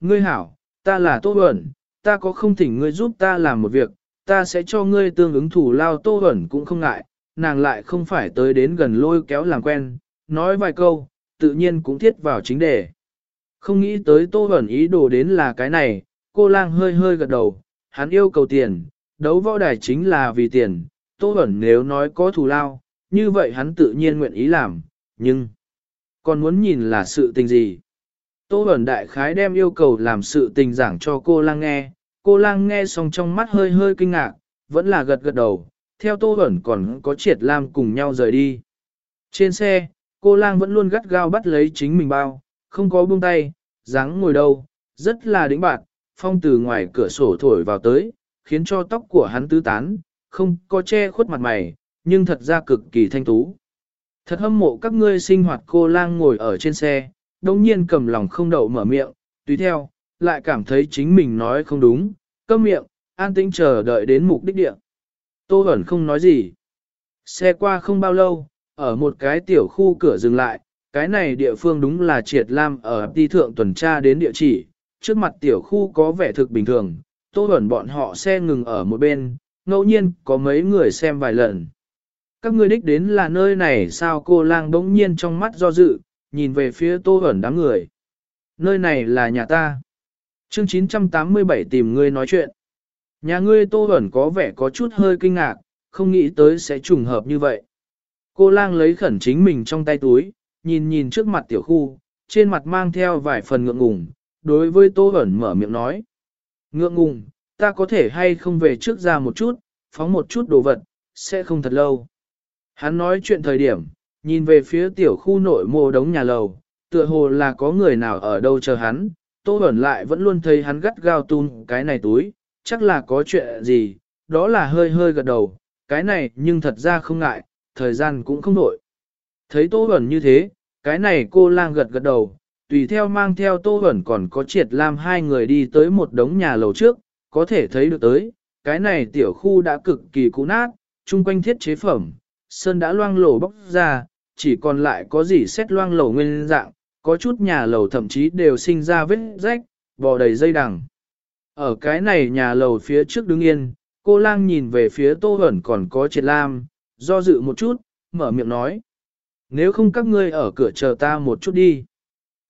Ngươi hảo, ta là Tô Bẩn, ta có không thỉnh ngươi giúp ta làm một việc, ta sẽ cho ngươi tương ứng thủ lao Tô Bẩn cũng không ngại, nàng lại không phải tới đến gần lôi kéo làm quen, nói vài câu, tự nhiên cũng thiết vào chính đề. Không nghĩ tới Tô Bẩn ý đồ đến là cái này, cô lang hơi hơi gật đầu, hắn yêu cầu tiền, đấu võ đài chính là vì tiền, Tô Bẩn nếu nói có thù lao, như vậy hắn tự nhiên nguyện ý làm, nhưng còn muốn nhìn là sự tình gì. Tô Bẩn đại khái đem yêu cầu làm sự tình giảng cho cô lang nghe, cô lang nghe xong trong mắt hơi hơi kinh ngạc, vẫn là gật gật đầu, theo Tô Bẩn còn có triệt lam cùng nhau rời đi. Trên xe, cô lang vẫn luôn gắt gao bắt lấy chính mình bao, không có buông tay, dáng ngồi đâu, rất là đĩnh bạn, phong từ ngoài cửa sổ thổi vào tới, khiến cho tóc của hắn tứ tán, không có che khuất mặt mày, nhưng thật ra cực kỳ thanh tú. Thật hâm mộ các ngươi sinh hoạt cô lang ngồi ở trên xe, đồng nhiên cầm lòng không đậu mở miệng, tùy theo, lại cảm thấy chính mình nói không đúng, câm miệng, an tĩnh chờ đợi đến mục đích địa. Tô Bẩn không nói gì. Xe qua không bao lâu, ở một cái tiểu khu cửa dừng lại, cái này địa phương đúng là triệt lam ở đi thượng tuần tra đến địa chỉ, trước mặt tiểu khu có vẻ thực bình thường, Tô Bẩn bọn họ xe ngừng ở một bên, ngẫu nhiên có mấy người xem vài lần. Các ngươi đích đến là nơi này sao cô lang bỗng nhiên trong mắt do dự, nhìn về phía Tô ẩn đám người. Nơi này là nhà ta. Chương 987 tìm ngươi nói chuyện. Nhà ngươi Tô ẩn có vẻ có chút hơi kinh ngạc, không nghĩ tới sẽ trùng hợp như vậy. Cô lang lấy khẩn chính mình trong tay túi, nhìn nhìn trước mặt tiểu khu, trên mặt mang theo vài phần ngượng ngùng, đối với Tô ẩn mở miệng nói. Ngượng ngùng, ta có thể hay không về trước ra một chút, phóng một chút đồ vật, sẽ không thật lâu. Hắn nói chuyện thời điểm, nhìn về phía tiểu khu nội mô đống nhà lầu, tựa hồ là có người nào ở đâu chờ hắn, Tô Bẩn lại vẫn luôn thấy hắn gắt gao tun cái này túi, chắc là có chuyện gì, đó là hơi hơi gật đầu, cái này nhưng thật ra không ngại, thời gian cũng không đổi. Thấy Tô Bẩn như thế, cái này cô lang gật gật đầu, tùy theo mang theo Tô Bẩn còn có triệt lam hai người đi tới một đống nhà lầu trước, có thể thấy được tới, cái này tiểu khu đã cực kỳ cũ nát, chung quanh thiết chế phẩm, sơn đã loang lổ bóc ra, chỉ còn lại có gì xét loang lổ nguyên dạng, có chút nhà lầu thậm chí đều sinh ra vết rách, bò đầy dây đằng. Ở cái này nhà lầu phía trước đứng yên, cô lang nhìn về phía tô hẩn còn có triệt lam, do dự một chút, mở miệng nói. Nếu không các ngươi ở cửa chờ ta một chút đi.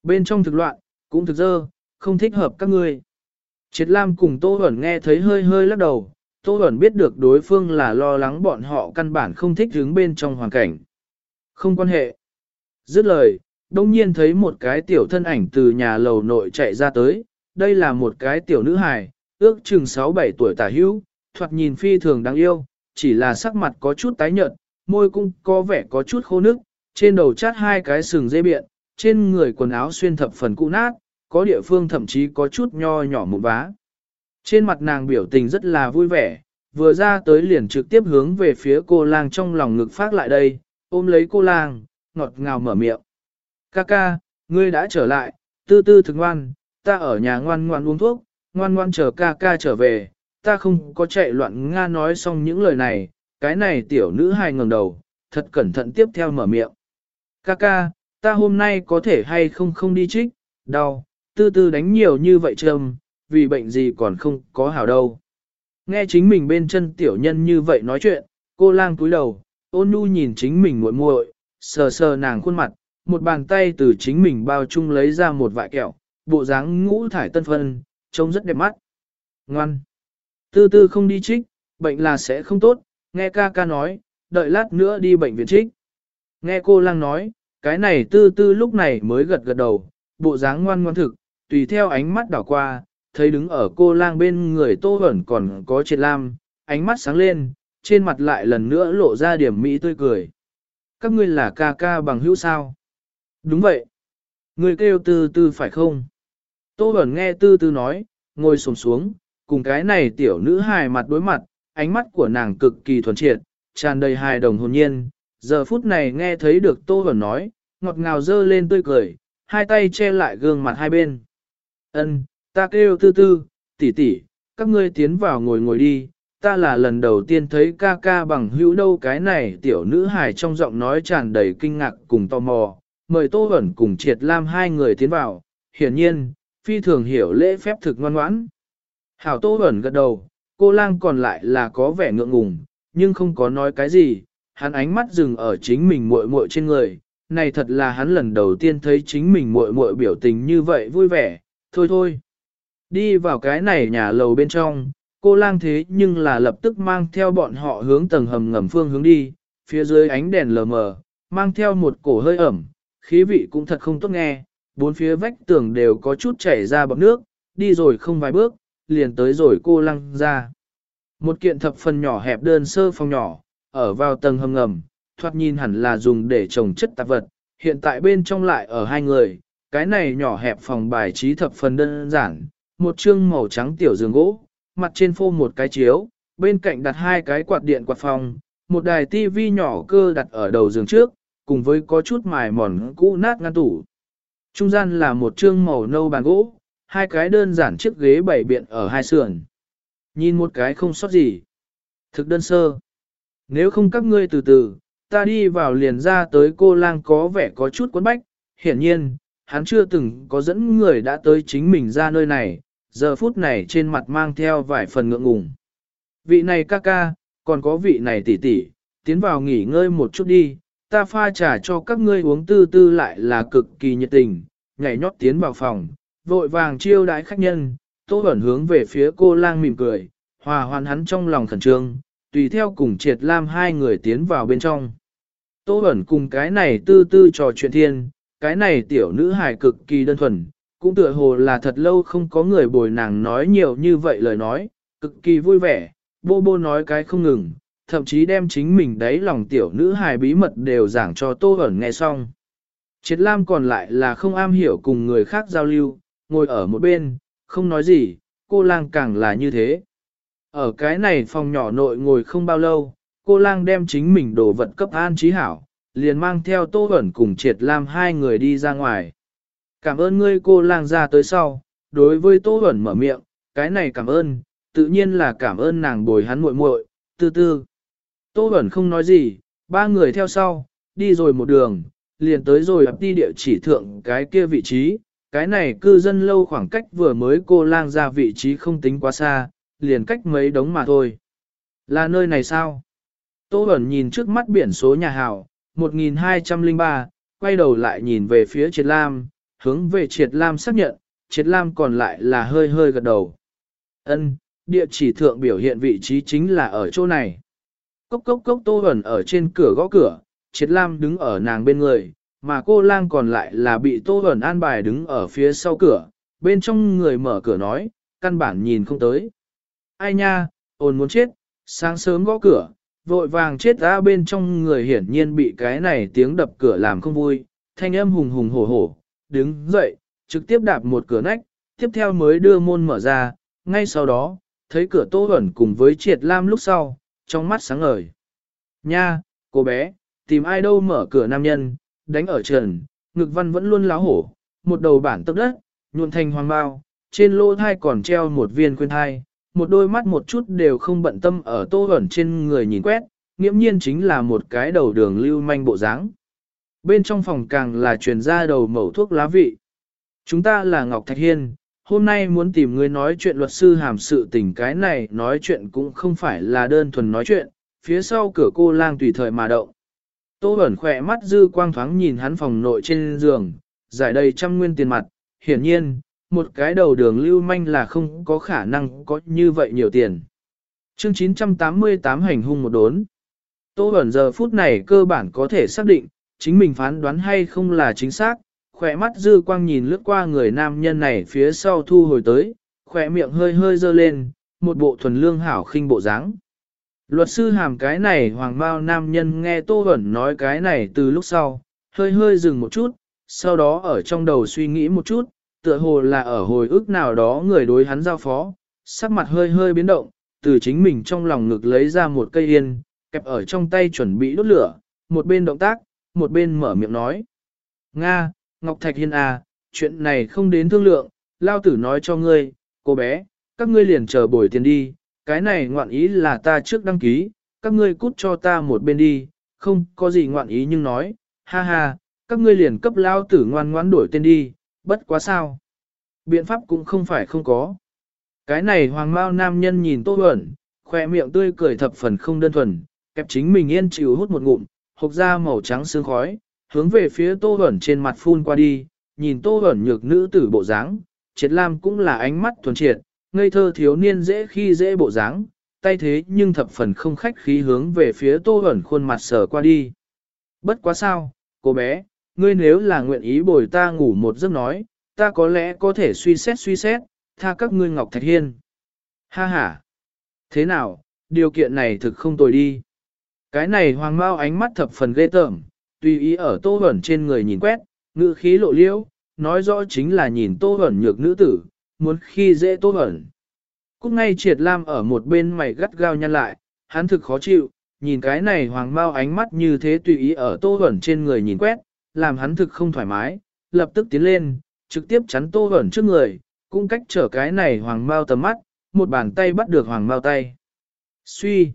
Bên trong thực loạn, cũng thực dơ, không thích hợp các ngươi. Triệt lam cùng tô hẩn nghe thấy hơi hơi lắc đầu, tô hẩn biết được đối phương là lo lắng bọn họ căn bản không thích đứng bên trong hoàn cảnh. Không quan hệ. Dứt lời, đông nhiên thấy một cái tiểu thân ảnh từ nhà lầu nội chạy ra tới, đây là một cái tiểu nữ hài, ước chừng 6-7 tuổi tả hữu, thoạt nhìn phi thường đáng yêu, chỉ là sắc mặt có chút tái nhợt, môi cũng có vẻ có chút khô nước, trên đầu chát hai cái sừng dây biện, trên người quần áo xuyên thập phần cũ nát, có địa phương thậm chí có chút nho nhỏ một vá. Trên mặt nàng biểu tình rất là vui vẻ, vừa ra tới liền trực tiếp hướng về phía cô lang trong lòng ngực phát lại đây, ôm lấy cô lang, ngọt ngào mở miệng. Ca ca, ngươi đã trở lại, tư tư thực ngoan, ta ở nhà ngoan ngoan uống thuốc, ngoan ngoan chờ ca ca trở về, ta không có chạy loạn Nga nói xong những lời này, cái này tiểu nữ hài ngẩng đầu, thật cẩn thận tiếp theo mở miệng. Ca ca, ta hôm nay có thể hay không không đi trích, đau, tư tư đánh nhiều như vậy trầm, vì bệnh gì còn không có hảo đâu. Nghe chính mình bên chân tiểu nhân như vậy nói chuyện, cô lang cúi đầu, ôn nhu nhìn chính mình muội muội, sờ sờ nàng khuôn mặt, một bàn tay từ chính mình bao chung lấy ra một vại kẹo, bộ dáng ngũ thải tân phân, trông rất đẹp mắt. Ngoan. Tư tư không đi trích, bệnh là sẽ không tốt, nghe ca ca nói, đợi lát nữa đi bệnh viện trích. Nghe cô lang nói, cái này tư tư lúc này mới gật gật đầu, bộ dáng ngoan ngoan thực, tùy theo ánh mắt đảo qua, thấy đứng ở cô lang bên người tô hẩn còn có triệt lam, ánh mắt sáng lên, trên mặt lại lần nữa lộ ra điểm mỹ tươi cười. Các ngươi là ca ca bằng hữu sao? Đúng vậy. Người kêu tư tư phải không? Tô hẩn nghe tư tư nói, ngồi sồm xuống, cùng cái này tiểu nữ hài mặt đối mặt, ánh mắt của nàng cực kỳ thuần triệt, tràn đầy hài đồng hồn nhiên. Giờ phút này nghe thấy được Tô hẩn nói, ngọt ngào dơ lên tươi cười, hai tay che lại gương mặt hai bên. Ân, ta kêu tư tư, tỷ tỷ, các ngươi tiến vào ngồi ngồi đi, ta là lần đầu tiên thấy ca ca bằng hữu đâu cái này tiểu nữ hài trong giọng nói tràn đầy kinh ngạc cùng tò mò, mời Tô Hẩn cùng Triệt Lam hai người tiến vào, hiển nhiên, phi thường hiểu lễ phép thực ngoan ngoãn. Hảo Tô Bẩn gật đầu, cô lang còn lại là có vẻ ngượng ngùng, nhưng không có nói cái gì, hắn ánh mắt dừng ở chính mình muội muội trên người, này thật là hắn lần đầu tiên thấy chính mình muội muội biểu tình như vậy vui vẻ, thôi thôi. Đi vào cái này nhà lầu bên trong, cô lang thế nhưng là lập tức mang theo bọn họ hướng tầng hầm ngầm phương hướng đi, phía dưới ánh đèn lờ mờ, mang theo một cổ hơi ẩm, khí vị cũng thật không tốt nghe, bốn phía vách tường đều có chút chảy ra bọt nước, đi rồi không vài bước, liền tới rồi cô lăng ra. Một kiện thập phần nhỏ hẹp đơn sơ phòng nhỏ, ở vào tầng hầm ngầm, thoạt nhìn hẳn là dùng để trồng chất tạp vật, hiện tại bên trong lại ở hai người, cái này nhỏ hẹp phòng bài trí thập phần đơn giản, một chương màu trắng tiểu giường gỗ, mặt trên phô một cái chiếu, bên cạnh đặt hai cái quạt điện quạt phòng, một đài tivi nhỏ cơ đặt ở đầu giường trước, cùng với có chút mài mòn cũ nát ngăn tủ. Trung gian là một chương màu nâu bàn gỗ, hai cái đơn giản chiếc ghế bảy biện ở hai sườn. Nhìn một cái không sót gì. Thực đơn sơ. Nếu không các ngươi từ từ, ta đi vào liền ra tới cô lang có vẻ có chút quấn bách. Hiển nhiên, hắn chưa từng có dẫn người đã tới chính mình ra nơi này, giờ phút này trên mặt mang theo vài phần ngượng ngùng. Vị này ca ca, còn có vị này tỷ tỷ, tiến vào nghỉ ngơi một chút đi, ta pha trà cho các ngươi uống tư tư lại là cực kỳ nhiệt tình, nhảy nhót tiến vào phòng, vội vàng chiêu đãi khách nhân, tô ẩn hướng về phía cô lang mỉm cười, hòa hoàn hắn trong lòng khẩn trương, tùy theo cùng triệt lam hai người tiến vào bên trong. Tô ẩn cùng cái này tư tư trò chuyện thiên, cái này tiểu nữ hài cực kỳ đơn thuần, cũng tựa hồ là thật lâu không có người bồi nàng nói nhiều như vậy lời nói, cực kỳ vui vẻ, bô bô nói cái không ngừng, thậm chí đem chính mình đấy lòng tiểu nữ hài bí mật đều giảng cho Tô Hẩn nghe xong. Triệt Lam còn lại là không am hiểu cùng người khác giao lưu, ngồi ở một bên, không nói gì, cô lang càng là như thế. Ở cái này phòng nhỏ nội ngồi không bao lâu, cô lang đem chính mình đồ vật cấp an trí hảo, liền mang theo Tô Hẩn cùng Triệt Lam hai người đi ra ngoài. Cảm ơn ngươi cô lang ra tới sau, đối với Tô Huẩn mở miệng, cái này cảm ơn, tự nhiên là cảm ơn nàng bồi hắn muội muội, tư tư. Tô Huẩn không nói gì, ba người theo sau, đi rồi một đường, liền tới rồi ập đi địa chỉ thượng cái kia vị trí, cái này cư dân lâu khoảng cách vừa mới cô lang ra vị trí không tính quá xa, liền cách mấy đống mà thôi. Là nơi này sao? Tô ẩn nhìn trước mắt biển số nhà hào, 1203, quay đầu lại nhìn về phía Triệt Lam, hướng về Triệt Lam xác nhận, Triệt Lam còn lại là hơi hơi gật đầu. Ân, địa chỉ thượng biểu hiện vị trí chính là ở chỗ này. Cốc cốc cốc Tô Hẩn ở trên cửa gõ cửa, Triệt Lam đứng ở nàng bên người, mà cô lang còn lại là bị Tô Hẩn an bài đứng ở phía sau cửa, bên trong người mở cửa nói, căn bản nhìn không tới. Ai nha, ồn muốn chết, sáng sớm gõ cửa, vội vàng chết ra bên trong người hiển nhiên bị cái này tiếng đập cửa làm không vui, thanh âm hùng hùng hổ hổ, đứng dậy, trực tiếp đạp một cửa nách, tiếp theo mới đưa môn mở ra, ngay sau đó, thấy cửa Tô ẩn cùng với Triệt Lam lúc sau, trong mắt sáng ngời. Nha, cô bé, tìm ai đâu mở cửa nam nhân, đánh ở trần, ngực văn vẫn luôn láo hổ, một đầu bản tốc đất, nhuộn thành hoàng bao, trên lỗ thai còn treo một viên khuyên thai, một đôi mắt một chút đều không bận tâm ở tô ẩn trên người nhìn quét, nghiễm nhiên chính là một cái đầu đường lưu manh bộ dáng. Bên trong phòng càng là truyền ra đầu mẩu thuốc lá vị. Chúng ta là Ngọc Thạch Hiên, hôm nay muốn tìm người nói chuyện luật sư hàm sự tình cái này nói chuyện cũng không phải là đơn thuần nói chuyện, phía sau cửa cô lang tùy thời mà động. Tô ẩn khỏe mắt dư quang thoáng nhìn hắn phòng nội trên giường, giải đầy trăm nguyên tiền mặt, hiển nhiên, một cái đầu đường lưu manh là không có khả năng có như vậy nhiều tiền. Chương 988 hành hung một đốn. Tô ẩn giờ phút này cơ bản có thể xác định, chính mình phán đoán hay không là chính xác, khỏe mắt dư quang nhìn lướt qua người nam nhân này phía sau thu hồi tới, khỏe miệng hơi hơi dơ lên, một bộ thuần lương hảo khinh bộ dáng. Luật sư hàm cái này hoàng bao nam nhân nghe Tô Huẩn nói cái này từ lúc sau, hơi hơi dừng một chút, sau đó ở trong đầu suy nghĩ một chút, tựa hồ là ở hồi ức nào đó người đối hắn giao phó, sắc mặt hơi hơi biến động, từ chính mình trong lòng ngực lấy ra một cây yên, kẹp ở trong tay chuẩn bị đốt lửa, một bên động tác, một bên mở miệng nói. Nga, Ngọc Thạch Hiên à, chuyện này không đến thương lượng, lao tử nói cho ngươi, cô bé, các ngươi liền chờ bồi tiền đi, cái này ngoạn ý là ta trước đăng ký, các ngươi cút cho ta một bên đi, không có gì ngoạn ý nhưng nói, ha ha, các ngươi liền cấp lao tử ngoan ngoãn đổi tên đi, bất quá sao. biện pháp cũng không phải không có. Cái này hoàng mao nam nhân nhìn tô ẩn, khoe miệng tươi cười thập phần không đơn thuần, kẹp chính mình yên chịu hút một ngụm, hộc ra màu trắng sương khói, hướng về phía tô hẩn trên mặt phun qua đi, nhìn tô hẩn nhược nữ tử bộ dáng, triệt lam cũng là ánh mắt thuần triệt, ngây thơ thiếu niên dễ khi dễ bộ dáng, tay thế nhưng thập phần không khách khí hướng về phía tô hẩn khuôn mặt sờ qua đi. Bất quá sao, cô bé, ngươi nếu là nguyện ý bồi ta ngủ một giấc nói, ta có lẽ có thể suy xét suy xét, tha các ngươi Ngọc Thạch Hiên. Ha ha! Thế nào, điều kiện này thực không tồi đi. Cái này hoàng mau ánh mắt thập phần ghê tởm, tùy ý ở tô hẩn trên người nhìn quét, ngữ khí lộ liễu, nói rõ chính là nhìn tô hẩn nhược nữ tử, muốn khi dễ tô hẩn. Cúc ngay triệt lam ở một bên mày gắt gao nhăn lại, hắn thực khó chịu, nhìn cái này hoàng mau ánh mắt như thế tùy ý ở tô hẩn trên người nhìn quét, làm hắn thực không thoải mái, lập tức tiến lên, trực tiếp chắn tô hẩn trước người, cũng cách trở cái này hoàng mau tầm mắt, một bàn tay bắt được hoàng mau tay. Suy!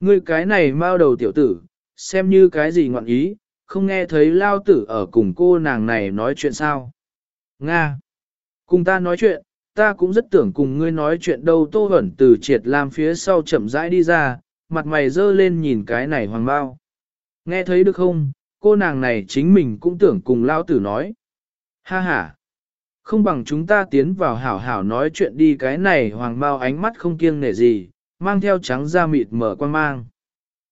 Ngươi cái này mau đầu tiểu tử, xem như cái gì ngọn ý, không nghe thấy lao tử ở cùng cô nàng này nói chuyện sao. Nga! Cùng ta nói chuyện, ta cũng rất tưởng cùng ngươi nói chuyện đâu tô hẩn từ triệt làm phía sau chậm rãi đi ra, mặt mày dơ lên nhìn cái này hoàng bao. Nghe thấy được không, cô nàng này chính mình cũng tưởng cùng lao tử nói. Ha ha! Không bằng chúng ta tiến vào hảo hảo nói chuyện đi cái này hoàng bao ánh mắt không kiêng nể gì, mang theo trắng da mịt mở quan mang.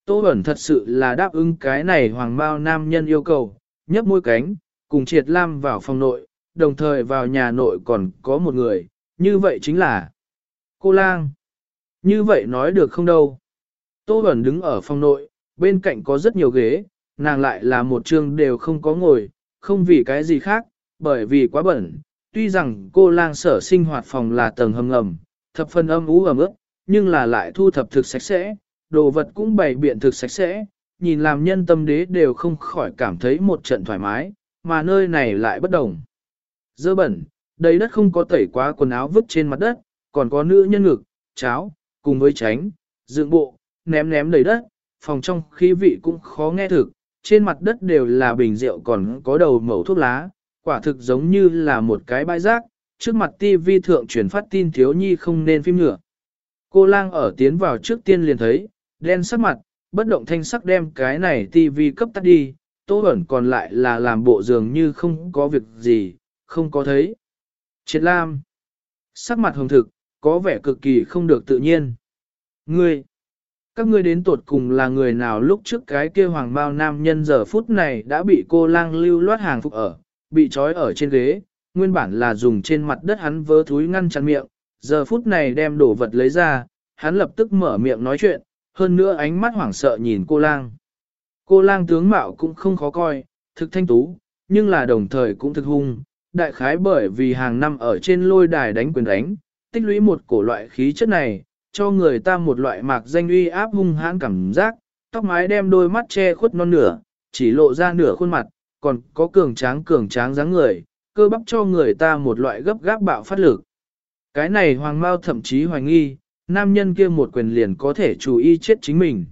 Tô Bẩn thật sự là đáp ứng cái này hoàng bao nam nhân yêu cầu, nhấp môi cánh, cùng triệt lam vào phòng nội, đồng thời vào nhà nội còn có một người, như vậy chính là cô lang. Như vậy nói được không đâu. Tô Bẩn đứng ở phòng nội, bên cạnh có rất nhiều ghế, nàng lại là một trường đều không có ngồi, không vì cái gì khác, bởi vì quá bẩn. Tuy rằng cô lang sở sinh hoạt phòng là tầng hầm ngầm, thập phần âm ú ẩm ướt, nhưng là lại thu thập thực sạch sẽ, đồ vật cũng bày biện thực sạch sẽ, nhìn làm nhân tâm đế đều không khỏi cảm thấy một trận thoải mái, mà nơi này lại bất đồng. Dơ bẩn, đầy đất không có tẩy quá quần áo vứt trên mặt đất, còn có nữ nhân ngực, cháo, cùng với tránh, dựng bộ, ném ném đầy đất, phòng trong khí vị cũng khó nghe thực, trên mặt đất đều là bình rượu còn có đầu mẩu thuốc lá, quả thực giống như là một cái bãi rác, trước mặt tivi thượng truyền phát tin thiếu nhi không nên phim nữa. Cô lang ở tiến vào trước tiên liền thấy, đen sắc mặt, bất động thanh sắc đem cái này tivi cấp tắt đi, tô ẩn còn lại là làm bộ dường như không có việc gì, không có thấy. Triệt Lam. Sắc mặt hồng thực, có vẻ cực kỳ không được tự nhiên. Ngươi. Các ngươi đến tuột cùng là người nào lúc trước cái kia hoàng bao nam nhân giờ phút này đã bị cô lang lưu loát hàng phục ở, bị trói ở trên ghế, nguyên bản là dùng trên mặt đất hắn vớ thúi ngăn chặn miệng, giờ phút này đem đồ vật lấy ra, hắn lập tức mở miệng nói chuyện, hơn nữa ánh mắt hoảng sợ nhìn cô lang. Cô lang tướng mạo cũng không khó coi, thực thanh tú, nhưng là đồng thời cũng thực hung, đại khái bởi vì hàng năm ở trên lôi đài đánh quyền đánh, tích lũy một cổ loại khí chất này, cho người ta một loại mạc danh uy áp hung hãn cảm giác, tóc mái đem đôi mắt che khuất non nửa, chỉ lộ ra nửa khuôn mặt, còn có cường tráng cường tráng dáng người, cơ bắp cho người ta một loại gấp gáp bạo phát lực. Cái này hoàng mao thậm chí hoài nghi, nam nhân kia một quyền liền có thể chủ y chết chính mình.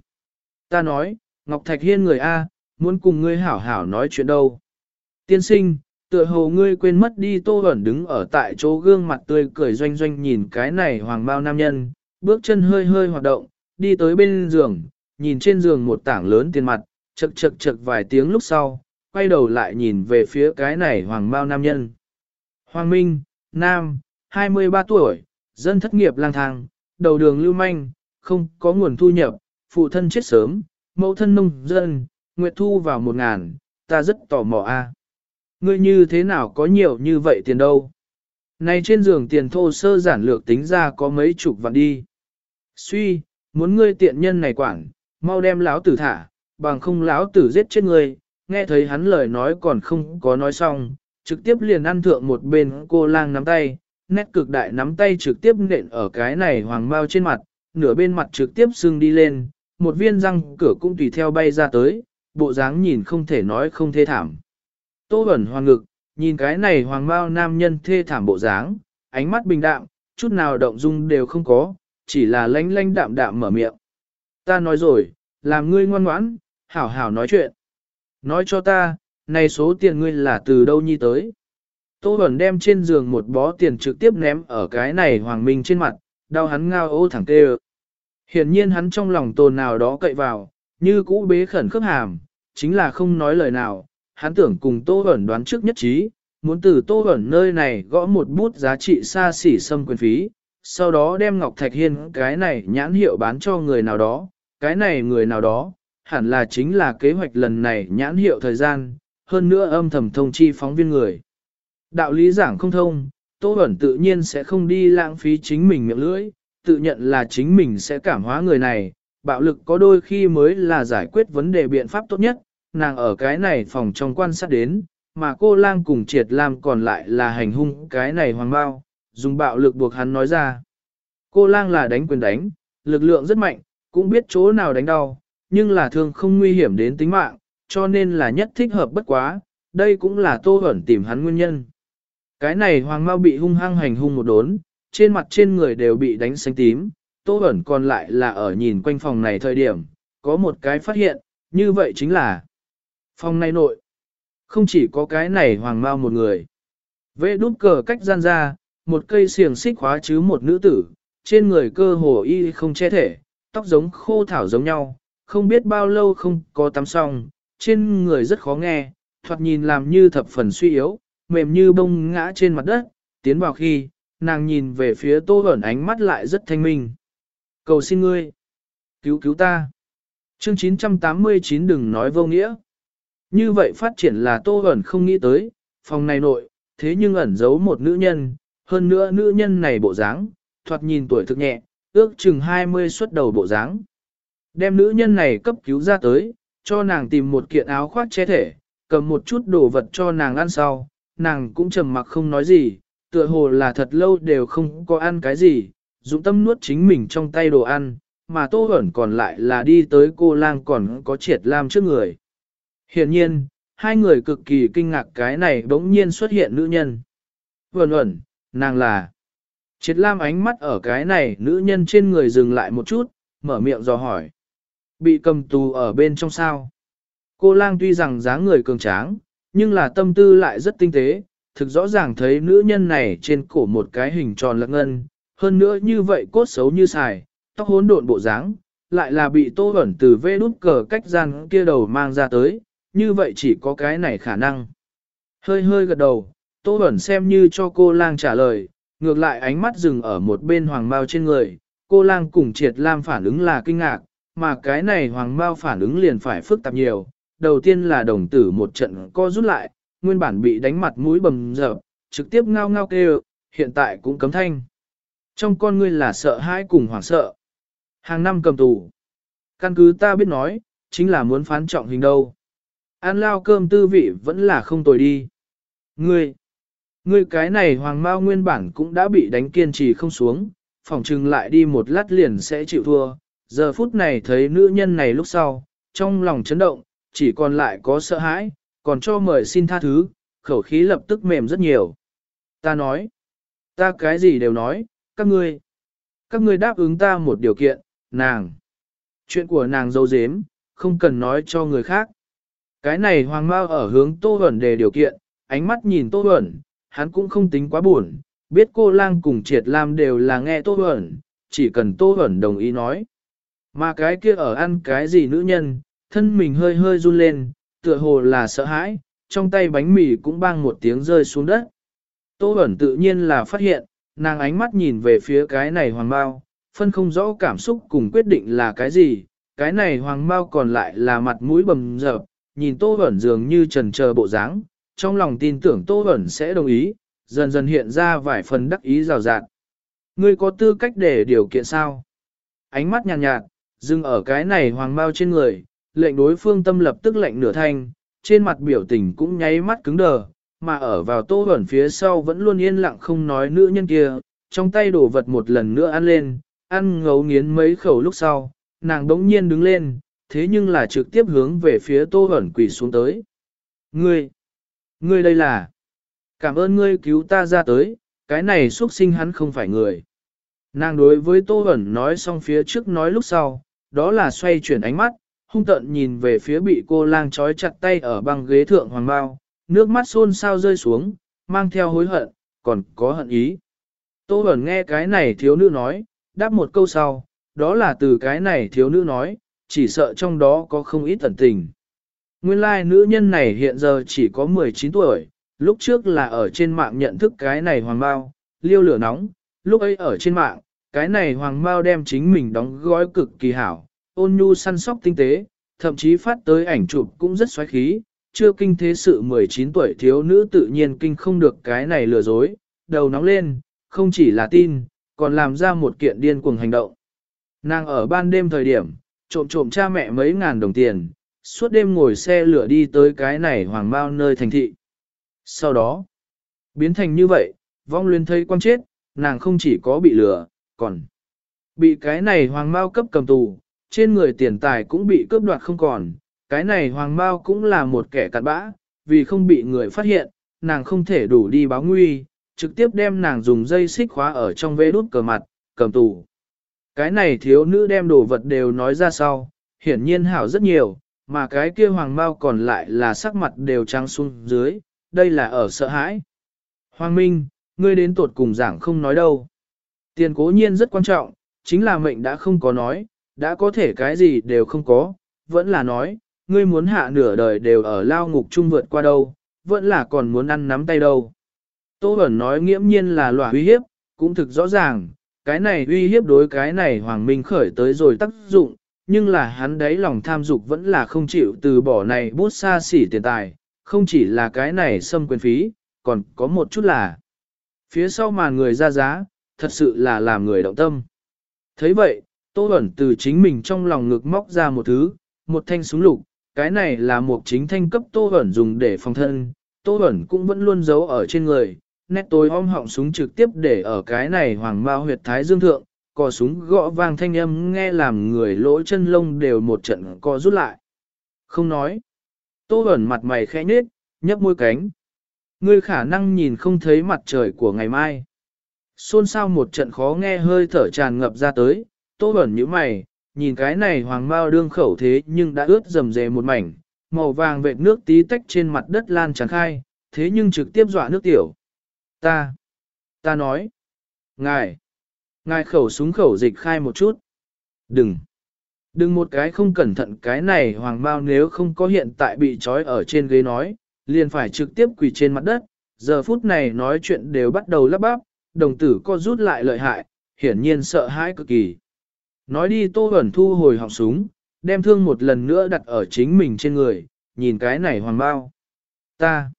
Ta nói, Ngọc Thạch Hiên người A, muốn cùng ngươi hảo hảo nói chuyện đâu. Tiên sinh, tựa hồ ngươi quên mất đi tô ẩn đứng ở tại chỗ gương mặt tươi cười doanh doanh nhìn cái này hoàng bao nam nhân, bước chân hơi hơi hoạt động, đi tới bên giường, nhìn trên giường một tảng lớn tiền mặt, chật chật chật vài tiếng lúc sau, quay đầu lại nhìn về phía cái này hoàng bao nam nhân. Hoàng Minh, Nam, 23 tuổi, dân thất nghiệp lang thang, đầu đường lưu manh, không có nguồn thu nhập, phụ thân chết sớm, mẫu thân nông dân, nguyệt thu vào một ngàn, ta rất tò mò a. Ngươi như thế nào có nhiều như vậy tiền đâu? Này trên giường tiền thô sơ giản lược tính ra có mấy chục vạn đi. Suy, muốn ngươi tiện nhân này quản, mau đem lão tử thả, bằng không lão tử giết chết ngươi, nghe thấy hắn lời nói còn không có nói xong, trực tiếp liền ăn thượng một bên cô lang nắm tay, nét cực đại nắm tay trực tiếp nện ở cái này hoàng bao trên mặt, nửa bên mặt trực tiếp sưng đi lên, một viên răng cửa cũng tùy theo bay ra tới, bộ dáng nhìn không thể nói không thê thảm. Tô ẩn hoàng ngực, nhìn cái này hoàng bao nam nhân thê thảm bộ dáng, ánh mắt bình đạm, chút nào động dung đều không có, chỉ là lánh lánh đạm đạm mở miệng. Ta nói rồi, làm ngươi ngoan ngoãn, hảo hảo nói chuyện. Nói cho ta, này số tiền ngươi là từ đâu nhi tới. Tô Bẩn đem trên giường một bó tiền trực tiếp ném ở cái này Hoàng Minh trên mặt, đau hắn ngao ô thẳng tê Hiển nhiên hắn trong lòng tồn nào đó cậy vào, như cũ bế khẩn khớp hàm, chính là không nói lời nào, hắn tưởng cùng Tô Bẩn đoán trước nhất trí, muốn từ Tô Bẩn nơi này gõ một bút giá trị xa xỉ xâm quyền phí, sau đó đem Ngọc Thạch Hiên cái này nhãn hiệu bán cho người nào đó, cái này người nào đó, hẳn là chính là kế hoạch lần này nhãn hiệu thời gian, hơn nữa âm thầm thông chi phóng viên người. Đạo lý giảng không thông, Tô Bẩn tự nhiên sẽ không đi lãng phí chính mình miệng lưỡi, tự nhận là chính mình sẽ cảm hóa người này, bạo lực có đôi khi mới là giải quyết vấn đề biện pháp tốt nhất, nàng ở cái này phòng trong quan sát đến, mà cô lang cùng triệt làm còn lại là hành hung cái này hoàng bao, dùng bạo lực buộc hắn nói ra. Cô lang là đánh quyền đánh, lực lượng rất mạnh, cũng biết chỗ nào đánh đau, nhưng là thương không nguy hiểm đến tính mạng, cho nên là nhất thích hợp bất quá, đây cũng là tô ẩn tìm hắn nguyên nhân. Cái này hoàng mau bị hung hăng hành hung một đốn, trên mặt trên người đều bị đánh xanh tím, tô ẩn còn lại là ở nhìn quanh phòng này thời điểm, có một cái phát hiện, như vậy chính là phòng này nội. Không chỉ có cái này hoàng mau một người. Vệ đút cờ cách gian ra, một cây xiềng xích khóa chứ một nữ tử, trên người cơ hồ y không che thể, tóc giống khô thảo giống nhau, không biết bao lâu không có tắm xong, trên người rất khó nghe, thoạt nhìn làm như thập phần suy yếu, mềm như bông ngã trên mặt đất, tiến vào khi, nàng nhìn về phía tô ẩn ánh mắt lại rất thanh minh. Cầu xin ngươi, cứu cứu ta. Chương 989 đừng nói vô nghĩa. Như vậy phát triển là tô ẩn không nghĩ tới, phòng này nội, thế nhưng ẩn giấu một nữ nhân, hơn nữa nữ nhân này bộ dáng, thoạt nhìn tuổi thực nhẹ, ước chừng 20 xuất đầu bộ dáng. Đem nữ nhân này cấp cứu ra tới, cho nàng tìm một kiện áo khoác che thể, cầm một chút đồ vật cho nàng ăn sau, nàng cũng trầm mặc không nói gì, tựa hồ là thật lâu đều không có ăn cái gì, dụng tâm nuốt chính mình trong tay đồ ăn, mà tô ẩn còn lại là đi tới cô lang còn có triệt lam trước người. Hiện nhiên, hai người cực kỳ kinh ngạc cái này bỗng nhiên xuất hiện nữ nhân. Vẩn ẩn, nàng là. Triệt lam ánh mắt ở cái này nữ nhân trên người dừng lại một chút, mở miệng dò hỏi. Bị cầm tù ở bên trong sao. Cô lang tuy rằng dáng người cường tráng, nhưng là tâm tư lại rất tinh tế, thực rõ ràng thấy nữ nhân này trên cổ một cái hình tròn lật ngân, hơn nữa như vậy cốt xấu như xài, tóc hỗn độn bộ dáng, lại là bị tô ẩn từ vê đút cờ cách gian kia đầu mang ra tới, như vậy chỉ có cái này khả năng. Hơi hơi gật đầu, tô ẩn xem như cho cô lang trả lời, ngược lại ánh mắt dừng ở một bên hoàng bao trên người, cô lang cùng triệt lam phản ứng là kinh ngạc, mà cái này hoàng bao phản ứng liền phải phức tạp nhiều. Đầu tiên là đồng tử một trận co rút lại, nguyên bản bị đánh mặt mũi bầm dập, trực tiếp ngao ngao kêu, hiện tại cũng cấm thanh. Trong con ngươi là sợ hãi cùng hoảng sợ. Hàng năm cầm tù. Căn cứ ta biết nói, chính là muốn phán trọng hình đâu. Ăn lao cơm tư vị vẫn là không tồi đi. Ngươi, ngươi cái này hoàng mao nguyên bản cũng đã bị đánh kiên trì không xuống, phỏng chừng lại đi một lát liền sẽ chịu thua. Giờ phút này thấy nữ nhân này lúc sau, trong lòng chấn động, chỉ còn lại có sợ hãi, còn cho mời xin tha thứ, khẩu khí lập tức mềm rất nhiều. Ta nói, ta cái gì đều nói, các ngươi, các ngươi đáp ứng ta một điều kiện, nàng. Chuyện của nàng dâu dếm, không cần nói cho người khác. Cái này hoàng mao ở hướng tô ẩn đề điều kiện, ánh mắt nhìn tô ẩn, hắn cũng không tính quá buồn, biết cô lang cùng triệt lam đều là nghe tô ẩn, chỉ cần tô ẩn đồng ý nói. Mà cái kia ở ăn cái gì nữ nhân, thân mình hơi hơi run lên, tựa hồ là sợ hãi, trong tay bánh mì cũng bang một tiếng rơi xuống đất. Tô ẩn tự nhiên là phát hiện, nàng ánh mắt nhìn về phía cái này hoàng bao, phân không rõ cảm xúc cùng quyết định là cái gì, cái này hoàng bao còn lại là mặt mũi bầm dập, nhìn tô ẩn dường như trần chờ bộ dáng, trong lòng tin tưởng tô ẩn sẽ đồng ý, dần dần hiện ra vài phần đắc ý rào rạt. Ngươi có tư cách để điều kiện sao? Ánh mắt nhàn nhạt, nhạt, dừng ở cái này hoàng bao trên người, lệnh đối phương tâm lập tức lệnh nửa thanh, trên mặt biểu tình cũng nháy mắt cứng đờ, mà ở vào tô ẩn phía sau vẫn luôn yên lặng không nói nữ nhân kia, trong tay đổ vật một lần nữa ăn lên, ăn ngấu nghiến mấy khẩu lúc sau, nàng đống nhiên đứng lên, thế nhưng là trực tiếp hướng về phía tô ẩn quỳ xuống tới. Ngươi, ngươi đây là, cảm ơn ngươi cứu ta ra tới, cái này xuất sinh hắn không phải người. Nàng đối với tô ẩn nói xong phía trước nói lúc sau, đó là xoay chuyển ánh mắt, hung tận nhìn về phía bị cô lang trói chặt tay ở băng ghế thượng hoàng bao, nước mắt xôn sao rơi xuống, mang theo hối hận, còn có hận ý. Tô Bẩn nghe cái này thiếu nữ nói, đáp một câu sau, đó là từ cái này thiếu nữ nói, chỉ sợ trong đó có không ít tẩn tình. Nguyên lai like, nữ nhân này hiện giờ chỉ có 19 tuổi, lúc trước là ở trên mạng nhận thức cái này hoàng bao, liêu lửa nóng, lúc ấy ở trên mạng, cái này hoàng bao đem chính mình đóng gói cực kỳ hảo, ôn nhu săn sóc tinh tế, thậm chí phát tới ảnh chụp cũng rất xoáy khí, chưa kinh thế sự 19 tuổi thiếu nữ tự nhiên kinh không được cái này lừa dối, đầu nóng lên, không chỉ là tin, còn làm ra một kiện điên cuồng hành động. Nàng ở ban đêm thời điểm, trộm trộm cha mẹ mấy ngàn đồng tiền, suốt đêm ngồi xe lửa đi tới cái này hoàng bao nơi thành thị. Sau đó, biến thành như vậy, vong luyến thấy quang chết, nàng không chỉ có bị lừa, còn bị cái này hoàng bao cấp cầm tù, trên người tiền tài cũng bị cướp đoạt không còn, cái này hoàng bao cũng là một kẻ cặn bã, vì không bị người phát hiện, nàng không thể đủ đi báo nguy, trực tiếp đem nàng dùng dây xích khóa ở trong vế đút cờ mặt, cầm tù. Cái này thiếu nữ đem đồ vật đều nói ra sau, hiển nhiên hảo rất nhiều, mà cái kia hoàng bao còn lại là sắc mặt đều trắng xuống dưới, đây là ở sợ hãi. Hoàng Minh, ngươi đến tuột cùng giảng không nói đâu. Tiền cố nhiên rất quan trọng, chính là mệnh đã không có nói, đã có thể cái gì đều không có, vẫn là nói, ngươi muốn hạ nửa đời đều ở lao ngục chung vượt qua đâu, vẫn là còn muốn ăn nắm tay đâu. Tô Bẩn nói nghiễm nhiên là loại uy hiếp, cũng thực rõ ràng, cái này uy hiếp đối cái này Hoàng Minh khởi tới rồi tác dụng, nhưng là hắn đấy lòng tham dục vẫn là không chịu từ bỏ này bút xa xỉ tiền tài, không chỉ là cái này xâm quyền phí, còn có một chút là phía sau mà người ra giá, thật sự là làm người động tâm. thấy vậy, Tô Bẩn từ chính mình trong lòng ngực móc ra một thứ, một thanh súng lục, cái này là một chính thanh cấp Tô Bẩn dùng để phòng thân, Tô Bẩn cũng vẫn luôn giấu ở trên người, nét tối om họng súng trực tiếp để ở cái này hoàng mao huyệt thái dương thượng, cò súng gõ vang thanh âm nghe làm người lỗ chân lông đều một trận co rút lại. Không nói. Tô ẩn mặt mày khẽ nhếch, nhấp môi cánh. Ngươi khả năng nhìn không thấy mặt trời của ngày mai. Xôn xao một trận khó nghe hơi thở tràn ngập ra tới, tô bẩn như mày, nhìn cái này hoàng mao đương khẩu thế nhưng đã ướt rầm rề một mảnh, màu vàng vệt nước tí tách trên mặt đất lan tràn khai, thế nhưng trực tiếp dọa nước tiểu. Ta, ta nói, ngài, ngài khẩu súng khẩu dịch khai một chút. Đừng, đừng một cái không cẩn thận cái này hoàng bao nếu không có hiện tại bị trói ở trên ghế nói, liền phải trực tiếp quỳ trên mặt đất. Giờ phút này nói chuyện đều bắt đầu lắp bắp, đồng tử co rút lại lợi hại, hiển nhiên sợ hãi cực kỳ. Nói đi tô ẩn thu hồi họng súng, đem thương một lần nữa đặt ở chính mình trên người, nhìn cái này hoàng bao. Ta,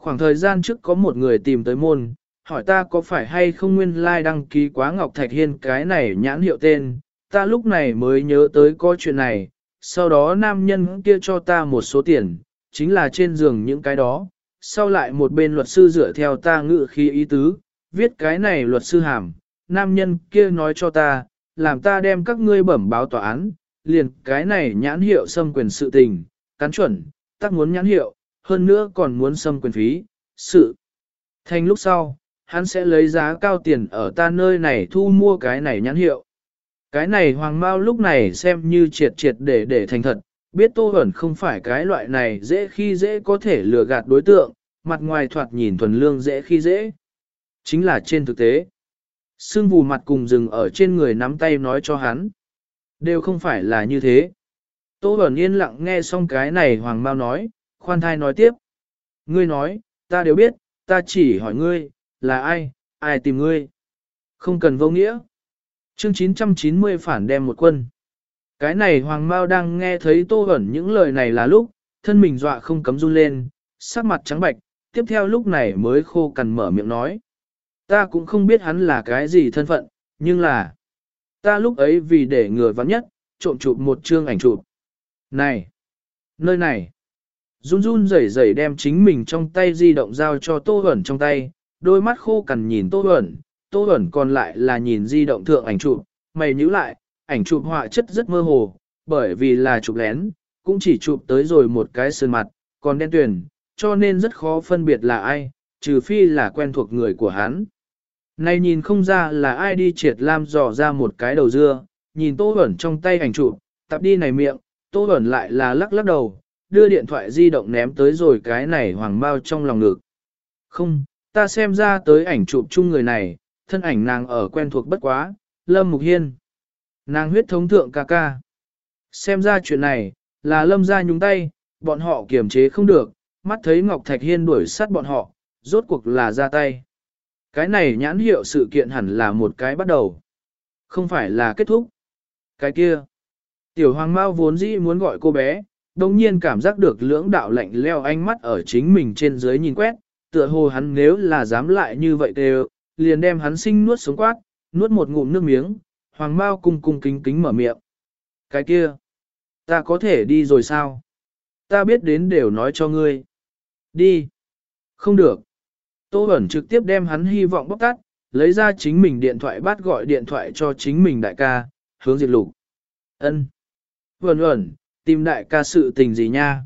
Khoảng thời gian trước có một người tìm tới môn, hỏi ta có phải hay không nguyên lai like đăng ký quá Ngọc Thạch Hiên cái này nhãn hiệu tên, ta lúc này mới nhớ tới có chuyện này, sau đó nam nhân kia cho ta một số tiền, chính là trên giường những cái đó, sau lại một bên luật sư dựa theo ta ngự khí ý tứ, viết cái này luật sư hàm, nam nhân kia nói cho ta, làm ta đem các ngươi bẩm báo tòa án, liền cái này nhãn hiệu xâm quyền sự tình, cán chuẩn, tác muốn nhãn hiệu, hơn nữa còn muốn xâm quyền phí, sự. Thành lúc sau, hắn sẽ lấy giá cao tiền ở ta nơi này thu mua cái này nhãn hiệu. Cái này hoàng mao lúc này xem như triệt triệt để để thành thật, biết tô ẩn không phải cái loại này dễ khi dễ có thể lừa gạt đối tượng, mặt ngoài thoạt nhìn thuần lương dễ khi dễ. Chính là trên thực tế. Sưng vù mặt cùng rừng ở trên người nắm tay nói cho hắn. Đều không phải là như thế. Tô Bẩn yên lặng nghe xong cái này hoàng mao nói, khoan thai nói tiếp. Ngươi nói, ta đều biết, ta chỉ hỏi ngươi, là ai, ai tìm ngươi. Không cần vô nghĩa. Chương 990 phản đem một quân. Cái này Hoàng Mao đang nghe thấy Tô Bẩn những lời này là lúc, thân mình dọa không cấm run lên, sắc mặt trắng bạch, tiếp theo lúc này mới khô cằn mở miệng nói. Ta cũng không biết hắn là cái gì thân phận, nhưng là... Ta lúc ấy vì để người vắng nhất, trộm chụp một chương ảnh chụp. Này! Nơi này! run run rẩy rẩy đem chính mình trong tay di động giao cho Tô Huẩn trong tay, đôi mắt khô cằn nhìn Tô Huẩn, Tô Huẩn còn lại là nhìn di động thượng ảnh chụp, mày nhíu lại, ảnh chụp họa chất rất mơ hồ, bởi vì là chụp lén, cũng chỉ chụp tới rồi một cái sơn mặt, còn đen tuyển, cho nên rất khó phân biệt là ai, trừ phi là quen thuộc người của hắn. Này nhìn không ra là ai đi triệt lam dò ra một cái đầu dưa, nhìn Tô Huẩn trong tay ảnh chụp, tập đi này miệng, Tô Huẩn lại là lắc lắc đầu, đưa điện thoại di động ném tới rồi cái này hoàng bao trong lòng ngực. Không, ta xem ra tới ảnh chụp chung người này, thân ảnh nàng ở quen thuộc bất quá, Lâm Mục Hiên. Nàng huyết thống thượng ca ca. Xem ra chuyện này, là Lâm ra nhúng tay, bọn họ kiềm chế không được, mắt thấy Ngọc Thạch Hiên đuổi sát bọn họ, rốt cuộc là ra tay. Cái này nhãn hiệu sự kiện hẳn là một cái bắt đầu. Không phải là kết thúc. Cái kia. Tiểu hoàng mao vốn dĩ muốn gọi cô bé, đồng nhiên cảm giác được lưỡng đạo lạnh leo ánh mắt ở chính mình trên dưới nhìn quét, tựa hồ hắn nếu là dám lại như vậy đều, liền đem hắn sinh nuốt sống quát, nuốt một ngụm nước miếng, hoàng mao cung cung kính kính mở miệng. Cái kia, ta có thể đi rồi sao? Ta biết đến đều nói cho ngươi. Đi. Không được. Tô Bẩn trực tiếp đem hắn hy vọng bóc tắt, lấy ra chính mình điện thoại bắt gọi điện thoại cho chính mình đại ca, hướng diệt lục. ân Bẩn Bẩn, tìm đại ca sự tình gì nha?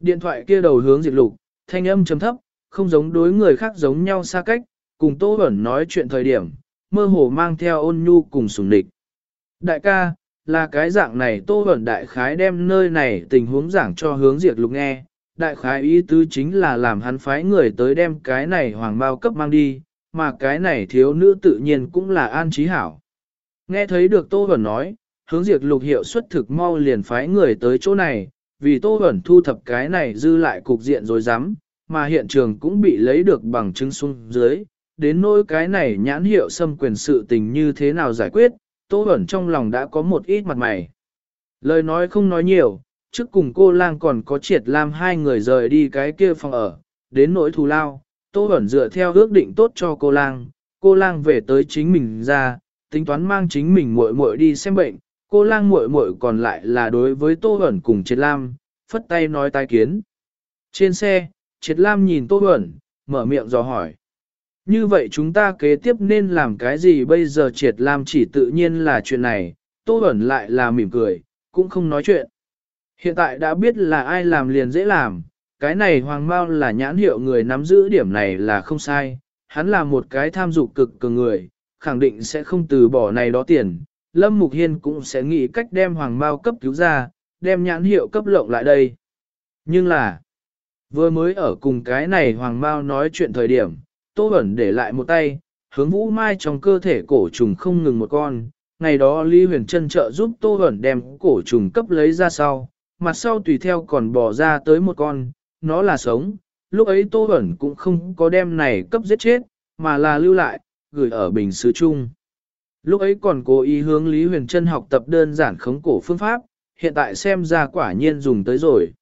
Điện thoại kia đầu hướng diệt lục, thanh âm chấm thấp, không giống đối người khác giống nhau xa cách, cùng Tô Bẩn nói chuyện thời điểm, mơ hồ mang theo ôn nhu cùng sùng địch. Đại ca, là cái dạng này Tô Bẩn đại khái đem nơi này tình huống giảng cho hướng diệt lục nghe, đại khái ý tứ chính là làm hắn phái người tới đem cái này hoàng bao cấp mang đi, mà cái này thiếu nữ tự nhiên cũng là an trí hảo. Nghe thấy được Tô Vẩn nói, hướng diệt lục hiệu xuất thực mau liền phái người tới chỗ này, vì Tô Vẩn thu thập cái này dư lại cục diện rồi dám, mà hiện trường cũng bị lấy được bằng chứng xuống dưới, đến nỗi cái này nhãn hiệu xâm quyền sự tình như thế nào giải quyết, Tô Vẩn trong lòng đã có một ít mặt mày. Lời nói không nói nhiều, trước cùng cô lang còn có triệt lam hai người rời đi cái kia phòng ở, đến nỗi thù lao, Tô Bẩn dựa theo ước định tốt cho cô lang, cô lang về tới chính mình ra, tính toán mang chính mình muội muội đi xem bệnh, cô lang muội muội còn lại là đối với Tô Bẩn cùng triệt lam, phất tay nói tai kiến. Trên xe, triệt lam nhìn Tô Bẩn, mở miệng dò hỏi. Như vậy chúng ta kế tiếp nên làm cái gì bây giờ triệt lam chỉ tự nhiên là chuyện này, Tô Bẩn lại là mỉm cười, cũng không nói chuyện. Hiện tại đã biết là ai làm liền dễ làm, cái này hoàng mao là nhãn hiệu người nắm giữ điểm này là không sai, hắn là một cái tham dục cực cường người, khẳng định sẽ không từ bỏ này đó tiền, Lâm Mục Hiên cũng sẽ nghĩ cách đem hoàng mao cấp cứu ra, đem nhãn hiệu cấp lộng lại đây. Nhưng là, vừa mới ở cùng cái này hoàng mao nói chuyện thời điểm, Tô Bẩn để lại một tay, hướng vũ mai trong cơ thể cổ trùng không ngừng một con. Ngày đó Lý Huyền Trân trợ giúp Tô Bẩn đem cổ trùng cấp lấy ra sau, mặt sau tùy theo còn bỏ ra tới một con, nó là sống. Lúc ấy Tô Bẩn cũng không có đem này cấp giết chết, mà là lưu lại, gửi ở bình sứ chung. Lúc ấy còn cố ý hướng Lý Huyền Trân học tập đơn giản khống cổ phương pháp, hiện tại xem ra quả nhiên dùng tới rồi.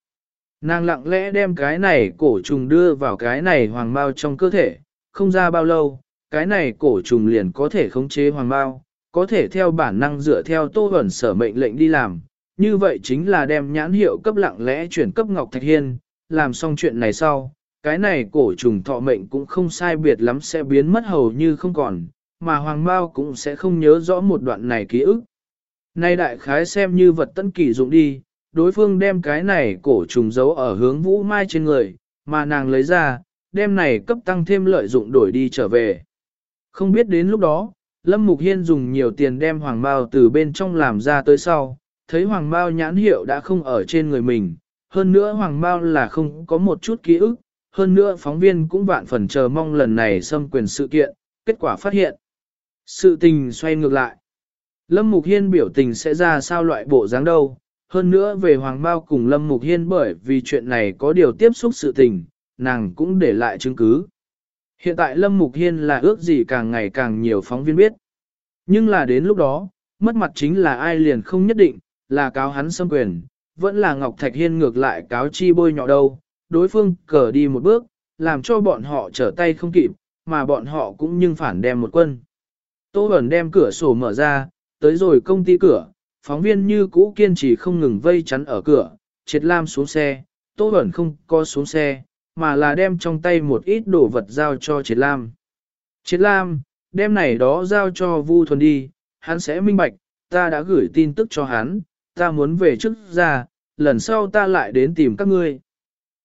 Nàng lặng lẽ đem cái này cổ trùng đưa vào cái này hoàng bao trong cơ thể, không ra bao lâu, cái này cổ trùng liền có thể khống chế hoàng bao, có thể theo bản năng dựa theo tô ẩn sở mệnh lệnh đi làm, như vậy chính là đem nhãn hiệu cấp lặng lẽ chuyển cấp Ngọc Thạch Hiên, làm xong chuyện này sau, cái này cổ trùng thọ mệnh cũng không sai biệt lắm sẽ biến mất hầu như không còn, mà Hoàng Mao cũng sẽ không nhớ rõ một đoạn này ký ức. Nay đại khái xem như vật tân kỳ dụng đi, đối phương đem cái này cổ trùng giấu ở hướng vũ mai trên người, mà nàng lấy ra, đem này cấp tăng thêm lợi dụng đổi đi trở về. Không biết đến lúc đó, Lâm Mục Hiên dùng nhiều tiền đem Hoàng Mao từ bên trong làm ra tới sau, thấy Hoàng bao nhãn hiệu đã không ở trên người mình, hơn nữa Hoàng bao là không có một chút ký ức, hơn nữa phóng viên cũng vạn phần chờ mong lần này xâm quyền sự kiện, kết quả phát hiện. Sự tình xoay ngược lại. Lâm Mục Hiên biểu tình sẽ ra sao loại bộ dáng đâu, hơn nữa về Hoàng Mao cùng Lâm Mục Hiên bởi vì chuyện này có điều tiếp xúc sự tình, nàng cũng để lại chứng cứ. Hiện tại Lâm Mục Hiên là ước gì càng ngày càng nhiều phóng viên biết. Nhưng là đến lúc đó, mất mặt chính là ai liền không nhất định, là cáo hắn xâm quyền, vẫn là Ngọc Thạch Hiên ngược lại cáo chi bôi nhọ đâu, đối phương cờ đi một bước, làm cho bọn họ trở tay không kịp, mà bọn họ cũng nhưng phản đem một quân. Tô Bẩn đem cửa sổ mở ra, tới rồi công ty cửa, phóng viên như cũ kiên trì không ngừng vây chắn ở cửa, triệt lam xuống xe, Tô Bẩn không có xuống xe, mà là đem trong tay một ít đồ vật giao cho triệt lam. Triệt lam, đem này đó giao cho Vu Thuần đi, hắn sẽ minh bạch, ta đã gửi tin tức cho hắn, ta muốn về trước ra, lần sau ta lại đến tìm các ngươi.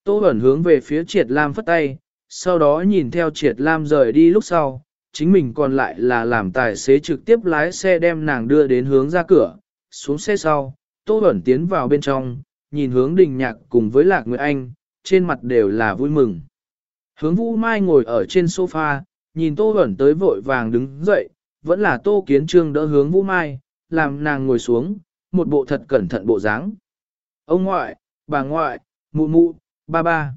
Tô Bẩn hướng về phía Triệt Lam phất tay, sau đó nhìn theo Triệt Lam rời đi lúc sau, chính mình còn lại là làm tài xế trực tiếp lái xe đem nàng đưa đến hướng ra cửa, xuống xe sau, Tô Bẩn tiến vào bên trong, nhìn hướng đình nhạc cùng với Lạc Nguyệt Anh, trên mặt đều là vui mừng. Hướng vũ mai ngồi ở trên sofa, nhìn tô ẩn tới vội vàng đứng dậy, vẫn là tô kiến trương đỡ hướng vũ mai, làm nàng ngồi xuống, một bộ thật cẩn thận bộ dáng. Ông ngoại, bà ngoại, mụ mụ, ba ba.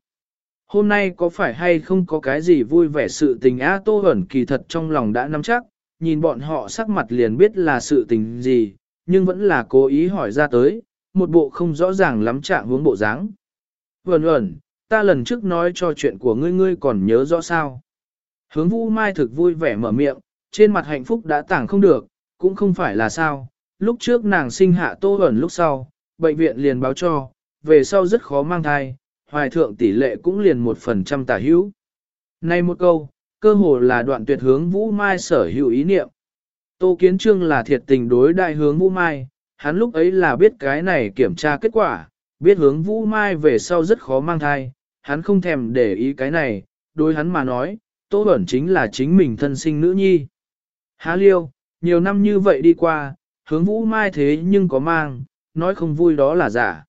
Hôm nay có phải hay không có cái gì vui vẻ sự tình á tô ẩn kỳ thật trong lòng đã nắm chắc, nhìn bọn họ sắc mặt liền biết là sự tình gì, nhưng vẫn là cố ý hỏi ra tới, một bộ không rõ ràng lắm trạng hướng bộ dáng. Vẩn ẩn, ta lần trước nói cho chuyện của ngươi ngươi còn nhớ rõ sao. Hướng vũ mai thực vui vẻ mở miệng, trên mặt hạnh phúc đã tảng không được, cũng không phải là sao. Lúc trước nàng sinh hạ tô ẩn lúc sau, bệnh viện liền báo cho, về sau rất khó mang thai, hoài thượng tỷ lệ cũng liền một phần trăm tả hữu. Này một câu, cơ hồ là đoạn tuyệt hướng Vũ Mai sở hữu ý niệm. Tô Kiến Trương là thiệt tình đối đại hướng Vũ Mai, hắn lúc ấy là biết cái này kiểm tra kết quả, biết hướng Vũ Mai về sau rất khó mang thai, hắn không thèm để ý cái này, đối hắn mà nói, Tô Bẩn chính là chính mình thân sinh nữ nhi. Há liêu, nhiều năm như vậy đi qua, hướng Vũ Mai thế nhưng có mang, nói không vui đó là giả.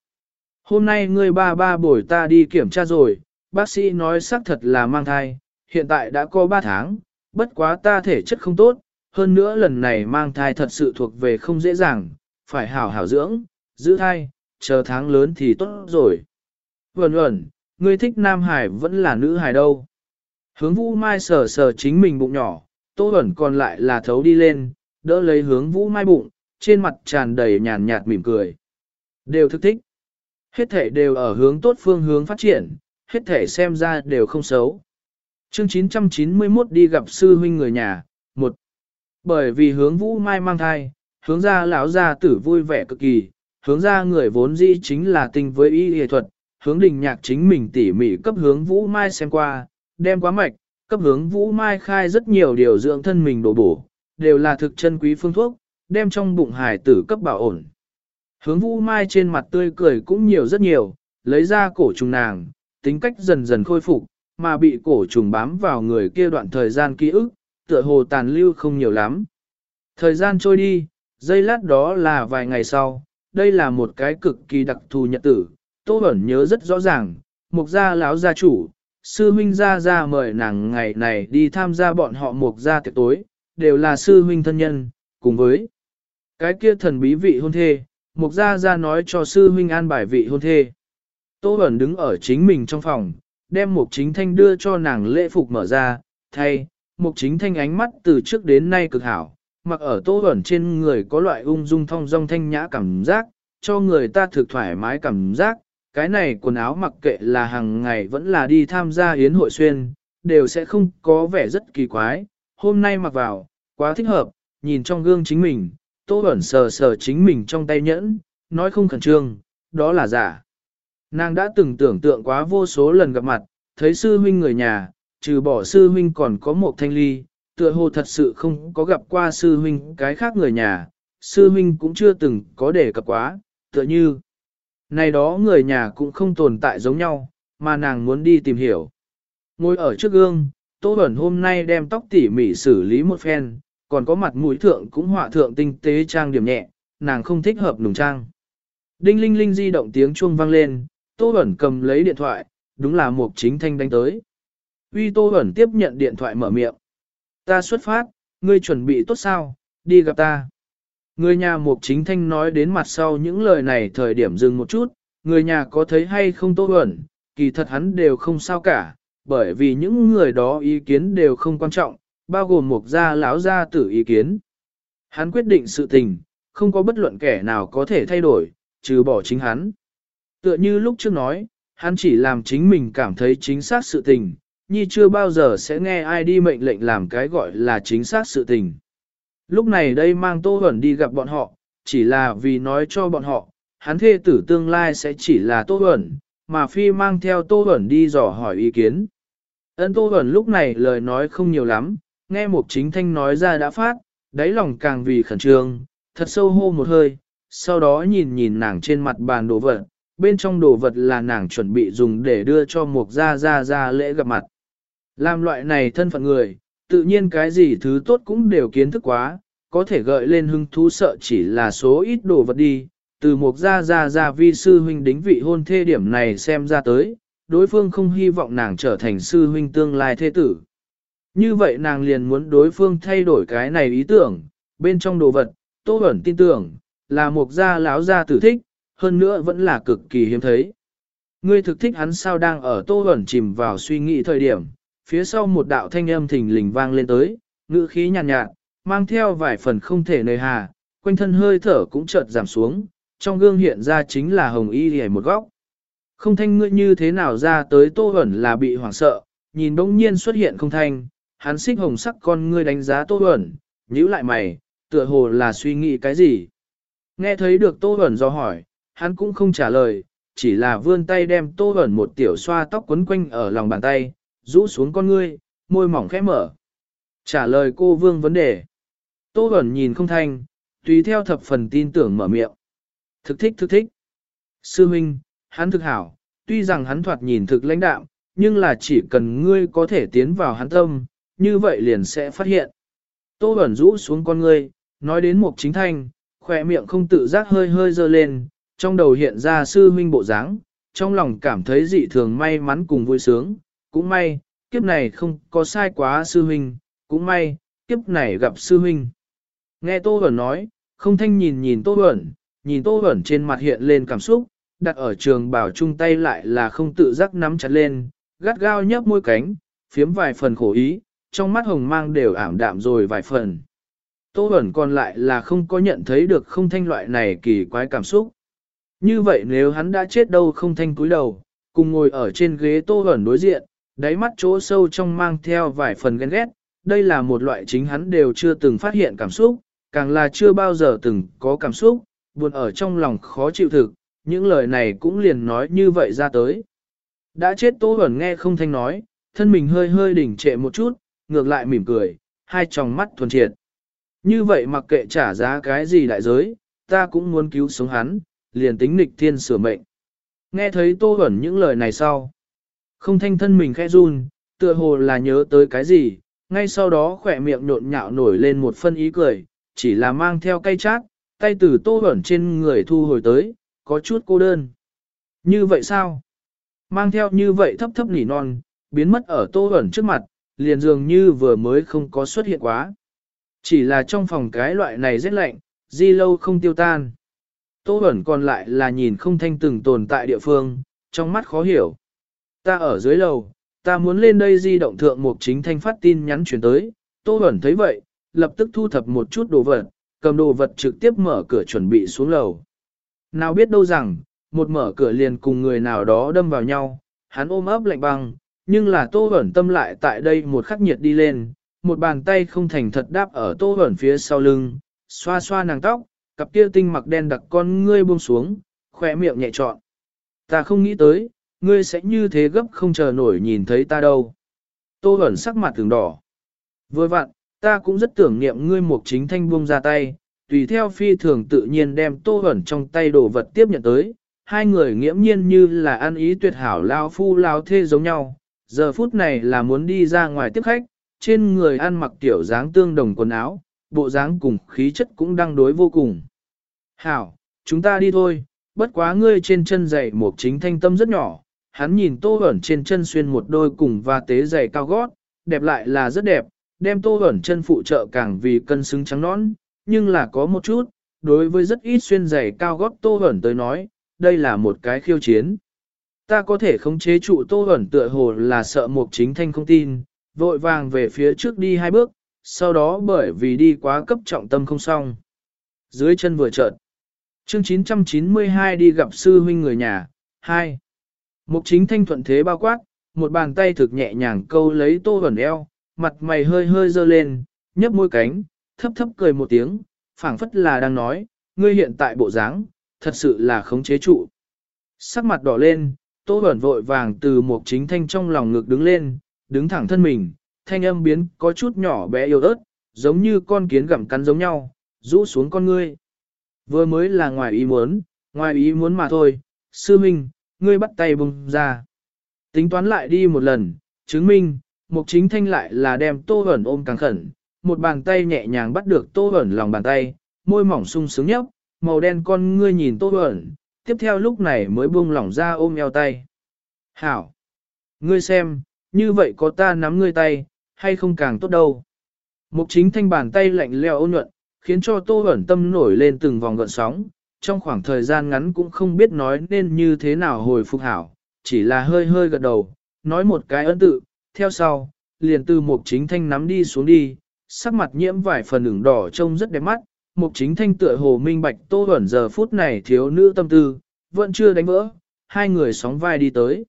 Hôm nay ngươi ba ba bổi ta đi kiểm tra rồi, bác sĩ nói xác thật là mang thai, hiện tại đã có 3 tháng, bất quá ta thể chất không tốt, hơn nữa lần này mang thai thật sự thuộc về không dễ dàng, phải hảo hảo dưỡng, giữ thai, chờ tháng lớn thì tốt rồi. Vẩn vẩn, ngươi thích nam hải vẫn là nữ hải đâu. Hướng vũ mai sờ sờ chính mình bụng nhỏ, tô ẩn còn lại là thấu đi lên, đỡ lấy hướng vũ mai bụng, trên mặt tràn đầy nhàn nhạt mỉm cười. Đều thức thích. Hết thể đều ở hướng tốt phương hướng phát triển, hết thể xem ra đều không xấu. Chương 991 đi gặp sư huynh người nhà, một Bởi vì hướng vũ mai mang thai, hướng ra lão gia tử vui vẻ cực kỳ, hướng ra người vốn dĩ chính là tình với y y thuật, hướng đình nhạc chính mình tỉ mỉ cấp hướng vũ mai xem qua, đem quá mạch, cấp hướng vũ mai khai rất nhiều điều dưỡng thân mình đổ bổ, đều là thực chân quý phương thuốc, đem trong bụng hải tử cấp bảo ổn. Hướng vũ mai trên mặt tươi cười cũng nhiều rất nhiều, lấy ra cổ trùng nàng, tính cách dần dần khôi phục, mà bị cổ trùng bám vào người kia đoạn thời gian ký ức, tựa hồ tàn lưu không nhiều lắm. Thời gian trôi đi, giây lát đó là vài ngày sau, đây là một cái cực kỳ đặc thù nhật tử, Tô Bẩn nhớ rất rõ ràng, mục gia lão gia chủ, sư huynh gia gia mời nàng ngày này đi tham gia bọn họ mục gia tiệc tối, đều là sư huynh thân nhân, cùng với cái kia thần bí vị hôn thê, mục gia gia nói cho sư huynh an bài vị hôn thê. Tô Bẩn đứng ở chính mình trong phòng, đem mục chính thanh đưa cho nàng lễ phục mở ra, thay, mục chính thanh ánh mắt từ trước đến nay cực hảo, mặc ở tô Bẩn trên người có loại ung dung thong dong thanh nhã cảm giác, cho người ta thực thoải mái cảm giác, cái này quần áo mặc kệ là hàng ngày vẫn là đi tham gia yến hội xuyên, đều sẽ không có vẻ rất kỳ quái, hôm nay mặc vào, quá thích hợp, nhìn trong gương chính mình, tô Bẩn sờ sờ chính mình trong tay nhẫn, nói không khẩn trương, đó là giả. Nàng đã từng tưởng tượng quá vô số lần gặp mặt, thấy sư huynh người nhà, trừ bỏ sư huynh còn có một thanh ly, tựa hồ thật sự không có gặp qua sư huynh cái khác người nhà, sư huynh cũng chưa từng có đề cập quá, tựa như này đó người nhà cũng không tồn tại giống nhau, mà nàng muốn đi tìm hiểu. Ngồi ở trước gương, Tô Bẩn hôm nay đem tóc tỉ mỉ xử lý một phen, còn có mặt mũi thượng cũng họa thượng tinh tế trang điểm nhẹ, nàng không thích hợp nùng trang. Đinh linh linh di động tiếng chuông vang lên, Tô Bẩn cầm lấy điện thoại, đúng là một chính thanh đánh tới. Uy Tô Bẩn tiếp nhận điện thoại mở miệng. Ta xuất phát, ngươi chuẩn bị tốt sao, đi gặp ta. Người nhà mục chính thanh nói đến mặt sau những lời này thời điểm dừng một chút, người nhà có thấy hay không tốt ẩn, kỳ thật hắn đều không sao cả, bởi vì những người đó ý kiến đều không quan trọng, bao gồm một gia lão gia tử ý kiến. Hắn quyết định sự tình, không có bất luận kẻ nào có thể thay đổi, trừ bỏ chính hắn. Tựa như lúc trước nói, hắn chỉ làm chính mình cảm thấy chính xác sự tình, nhi chưa bao giờ sẽ nghe ai đi mệnh lệnh làm cái gọi là chính xác sự tình. Lúc này đây mang Tô Huẩn đi gặp bọn họ, chỉ là vì nói cho bọn họ, hắn thê tử tương lai sẽ chỉ là Tô Huẩn, mà Phi mang theo Tô Huẩn đi dò hỏi ý kiến. Ân Tô Huẩn lúc này lời nói không nhiều lắm, nghe Mục chính thanh nói ra đã phát, đáy lòng càng vì khẩn trương, thật sâu hô một hơi, sau đó nhìn nhìn nàng trên mặt bàn đồ vật, bên trong đồ vật là nàng chuẩn bị dùng để đưa cho Mục gia gia gia lễ gặp mặt. Làm loại này thân phận người, tự nhiên cái gì thứ tốt cũng đều kiến thức quá, có thể gợi lên hứng thú sợ chỉ là số ít đồ vật đi. Từ Mục gia gia gia vi sư huynh đính vị hôn thê điểm này xem ra tới, đối phương không hy vọng nàng trở thành sư huynh tương lai thế tử. Như vậy nàng liền muốn đối phương thay đổi cái này ý tưởng, bên trong đồ vật, Tô Bẩn tin tưởng, là một gia láo gia tử thích, hơn nữa vẫn là cực kỳ hiếm thấy. Ngươi thực thích hắn sao đang ở Tô Bẩn chìm vào suy nghĩ thời điểm, phía sau một đạo thanh âm thình lình vang lên tới, ngữ khí nhàn nhạt, nhạt, mang theo vài phần không thể nơi hà, quanh thân hơi thở cũng chợt giảm xuống, trong gương hiện ra chính là hồng y hề một góc. Không thanh ngươi như thế nào ra tới Tô Bẩn là bị hoảng sợ, nhìn bỗng nhiên xuất hiện không thanh, hắn xích hồng sắc con ngươi đánh giá Tô Huẩn, nhíu lại mày, tựa hồ là suy nghĩ cái gì. Nghe thấy được Tô Huẩn do hỏi, hắn cũng không trả lời, chỉ là vươn tay đem Tô Huẩn một tiểu xoa tóc quấn quanh ở lòng bàn tay, rũ xuống con ngươi, môi mỏng khẽ mở. Trả lời cô Vương vấn đề. Tô Huẩn nhìn không thanh, tùy theo thập phần tin tưởng mở miệng. Thực thích thực thích. Sư Minh, hắn thực hảo, tuy rằng hắn thoạt nhìn thực lãnh đạm, nhưng là chỉ cần ngươi có thể tiến vào hắn tâm, như vậy liền sẽ phát hiện. Tô Bẩn rũ xuống con ngươi, nói đến mục chính thanh, khỏe miệng không tự giác hơi hơi dơ lên, trong đầu hiện ra sư huynh bộ dáng, trong lòng cảm thấy dị thường may mắn cùng vui sướng, cũng may, kiếp này không có sai quá sư huynh, cũng may, kiếp này gặp sư huynh. Nghe Tô Bẩn nói, không thanh nhìn nhìn Tô Bẩn, nhìn Tô Bẩn trên mặt hiện lên cảm xúc, đặt ở trường bảo chung tay lại là không tự giác nắm chặt lên, gắt gao nhấp môi cánh, phiếm vài phần khổ ý, trong mắt hồng mang đều ảm đạm rồi vài phần. Tô Bẩn còn lại là không có nhận thấy được không thanh loại này kỳ quái cảm xúc. Như vậy nếu hắn đã chết đâu không thanh cúi đầu, cùng ngồi ở trên ghế Tô Bẩn đối diện, đáy mắt chỗ sâu trong mang theo vài phần ghen ghét, đây là một loại chính hắn đều chưa từng phát hiện cảm xúc, càng là chưa bao giờ từng có cảm xúc, buồn ở trong lòng khó chịu thực, những lời này cũng liền nói như vậy ra tới. Đã chết Tô Bẩn nghe không thanh nói, thân mình hơi hơi đỉnh trệ một chút, ngược lại mỉm cười, hai tròng mắt thuần triệt. Như vậy mặc kệ trả giá cái gì đại giới, ta cũng muốn cứu sống hắn, liền tính nịch thiên sửa mệnh. Nghe thấy Tô Bẩn những lời này sau. Không thanh thân mình khẽ run, tựa hồ là nhớ tới cái gì, ngay sau đó khỏe miệng nhộn nhạo nổi lên một phân ý cười, chỉ là mang theo cây chát, tay từ Tô Bẩn trên người thu hồi tới, có chút cô đơn. Như vậy sao? Mang theo như vậy thấp thấp nỉ non, biến mất ở Tô Bẩn trước mặt, liền dường như vừa mới không có xuất hiện quá. Chỉ là trong phòng cái loại này rất lạnh, di lâu không tiêu tan. Tô ẩn còn lại là nhìn không thanh từng tồn tại địa phương, trong mắt khó hiểu. Ta ở dưới lầu, ta muốn lên đây di động thượng một chính thanh phát tin nhắn chuyển tới. Tô ẩn thấy vậy, lập tức thu thập một chút đồ vật, cầm đồ vật trực tiếp mở cửa chuẩn bị xuống lầu. Nào biết đâu rằng, một mở cửa liền cùng người nào đó đâm vào nhau, hắn ôm ấp lạnh băng, nhưng là tô ẩn tâm lại tại đây một khắc nhiệt đi lên, một bàn tay không thành thật đáp ở tô ẩn phía sau lưng, xoa xoa nàng tóc, cặp kia tinh mặc đen đặc con ngươi buông xuống, khỏe miệng nhẹ trọn. Ta không nghĩ tới, ngươi sẽ như thế gấp không chờ nổi nhìn thấy ta đâu. Tô ẩn sắc mặt thường đỏ. Vừa vặn, ta cũng rất tưởng niệm ngươi một chính thanh buông ra tay, tùy theo phi thường tự nhiên đem tô ẩn trong tay đồ vật tiếp nhận tới, hai người nghiễm nhiên như là ăn ý tuyệt hảo lao phu lao thê giống nhau, giờ phút này là muốn đi ra ngoài tiếp khách, trên người ăn mặc tiểu dáng tương đồng quần áo, bộ dáng cùng khí chất cũng đang đối vô cùng. Hảo, chúng ta đi thôi, bất quá ngươi trên chân giày một chính thanh tâm rất nhỏ, hắn nhìn tô ẩn trên chân xuyên một đôi cùng và tế giày cao gót, đẹp lại là rất đẹp, đem tô ẩn chân phụ trợ càng vì cân xứng trắng nõn, nhưng là có một chút, đối với rất ít xuyên giày cao gót tô ẩn tới nói, đây là một cái khiêu chiến. Ta có thể khống chế trụ tô ẩn tựa hồ là sợ mục chính thanh không tin, vội vàng về phía trước đi hai bước, sau đó bởi vì đi quá cấp trọng tâm không xong. Dưới chân vừa chợt Chương 992 đi gặp sư huynh người nhà, 2. Mục chính thanh thuận thế bao quát, một bàn tay thực nhẹ nhàng câu lấy tô ẩn eo, mặt mày hơi hơi dơ lên, nhấp môi cánh, thấp thấp cười một tiếng, phảng phất là đang nói, ngươi hiện tại bộ dáng, thật sự là khống chế trụ. Sắc mặt đỏ lên, Tô Bẩn vội vàng từ một chính thanh trong lòng ngực đứng lên, đứng thẳng thân mình, thanh âm biến có chút nhỏ bé yếu ớt, giống như con kiến gặm cắn giống nhau, rũ xuống con ngươi. Vừa mới là ngoài ý muốn, ngoài ý muốn mà thôi, sư minh, ngươi bắt tay bùng ra. Tính toán lại đi một lần, chứng minh, mục chính thanh lại là đem Tô Bẩn ôm càng khẩn, một bàn tay nhẹ nhàng bắt được Tô Bẩn lòng bàn tay, môi mỏng sung sướng nhấp, màu đen con ngươi nhìn Tô Bẩn, tiếp theo lúc này mới buông lỏng ra ôm eo tay. Hảo! Ngươi xem, như vậy có ta nắm ngươi tay, hay không càng tốt đâu. Mục chính thanh bàn tay lạnh leo ôn nhuận, khiến cho tô ẩn tâm nổi lên từng vòng gợn sóng, trong khoảng thời gian ngắn cũng không biết nói nên như thế nào hồi phục hảo, chỉ là hơi hơi gật đầu, nói một cái ấn tự, theo sau, liền từ mục chính thanh nắm đi xuống đi, sắc mặt nhiễm vài phần ửng đỏ trông rất đẹp mắt, mục chính thanh tựa hồ minh bạch tô ẩn giờ phút này thiếu nữ tâm tư, vẫn chưa đánh vỡ, hai người sóng vai đi tới.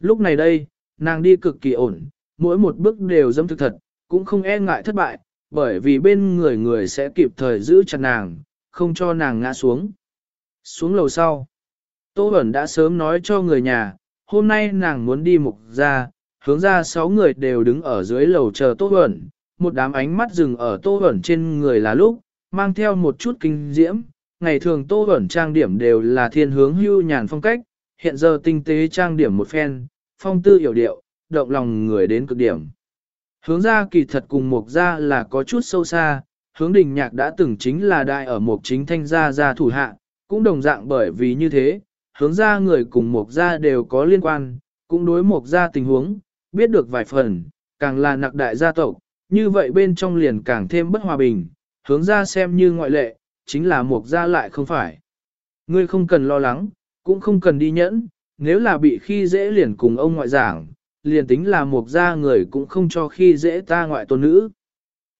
Lúc này đây, nàng đi cực kỳ ổn, mỗi một bước đều dâm thực thật, cũng không e ngại thất bại, bởi vì bên người người sẽ kịp thời giữ chặt nàng, không cho nàng ngã xuống. Xuống lầu sau, Tô Bẩn đã sớm nói cho người nhà, hôm nay nàng muốn đi mục ra, hướng ra sáu người đều đứng ở dưới lầu chờ Tô Bẩn, một đám ánh mắt dừng ở Tô Bẩn trên người là lúc, mang theo một chút kinh diễm, ngày thường Tô ẩn trang điểm đều là thiên hướng hưu nhàn phong cách, hiện giờ tinh tế trang điểm một phen, phong tư hiểu điệu, động lòng người đến cực điểm. Hướng ra kỳ thật cùng mục ra là có chút sâu xa, hướng đình nhạc đã từng chính là đại ở mục chính thanh gia gia thủ hạ, cũng đồng dạng bởi vì như thế, hướng ra người cùng mục ra đều có liên quan, cũng đối mục ra tình huống, biết được vài phần, càng là nặc đại gia tộc, như vậy bên trong liền càng thêm bất hòa bình, hướng ra xem như ngoại lệ, chính là mục ra lại không phải. Ngươi không cần lo lắng, cũng không cần đi nhẫn, nếu là bị khi dễ liền cùng ông ngoại giảng, liền tính là mục gia người cũng không cho khi dễ ta ngoại tôn nữ.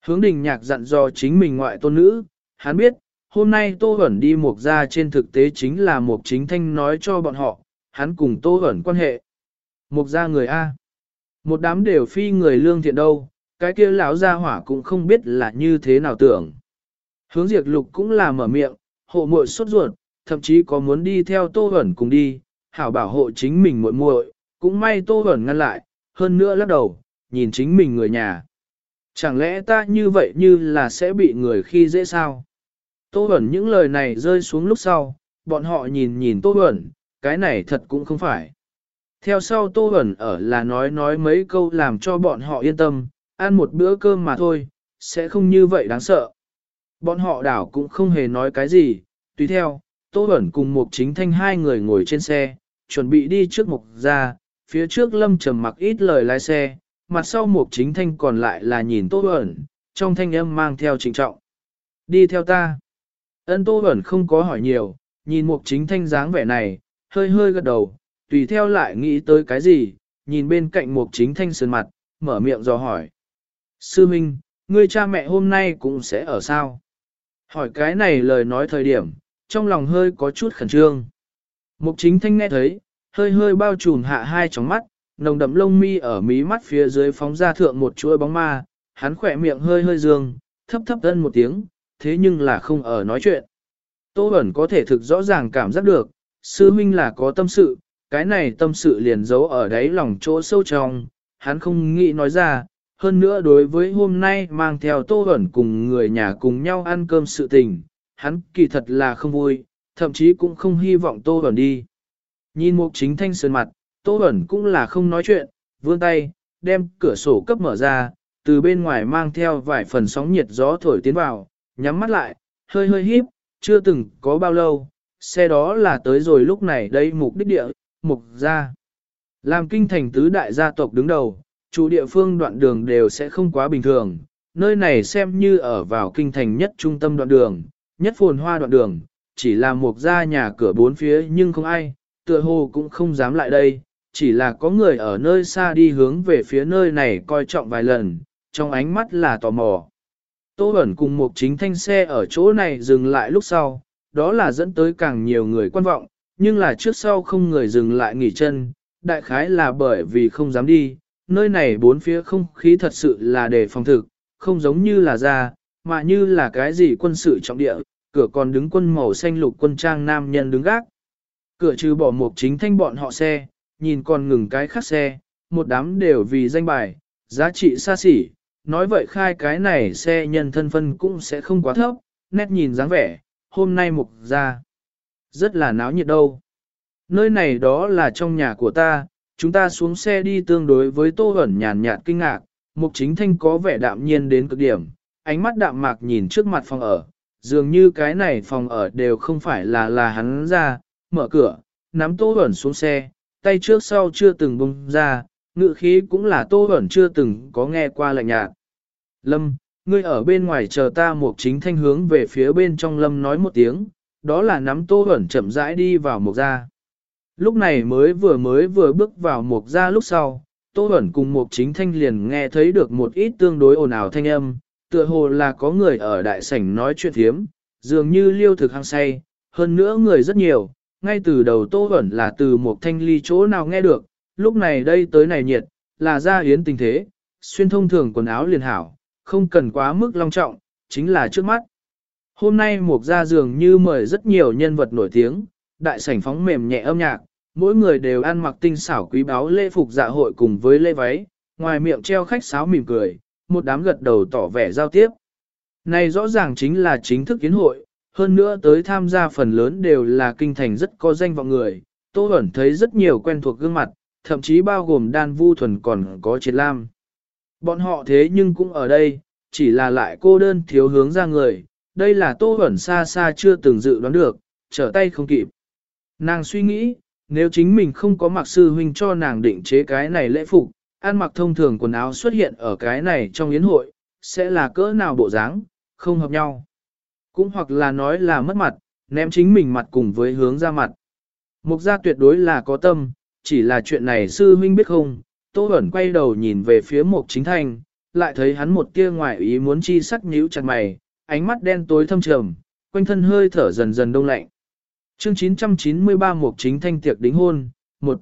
Hướng đình nhạc dặn dò chính mình ngoại tôn nữ, hắn biết, hôm nay Tô Hẩn đi mục gia trên thực tế chính là mục chính thanh nói cho bọn họ, hắn cùng Tô Hẩn quan hệ. Mục gia người A. Một đám đều phi người lương thiện đâu, cái kia lão gia hỏa cũng không biết là như thế nào tưởng. Hướng diệt lục cũng là mở miệng, hộ muội sốt ruột, thậm chí có muốn đi theo Tô ẩn cùng đi, hảo bảo hộ chính mình muội muội, cũng may Tô ẩn ngăn lại, hơn nữa lắc đầu, nhìn chính mình người nhà. Chẳng lẽ ta như vậy như là sẽ bị người khi dễ sao? Tô ẩn những lời này rơi xuống lúc sau, bọn họ nhìn nhìn Tô ẩn, cái này thật cũng không phải. Theo sau Tô Hẩn ở là nói nói mấy câu làm cho bọn họ yên tâm, ăn một bữa cơm mà thôi, sẽ không như vậy đáng sợ. Bọn họ đảo cũng không hề nói cái gì, tùy theo, Tô Bẩn cùng một chính thanh hai người ngồi trên xe, chuẩn bị đi trước mục ra, phía trước lâm trầm mặc ít lời lái xe, mặt sau một chính thanh còn lại là nhìn Tô Bẩn, trong thanh âm mang theo trịnh trọng. Đi theo ta. Ân Tô Bẩn không có hỏi nhiều, nhìn một chính thanh dáng vẻ này, hơi hơi gật đầu, tùy theo lại nghĩ tới cái gì, nhìn bên cạnh một chính thanh sơn mặt, mở miệng dò hỏi. Sư Minh, ngươi cha mẹ hôm nay cũng sẽ ở sao? Hỏi cái này lời nói thời điểm, trong lòng hơi có chút khẩn trương. Mục chính thanh nghe thấy, hơi hơi bao trùm hạ hai tròng mắt, nồng đậm lông mi ở mí mắt phía dưới phóng ra thượng một chuỗi bóng ma, hắn khỏe miệng hơi hơi dương, thấp thấp thân một tiếng, thế nhưng là không ở nói chuyện. Tô Bẩn có thể thực rõ ràng cảm giác được, sư huynh là có tâm sự, cái này tâm sự liền giấu ở đáy lòng chỗ sâu trong, hắn không nghĩ nói ra, hơn nữa đối với hôm nay mang theo Tô ẩn cùng người nhà cùng nhau ăn cơm sự tình, hắn kỳ thật là không vui, thậm chí cũng không hy vọng Tô ẩn đi. Nhìn mục chính thanh sơn mặt, Tô ẩn cũng là không nói chuyện, vươn tay, đem cửa sổ cấp mở ra, từ bên ngoài mang theo vài phần sóng nhiệt gió thổi tiến vào, nhắm mắt lại, hơi hơi híp, chưa từng có bao lâu, xe đó là tới rồi lúc này đây mục đích địa, mục ra. Làm kinh thành tứ đại gia tộc đứng đầu, chủ địa phương đoạn đường đều sẽ không quá bình thường, nơi này xem như ở vào kinh thành nhất trung tâm đoạn đường, nhất phồn hoa đoạn đường, chỉ là một gia nhà cửa bốn phía nhưng không ai, tựa hồ cũng không dám lại đây, chỉ là có người ở nơi xa đi hướng về phía nơi này coi trọng vài lần, trong ánh mắt là tò mò. Tô ẩn cùng một chính thanh xe ở chỗ này dừng lại lúc sau, đó là dẫn tới càng nhiều người quan vọng, nhưng là trước sau không người dừng lại nghỉ chân, đại khái là bởi vì không dám đi, nơi này bốn phía không khí thật sự là để phòng thực, không giống như là ra, mà như là cái gì quân sự trọng địa, cửa còn đứng quân màu xanh lục quân trang nam nhân đứng gác. Cửa trừ bỏ một chính thanh bọn họ xe, nhìn còn ngừng cái khác xe, một đám đều vì danh bài, giá trị xa xỉ, nói vậy khai cái này xe nhân thân phân cũng sẽ không quá thấp, nét nhìn dáng vẻ, hôm nay mục ra. Rất là náo nhiệt đâu. Nơi này đó là trong nhà của ta, chúng ta xuống xe đi tương đối với tô ẩn nhàn nhạt kinh ngạc, mục chính thanh có vẻ đạm nhiên đến cực điểm, ánh mắt đạm mạc nhìn trước mặt phòng ở, dường như cái này phòng ở đều không phải là là hắn ra, mở cửa, nắm tô ẩn xuống xe, tay trước sau chưa từng bung ra, ngự khí cũng là Tô hẩn chưa từng có nghe qua lạnh nhạt. Lâm, ngươi ở bên ngoài chờ ta mục chính thanh hướng về phía bên trong Lâm nói một tiếng, đó là nắm Tô hẩn chậm rãi đi vào một ra Lúc này mới vừa mới vừa bước vào một gia lúc sau, Tô Huẩn cùng một chính thanh liền nghe thấy được một ít tương đối ồn ào thanh âm, tựa hồ là có người ở đại sảnh nói chuyện thiếm, dường như liêu thực hăng say, hơn nữa người rất nhiều, ngay từ đầu Tô Huẩn là từ một thanh ly chỗ nào nghe được, lúc này đây tới này nhiệt, là ra yến tình thế, xuyên thông thường quần áo liền hảo, không cần quá mức long trọng, chính là trước mắt. Hôm nay một gia dường như mời rất nhiều nhân vật nổi tiếng, đại sảnh phóng mềm nhẹ âm nhạc, mỗi người đều ăn mặc tinh xảo quý báu lễ phục dạ hội cùng với lễ váy, ngoài miệng treo khách sáo mỉm cười, một đám gật đầu tỏ vẻ giao tiếp. Này rõ ràng chính là chính thức kiến hội, hơn nữa tới tham gia phần lớn đều là kinh thành rất có danh vọng người, Tô Huẩn thấy rất nhiều quen thuộc gương mặt, thậm chí bao gồm đan vu thuần còn có triệt lam. Bọn họ thế nhưng cũng ở đây, chỉ là lại cô đơn thiếu hướng ra người, đây là Tô Huẩn xa xa chưa từng dự đoán được, trở tay không kịp. Nàng suy nghĩ, nếu chính mình không có mặc sư huynh cho nàng định chế cái này lễ phục, ăn mặc thông thường quần áo xuất hiện ở cái này trong yến hội, sẽ là cỡ nào bộ dáng, không hợp nhau. Cũng hoặc là nói là mất mặt, ném chính mình mặt cùng với hướng ra mặt. Mục gia tuyệt đối là có tâm, chỉ là chuyện này sư huynh biết không, Tô Bẩn quay đầu nhìn về phía mục chính thanh, lại thấy hắn một tia ngoài ý muốn chi sắc nhíu chặt mày, ánh mắt đen tối thâm trầm, quanh thân hơi thở dần dần đông lạnh. Chương 993 Mục Chính Thanh tiệc đính hôn, một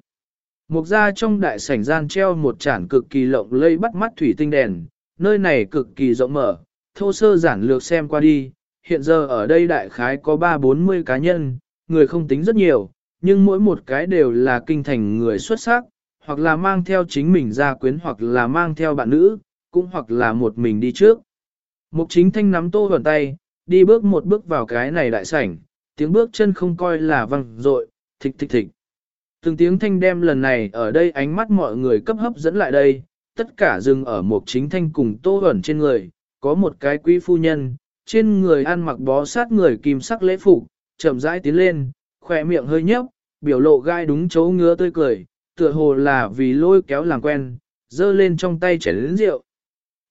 Mục gia trong đại sảnh gian treo một chản cực kỳ lộng lây bắt mắt thủy tinh đèn, nơi này cực kỳ rộng mở, thô sơ giản lược xem qua đi, hiện giờ ở đây đại khái có 3-40 cá nhân, người không tính rất nhiều, nhưng mỗi một cái đều là kinh thành người xuất sắc, hoặc là mang theo chính mình ra quyến hoặc là mang theo bạn nữ, cũng hoặc là một mình đi trước. Mục chính thanh nắm tô vào tay, đi bước một bước vào cái này đại sảnh, tiếng bước chân không coi là văng rội, thịch thịch thịch. Từng tiếng thanh đem lần này ở đây ánh mắt mọi người cấp hấp dẫn lại đây, tất cả dừng ở một chính thanh cùng tô ẩn trên người, có một cái quý phu nhân, trên người ăn mặc bó sát người kim sắc lễ phục, chậm rãi tiến lên, khỏe miệng hơi nhấp, biểu lộ gai đúng chỗ ngứa tươi cười, tựa hồ là vì lôi kéo làm quen, dơ lên trong tay chén lĩnh rượu.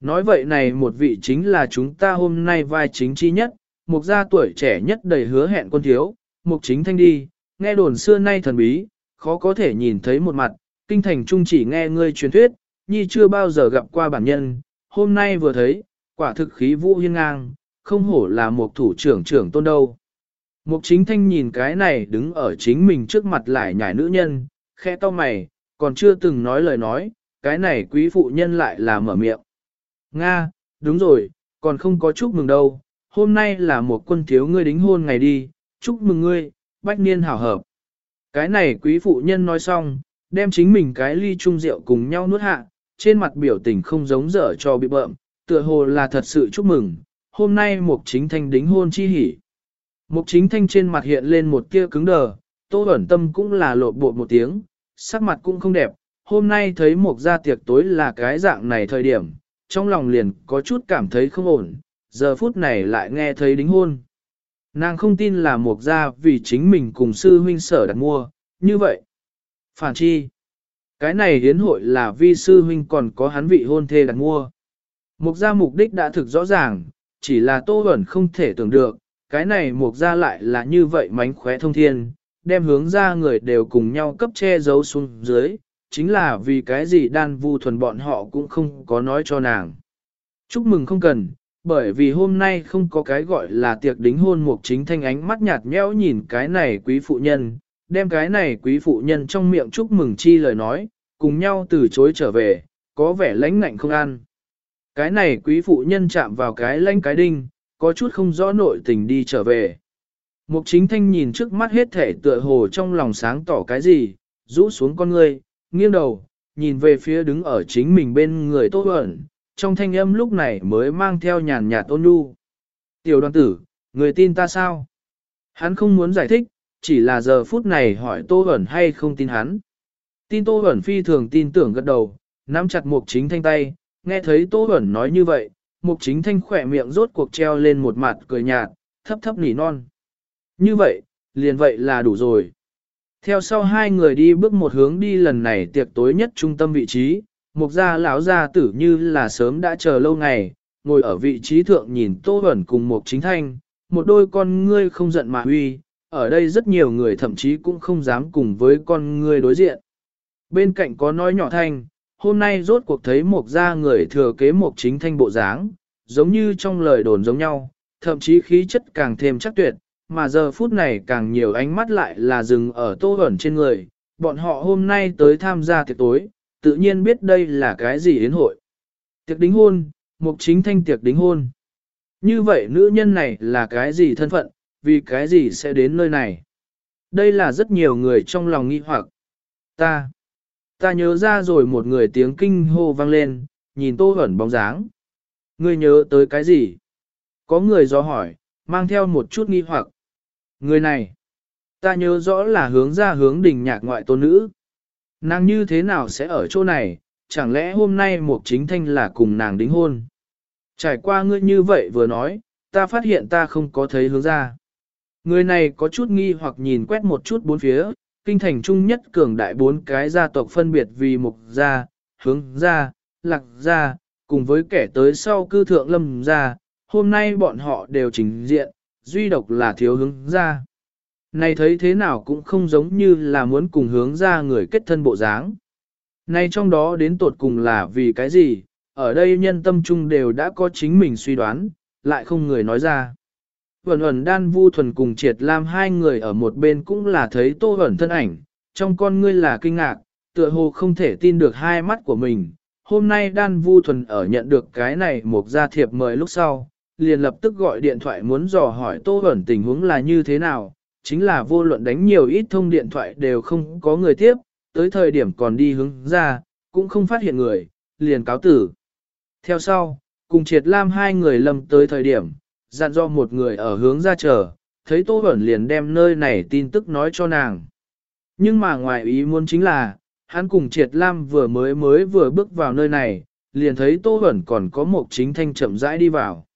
Nói vậy này một vị chính là chúng ta hôm nay vai chính chi nhất, mục gia tuổi trẻ nhất đầy hứa hẹn quân thiếu, mục chính thanh đi, nghe đồn xưa nay thần bí, khó có thể nhìn thấy một mặt, kinh thành trung chỉ nghe ngươi truyền thuyết, nhi chưa bao giờ gặp qua bản nhân, hôm nay vừa thấy, quả thực khí vũ hiên ngang, không hổ là một thủ trưởng trưởng tôn đâu. Mục chính thanh nhìn cái này đứng ở chính mình trước mặt lại nhảy nữ nhân, khẽ to mày, còn chưa từng nói lời nói, cái này quý phụ nhân lại là mở miệng. Nga, đúng rồi, còn không có chúc mừng đâu, hôm nay là một quân thiếu ngươi đính hôn ngày đi, chúc mừng ngươi, bách niên hảo hợp. Cái này quý phụ nhân nói xong, đem chính mình cái ly chung rượu cùng nhau nuốt hạ, trên mặt biểu tình không giống dở cho bị bợm, tựa hồ là thật sự chúc mừng, hôm nay Mục Chính Thanh đính hôn chi hỉ. Mục Chính Thanh trên mặt hiện lên một tia cứng đờ, Tô Bẩn Tâm cũng là lộ bộ một tiếng, sắc mặt cũng không đẹp, hôm nay thấy Mục gia tiệc tối là cái dạng này thời điểm, trong lòng liền có chút cảm thấy không ổn, giờ phút này lại nghe thấy đính hôn. Nàng không tin là Mục gia vì chính mình cùng sư huynh sở đặt mua, như vậy. Phản chi. Cái này hiến hội là vi sư huynh còn có hắn vị hôn thê đặt mua. Mục gia mục đích đã thực rõ ràng, chỉ là Tô ẩn không thể tưởng được, cái này mục Gia lại là như vậy mánh khóe thông thiên, đem hướng ra người đều cùng nhau cấp che giấu xuống dưới, chính là vì cái gì đan vu thuần bọn họ cũng không có nói cho nàng. Chúc mừng không cần, bởi vì hôm nay không có cái gọi là tiệc đính hôn mục chính thanh ánh mắt nhạt nhẽo nhìn cái này quý phụ nhân, đem cái này quý phụ nhân trong miệng chúc mừng chi lời nói, cùng nhau từ chối trở về, có vẻ lãnh ngạnh không ăn. Cái này quý phụ nhân chạm vào cái lãnh cái đinh, có chút không rõ nội tình đi trở về. Mục chính thanh nhìn trước mắt hết thể tựa hồ trong lòng sáng tỏ cái gì, rũ xuống con ngươi, nghiêng đầu, nhìn về phía đứng ở chính mình bên người tốt ẩn, trong thanh âm lúc này mới mang theo nhàn nhạt ôn nhu. Tiểu đoàn tử, người tin ta sao? Hắn không muốn giải thích, chỉ là giờ phút này hỏi tô ẩn hay không tin hắn. Tin tô ẩn phi thường tin tưởng gật đầu, nắm chặt mục chính thanh tay, Nghe thấy Tô Bẩn nói như vậy, mục chính thanh khỏe miệng rốt cuộc treo lên một mặt cười nhạt, thấp thấp nỉ non. Như vậy, liền vậy là đủ rồi. Theo sau hai người đi bước một hướng đi lần này tiệc tối nhất trung tâm vị trí, mục gia lão gia tử như là sớm đã chờ lâu ngày, ngồi ở vị trí thượng nhìn Tô Huẩn cùng Mục chính thanh, một đôi con ngươi không giận mà huy, ở đây rất nhiều người thậm chí cũng không dám cùng với con ngươi đối diện. Bên cạnh có nói nhỏ thanh, hôm nay rốt cuộc thấy Mục gia người thừa kế Mục chính thanh bộ dáng, giống như trong lời đồn giống nhau, thậm chí khí chất càng thêm chắc tuyệt, mà giờ phút này càng nhiều ánh mắt lại là dừng ở tô ẩn trên người. Bọn họ hôm nay tới tham gia tiệc tối, tự nhiên biết đây là cái gì đến hội. Tiệc đính hôn, mục chính thanh tiệc đính hôn. Như vậy nữ nhân này là cái gì thân phận, vì cái gì sẽ đến nơi này? Đây là rất nhiều người trong lòng nghi hoặc. Ta, ta nhớ ra rồi một người tiếng kinh hô vang lên, nhìn tô ẩn bóng dáng. Ngươi nhớ tới cái gì? Có người do hỏi, mang theo một chút nghi hoặc. Người này, ta nhớ rõ là hướng ra hướng đỉnh nhạc ngoại tôn nữ. Nàng như thế nào sẽ ở chỗ này, chẳng lẽ hôm nay mục chính thanh là cùng nàng đính hôn? Trải qua ngươi như vậy vừa nói, ta phát hiện ta không có thấy hướng ra. Người này có chút nghi hoặc nhìn quét một chút bốn phía, kinh thành trung nhất cường đại bốn cái gia tộc phân biệt vì mục gia, hướng gia, lạc gia, cùng với kẻ tới sau cư thượng lâm gia, hôm nay bọn họ đều trình diện, duy độc là thiếu hướng gia. Này thấy thế nào cũng không giống như là muốn cùng hướng ra người kết thân bộ dáng. Này trong đó đến tột cùng là vì cái gì, ở đây nhân tâm trung đều đã có chính mình suy đoán, lại không người nói ra. Vẩn ẩn đan vu thuần cùng triệt lam hai người ở một bên cũng là thấy tô ẩn thân ảnh, trong con ngươi là kinh ngạc, tựa hồ không thể tin được hai mắt của mình. Hôm nay đan vu thuần ở nhận được cái này một gia thiệp mời lúc sau, liền lập tức gọi điện thoại muốn dò hỏi Tô ẩn tình huống là như thế nào, chính là vô luận đánh nhiều ít thông điện thoại đều không có người tiếp, tới thời điểm còn đi hướng ra, cũng không phát hiện người, liền cáo tử. Theo sau, cùng triệt lam hai người lầm tới thời điểm, dặn do một người ở hướng ra chờ, thấy Tô Bẩn liền đem nơi này tin tức nói cho nàng. Nhưng mà ngoài ý muốn chính là, hắn cùng triệt lam vừa mới mới vừa bước vào nơi này, liền thấy Tô Bẩn còn có một chính thanh chậm rãi đi vào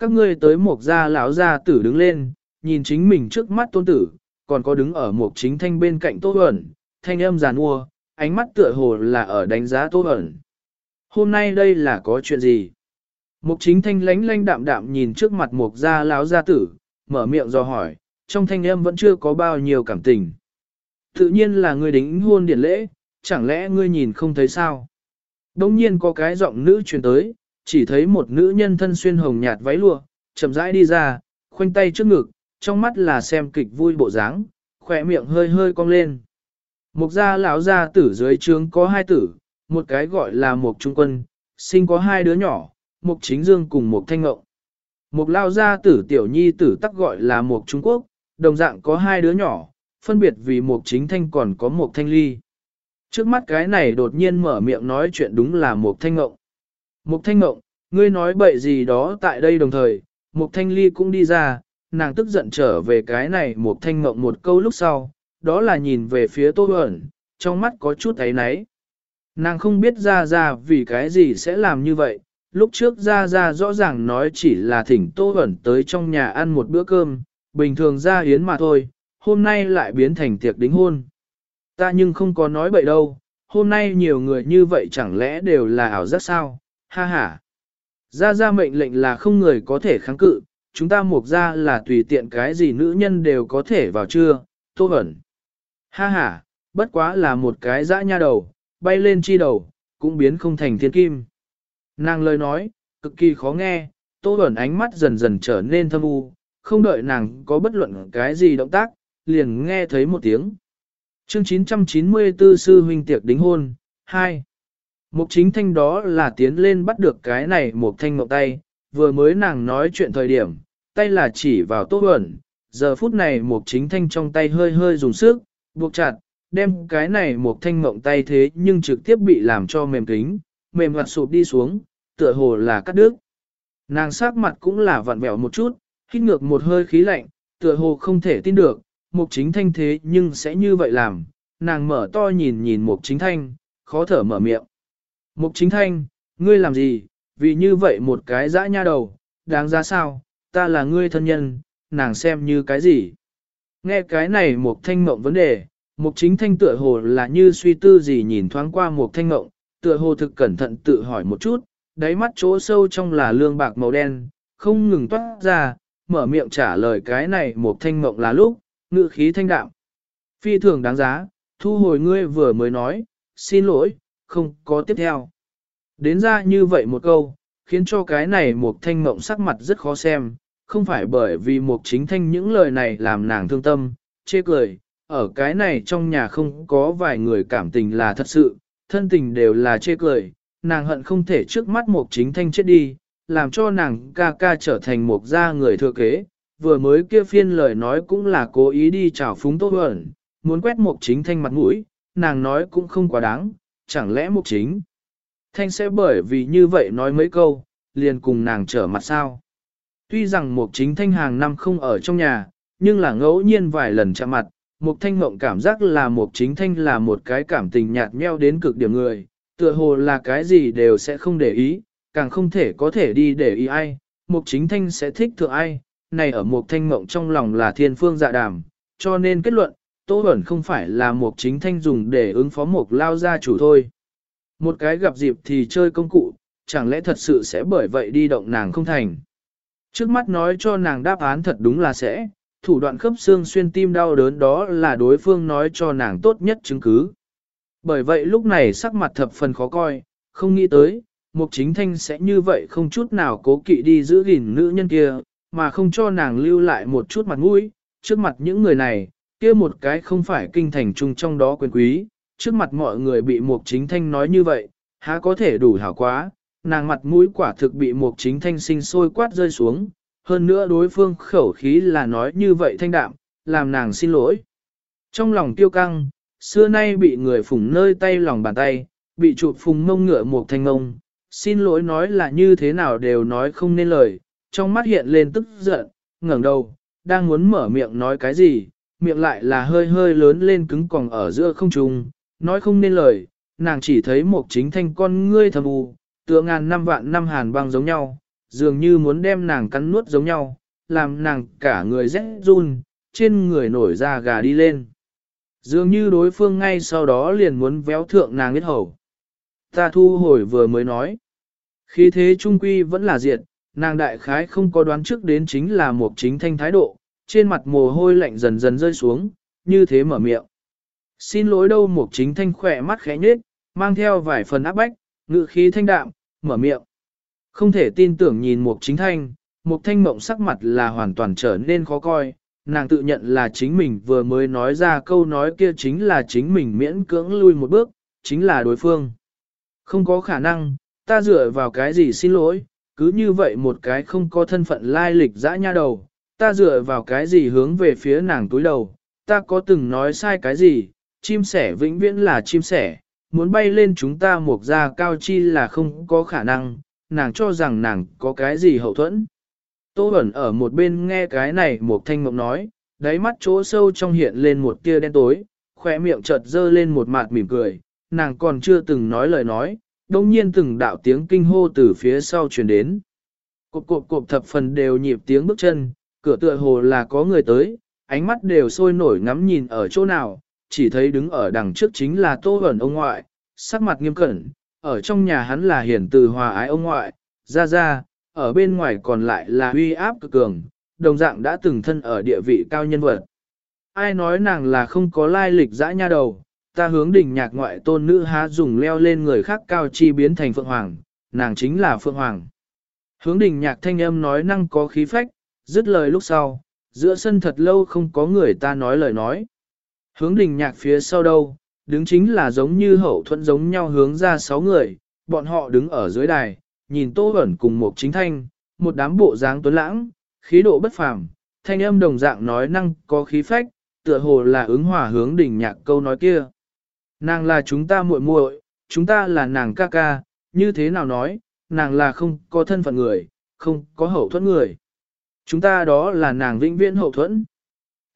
các ngươi tới một gia lão gia tử đứng lên, nhìn chính mình trước mắt tôn tử, còn có đứng ở một chính thanh bên cạnh tô ẩn, thanh âm giàn mua, ánh mắt tựa hồ là ở đánh giá tô ẩn. Hôm nay đây là có chuyện gì? Mục chính thanh lánh lánh đạm đạm nhìn trước mặt mục gia láo gia tử, mở miệng do hỏi, trong thanh âm vẫn chưa có bao nhiêu cảm tình. Tự nhiên là ngươi đính hôn điển lễ, chẳng lẽ ngươi nhìn không thấy sao? Đông nhiên có cái giọng nữ truyền tới, chỉ thấy một nữ nhân thân xuyên hồng nhạt váy lụa, chậm rãi đi ra, khoanh tay trước ngực, trong mắt là xem kịch vui bộ dáng, khỏe miệng hơi hơi cong lên. Mục gia lão gia tử dưới trướng có hai tử, một cái gọi là mục trung quân, sinh có hai đứa nhỏ, mục chính dương cùng mục thanh ngộng. Mục lao gia tử tiểu nhi tử tắc gọi là mục Trung Quốc, đồng dạng có hai đứa nhỏ, phân biệt vì mục chính thanh còn có mục thanh ly. Trước mắt cái này đột nhiên mở miệng nói chuyện đúng là mục thanh ngộng. Mục thanh ngộng, ngươi nói bậy gì đó tại đây đồng thời, mục thanh ly cũng đi ra, nàng tức giận trở về cái này một thanh ngộng một câu lúc sau, đó là nhìn về phía tô ẩn, trong mắt có chút ấy náy. Nàng không biết ra ra vì cái gì sẽ làm như vậy, lúc trước ra ra rõ ràng nói chỉ là thỉnh tô ẩn tới trong nhà ăn một bữa cơm, bình thường ra yến mà thôi, hôm nay lại biến thành tiệc đính hôn. Ta nhưng không có nói bậy đâu, hôm nay nhiều người như vậy chẳng lẽ đều là ảo giác sao, ha ha. Ra ra mệnh lệnh là không người có thể kháng cự, chúng ta mục ra là tùy tiện cái gì nữ nhân đều có thể vào chưa, tô ẩn. Ha ha, bất quá là một cái dã nha đầu, bay lên chi đầu, cũng biến không thành thiên kim. Nàng lời nói, cực kỳ khó nghe, tô ẩn ánh mắt dần dần trở nên thâm u, không đợi nàng có bất luận cái gì động tác, liền nghe thấy một tiếng. Chương 994 Sư huynh tiệc đính hôn, 2. Mục chính thanh đó là tiến lên bắt được cái này một thanh mộng tay, vừa mới nàng nói chuyện thời điểm, tay là chỉ vào tô Huẩn, giờ phút này mục chính thanh trong tay hơi hơi dùng sức, buộc chặt, đem cái này mục thanh mộng tay thế nhưng trực tiếp bị làm cho mềm kính, mềm hoạt sụp đi xuống, tựa hồ là cắt đứt. Nàng sắc mặt cũng là vặn vẹo một chút, hít ngược một hơi khí lạnh, tựa hồ không thể tin được, mục chính thanh thế nhưng sẽ như vậy làm, nàng mở to nhìn nhìn mục chính thanh, khó thở mở miệng. Mục chính thanh, ngươi làm gì, vì như vậy một cái dã nha đầu, đáng giá sao, ta là ngươi thân nhân, nàng xem như cái gì. Nghe cái này một thanh mộng vấn đề, một chính thanh tựa hồ là như suy tư gì nhìn thoáng qua một thanh mộng, tựa hồ thực cẩn thận tự hỏi một chút, đáy mắt chỗ sâu trong là lương bạc màu đen, không ngừng toát ra, mở miệng trả lời cái này một thanh mộng là lúc, ngự khí thanh đạm. Phi thường đáng giá, thu hồi ngươi vừa mới nói, xin lỗi, không có tiếp theo. Đến ra như vậy một câu, khiến cho cái này một thanh mộng sắc mặt rất khó xem, không phải bởi vì một chính thanh những lời này làm nàng thương tâm, chê cười, ở cái này trong nhà không có vài người cảm tình là thật sự, thân tình đều là chê cười, nàng hận không thể trước mắt một chính thanh chết đi, làm cho nàng ca ca trở thành một gia người thừa kế, vừa mới kia phiên lời nói cũng là cố ý đi chào phúng tốt ẩn, muốn quét một chính thanh mặt mũi, nàng nói cũng không quá đáng, chẳng lẽ một chính thanh sẽ bởi vì như vậy nói mấy câu, liền cùng nàng trở mặt sao. Tuy rằng Mục chính thanh hàng năm không ở trong nhà, nhưng là ngẫu nhiên vài lần chạm mặt, Mục thanh Ngộng cảm giác là Mục chính thanh là một cái cảm tình nhạt nhẽo đến cực điểm người, tựa hồ là cái gì đều sẽ không để ý, càng không thể có thể đi để ý ai, Mục chính thanh sẽ thích thượng ai, này ở Mục thanh Ngộng trong lòng là thiên phương dạ đàm, cho nên kết luận, Tô Bẩn không phải là Mục chính thanh dùng để ứng phó Mục lao gia chủ thôi. Một cái gặp dịp thì chơi công cụ, chẳng lẽ thật sự sẽ bởi vậy đi động nàng không thành. Trước mắt nói cho nàng đáp án thật đúng là sẽ, thủ đoạn khớp xương xuyên tim đau đớn đó là đối phương nói cho nàng tốt nhất chứng cứ. Bởi vậy lúc này sắc mặt thập phần khó coi, không nghĩ tới, mục chính thanh sẽ như vậy không chút nào cố kỵ đi giữ gìn nữ nhân kia, mà không cho nàng lưu lại một chút mặt mũi, trước mặt những người này, kia một cái không phải kinh thành chung trong đó quyền quý, trước mặt mọi người bị mục chính thanh nói như vậy, há có thể đủ hảo quá, nàng mặt mũi quả thực bị mục chính thanh sinh sôi quát rơi xuống, hơn nữa đối phương khẩu khí là nói như vậy thanh đạm, làm nàng xin lỗi. Trong lòng tiêu căng, xưa nay bị người phủng nơi tay lòng bàn tay, bị chụp phùng mông ngựa Mục thanh ngông, xin lỗi nói là như thế nào đều nói không nên lời, trong mắt hiện lên tức giận, ngẩng đầu, đang muốn mở miệng nói cái gì, miệng lại là hơi hơi lớn lên cứng còng ở giữa không trung, nói không nên lời, nàng chỉ thấy một chính thanh con ngươi thầm u, tựa ngàn năm vạn năm hàn băng giống nhau, dường như muốn đem nàng cắn nuốt giống nhau, làm nàng cả người rẽ run, trên người nổi da gà đi lên. Dường như đối phương ngay sau đó liền muốn véo thượng nàng biết hầu. Ta thu hồi vừa mới nói. Khi thế trung quy vẫn là diệt, nàng đại khái không có đoán trước đến chính là một chính thanh thái độ, trên mặt mồ hôi lạnh dần dần rơi xuống, như thế mở miệng. Xin lỗi đâu một chính thanh khỏe mắt khẽ nhếch mang theo vài phần áp bách, ngự khí thanh đạm, mở miệng. Không thể tin tưởng nhìn một chính thanh, một thanh mộng sắc mặt là hoàn toàn trở nên khó coi, nàng tự nhận là chính mình vừa mới nói ra câu nói kia chính là chính mình miễn cưỡng lui một bước, chính là đối phương. Không có khả năng, ta dựa vào cái gì xin lỗi, cứ như vậy một cái không có thân phận lai lịch dã nha đầu, ta dựa vào cái gì hướng về phía nàng túi đầu, ta có từng nói sai cái gì, chim sẻ vĩnh viễn là chim sẻ, muốn bay lên chúng ta mục ra cao chi là không có khả năng, nàng cho rằng nàng có cái gì hậu thuẫn. Tô Bẩn ở một bên nghe cái này một thanh mộng nói, đáy mắt chỗ sâu trong hiện lên một tia đen tối, khỏe miệng chợt dơ lên một mặt mỉm cười, nàng còn chưa từng nói lời nói, đồng nhiên từng đạo tiếng kinh hô từ phía sau truyền đến. Cộp cộp cộp thập phần đều nhịp tiếng bước chân, cửa tựa hồ là có người tới, ánh mắt đều sôi nổi ngắm nhìn ở chỗ nào, chỉ thấy đứng ở đằng trước chính là Tô Hẩn ông ngoại, sắc mặt nghiêm cẩn, ở trong nhà hắn là hiển từ hòa ái ông ngoại, ra ra, ở bên ngoài còn lại là uy áp cực cường, đồng dạng đã từng thân ở địa vị cao nhân vật. Ai nói nàng là không có lai lịch dã nha đầu, ta hướng đỉnh nhạc ngoại tôn nữ há dùng leo lên người khác cao chi biến thành Phượng Hoàng, nàng chính là Phượng Hoàng. Hướng đỉnh nhạc thanh âm nói năng có khí phách, dứt lời lúc sau, giữa sân thật lâu không có người ta nói lời nói. Hướng đỉnh nhạc phía sau đâu, đứng chính là giống như hậu thuẫn giống nhau hướng ra sáu người, bọn họ đứng ở dưới đài, nhìn Tô Bẩn cùng một chính thanh, một đám bộ dáng tuấn lãng, khí độ bất phàm, thanh âm đồng dạng nói năng có khí phách, tựa hồ là ứng hòa hướng đỉnh nhạc câu nói kia. Nàng là chúng ta muội muội, chúng ta là nàng ca ca, như thế nào nói, nàng là không có thân phận người, không có hậu thuẫn người. Chúng ta đó là nàng vĩnh viễn hậu thuẫn.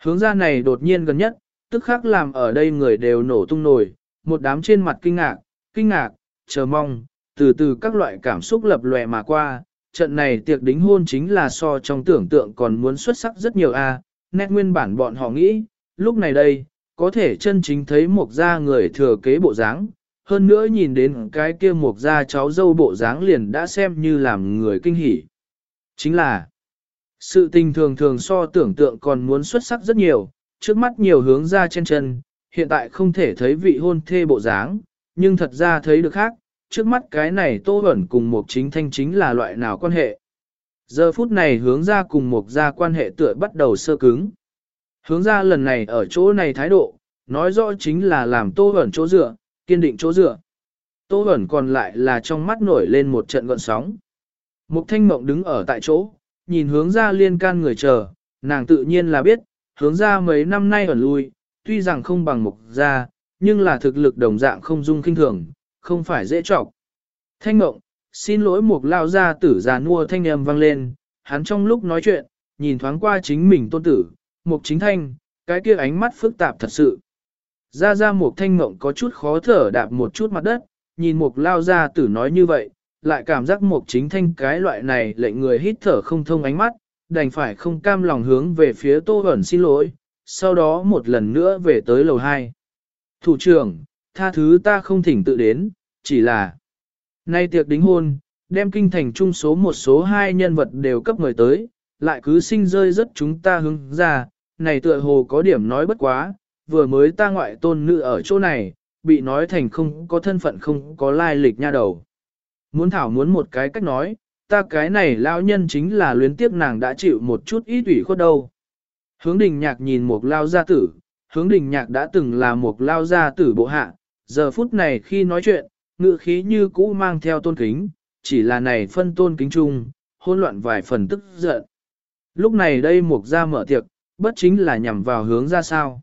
Hướng ra này đột nhiên gần nhất, tức khắc làm ở đây người đều nổ tung nổi, một đám trên mặt kinh ngạc, kinh ngạc, chờ mong, từ từ các loại cảm xúc lập lòe mà qua, trận này tiệc đính hôn chính là so trong tưởng tượng còn muốn xuất sắc rất nhiều a. À, nét nguyên bản bọn họ nghĩ, lúc này đây, có thể chân chính thấy một gia người thừa kế bộ dáng, hơn nữa nhìn đến cái kia một gia cháu dâu bộ dáng liền đã xem như làm người kinh hỉ. Chính là, sự tình thường thường so tưởng tượng còn muốn xuất sắc rất nhiều, trước mắt nhiều hướng ra trên chân, hiện tại không thể thấy vị hôn thê bộ dáng, nhưng thật ra thấy được khác, trước mắt cái này tô ẩn cùng một chính thanh chính là loại nào quan hệ. Giờ phút này hướng ra cùng một gia quan hệ tựa bắt đầu sơ cứng. Hướng ra lần này ở chỗ này thái độ, nói rõ chính là làm tô ẩn chỗ dựa, kiên định chỗ dựa. Tô ẩn còn lại là trong mắt nổi lên một trận gọn sóng. Mục thanh mộng đứng ở tại chỗ, nhìn hướng ra liên can người chờ, nàng tự nhiên là biết, hướng ra mấy năm nay ở lui, tuy rằng không bằng mục ra, nhưng là thực lực đồng dạng không dung kinh thường, không phải dễ trọc. Thanh mộng, xin lỗi mục lao ra tử già nua thanh âm vang lên, hắn trong lúc nói chuyện, nhìn thoáng qua chính mình tôn tử, mục chính thanh, cái kia ánh mắt phức tạp thật sự. Ra ra mục thanh mộng có chút khó thở đạp một chút mặt đất, nhìn mục lao ra tử nói như vậy, lại cảm giác mục chính thanh cái loại này lệnh người hít thở không thông ánh mắt, đành phải không cam lòng hướng về phía tô ẩn xin lỗi, sau đó một lần nữa về tới lầu 2. Thủ trưởng, tha thứ ta không thỉnh tự đến, chỉ là nay tiệc đính hôn, đem kinh thành trung số một số hai nhân vật đều cấp người tới, lại cứ sinh rơi rất chúng ta hướng ra, này tựa hồ có điểm nói bất quá, vừa mới ta ngoại tôn nữ ở chỗ này, bị nói thành không có thân phận không có lai lịch nha đầu. Muốn thảo muốn một cái cách nói, ta cái này lão nhân chính là luyến tiếc nàng đã chịu một chút ít ủy khuất đâu. Hướng đình nhạc nhìn một lao gia tử, hướng đình nhạc đã từng là một lao gia tử bộ hạ, giờ phút này khi nói chuyện, ngự khí như cũ mang theo tôn kính, chỉ là này phân tôn kính chung, hôn loạn vài phần tức giận. Lúc này đây mục gia mở tiệc, bất chính là nhằm vào hướng ra sao.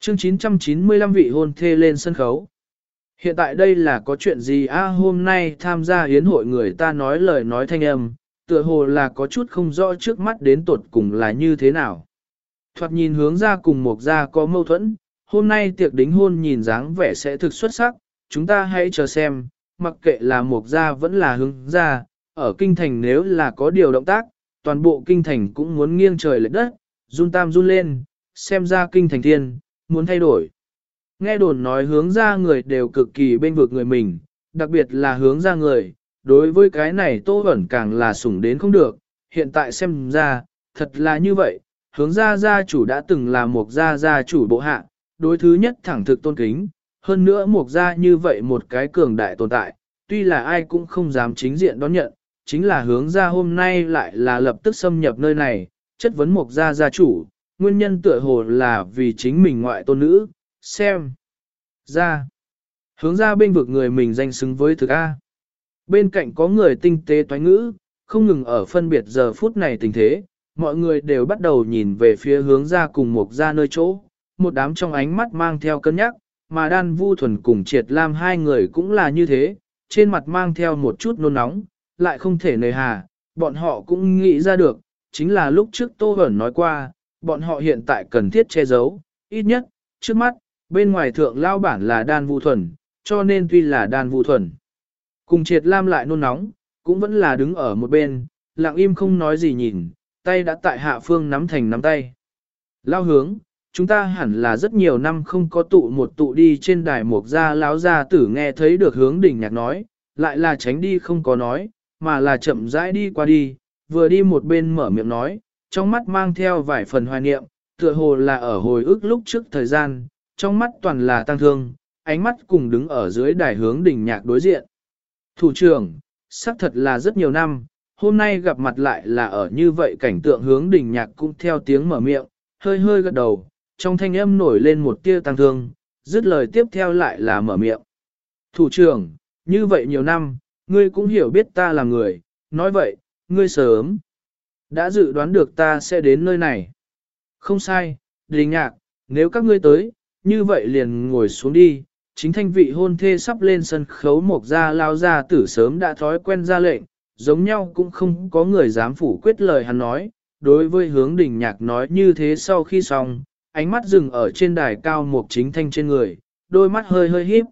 Chương 995 vị hôn thê lên sân khấu. Hiện tại đây là có chuyện gì a hôm nay tham gia hiến hội người ta nói lời nói thanh âm, tựa hồ là có chút không rõ trước mắt đến tột cùng là như thế nào. Thoạt nhìn hướng ra cùng một gia có mâu thuẫn, hôm nay tiệc đính hôn nhìn dáng vẻ sẽ thực xuất sắc, chúng ta hãy chờ xem, mặc kệ là một gia vẫn là hướng ra, ở kinh thành nếu là có điều động tác, toàn bộ kinh thành cũng muốn nghiêng trời lệch đất, run tam run lên, xem ra kinh thành thiên, muốn thay đổi. Nghe đồn nói hướng ra người đều cực kỳ bên vực người mình, đặc biệt là hướng ra người, đối với cái này tô ẩn càng là sủng đến không được, hiện tại xem ra, thật là như vậy, hướng ra gia chủ đã từng là một gia gia chủ bộ hạ, đối thứ nhất thẳng thực tôn kính, hơn nữa một gia như vậy một cái cường đại tồn tại, tuy là ai cũng không dám chính diện đón nhận, chính là hướng ra hôm nay lại là lập tức xâm nhập nơi này, chất vấn một gia gia chủ, nguyên nhân tựa hồ là vì chính mình ngoại tôn nữ, xem. Ra. Hướng ra bên vực người mình danh xứng với thực A. Bên cạnh có người tinh tế toán ngữ, không ngừng ở phân biệt giờ phút này tình thế, mọi người đều bắt đầu nhìn về phía hướng ra cùng một ra nơi chỗ, một đám trong ánh mắt mang theo cân nhắc, mà đan vu thuần cùng triệt lam hai người cũng là như thế, trên mặt mang theo một chút nôn nóng, lại không thể nề hà, bọn họ cũng nghĩ ra được, chính là lúc trước Tô Vẩn nói qua, bọn họ hiện tại cần thiết che giấu, ít nhất, trước mắt, bên ngoài thượng lao bản là đan vu thuần, cho nên tuy là đan vu thuần. Cùng triệt lam lại nôn nóng, cũng vẫn là đứng ở một bên, lặng im không nói gì nhìn, tay đã tại hạ phương nắm thành nắm tay. Lao hướng, chúng ta hẳn là rất nhiều năm không có tụ một tụ đi trên đài mục gia láo gia tử nghe thấy được hướng đỉnh nhạc nói, lại là tránh đi không có nói, mà là chậm rãi đi qua đi, vừa đi một bên mở miệng nói, trong mắt mang theo vài phần hoài niệm, tựa hồ là ở hồi ức lúc trước thời gian, trong mắt toàn là tăng thương, ánh mắt cùng đứng ở dưới đài hướng đỉnh nhạc đối diện. Thủ trưởng, xác thật là rất nhiều năm, hôm nay gặp mặt lại là ở như vậy cảnh tượng hướng đỉnh nhạc cũng theo tiếng mở miệng, hơi hơi gật đầu, trong thanh âm nổi lên một tia tăng thương, dứt lời tiếp theo lại là mở miệng. Thủ trưởng, như vậy nhiều năm, ngươi cũng hiểu biết ta là người, nói vậy, ngươi sớm đã dự đoán được ta sẽ đến nơi này. Không sai, đình nhạc, nếu các ngươi tới, như vậy liền ngồi xuống đi. Chính thanh vị hôn thê sắp lên sân khấu mộc gia lao ra tử sớm đã thói quen ra lệnh, giống nhau cũng không có người dám phủ quyết lời hắn nói. Đối với hướng đỉnh nhạc nói như thế sau khi xong, ánh mắt dừng ở trên đài cao mộc chính thanh trên người, đôi mắt hơi hơi híp.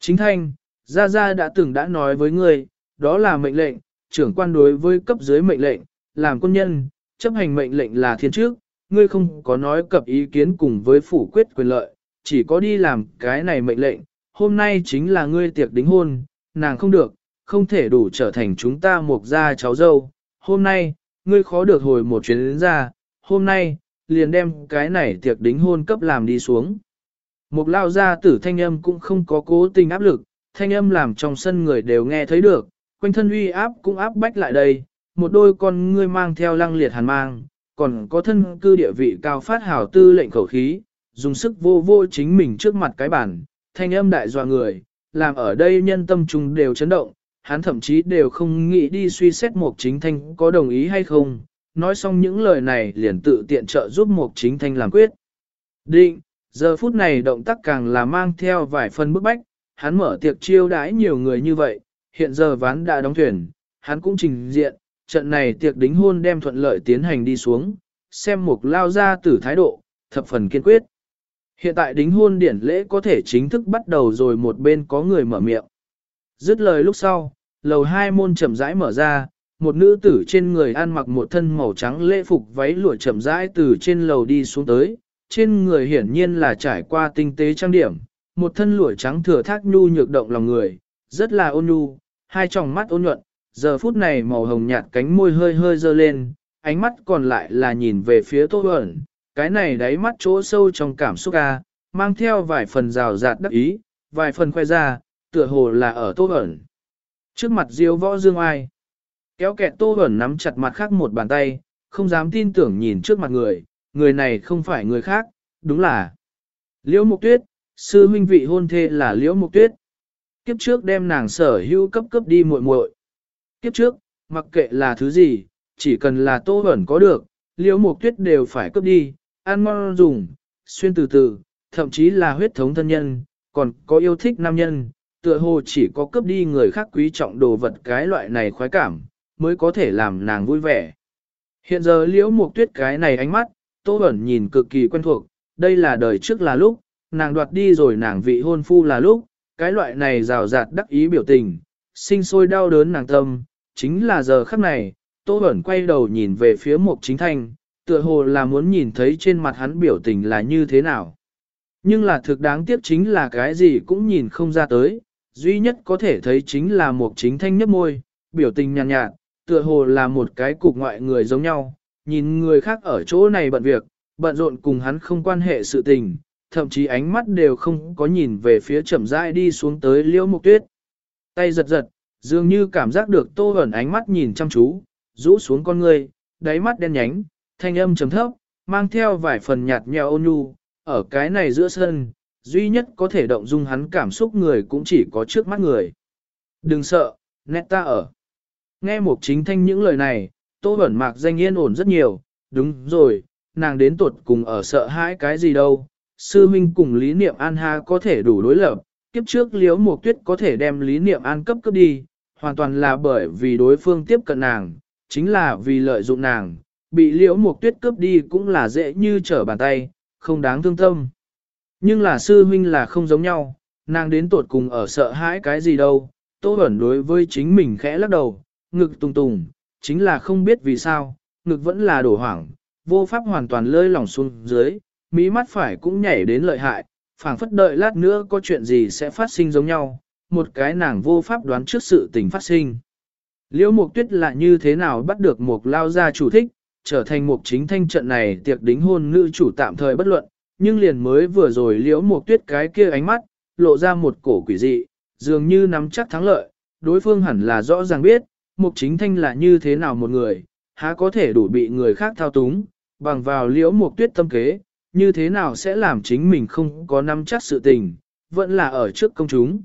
Chính thanh, Gia Gia đã từng đã nói với ngươi, đó là mệnh lệnh, trưởng quan đối với cấp dưới mệnh lệnh, làm quân nhân, chấp hành mệnh lệnh là thiên trước, ngươi không có nói cập ý kiến cùng với phủ quyết quyền lợi, chỉ có đi làm cái này mệnh lệnh, hôm nay chính là ngươi tiệc đính hôn, nàng không được, không thể đủ trở thành chúng ta một gia cháu dâu, hôm nay, ngươi khó được hồi một chuyến đến ra, hôm nay, liền đem cái này tiệc đính hôn cấp làm đi xuống. Một lao gia tử thanh âm cũng không có cố tình áp lực, thanh âm làm trong sân người đều nghe thấy được, quanh thân uy áp cũng áp bách lại đây, một đôi con ngươi mang theo lăng liệt hàn mang, còn có thân cư địa vị cao phát hảo tư lệnh khẩu khí, dùng sức vô vô chính mình trước mặt cái bản, thanh âm đại dọa người, làm ở đây nhân tâm chúng đều chấn động, hắn thậm chí đều không nghĩ đi suy xét một chính thanh có đồng ý hay không, nói xong những lời này liền tự tiện trợ giúp một chính thanh làm quyết. Định, giờ phút này động tác càng là mang theo vài phần bức bách, hắn mở tiệc chiêu đãi nhiều người như vậy, hiện giờ ván đã đóng thuyền, hắn cũng trình diện, trận này tiệc đính hôn đem thuận lợi tiến hành đi xuống, xem một lao ra tử thái độ, thập phần kiên quyết. Hiện tại đính hôn điển lễ có thể chính thức bắt đầu rồi một bên có người mở miệng. Dứt lời lúc sau, lầu hai môn chậm rãi mở ra, một nữ tử trên người ăn mặc một thân màu trắng lễ phục váy lụa chậm rãi từ trên lầu đi xuống tới, trên người hiển nhiên là trải qua tinh tế trang điểm, một thân lụa trắng thừa thác nhu nhược động lòng người, rất là ôn nhu, hai tròng mắt ôn nhuận, giờ phút này màu hồng nhạt cánh môi hơi hơi dơ lên, ánh mắt còn lại là nhìn về phía Tô Huẩn, cái này đáy mắt chỗ sâu trong cảm xúc a, mang theo vài phần rào rạt đắc ý, vài phần khoe ra, tựa hồ là ở Tô Huẩn. Trước mặt Diêu Võ Dương Ai, kéo kẹt Tô Huẩn nắm chặt mặt khác một bàn tay, không dám tin tưởng nhìn trước mặt người, người này không phải người khác, đúng là Liễu Mục Tuyết, sư huynh vị hôn thê là Liễu Mục Tuyết. Kiếp trước đem nàng sở hữu cấp cấp đi muội muội. Kiếp trước, mặc kệ là thứ gì, chỉ cần là Tô Bẩn có được, Liễu Mục Tuyết đều phải cướp đi, ăn ngon dùng, xuyên từ từ, thậm chí là huyết thống thân nhân, còn có yêu thích nam nhân, tựa hồ chỉ có cướp đi người khác quý trọng đồ vật cái loại này khoái cảm, mới có thể làm nàng vui vẻ. Hiện giờ liễu mục tuyết cái này ánh mắt, Tô Bẩn nhìn cực kỳ quen thuộc, đây là đời trước là lúc, nàng đoạt đi rồi nàng vị hôn phu là lúc, cái loại này rào rạt đắc ý biểu tình, sinh sôi đau đớn nàng tâm, chính là giờ khắc này, Tô Bẩn quay đầu nhìn về phía mục chính thanh, tựa hồ là muốn nhìn thấy trên mặt hắn biểu tình là như thế nào. Nhưng là thực đáng tiếc chính là cái gì cũng nhìn không ra tới, duy nhất có thể thấy chính là Mục chính thanh nhấp môi, biểu tình nhàn nhạt, nhạt, tựa hồ là một cái cục ngoại người giống nhau, nhìn người khác ở chỗ này bận việc, bận rộn cùng hắn không quan hệ sự tình, thậm chí ánh mắt đều không có nhìn về phía chậm rãi đi xuống tới liễu mục tuyết. Tay giật giật, dường như cảm giác được tô ẩn ánh mắt nhìn chăm chú, rũ xuống con người, đáy mắt đen nhánh, thanh âm trầm thấp, mang theo vài phần nhạt nhẽo ôn nhu, ở cái này giữa sân, duy nhất có thể động dung hắn cảm xúc người cũng chỉ có trước mắt người. Đừng sợ, nét ta ở. Nghe một chính thanh những lời này, tô ẩn mạc danh yên ổn rất nhiều, đúng rồi, nàng đến tuột cùng ở sợ hãi cái gì đâu. Sư Minh cùng lý niệm an ha có thể đủ đối lập, kiếp trước liếu một tuyết có thể đem lý niệm an cấp cấp đi, hoàn toàn là bởi vì đối phương tiếp cận nàng, chính là vì lợi dụng nàng, bị liễu mục tuyết cướp đi cũng là dễ như trở bàn tay, không đáng thương tâm. Nhưng là sư huynh là không giống nhau, nàng đến tột cùng ở sợ hãi cái gì đâu, tô ẩn đối với chính mình khẽ lắc đầu, ngực tùng tùng, chính là không biết vì sao, ngực vẫn là đổ hoảng, vô pháp hoàn toàn lơi lỏng xuống dưới, mỹ mắt phải cũng nhảy đến lợi hại, phảng phất đợi lát nữa có chuyện gì sẽ phát sinh giống nhau, một cái nàng vô pháp đoán trước sự tình phát sinh. Liễu Mục Tuyết là như thế nào bắt được mục lao gia chủ thích, trở thành mục chính thanh trận này tiệc đính hôn nữ chủ tạm thời bất luận, nhưng liền mới vừa rồi liễu mục tuyết cái kia ánh mắt, lộ ra một cổ quỷ dị, dường như nắm chắc thắng lợi, đối phương hẳn là rõ ràng biết, mục chính thanh là như thế nào một người, há có thể đủ bị người khác thao túng, bằng vào liễu mục tuyết tâm kế, như thế nào sẽ làm chính mình không có nắm chắc sự tình, vẫn là ở trước công chúng.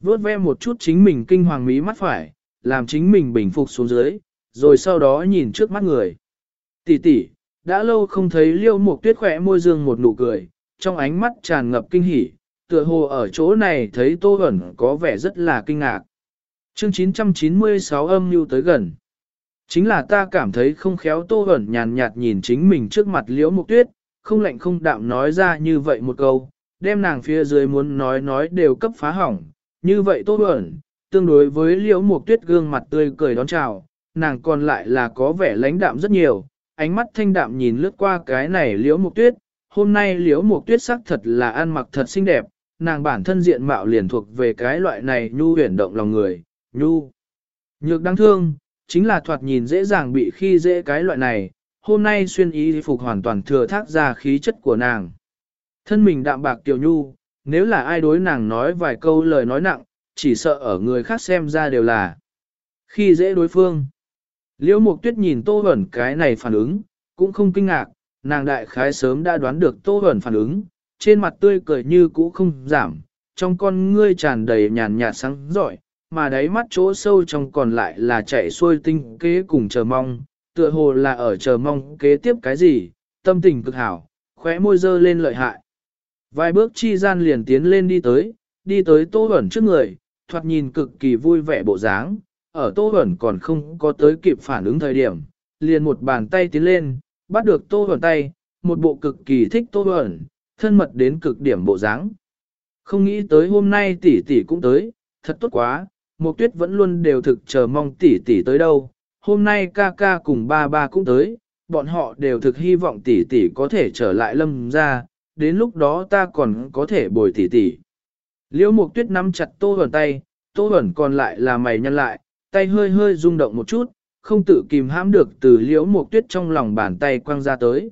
Vốt ve một chút chính mình kinh hoàng mí mắt phải, làm chính mình bình phục xuống dưới, rồi sau đó nhìn trước mắt người. Tỷ tỷ, đã lâu không thấy liêu mục tuyết khỏe môi dương một nụ cười, trong ánh mắt tràn ngập kinh hỉ, tựa hồ ở chỗ này thấy tô ẩn có vẻ rất là kinh ngạc. Chương 996 âm lưu tới gần. Chính là ta cảm thấy không khéo tô ẩn nhàn nhạt nhìn chính mình trước mặt liễu mục tuyết, không lạnh không đạm nói ra như vậy một câu, đem nàng phía dưới muốn nói nói đều cấp phá hỏng. Như vậy tốt ẩn, tương đối với liễu mục tuyết gương mặt tươi cười đón chào, nàng còn lại là có vẻ lãnh đạm rất nhiều, ánh mắt thanh đạm nhìn lướt qua cái này liễu mục tuyết, hôm nay liễu mục tuyết sắc thật là ăn mặc thật xinh đẹp, nàng bản thân diện mạo liền thuộc về cái loại này nhu huyền động lòng người, nhu. Nhược đáng thương, chính là thoạt nhìn dễ dàng bị khi dễ cái loại này, hôm nay xuyên ý phục hoàn toàn thừa thác ra khí chất của nàng. Thân mình đạm bạc tiểu nhu, nếu là ai đối nàng nói vài câu lời nói nặng, chỉ sợ ở người khác xem ra đều là khi dễ đối phương. Liễu Mục Tuyết nhìn Tô Bẩn cái này phản ứng, cũng không kinh ngạc, nàng đại khái sớm đã đoán được Tô Bẩn phản ứng, trên mặt tươi cười như cũ không giảm, trong con ngươi tràn đầy nhàn nhạt sáng giỏi, mà đáy mắt chỗ sâu trong còn lại là chạy xuôi tinh kế cùng chờ mong, tựa hồ là ở chờ mong kế tiếp cái gì, tâm tình cực hảo, khóe môi dơ lên lợi hại. Vài bước chi gian liền tiến lên đi tới, đi tới Tô Bẩn trước người, thoạt nhìn cực kỳ vui vẻ bộ dáng, ở Tô Bẩn còn không có tới kịp phản ứng thời điểm, liền một bàn tay tiến lên, bắt được Tô Bẩn tay, một bộ cực kỳ thích Tô Bẩn, thân mật đến cực điểm bộ dáng. Không nghĩ tới hôm nay tỷ tỷ cũng tới, thật tốt quá, Mộc Tuyết vẫn luôn đều thực chờ mong tỷ tỷ tới đâu. Hôm nay ca ca cùng ba ba cũng tới, bọn họ đều thực hy vọng tỷ tỷ có thể trở lại lâm ra, đến lúc đó ta còn có thể bồi tỷ tỷ. Liễu Mục Tuyết nắm chặt Tô Bẩn tay, Tô Bẩn còn lại là mày nhăn lại, tay hơi hơi rung động một chút, không tự kìm hãm được từ Liễu Mục Tuyết trong lòng bàn tay quăng ra tới.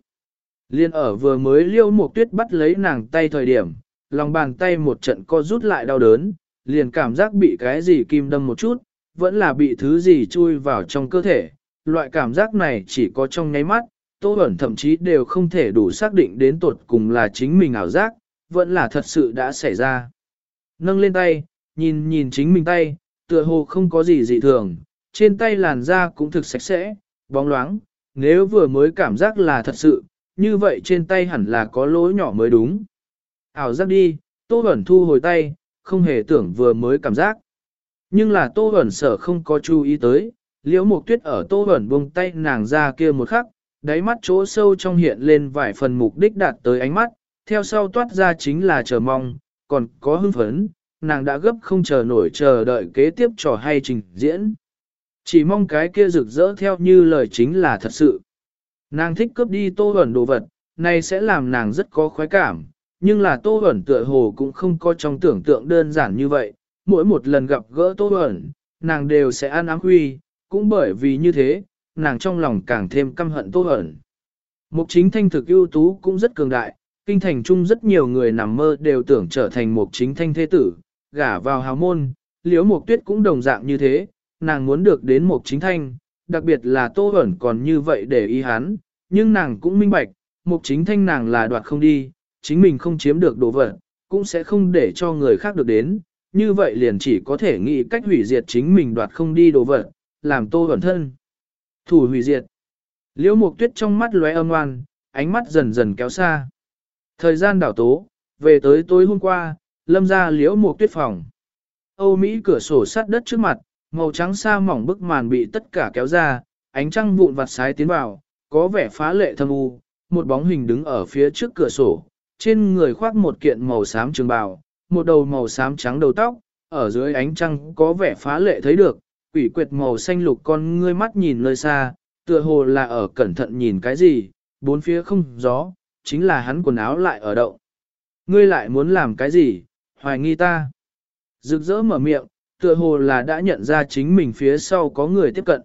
Liên ở vừa mới Liễu Mục Tuyết bắt lấy nàng tay thời điểm, lòng bàn tay một trận co rút lại đau đớn, liền cảm giác bị cái gì kim đâm một chút, vẫn là bị thứ gì chui vào trong cơ thể. Loại cảm giác này chỉ có trong nháy mắt, Tô Bẩn thậm chí đều không thể đủ xác định đến tột cùng là chính mình ảo giác, vẫn là thật sự đã xảy ra. Nâng lên tay, nhìn nhìn chính mình tay, tựa hồ không có gì dị thường, trên tay làn da cũng thực sạch sẽ, bóng loáng, nếu vừa mới cảm giác là thật sự, như vậy trên tay hẳn là có lỗ nhỏ mới đúng. Ảo giác đi, Tô Bẩn thu hồi tay, không hề tưởng vừa mới cảm giác. Nhưng là Tô Bẩn sở không có chú ý tới, liễu mục tuyết ở Tô Bẩn buông tay nàng ra kia một khắc, đáy mắt chỗ sâu trong hiện lên vài phần mục đích đạt tới ánh mắt, theo sau toát ra chính là chờ mong, còn có hưng phấn, nàng đã gấp không chờ nổi chờ đợi kế tiếp trò hay trình diễn. Chỉ mong cái kia rực rỡ theo như lời chính là thật sự. Nàng thích cướp đi tô ẩn đồ vật, này sẽ làm nàng rất có khoái cảm, nhưng là tô ẩn tựa hồ cũng không có trong tưởng tượng đơn giản như vậy. Mỗi một lần gặp gỡ tô ẩn, nàng đều sẽ ăn ám huy, cũng bởi vì như thế, nàng trong lòng càng thêm căm hận tô hẩn. Mục chính thanh thực ưu tú cũng rất cường đại, kinh thành chung rất nhiều người nằm mơ đều tưởng trở thành mục chính thanh thế tử, gả vào hào môn, liễu mục tuyết cũng đồng dạng như thế, nàng muốn được đến mục chính thanh, đặc biệt là tô hẩn còn như vậy để ý hắn, nhưng nàng cũng minh bạch, mục chính thanh nàng là đoạt không đi, chính mình không chiếm được đồ vật, cũng sẽ không để cho người khác được đến, như vậy liền chỉ có thể nghĩ cách hủy diệt chính mình đoạt không đi đồ vật, làm tô hẩn thân. Thủ hủy diệt. Liễu mục tuyết trong mắt lóe âm ngoan, ánh mắt dần dần kéo xa. Thời gian đảo tố, về tới tối hôm qua, lâm ra liễu mục tuyết phòng. Âu Mỹ cửa sổ sát đất trước mặt, màu trắng xa mỏng bức màn bị tất cả kéo ra, ánh trăng vụn vặt sái tiến vào, có vẻ phá lệ thâm u, một bóng hình đứng ở phía trước cửa sổ, trên người khoác một kiện màu xám trường bào, một đầu màu xám trắng đầu tóc, ở dưới ánh trăng có vẻ phá lệ thấy được, quỷ quyệt màu xanh lục con ngươi mắt nhìn nơi xa, tựa hồ là ở cẩn thận nhìn cái gì, bốn phía không gió, chính là hắn quần áo lại ở động. Ngươi lại muốn làm cái gì, hoài nghi ta. Rực rỡ mở miệng, tựa hồ là đã nhận ra chính mình phía sau có người tiếp cận.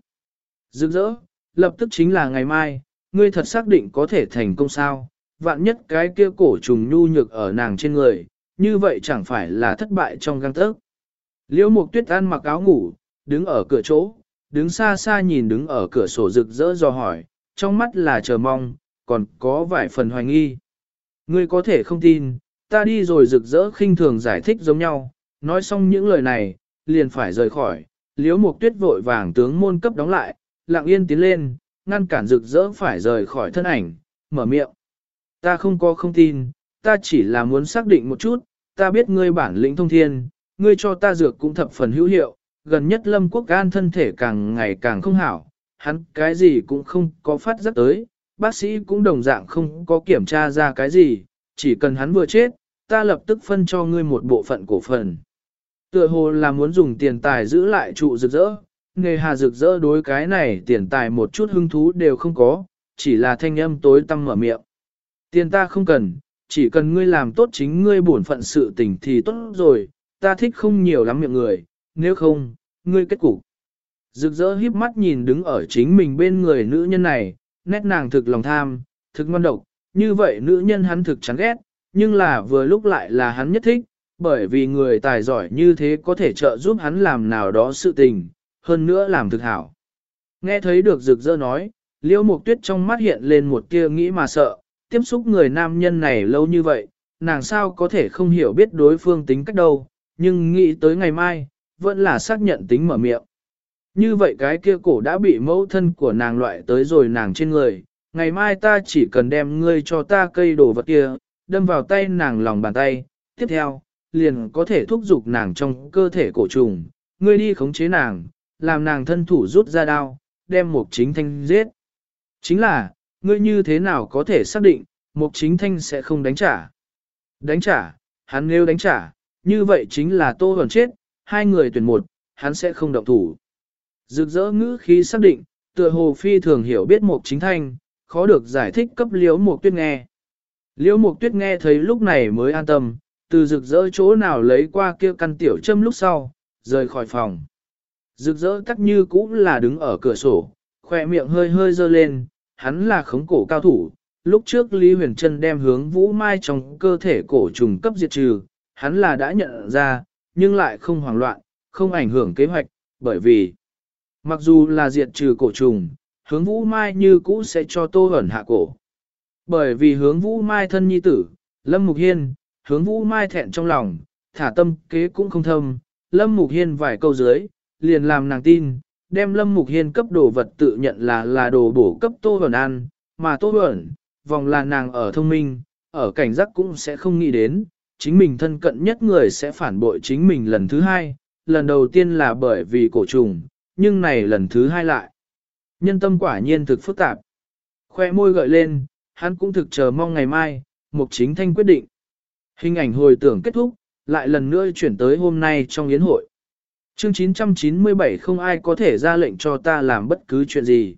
Rực rỡ, lập tức chính là ngày mai, ngươi thật xác định có thể thành công sao, vạn nhất cái kia cổ trùng nhu nhược ở nàng trên người, như vậy chẳng phải là thất bại trong găng tớc. Liễu Mục Tuyết ăn mặc áo ngủ, đứng ở cửa chỗ, đứng xa xa nhìn đứng ở cửa sổ rực rỡ do hỏi, trong mắt là chờ mong, còn có vài phần hoài nghi. Ngươi có thể không tin, ta đi rồi rực rỡ khinh thường giải thích giống nhau, nói xong những lời này, liền phải rời khỏi, liếu mục tuyết vội vàng tướng môn cấp đóng lại, lặng yên tiến lên, ngăn cản rực rỡ phải rời khỏi thân ảnh, mở miệng. Ta không có không tin, ta chỉ là muốn xác định một chút, ta biết ngươi bản lĩnh thông thiên, ngươi cho ta dược cũng thập phần hữu hiệu, gần nhất lâm quốc gan thân thể càng ngày càng không hảo, hắn cái gì cũng không có phát giác tới, bác sĩ cũng đồng dạng không có kiểm tra ra cái gì, chỉ cần hắn vừa chết, ta lập tức phân cho ngươi một bộ phận cổ phần. Tựa hồ là muốn dùng tiền tài giữ lại trụ rực rỡ, nghề hà rực rỡ đối cái này tiền tài một chút hứng thú đều không có, chỉ là thanh âm tối tăm mở miệng. Tiền ta không cần, chỉ cần ngươi làm tốt chính ngươi bổn phận sự tình thì tốt rồi, ta thích không nhiều lắm miệng người, nếu không, ngươi kết cục. Rực rỡ híp mắt nhìn đứng ở chính mình bên người nữ nhân này, nét nàng thực lòng tham, thực ngon độc, như vậy nữ nhân hắn thực chán ghét, nhưng là vừa lúc lại là hắn nhất thích, bởi vì người tài giỏi như thế có thể trợ giúp hắn làm nào đó sự tình, hơn nữa làm thực hảo. Nghe thấy được rực rỡ nói, liễu mục tuyết trong mắt hiện lên một tia nghĩ mà sợ, tiếp xúc người nam nhân này lâu như vậy, nàng sao có thể không hiểu biết đối phương tính cách đâu, nhưng nghĩ tới ngày mai, vẫn là xác nhận tính mở miệng. Như vậy cái kia cổ đã bị mẫu thân của nàng loại tới rồi nàng trên người, ngày mai ta chỉ cần đem ngươi cho ta cây đồ vật kia, đâm vào tay nàng lòng bàn tay, tiếp theo, liền có thể thúc giục nàng trong cơ thể cổ trùng, ngươi đi khống chế nàng, làm nàng thân thủ rút ra đao, đem mục chính thanh giết. Chính là, ngươi như thế nào có thể xác định, mục chính thanh sẽ không đánh trả. Đánh trả, hắn nếu đánh trả, như vậy chính là tô hồn chết, hai người tuyển một, hắn sẽ không động thủ. Rực rỡ ngữ khí xác định, tựa hồ phi thường hiểu biết một chính thanh, khó được giải thích cấp liễu mục tuyết nghe. Liễu mục tuyết nghe thấy lúc này mới an tâm, từ rực rỡ chỗ nào lấy qua kia căn tiểu châm lúc sau, rời khỏi phòng. Rực rỡ tắc như cũng là đứng ở cửa sổ, khoe miệng hơi hơi dơ lên, hắn là khống cổ cao thủ. Lúc trước Lý Huyền Trân đem hướng Vũ Mai trong cơ thể cổ trùng cấp diệt trừ, hắn là đã nhận ra, nhưng lại không hoảng loạn, không ảnh hưởng kế hoạch, bởi vì mặc dù là diệt trừ cổ trùng, hướng Vũ Mai như cũ sẽ cho Tô ẩn hạ cổ. Bởi vì hướng Vũ Mai thân nhi tử, Lâm Mục Hiên, hướng Vũ Mai thẹn trong lòng, thả tâm kế cũng không thâm, Lâm Mục Hiên vài câu dưới, liền làm nàng tin, đem Lâm Mục Hiên cấp đồ vật tự nhận là là đồ bổ cấp Tô ẩn ăn, mà Tô ẩn, vòng là nàng ở thông minh, ở cảnh giác cũng sẽ không nghĩ đến, chính mình thân cận nhất người sẽ phản bội chính mình lần thứ hai, lần đầu tiên là bởi vì cổ trùng, nhưng này lần thứ hai lại. Nhân tâm quả nhiên thực phức tạp. Khoe môi gợi lên, hắn cũng thực chờ mong ngày mai, Mục Chính Thanh quyết định. Hình ảnh hồi tưởng kết thúc, lại lần nữa chuyển tới hôm nay trong yến hội. Chương 997 không ai có thể ra lệnh cho ta làm bất cứ chuyện gì.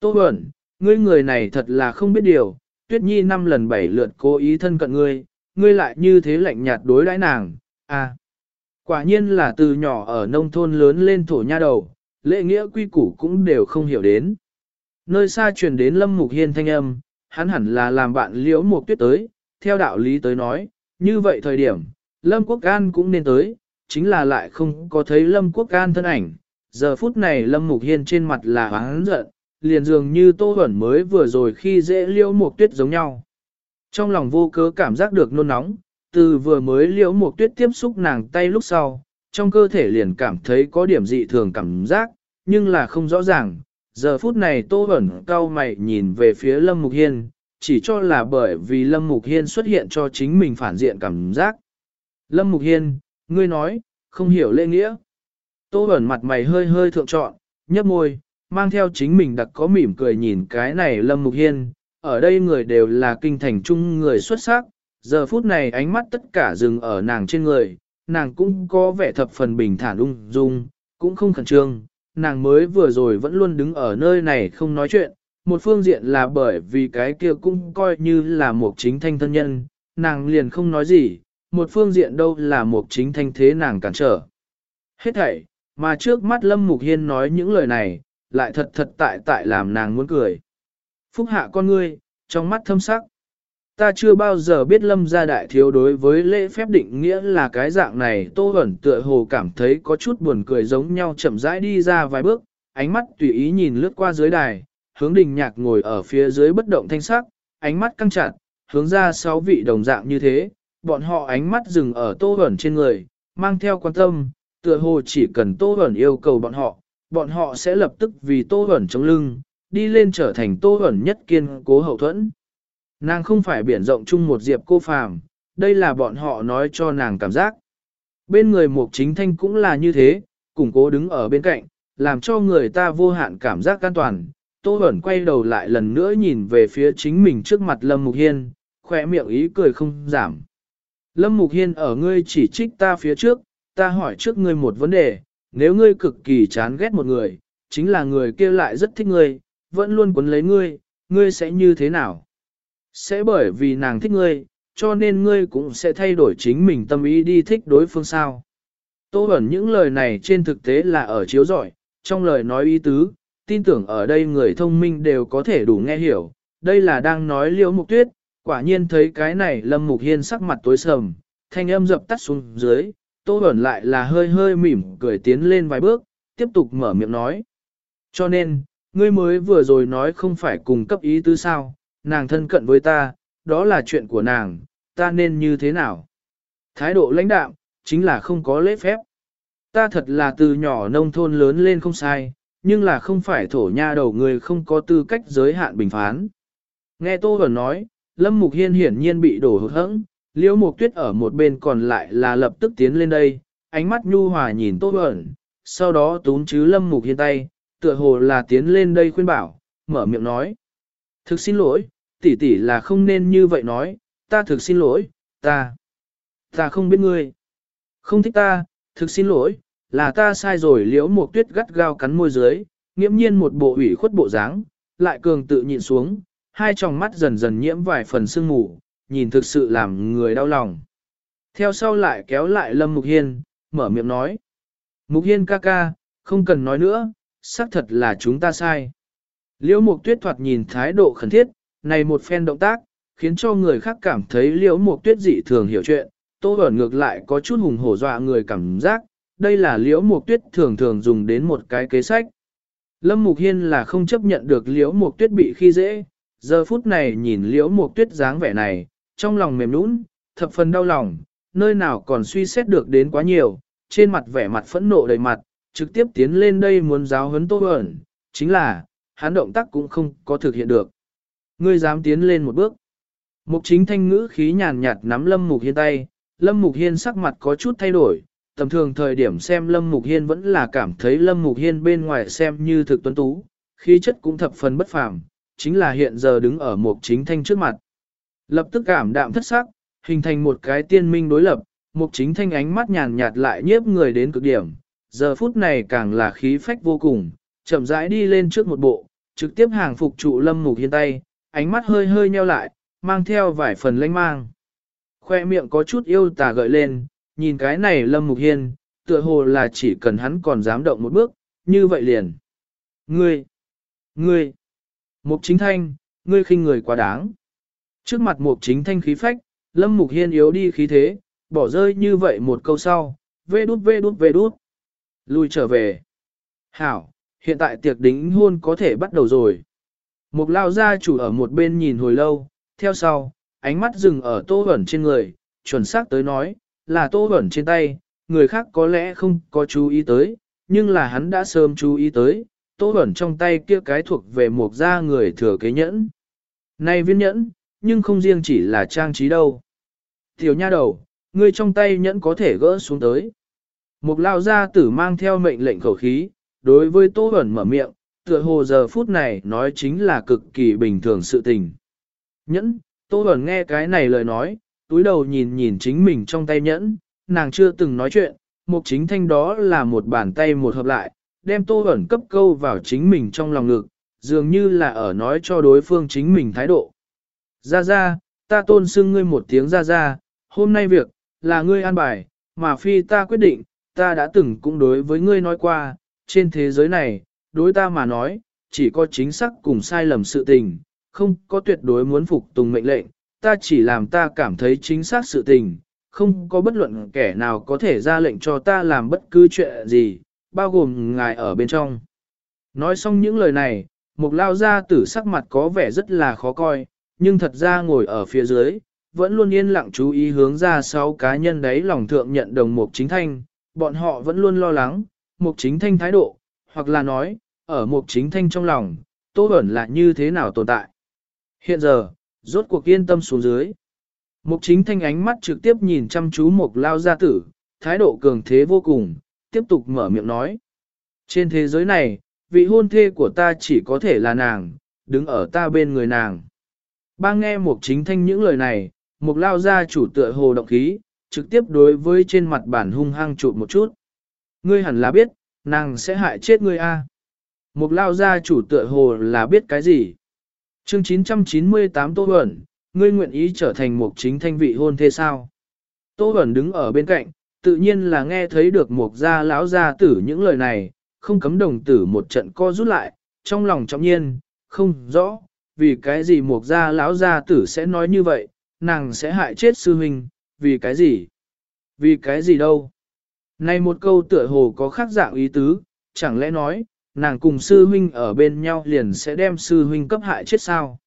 Tô Bẩn, ngươi người này thật là không biết điều, Tuyết Nhi năm lần bảy lượt cố ý thân cận ngươi, ngươi lại như thế lạnh nhạt đối đãi nàng, à. Quả nhiên là từ nhỏ ở nông thôn lớn lên thổ nha đầu, lễ nghĩa quy củ cũng đều không hiểu đến. Nơi xa truyền đến Lâm Mục Hiên thanh âm, hắn hẳn là làm bạn liễu mục tuyết tới, theo đạo lý tới nói, như vậy thời điểm, Lâm Quốc An cũng nên tới, chính là lại không có thấy Lâm Quốc An thân ảnh. Giờ phút này Lâm Mục Hiên trên mặt là hắn giận, liền dường như Tô Huẩn mới vừa rồi khi dễ liễu mục tuyết giống nhau. Trong lòng vô cớ cảm giác được nôn nóng, từ vừa mới liễu một tuyết tiếp xúc nàng tay lúc sau, trong cơ thể liền cảm thấy có điểm dị thường cảm giác, nhưng là không rõ ràng. Giờ phút này Tô ẩn cao mày nhìn về phía Lâm Mục Hiên, chỉ cho là bởi vì Lâm Mục Hiên xuất hiện cho chính mình phản diện cảm giác. Lâm Mục Hiên, ngươi nói, không hiểu lễ nghĩa. Tô ẩn mặt mày hơi hơi thượng trọn, nhấp môi, mang theo chính mình đặc có mỉm cười nhìn cái này Lâm Mục Hiên, ở đây người đều là kinh thành trung người xuất sắc, giờ phút này ánh mắt tất cả dừng ở nàng trên người, nàng cũng có vẻ thập phần bình thản ung dung, cũng không khẩn trương, nàng mới vừa rồi vẫn luôn đứng ở nơi này không nói chuyện, một phương diện là bởi vì cái kia cũng coi như là một chính thanh thân nhân, nàng liền không nói gì, một phương diện đâu là một chính thanh thế nàng cản trở. Hết thảy, mà trước mắt Lâm Mục Hiên nói những lời này, lại thật thật tại tại làm nàng muốn cười. Phúc hạ con ngươi, trong mắt thâm sắc. Ta chưa bao giờ biết Lâm gia đại thiếu đối với lễ phép định nghĩa là cái dạng này, Tô ẩn tựa hồ cảm thấy có chút buồn cười giống nhau chậm rãi đi ra vài bước, ánh mắt tùy ý nhìn lướt qua dưới đài, hướng đình nhạc ngồi ở phía dưới bất động thanh sắc, ánh mắt căng chặt, hướng ra sáu vị đồng dạng như thế, bọn họ ánh mắt dừng ở tô ẩn trên người, mang theo quan tâm, tựa hồ chỉ cần tô ẩn yêu cầu bọn họ, bọn họ sẽ lập tức vì tô ẩn chống lưng, đi lên trở thành tô ẩn nhất kiên cố hậu thuẫn. Nàng không phải biển rộng chung một diệp cô phàm, đây là bọn họ nói cho nàng cảm giác. Bên người mục chính thanh cũng là như thế, củng cố đứng ở bên cạnh, làm cho người ta vô hạn cảm giác an toàn. Tô ẩn quay đầu lại lần nữa nhìn về phía chính mình trước mặt Lâm Mục Hiên, khỏe miệng ý cười không giảm. Lâm Mục Hiên ở ngươi chỉ trích ta phía trước, ta hỏi trước ngươi một vấn đề, nếu ngươi cực kỳ chán ghét một người, chính là người kia lại rất thích ngươi, vẫn luôn quấn lấy ngươi, ngươi sẽ như thế nào? Sẽ bởi vì nàng thích ngươi, cho nên ngươi cũng sẽ thay đổi chính mình tâm ý đi thích đối phương sao. Tô ẩn những lời này trên thực tế là ở chiếu giỏi, trong lời nói ý tứ, tin tưởng ở đây người thông minh đều có thể đủ nghe hiểu, đây là đang nói liễu mục tuyết, quả nhiên thấy cái này lâm mục hiên sắc mặt tối sầm, thanh âm dập tắt xuống dưới, tô ẩn lại là hơi hơi mỉm cười tiến lên vài bước, tiếp tục mở miệng nói. Cho nên, ngươi mới vừa rồi nói không phải cùng cấp ý tứ sao, nàng thân cận với ta, đó là chuyện của nàng, ta nên như thế nào? Thái độ lãnh đạm, chính là không có lễ phép. Ta thật là từ nhỏ nông thôn lớn lên không sai, nhưng là không phải thổ nha đầu người không có tư cách giới hạn bình phán. Nghe Tô Vẩn nói, Lâm Mục Hiên hiển nhiên bị đổ hụt hẫng, Liễu Mục Tuyết ở một bên còn lại là lập tức tiến lên đây, ánh mắt nhu hòa nhìn Tô Vẩn, sau đó túm chứ Lâm Mục Hiên tay, tựa hồ là tiến lên đây khuyên bảo, mở miệng nói. Thực xin lỗi, tỷ tỷ là không nên như vậy nói, ta thực xin lỗi, ta, ta không biết ngươi, không thích ta, thực xin lỗi, là ta sai rồi liễu một tuyết gắt gao cắn môi dưới, nghiễm nhiên một bộ ủy khuất bộ dáng, lại cường tự nhịn xuống, hai tròng mắt dần dần nhiễm vài phần sương mù, nhìn thực sự làm người đau lòng. Theo sau lại kéo lại Lâm Mục Hiên, mở miệng nói. Mục Hiên ca ca, không cần nói nữa, xác thật là chúng ta sai. Liễu Mục Tuyết thoạt nhìn thái độ khẩn thiết, này một phen động tác, khiến cho người khác cảm thấy Liễu Mục Tuyết dị thường hiểu chuyện, Tô Bẩn ngược lại có chút hùng hổ dọa người cảm giác, đây là Liễu Mục Tuyết thường thường dùng đến một cái kế sách. Lâm Mục Hiên là không chấp nhận được Liễu Mục Tuyết bị khi dễ, giờ phút này nhìn Liễu Mục Tuyết dáng vẻ này, trong lòng mềm nũng, thập phần đau lòng, nơi nào còn suy xét được đến quá nhiều, trên mặt vẻ mặt phẫn nộ đầy mặt, trực tiếp tiến lên đây muốn giáo huấn Tô Bẩn, chính là, hắn động tác cũng không có thực hiện được. Ngươi dám tiến lên một bước. Mục chính thanh ngữ khí nhàn nhạt nắm Lâm Mục Hiên tay, Lâm Mục Hiên sắc mặt có chút thay đổi, tầm thường thời điểm xem Lâm Mục Hiên vẫn là cảm thấy Lâm Mục Hiên bên ngoài xem như thực tuấn tú, khí chất cũng thập phần bất phàm, chính là hiện giờ đứng ở Mục chính thanh trước mặt. Lập tức cảm đạm thất sắc, hình thành một cái tiên minh đối lập, Mục chính thanh ánh mắt nhàn nhạt lại nhiếp người đến cực điểm, giờ phút này càng là khí phách vô cùng, chậm rãi đi lên trước một bộ, trực tiếp hàng phục trụ Lâm Mục Hiên tay, ánh mắt hơi hơi nheo lại, mang theo vài phần lanh mang. Khoe miệng có chút yêu tà gợi lên, nhìn cái này Lâm Mục Hiên, tựa hồ là chỉ cần hắn còn dám động một bước, như vậy liền. Ngươi! Ngươi! Mục chính thanh, ngươi khinh người quá đáng. Trước mặt mục chính thanh khí phách, Lâm Mục Hiên yếu đi khí thế, bỏ rơi như vậy một câu sau, vê đút vê đút vê đút. Lui trở về. Hảo, hiện tại tiệc đính hôn có thể bắt đầu rồi. Mục lao gia chủ ở một bên nhìn hồi lâu, theo sau, ánh mắt dừng ở tô ẩn trên người, chuẩn xác tới nói, là tô ẩn trên tay, người khác có lẽ không có chú ý tới, nhưng là hắn đã sớm chú ý tới, tô ẩn trong tay kia cái thuộc về một gia người thừa kế nhẫn. Này viên nhẫn, nhưng không riêng chỉ là trang trí đâu. Tiểu nha đầu, người trong tay nhẫn có thể gỡ xuống tới. Một lao gia tử mang theo mệnh lệnh khẩu khí, đối với tô ẩn mở miệng, tựa hồ giờ phút này nói chính là cực kỳ bình thường sự tình. Nhẫn, Tô Bẩn nghe cái này lời nói, túi đầu nhìn nhìn chính mình trong tay nhẫn, nàng chưa từng nói chuyện, mục chính thanh đó là một bàn tay một hợp lại, đem Tô Bẩn cấp câu vào chính mình trong lòng ngực, dường như là ở nói cho đối phương chính mình thái độ. Ra ra, ta tôn xưng ngươi một tiếng ra ra, hôm nay việc, là ngươi an bài, mà phi ta quyết định, ta đã từng cũng đối với ngươi nói qua, trên thế giới này, đối ta mà nói, chỉ có chính xác cùng sai lầm sự tình, không có tuyệt đối muốn phục tùng mệnh lệnh, ta chỉ làm ta cảm thấy chính xác sự tình, không có bất luận kẻ nào có thể ra lệnh cho ta làm bất cứ chuyện gì, bao gồm ngài ở bên trong. Nói xong những lời này, một lao gia tử sắc mặt có vẻ rất là khó coi, nhưng thật ra ngồi ở phía dưới, vẫn luôn yên lặng chú ý hướng ra sau cá nhân đấy lòng thượng nhận đồng mục chính thanh, bọn họ vẫn luôn lo lắng, mục chính thanh thái độ, hoặc là nói, ở mục chính thanh trong lòng, Tô Bẩn là như thế nào tồn tại. Hiện giờ, rốt cuộc yên tâm xuống dưới. Mục chính thanh ánh mắt trực tiếp nhìn chăm chú mục lao gia tử, thái độ cường thế vô cùng, tiếp tục mở miệng nói. Trên thế giới này, vị hôn thê của ta chỉ có thể là nàng, đứng ở ta bên người nàng. Ba nghe mục chính thanh những lời này, mục lao gia chủ tựa hồ động khí, trực tiếp đối với trên mặt bản hung hăng chụp một chút. Ngươi hẳn là biết, nàng sẽ hại chết ngươi a. Mục lao gia chủ tựa hồ là biết cái gì. Chương 998 Tô Huẩn, ngươi nguyện ý trở thành một chính thanh vị hôn thế sao? Tô Huẩn đứng ở bên cạnh, tự nhiên là nghe thấy được một gia lão gia tử những lời này, không cấm đồng tử một trận co rút lại, trong lòng trọng nhiên, không rõ, vì cái gì một gia lão gia tử sẽ nói như vậy, nàng sẽ hại chết sư huynh, vì cái gì? Vì cái gì đâu? Này một câu tựa hồ có khác dạng ý tứ, chẳng lẽ nói, nàng cùng sư huynh ở bên nhau liền sẽ đem sư huynh cấp hại chết sao?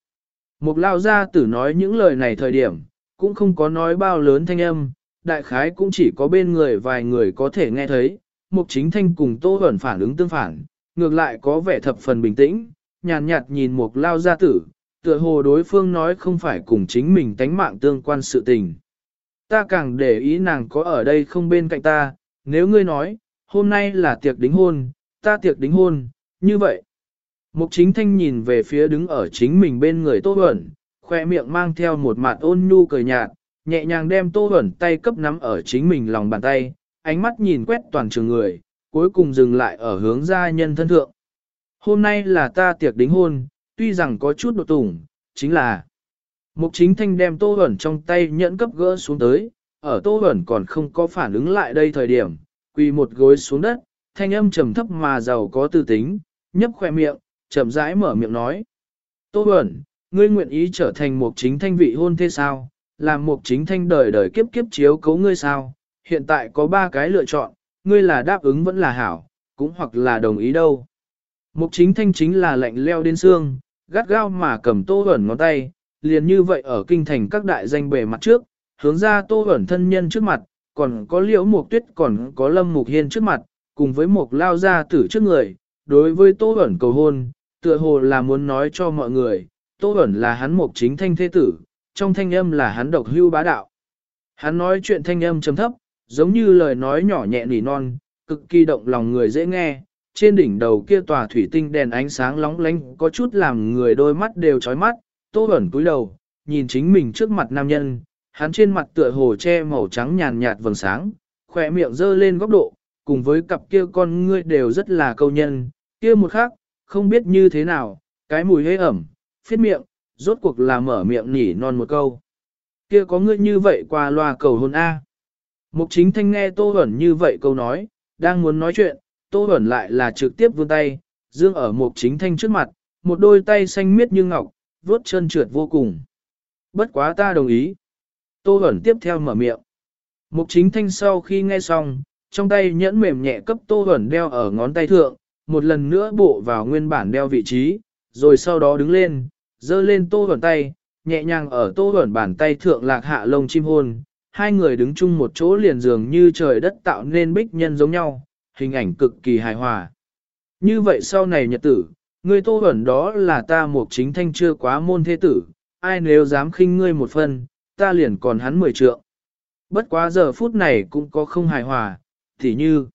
Một lao gia tử nói những lời này thời điểm, cũng không có nói bao lớn thanh âm, đại khái cũng chỉ có bên người vài người có thể nghe thấy, mục chính thanh cùng tô ẩn phản ứng tương phản, ngược lại có vẻ thập phần bình tĩnh, nhàn nhạt, nhìn một lao gia tử, tựa hồ đối phương nói không phải cùng chính mình tánh mạng tương quan sự tình. Ta càng để ý nàng có ở đây không bên cạnh ta, nếu ngươi nói, hôm nay là tiệc đính hôn, ta tiệc đính hôn, như vậy. Mục chính thanh nhìn về phía đứng ở chính mình bên người Tô Huẩn, khoe miệng mang theo một mặt ôn nhu cười nhạt, nhẹ nhàng đem Tô Huẩn tay cấp nắm ở chính mình lòng bàn tay, ánh mắt nhìn quét toàn trường người, cuối cùng dừng lại ở hướng gia nhân thân thượng. Hôm nay là ta tiệc đính hôn, tuy rằng có chút độ tủng, chính là Mục chính thanh đem Tô ẩn trong tay nhẫn cấp gỡ xuống tới, ở Tô ẩn còn không có phản ứng lại đây thời điểm, quỳ một gối xuống đất, thanh âm trầm thấp mà giàu có tư tính, nhấp khoe miệng, chậm rãi mở miệng nói. Tô ẩn, ngươi nguyện ý trở thành Mục chính thanh vị hôn thế sao? Làm Mục chính thanh đời đời kiếp kiếp chiếu cấu ngươi sao? Hiện tại có ba cái lựa chọn, ngươi là đáp ứng vẫn là hảo, cũng hoặc là đồng ý đâu. Mục chính thanh chính là lạnh leo đến xương, gắt gao mà cầm tô ẩn ngón tay, liền như vậy ở kinh thành các đại danh bề mặt trước, hướng ra tô ẩn thân nhân trước mặt, còn có liễu mục tuyết còn có lâm mục hiên trước mặt, cùng với một lao gia tử trước người, đối với tô ẩn cầu hôn, tựa hồ là muốn nói cho mọi người, tô ẩn là hắn mục chính thanh thế tử, trong thanh âm là hắn độc hưu bá đạo. Hắn nói chuyện thanh âm trầm thấp, giống như lời nói nhỏ nhẹ nỉ non, cực kỳ động lòng người dễ nghe. Trên đỉnh đầu kia tòa thủy tinh đèn ánh sáng lóng lánh có chút làm người đôi mắt đều chói mắt, tô ẩn cúi đầu, nhìn chính mình trước mặt nam nhân, hắn trên mặt tựa hồ che màu trắng nhàn nhạt vầng sáng, khỏe miệng dơ lên góc độ, cùng với cặp kia con ngươi đều rất là câu nhân, kia một khác, không biết như thế nào, cái mùi hế ẩm, phiết miệng, rốt cuộc là mở miệng nỉ non một câu. Kia có ngươi như vậy qua loa cầu hôn A. Mục chính thanh nghe Tô Huẩn như vậy câu nói, đang muốn nói chuyện, Tô Huẩn lại là trực tiếp vươn tay, dương ở mục chính thanh trước mặt, một đôi tay xanh miết như ngọc, vuốt chân trượt vô cùng. Bất quá ta đồng ý. Tô Huẩn tiếp theo mở miệng. Mục chính thanh sau khi nghe xong, trong tay nhẫn mềm nhẹ cấp Tô Huẩn đeo ở ngón tay thượng, một lần nữa bộ vào nguyên bản đeo vị trí, rồi sau đó đứng lên, dơ lên Tô Huẩn tay, nhẹ nhàng ở Tô Huẩn bàn tay thượng lạc hạ lông chim hôn, hai người đứng chung một chỗ liền dường như trời đất tạo nên bích nhân giống nhau, hình ảnh cực kỳ hài hòa. Như vậy sau này nhật tử, người Tô ẩn đó là ta một chính thanh chưa quá môn thế tử, ai nếu dám khinh ngươi một phần, ta liền còn hắn mười trượng. Bất quá giờ phút này cũng có không hài hòa, thì như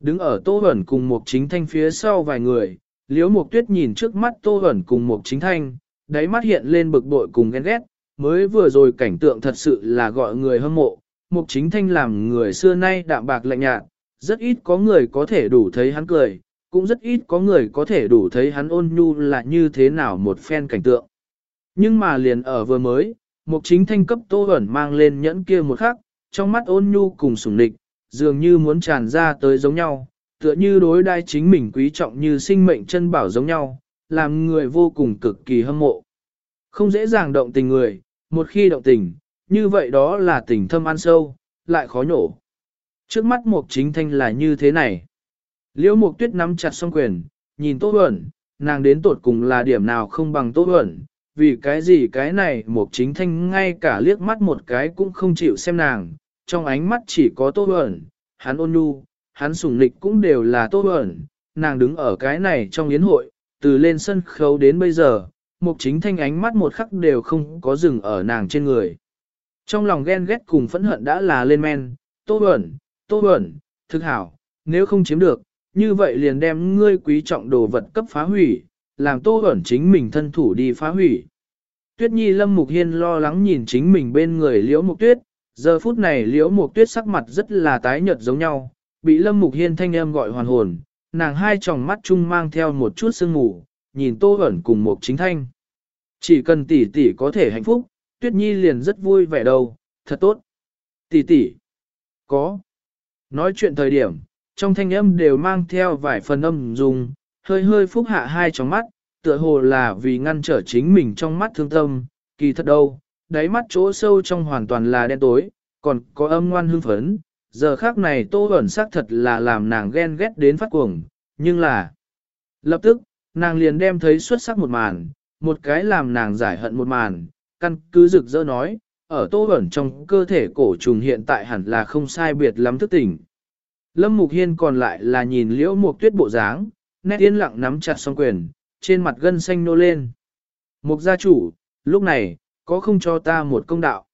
đứng ở Tô Huẩn cùng một chính thanh phía sau vài người, liếu một tuyết nhìn trước mắt Tô Huẩn cùng một chính thanh, đáy mắt hiện lên bực bội cùng ghen ghét, mới vừa rồi cảnh tượng thật sự là gọi người hâm mộ, mục chính thanh làm người xưa nay đạm bạc lạnh nhạt, rất ít có người có thể đủ thấy hắn cười, cũng rất ít có người có thể đủ thấy hắn ôn nhu là như thế nào một phen cảnh tượng. Nhưng mà liền ở vừa mới, mục chính thanh cấp tô ẩn mang lên nhẫn kia một khắc, trong mắt ôn nhu cùng sủng địch, dường như muốn tràn ra tới giống nhau, tựa như đối đai chính mình quý trọng như sinh mệnh chân bảo giống nhau, làm người vô cùng cực kỳ hâm mộ. Không dễ dàng động tình người, một khi động tình, như vậy đó là tình thâm ăn sâu, lại khó nhổ. Trước mắt Mục Chính Thanh là như thế này. Liễu Mục Tuyết nắm chặt song quyền, nhìn Tô Huẩn, nàng đến tột cùng là điểm nào không bằng Tô Huẩn, vì cái gì cái này Mục Chính Thanh ngay cả liếc mắt một cái cũng không chịu xem nàng, trong ánh mắt chỉ có Tô Huẩn, hắn ôn nhu, hắn sủng lịch cũng đều là Tô Huẩn, nàng đứng ở cái này trong yến hội, từ lên sân khấu đến bây giờ, mục chính thanh ánh mắt một khắc đều không có dừng ở nàng trên người. Trong lòng ghen ghét cùng phẫn hận đã là lên men, tô Huẩn, tô Huẩn, thực hảo, nếu không chiếm được, như vậy liền đem ngươi quý trọng đồ vật cấp phá hủy, làm tô ẩn chính mình thân thủ đi phá hủy. Tuyết nhi lâm mục hiên lo lắng nhìn chính mình bên người liễu mục tuyết, giờ phút này liễu mục tuyết sắc mặt rất là tái nhợt giống nhau, bị lâm mục hiên thanh âm gọi hoàn hồn, nàng hai tròng mắt chung mang theo một chút sương mù, nhìn tô ẩn cùng Mục chính thanh. Chỉ cần tỷ tỷ có thể hạnh phúc, Tuyết Nhi liền rất vui vẻ đâu, thật tốt. Tỷ tỷ, có. Nói chuyện thời điểm, trong thanh âm đều mang theo vài phần âm dùng, hơi hơi phúc hạ hai trong mắt, tựa hồ là vì ngăn trở chính mình trong mắt thương tâm, kỳ thật đâu, đáy mắt chỗ sâu trong hoàn toàn là đen tối, còn có âm ngoan hưng phấn, giờ khác này tô ẩn xác thật là làm nàng ghen ghét đến phát cuồng, nhưng là... Lập tức, nàng liền đem thấy xuất sắc một màn, một cái làm nàng giải hận một màn, căn cứ rực rỡ nói, ở tô ẩn trong cơ thể cổ trùng hiện tại hẳn là không sai biệt lắm thức tỉnh. Lâm Mục Hiên còn lại là nhìn liễu mục tuyết bộ dáng, nét yên lặng nắm chặt song quyền, trên mặt gân xanh nô lên. Mục gia chủ, lúc này, có không cho ta một công đạo.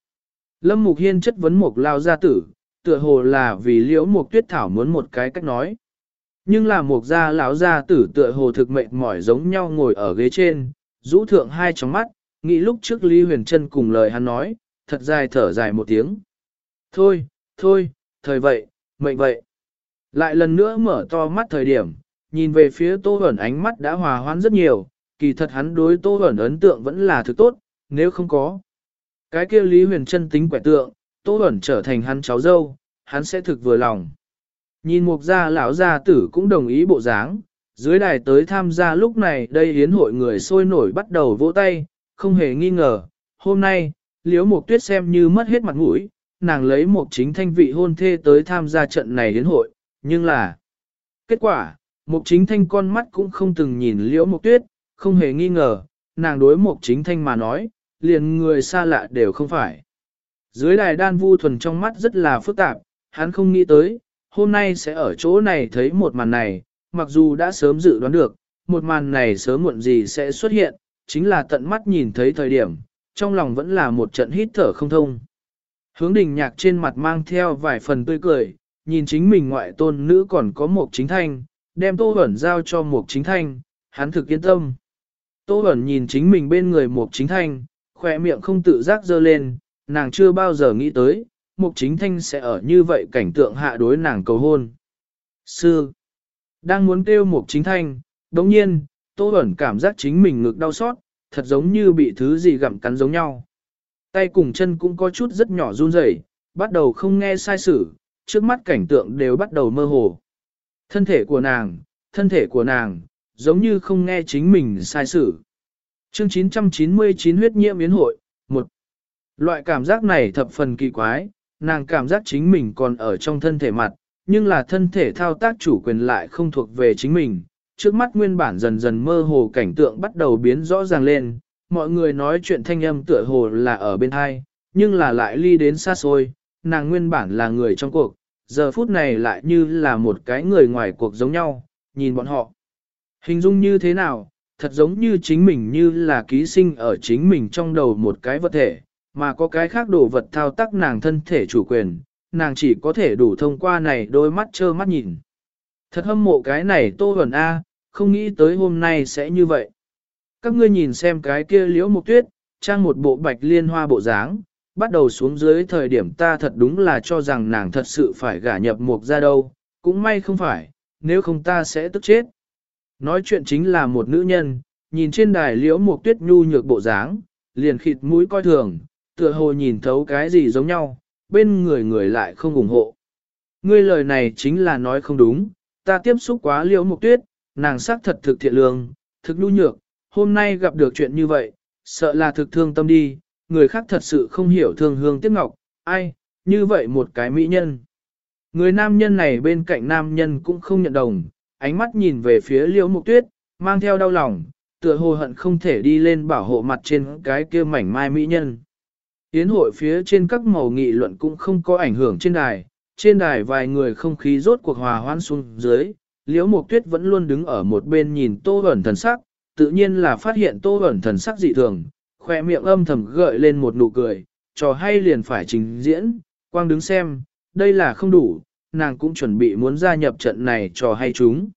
Lâm Mục Hiên chất vấn mục lao gia tử, tựa hồ là vì liễu mục tuyết thảo muốn một cái cách nói. Nhưng là mục gia lão gia tử tựa hồ thực mệnh mỏi giống nhau ngồi ở ghế trên, rũ thượng hai tròng mắt, nghĩ lúc trước Lý Huyền Trân cùng lời hắn nói, thật dài thở dài một tiếng. Thôi, thôi, thời vậy, mệnh vậy. Lại lần nữa mở to mắt thời điểm, nhìn về phía Tô Huẩn ánh mắt đã hòa hoãn rất nhiều, kỳ thật hắn đối Tô Huẩn ấn tượng vẫn là thực tốt, nếu không có. Cái kia Lý Huyền chân tính quẻ tượng, Tô Huẩn trở thành hắn cháu dâu, hắn sẽ thực vừa lòng. Nhìn mục gia lão gia tử cũng đồng ý bộ dáng, dưới đài tới tham gia lúc này đây hiến hội người sôi nổi bắt đầu vỗ tay, không hề nghi ngờ, hôm nay, liếu mục tuyết xem như mất hết mặt mũi, nàng lấy một chính thanh vị hôn thê tới tham gia trận này hiến hội, nhưng là kết quả, mục chính thanh con mắt cũng không từng nhìn liễu mục tuyết, không hề nghi ngờ, nàng đối mục chính thanh mà nói, liền người xa lạ đều không phải. Dưới đài đan vu thuần trong mắt rất là phức tạp, hắn không nghĩ tới, hôm nay sẽ ở chỗ này thấy một màn này, mặc dù đã sớm dự đoán được, một màn này sớm muộn gì sẽ xuất hiện, chính là tận mắt nhìn thấy thời điểm, trong lòng vẫn là một trận hít thở không thông. Hướng đình nhạc trên mặt mang theo vài phần tươi cười, nhìn chính mình ngoại tôn nữ còn có một chính thanh, đem tô ẩn giao cho một chính thanh, hắn thực yên tâm. Tô ẩn nhìn chính mình bên người một chính thanh, khỏe miệng không tự giác dơ lên, nàng chưa bao giờ nghĩ tới, Mục Chính Thanh sẽ ở như vậy cảnh tượng hạ đối nàng cầu hôn. Sư, đang muốn kêu Mục Chính Thanh, đồng nhiên, Tô Bẩn cảm giác chính mình ngực đau xót, thật giống như bị thứ gì gặm cắn giống nhau. Tay cùng chân cũng có chút rất nhỏ run rẩy, bắt đầu không nghe sai sử, trước mắt cảnh tượng đều bắt đầu mơ hồ. Thân thể của nàng, thân thể của nàng, giống như không nghe chính mình sai sử. Chương 999 huyết nhiễm biến hội, một Loại cảm giác này thập phần kỳ quái, nàng cảm giác chính mình còn ở trong thân thể mặt, nhưng là thân thể thao tác chủ quyền lại không thuộc về chính mình. Trước mắt nguyên bản dần dần mơ hồ cảnh tượng bắt đầu biến rõ ràng lên, mọi người nói chuyện thanh âm tựa hồ là ở bên hai, nhưng là lại ly đến xa xôi, nàng nguyên bản là người trong cuộc, giờ phút này lại như là một cái người ngoài cuộc giống nhau, nhìn bọn họ. Hình dung như thế nào, thật giống như chính mình như là ký sinh ở chính mình trong đầu một cái vật thể, mà có cái khác đồ vật thao tác nàng thân thể chủ quyền, nàng chỉ có thể đủ thông qua này đôi mắt trơ mắt nhìn. Thật hâm mộ cái này Tô Huẩn A, không nghĩ tới hôm nay sẽ như vậy. Các ngươi nhìn xem cái kia liễu mục tuyết, trang một bộ bạch liên hoa bộ dáng, bắt đầu xuống dưới thời điểm ta thật đúng là cho rằng nàng thật sự phải gả nhập mục ra đâu, cũng may không phải, nếu không ta sẽ tức chết. Nói chuyện chính là một nữ nhân, nhìn trên đài liễu mục tuyết nhu nhược bộ dáng, liền khịt mũi coi thường, tựa hồ nhìn thấu cái gì giống nhau, bên người người lại không ủng hộ. Ngươi lời này chính là nói không đúng, ta tiếp xúc quá liễu mục tuyết, nàng sắc thật thực thiện lương, thực nhu nhược, hôm nay gặp được chuyện như vậy, sợ là thực thương tâm đi, người khác thật sự không hiểu thương hương tiếc ngọc, ai, như vậy một cái mỹ nhân. Người nam nhân này bên cạnh nam nhân cũng không nhận đồng, ánh mắt nhìn về phía liễu mục tuyết, mang theo đau lòng, tựa hồ hận không thể đi lên bảo hộ mặt trên cái kia mảnh mai mỹ nhân. Yến hội phía trên các màu nghị luận cũng không có ảnh hưởng trên đài, trên đài vài người không khí rốt cuộc hòa hoan xuống dưới, liễu mục tuyết vẫn luôn đứng ở một bên nhìn tô ẩn thần sắc, tự nhiên là phát hiện tô ẩn thần sắc dị thường, khoe miệng âm thầm gợi lên một nụ cười, trò hay liền phải trình diễn, quang đứng xem, đây là không đủ, nàng cũng chuẩn bị muốn gia nhập trận này trò hay chúng.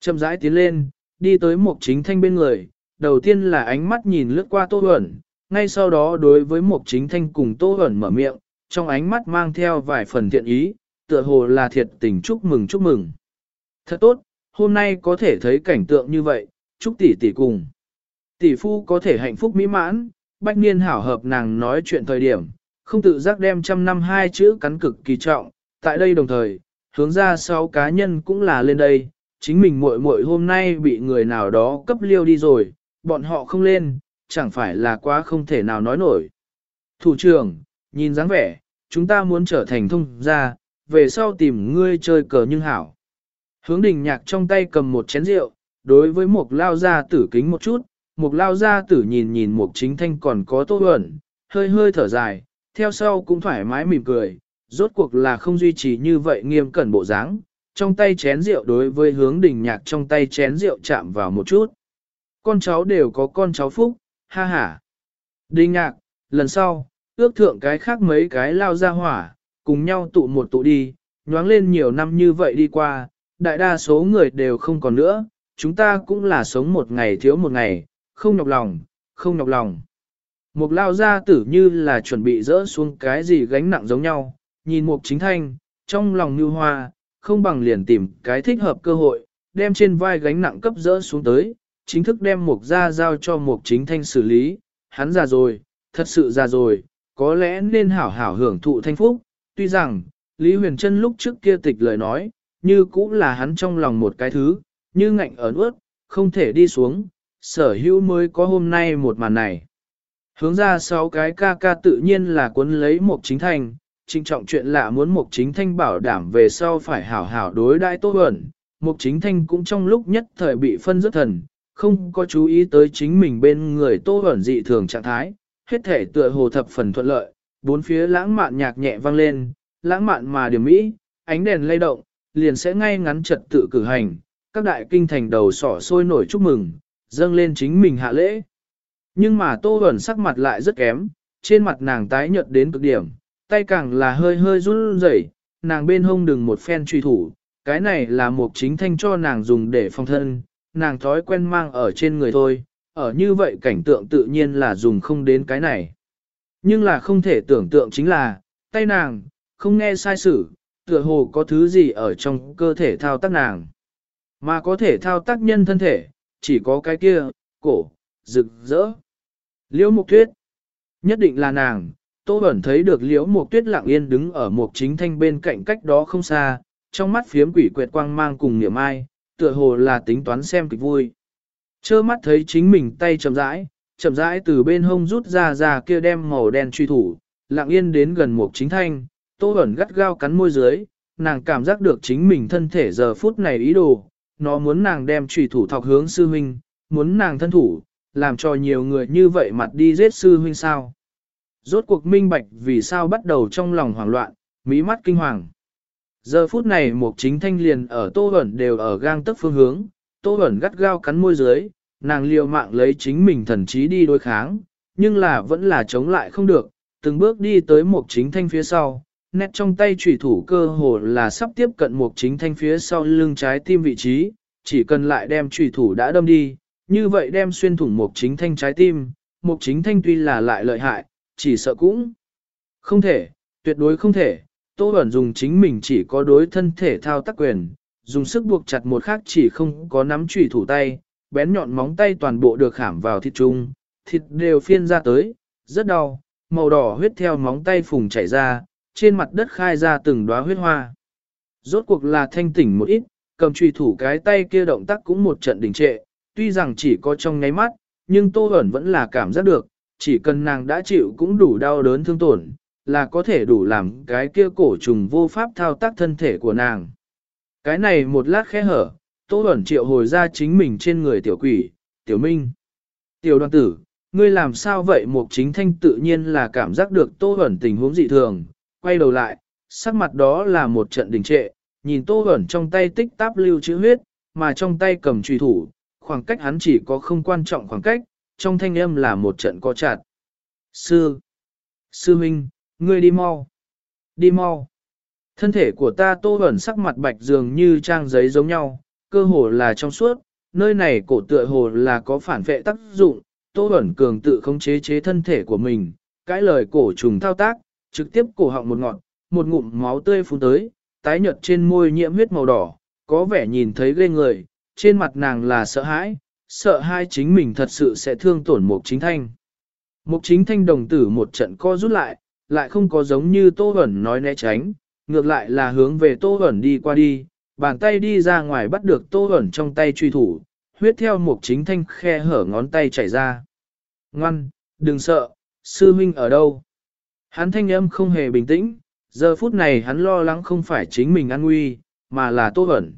Chậm rãi tiến lên, đi tới một chính thanh bên người, đầu tiên là ánh mắt nhìn lướt qua tô Huẩn, ngay sau đó đối với một chính thanh cùng tô Huẩn mở miệng, trong ánh mắt mang theo vài phần thiện ý, tựa hồ là thiệt tình chúc mừng chúc mừng. Thật tốt, hôm nay có thể thấy cảnh tượng như vậy, chúc tỷ tỷ cùng. Tỷ phu có thể hạnh phúc mỹ mãn, bách niên hảo hợp nàng nói chuyện thời điểm, không tự giác đem trăm năm hai chữ cắn cực kỳ trọng, tại đây đồng thời, hướng ra sau cá nhân cũng là lên đây, chính mình muội muội hôm nay bị người nào đó cấp liêu đi rồi, bọn họ không lên, chẳng phải là quá không thể nào nói nổi. Thủ trưởng, nhìn dáng vẻ, chúng ta muốn trở thành thông gia, về sau tìm ngươi chơi cờ nhưng hảo. Hướng đình nhạc trong tay cầm một chén rượu, đối với một lao gia tử kính một chút, một lao gia tử nhìn nhìn một chính thanh còn có tô ẩn, hơi hơi thở dài, theo sau cũng thoải mái mỉm cười, rốt cuộc là không duy trì như vậy nghiêm cẩn bộ dáng, trong tay chén rượu đối với hướng đình nhạc trong tay chén rượu chạm vào một chút. Con cháu đều có con cháu phúc, ha ha. Đình nhạc, lần sau, ước thượng cái khác mấy cái lao ra hỏa, cùng nhau tụ một tụ đi, nhoáng lên nhiều năm như vậy đi qua, đại đa số người đều không còn nữa, chúng ta cũng là sống một ngày thiếu một ngày, không nhọc lòng, không nhọc lòng. Một lao gia tử như là chuẩn bị dỡ xuống cái gì gánh nặng giống nhau, nhìn mục chính thanh, trong lòng như hoa, không bằng liền tìm cái thích hợp cơ hội, đem trên vai gánh nặng cấp dỡ xuống tới, chính thức đem mục ra giao cho mục chính thanh xử lý, hắn già rồi, thật sự già rồi, có lẽ nên hảo hảo hưởng thụ thanh phúc, tuy rằng, Lý Huyền Trân lúc trước kia tịch lời nói, như cũng là hắn trong lòng một cái thứ, như ngạnh ở nuốt, không thể đi xuống, sở hữu mới có hôm nay một màn này. Hướng ra sáu cái ca ca tự nhiên là cuốn lấy một chính thành, trinh trọng chuyện lạ muốn một chính thanh bảo đảm về sau phải hảo hảo đối đãi tốt ẩn. Một chính thanh cũng trong lúc nhất thời bị phân rất thần, không có chú ý tới chính mình bên người tô ẩn dị thường trạng thái, hết thể tựa hồ thập phần thuận lợi, bốn phía lãng mạn nhạc nhẹ vang lên, lãng mạn mà điểm mỹ, ánh đèn lay động, liền sẽ ngay ngắn trật tự cử hành, các đại kinh thành đầu sỏ sôi nổi chúc mừng, dâng lên chính mình hạ lễ. Nhưng mà tô ẩn sắc mặt lại rất kém, trên mặt nàng tái nhợt đến cực điểm, tay càng là hơi hơi run rẩy, nàng bên hông đừng một phen truy thủ, cái này là một chính thanh cho nàng dùng để phòng thân, nàng thói quen mang ở trên người thôi, ở như vậy cảnh tượng tự nhiên là dùng không đến cái này. Nhưng là không thể tưởng tượng chính là, tay nàng, không nghe sai sử, tựa hồ có thứ gì ở trong cơ thể thao tác nàng. Mà có thể thao tác nhân thân thể, chỉ có cái kia, cổ, rực rỡ. Liễu mục tuyết, nhất định là nàng, Tô Bẩn thấy được liễu mục tuyết lặng yên đứng ở một chính thanh bên cạnh cách đó không xa, trong mắt phiếm quỷ quệt quang mang cùng niệm ai, tựa hồ là tính toán xem kịch vui. Chơ mắt thấy chính mình tay chậm rãi, chậm rãi từ bên hông rút ra ra kia đem màu đen truy thủ, lặng yên đến gần một chính thanh, Tô Bẩn gắt gao cắn môi dưới, nàng cảm giác được chính mình thân thể giờ phút này ý đồ, nó muốn nàng đem trùy thủ thọc hướng sư huynh, muốn nàng thân thủ, làm cho nhiều người như vậy mặt đi giết sư huynh sao. Rốt cuộc minh bạch vì sao bắt đầu trong lòng hoảng loạn, mỹ mắt kinh hoàng. Giờ phút này một chính thanh liền ở tô ẩn đều ở gang tức phương hướng, tô ẩn gắt gao cắn môi dưới, nàng liều mạng lấy chính mình thần trí đi đối kháng, nhưng là vẫn là chống lại không được, từng bước đi tới một chính thanh phía sau, nét trong tay chủy thủ cơ hồ là sắp tiếp cận mục chính thanh phía sau lưng trái tim vị trí, chỉ cần lại đem chủy thủ đã đâm đi, như vậy đem xuyên thủng mục chính thanh trái tim, mục chính thanh tuy là lại lợi hại, chỉ sợ cũng không thể, tuyệt đối không thể. Tô Bẩn dùng chính mình chỉ có đối thân thể thao tác quyền, dùng sức buộc chặt một khác chỉ không có nắm chủy thủ tay, bén nhọn móng tay toàn bộ được khảm vào thịt trung, thịt đều phiên ra tới, rất đau, màu đỏ huyết theo móng tay phùng chảy ra, trên mặt đất khai ra từng đóa huyết hoa. Rốt cuộc là thanh tỉnh một ít, cầm chủy thủ cái tay kia động tác cũng một trận đình trệ, tuy rằng chỉ có trong nháy mắt, nhưng Tô Bẩn vẫn là cảm giác được, chỉ cần nàng đã chịu cũng đủ đau đớn thương tổn, là có thể đủ làm cái kia cổ trùng vô pháp thao tác thân thể của nàng. Cái này một lát khẽ hở, Tô Bẩn triệu hồi ra chính mình trên người tiểu quỷ, tiểu minh. Tiểu đoàn tử, ngươi làm sao vậy một chính thanh tự nhiên là cảm giác được Tô Bẩn tình huống dị thường, quay đầu lại, sắc mặt đó là một trận đình trệ, nhìn Tô Bẩn trong tay tích táp lưu chữ huyết, mà trong tay cầm truy thủ, khoảng cách hắn chỉ có không quan trọng khoảng cách, trong thanh âm là một trận có chặt. Sư! Sư Minh, ngươi đi mau! Đi mau! Thân thể của ta tô ẩn sắc mặt bạch dường như trang giấy giống nhau, cơ hồ là trong suốt, nơi này cổ tựa hồ là có phản vệ tác dụng, tô ẩn cường tự khống chế chế thân thể của mình, cái lời cổ trùng thao tác, trực tiếp cổ họng một ngọn, một ngụm máu tươi phun tới, tái nhợt trên môi nhiễm huyết màu đỏ, có vẻ nhìn thấy ghê người, trên mặt nàng là sợ hãi, sợ hai chính mình thật sự sẽ thương tổn mục chính thanh. Mục chính thanh đồng tử một trận co rút lại, lại không có giống như Tô Hẩn nói né tránh, ngược lại là hướng về Tô Hẩn đi qua đi, bàn tay đi ra ngoài bắt được Tô Hẩn trong tay truy thủ, huyết theo mục chính thanh khe hở ngón tay chảy ra. Ngoan, đừng sợ, sư huynh ở đâu? Hắn thanh âm không hề bình tĩnh, giờ phút này hắn lo lắng không phải chính mình an nguy, mà là Tô Hẩn.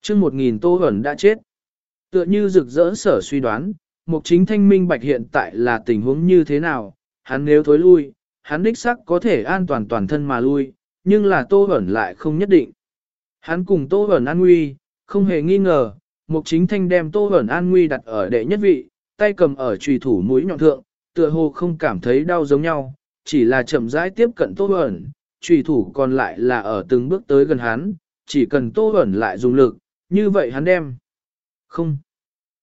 Trước một nghìn Tô Hẩn đã chết. Tựa như rực rỡ sở suy đoán, mục chính thanh minh bạch hiện tại là tình huống như thế nào, hắn nếu thối lui, hắn đích sắc có thể an toàn toàn thân mà lui, nhưng là Tô Hẩn lại không nhất định. Hắn cùng Tô Hẩn an nguy, không hề nghi ngờ, mục chính thanh đem Tô Hẩn an nguy đặt ở đệ nhất vị, tay cầm ở trùy thủ mũi nhọn thượng, tựa hồ không cảm thấy đau giống nhau, chỉ là chậm rãi tiếp cận Tô Hẩn, trùy thủ còn lại là ở từng bước tới gần hắn, chỉ cần Tô Hẩn lại dùng lực, như vậy hắn đem. Không.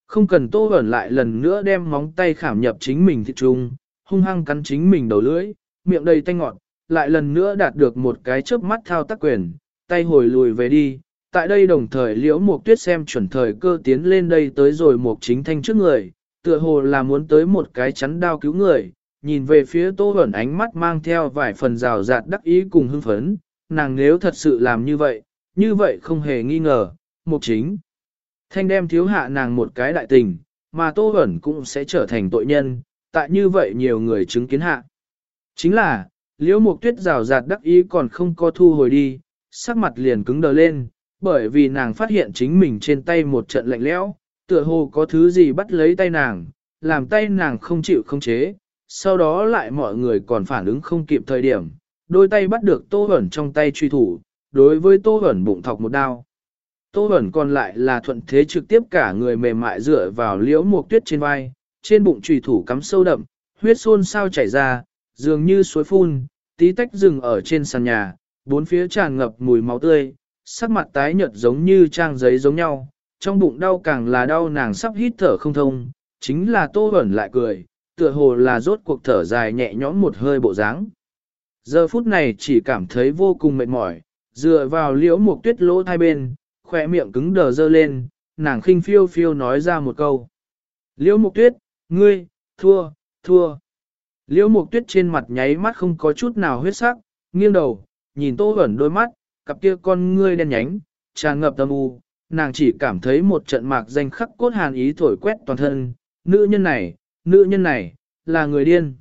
Không cần Tô Hẩn lại lần nữa đem móng tay khảm nhập chính mình thịt trung, hung hăng cắn chính mình đầu lưỡi, miệng đầy tanh ngọt, lại lần nữa đạt được một cái chớp mắt thao tác quyền, tay hồi lùi về đi. Tại đây đồng thời liễu mục tuyết xem chuẩn thời cơ tiến lên đây tới rồi mục chính thanh trước người, tựa hồ là muốn tới một cái chắn đao cứu người, nhìn về phía tô ẩn ánh mắt mang theo vài phần rào rạt đắc ý cùng hưng phấn, nàng nếu thật sự làm như vậy, như vậy không hề nghi ngờ, mục chính. Thanh đem thiếu hạ nàng một cái đại tình, mà tô ẩn cũng sẽ trở thành tội nhân, tại như vậy nhiều người chứng kiến hạ. Chính là, liễu mục tuyết rào rạt đắc ý còn không có thu hồi đi, sắc mặt liền cứng đờ lên, bởi vì nàng phát hiện chính mình trên tay một trận lạnh lẽo, tựa hồ có thứ gì bắt lấy tay nàng, làm tay nàng không chịu không chế, sau đó lại mọi người còn phản ứng không kịp thời điểm, đôi tay bắt được tô hẩn trong tay truy thủ, đối với tô hẩn bụng thọc một đao. Tô hẩn còn lại là thuận thế trực tiếp cả người mềm mại dựa vào liễu mục tuyết trên vai, trên bụng truy thủ cắm sâu đậm, huyết xôn sao chảy ra, dường như suối phun, tí tách rừng ở trên sàn nhà, bốn phía tràn ngập mùi máu tươi, sắc mặt tái nhợt giống như trang giấy giống nhau, trong bụng đau càng là đau nàng sắp hít thở không thông, chính là tô hẩn lại cười, tựa hồ là rốt cuộc thở dài nhẹ nhõm một hơi bộ dáng. Giờ phút này chỉ cảm thấy vô cùng mệt mỏi, dựa vào liễu một tuyết lỗ hai bên, khỏe miệng cứng đờ dơ lên, nàng khinh phiêu phiêu nói ra một câu. Liễu mục tuyết, ngươi, thua, thua. Liễu mục tuyết trên mặt nháy mắt không có chút nào huyết sắc, nghiêng đầu, nhìn tô ẩn đôi mắt, cặp kia con ngươi đen nhánh, tràn ngập tâm u, nàng chỉ cảm thấy một trận mạc danh khắc cốt hàn ý thổi quét toàn thân, nữ nhân này, nữ nhân này, là người điên.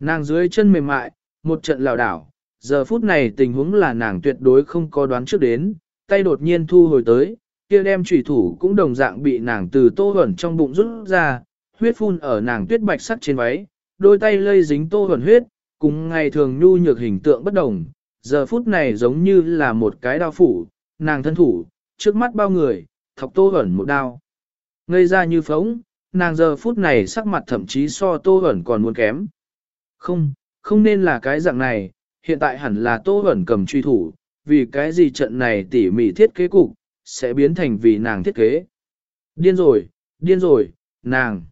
Nàng dưới chân mềm mại, một trận lảo đảo, giờ phút này tình huống là nàng tuyệt đối không có đoán trước đến, tay đột nhiên thu hồi tới, kia đem trùy thủ cũng đồng dạng bị nàng từ tô hẩn trong bụng rút ra, huyết phun ở nàng tuyết bạch sắc trên váy, đôi tay lây dính tô hẩn huyết, cùng ngày thường nhu nhược hình tượng bất đồng, giờ phút này giống như là một cái đao phủ, nàng thân thủ, trước mắt bao người, thọc tô hẩn một đao. Ngây ra như phóng, nàng giờ phút này sắc mặt thậm chí so tô ẩn còn muốn kém. Không, không nên là cái dạng này, hiện tại hẳn là tô ẩn cầm truy thủ, vì cái gì trận này tỉ mỉ thiết kế cục, sẽ biến thành vì nàng thiết kế. Điên rồi, điên rồi, nàng.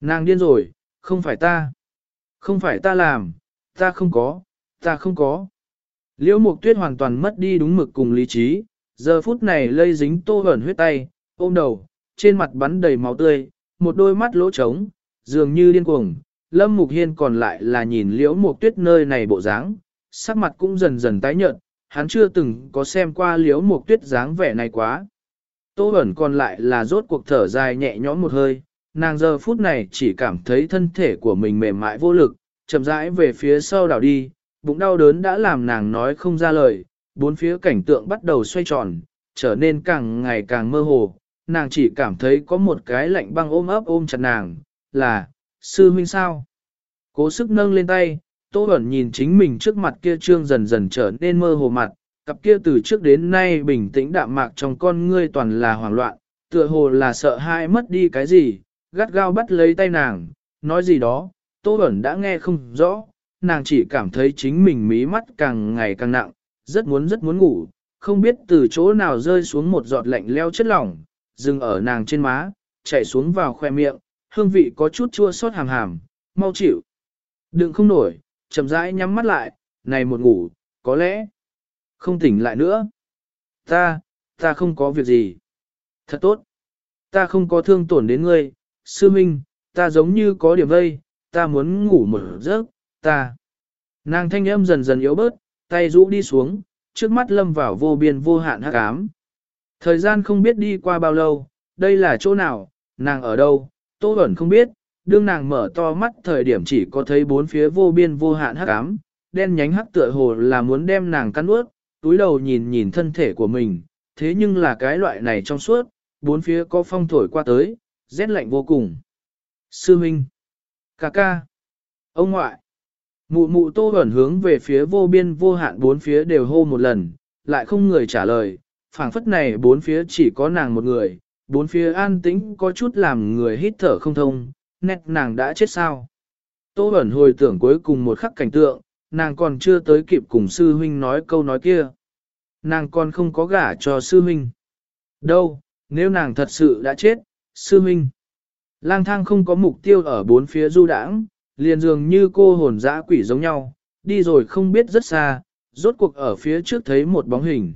Nàng điên rồi, không phải ta. Không phải ta làm, ta không có, ta không có. Liễu Mục Tuyết hoàn toàn mất đi đúng mực cùng lý trí, giờ phút này lây dính tô hẩn huyết tay, ôm đầu, trên mặt bắn đầy máu tươi, một đôi mắt lỗ trống, dường như điên cuồng. Lâm Mục Hiên còn lại là nhìn Liễu Mục Tuyết nơi này bộ dáng, sắc mặt cũng dần dần tái nhợt, hắn chưa từng có xem qua Liễu Mục Tuyết dáng vẻ này quá. Tô ẩn còn lại là rốt cuộc thở dài nhẹ nhõm một hơi, nàng giờ phút này chỉ cảm thấy thân thể của mình mềm mại vô lực, chậm rãi về phía sau đảo đi, bụng đau đớn đã làm nàng nói không ra lời, bốn phía cảnh tượng bắt đầu xoay tròn, trở nên càng ngày càng mơ hồ, nàng chỉ cảm thấy có một cái lạnh băng ôm ấp ôm chặt nàng, là, sư huynh sao? Cố sức nâng lên tay, Tô Bẩn nhìn chính mình trước mặt kia trương dần dần trở nên mơ hồ mặt, cặp kia từ trước đến nay bình tĩnh đạm mạc trong con ngươi toàn là hoảng loạn, tựa hồ là sợ hãi mất đi cái gì, gắt gao bắt lấy tay nàng, nói gì đó, Tô Bẩn đã nghe không rõ, nàng chỉ cảm thấy chính mình mí mắt càng ngày càng nặng, rất muốn rất muốn ngủ, không biết từ chỗ nào rơi xuống một giọt lạnh leo chất lỏng, dừng ở nàng trên má, chảy xuống vào khoe miệng, hương vị có chút chua xót hàm hàm, mau chịu. Đừng không nổi, chậm rãi nhắm mắt lại, này một ngủ, có lẽ không tỉnh lại nữa. Ta, ta không có việc gì. Thật tốt. Ta không có thương tổn đến ngươi, sư minh, ta giống như có điểm vây, ta muốn ngủ một giấc, ta. Nàng thanh âm dần dần yếu bớt, tay rũ đi xuống, trước mắt lâm vào vô biên vô hạn hắc ám. Thời gian không biết đi qua bao lâu, đây là chỗ nào, nàng ở đâu, Tô Bẩn không biết, đương nàng mở to mắt thời điểm chỉ có thấy bốn phía vô biên vô hạn hắc ám, đen nhánh hắc tựa hồ là muốn đem nàng cắn ướt, túi đầu nhìn nhìn thân thể của mình, thế nhưng là cái loại này trong suốt, bốn phía có phong thổi qua tới, rét lạnh vô cùng. Sư Minh, ca ca, ông ngoại, mụ mụ tô ẩn hướng về phía vô biên vô hạn bốn phía đều hô một lần, lại không người trả lời, phảng phất này bốn phía chỉ có nàng một người, bốn phía an tĩnh có chút làm người hít thở không thông, nét nàng đã chết sao. Tô ẩn hồi tưởng cuối cùng một khắc cảnh tượng, nàng còn chưa tới kịp cùng sư huynh nói câu nói kia. Nàng còn không có gả cho sư huynh. Đâu, nếu nàng thật sự đã chết, sư huynh. Lang thang không có mục tiêu ở bốn phía du đãng, liền dường như cô hồn dã quỷ giống nhau, đi rồi không biết rất xa, rốt cuộc ở phía trước thấy một bóng hình.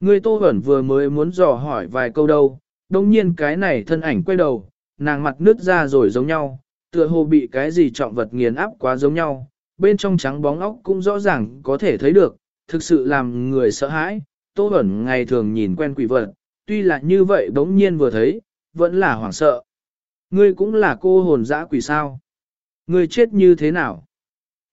Người tô ẩn vừa mới muốn dò hỏi vài câu đâu, đồng nhiên cái này thân ảnh quay đầu, nàng mặt nứt ra rồi giống nhau, tựa hồ bị cái gì trọng vật nghiền áp quá giống nhau, bên trong trắng bóng óc cũng rõ ràng có thể thấy được, thực sự làm người sợ hãi, Tô ẩn ngày thường nhìn quen quỷ vật, tuy là như vậy bỗng nhiên vừa thấy, vẫn là hoảng sợ. Ngươi cũng là cô hồn dã quỷ sao? Ngươi chết như thế nào?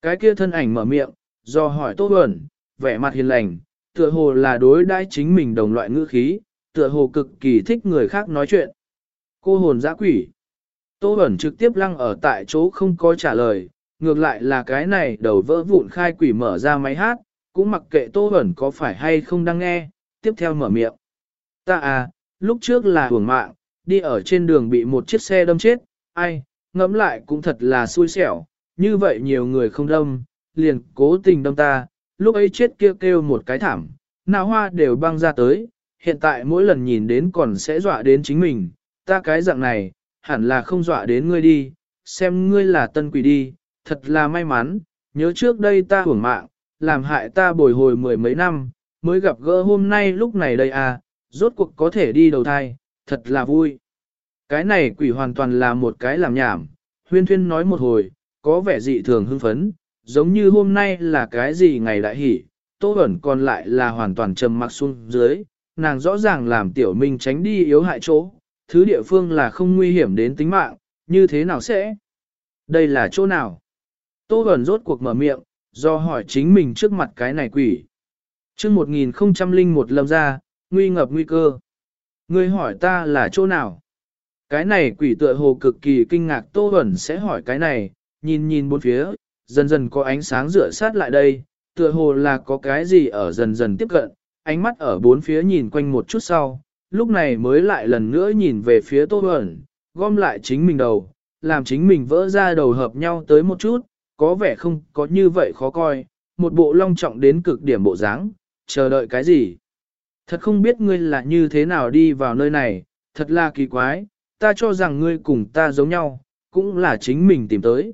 Cái kia thân ảnh mở miệng, do hỏi Tô Bẩn, vẻ mặt hiền lành, tựa hồ là đối đãi chính mình đồng loại ngữ khí, tựa hồ cực kỳ thích người khác nói chuyện. Cô hồn dã quỷ. Tô Bẩn trực tiếp lăng ở tại chỗ không có trả lời, ngược lại là cái này đầu vỡ vụn khai quỷ mở ra máy hát, cũng mặc kệ Tô Bẩn có phải hay không đang nghe, tiếp theo mở miệng. Ta à, lúc trước là hưởng mạng, đi ở trên đường bị một chiếc xe đâm chết, ai, ngẫm lại cũng thật là xui xẻo, như vậy nhiều người không đâm, liền cố tình đâm ta, lúc ấy chết kêu kêu một cái thảm, nào hoa đều băng ra tới, hiện tại mỗi lần nhìn đến còn sẽ dọa đến chính mình, ta cái dạng này, hẳn là không dọa đến ngươi đi, xem ngươi là tân quỷ đi, thật là may mắn, nhớ trước đây ta hưởng mạng, làm hại ta bồi hồi mười mấy năm, mới gặp gỡ hôm nay lúc này đây à, rốt cuộc có thể đi đầu thai, thật là vui. Cái này quỷ hoàn toàn là một cái làm nhảm, huyên thuyên nói một hồi, có vẻ dị thường hưng phấn, giống như hôm nay là cái gì ngày đại hỷ, tô Bẩn còn lại là hoàn toàn trầm mặc xuống dưới, nàng rõ ràng làm tiểu minh tránh đi yếu hại chỗ, thứ địa phương là không nguy hiểm đến tính mạng, như thế nào sẽ? Đây là chỗ nào? Tô Bẩn rốt cuộc mở miệng, do hỏi chính mình trước mặt cái này quỷ. chương 1001 lâm ra, nguy ngập nguy cơ. Ngươi hỏi ta là chỗ nào? Cái này quỷ tựa hồ cực kỳ kinh ngạc Tô Bẩn sẽ hỏi cái này, nhìn nhìn bốn phía, dần dần có ánh sáng rửa sát lại đây, tựa hồ là có cái gì ở dần dần tiếp cận, ánh mắt ở bốn phía nhìn quanh một chút sau, lúc này mới lại lần nữa nhìn về phía Tô Bẩn, gom lại chính mình đầu, làm chính mình vỡ ra đầu hợp nhau tới một chút, có vẻ không có như vậy khó coi, một bộ long trọng đến cực điểm bộ dáng, chờ đợi cái gì. Thật không biết ngươi là như thế nào đi vào nơi này, thật là kỳ quái, ta cho rằng ngươi cùng ta giống nhau, cũng là chính mình tìm tới.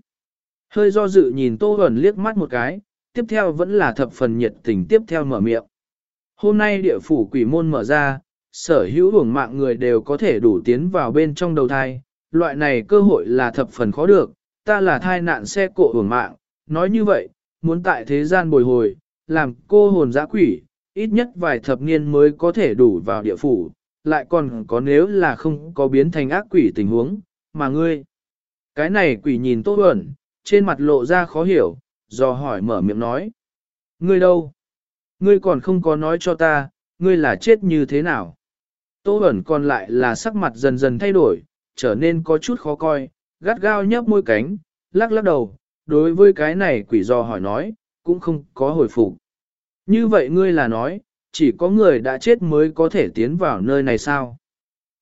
Hơi do dự nhìn Tô Huẩn liếc mắt một cái, tiếp theo vẫn là thập phần nhiệt tình tiếp theo mở miệng. Hôm nay địa phủ quỷ môn mở ra, sở hữu hưởng mạng người đều có thể đủ tiến vào bên trong đầu thai, loại này cơ hội là thập phần khó được, ta là thai nạn xe cộ hưởng mạng, nói như vậy, muốn tại thế gian bồi hồi, làm cô hồn giã quỷ, ít nhất vài thập niên mới có thể đủ vào địa phủ, lại còn có nếu là không có biến thành ác quỷ tình huống, mà ngươi. Cái này quỷ nhìn tốt ẩn, trên mặt lộ ra khó hiểu, dò hỏi mở miệng nói. Ngươi đâu? Ngươi còn không có nói cho ta, ngươi là chết như thế nào? Tô ẩn còn lại là sắc mặt dần dần thay đổi, trở nên có chút khó coi, gắt gao nhấp môi cánh, lắc lắc đầu, đối với cái này quỷ dò hỏi nói, cũng không có hồi phục. Như vậy ngươi là nói, chỉ có người đã chết mới có thể tiến vào nơi này sao?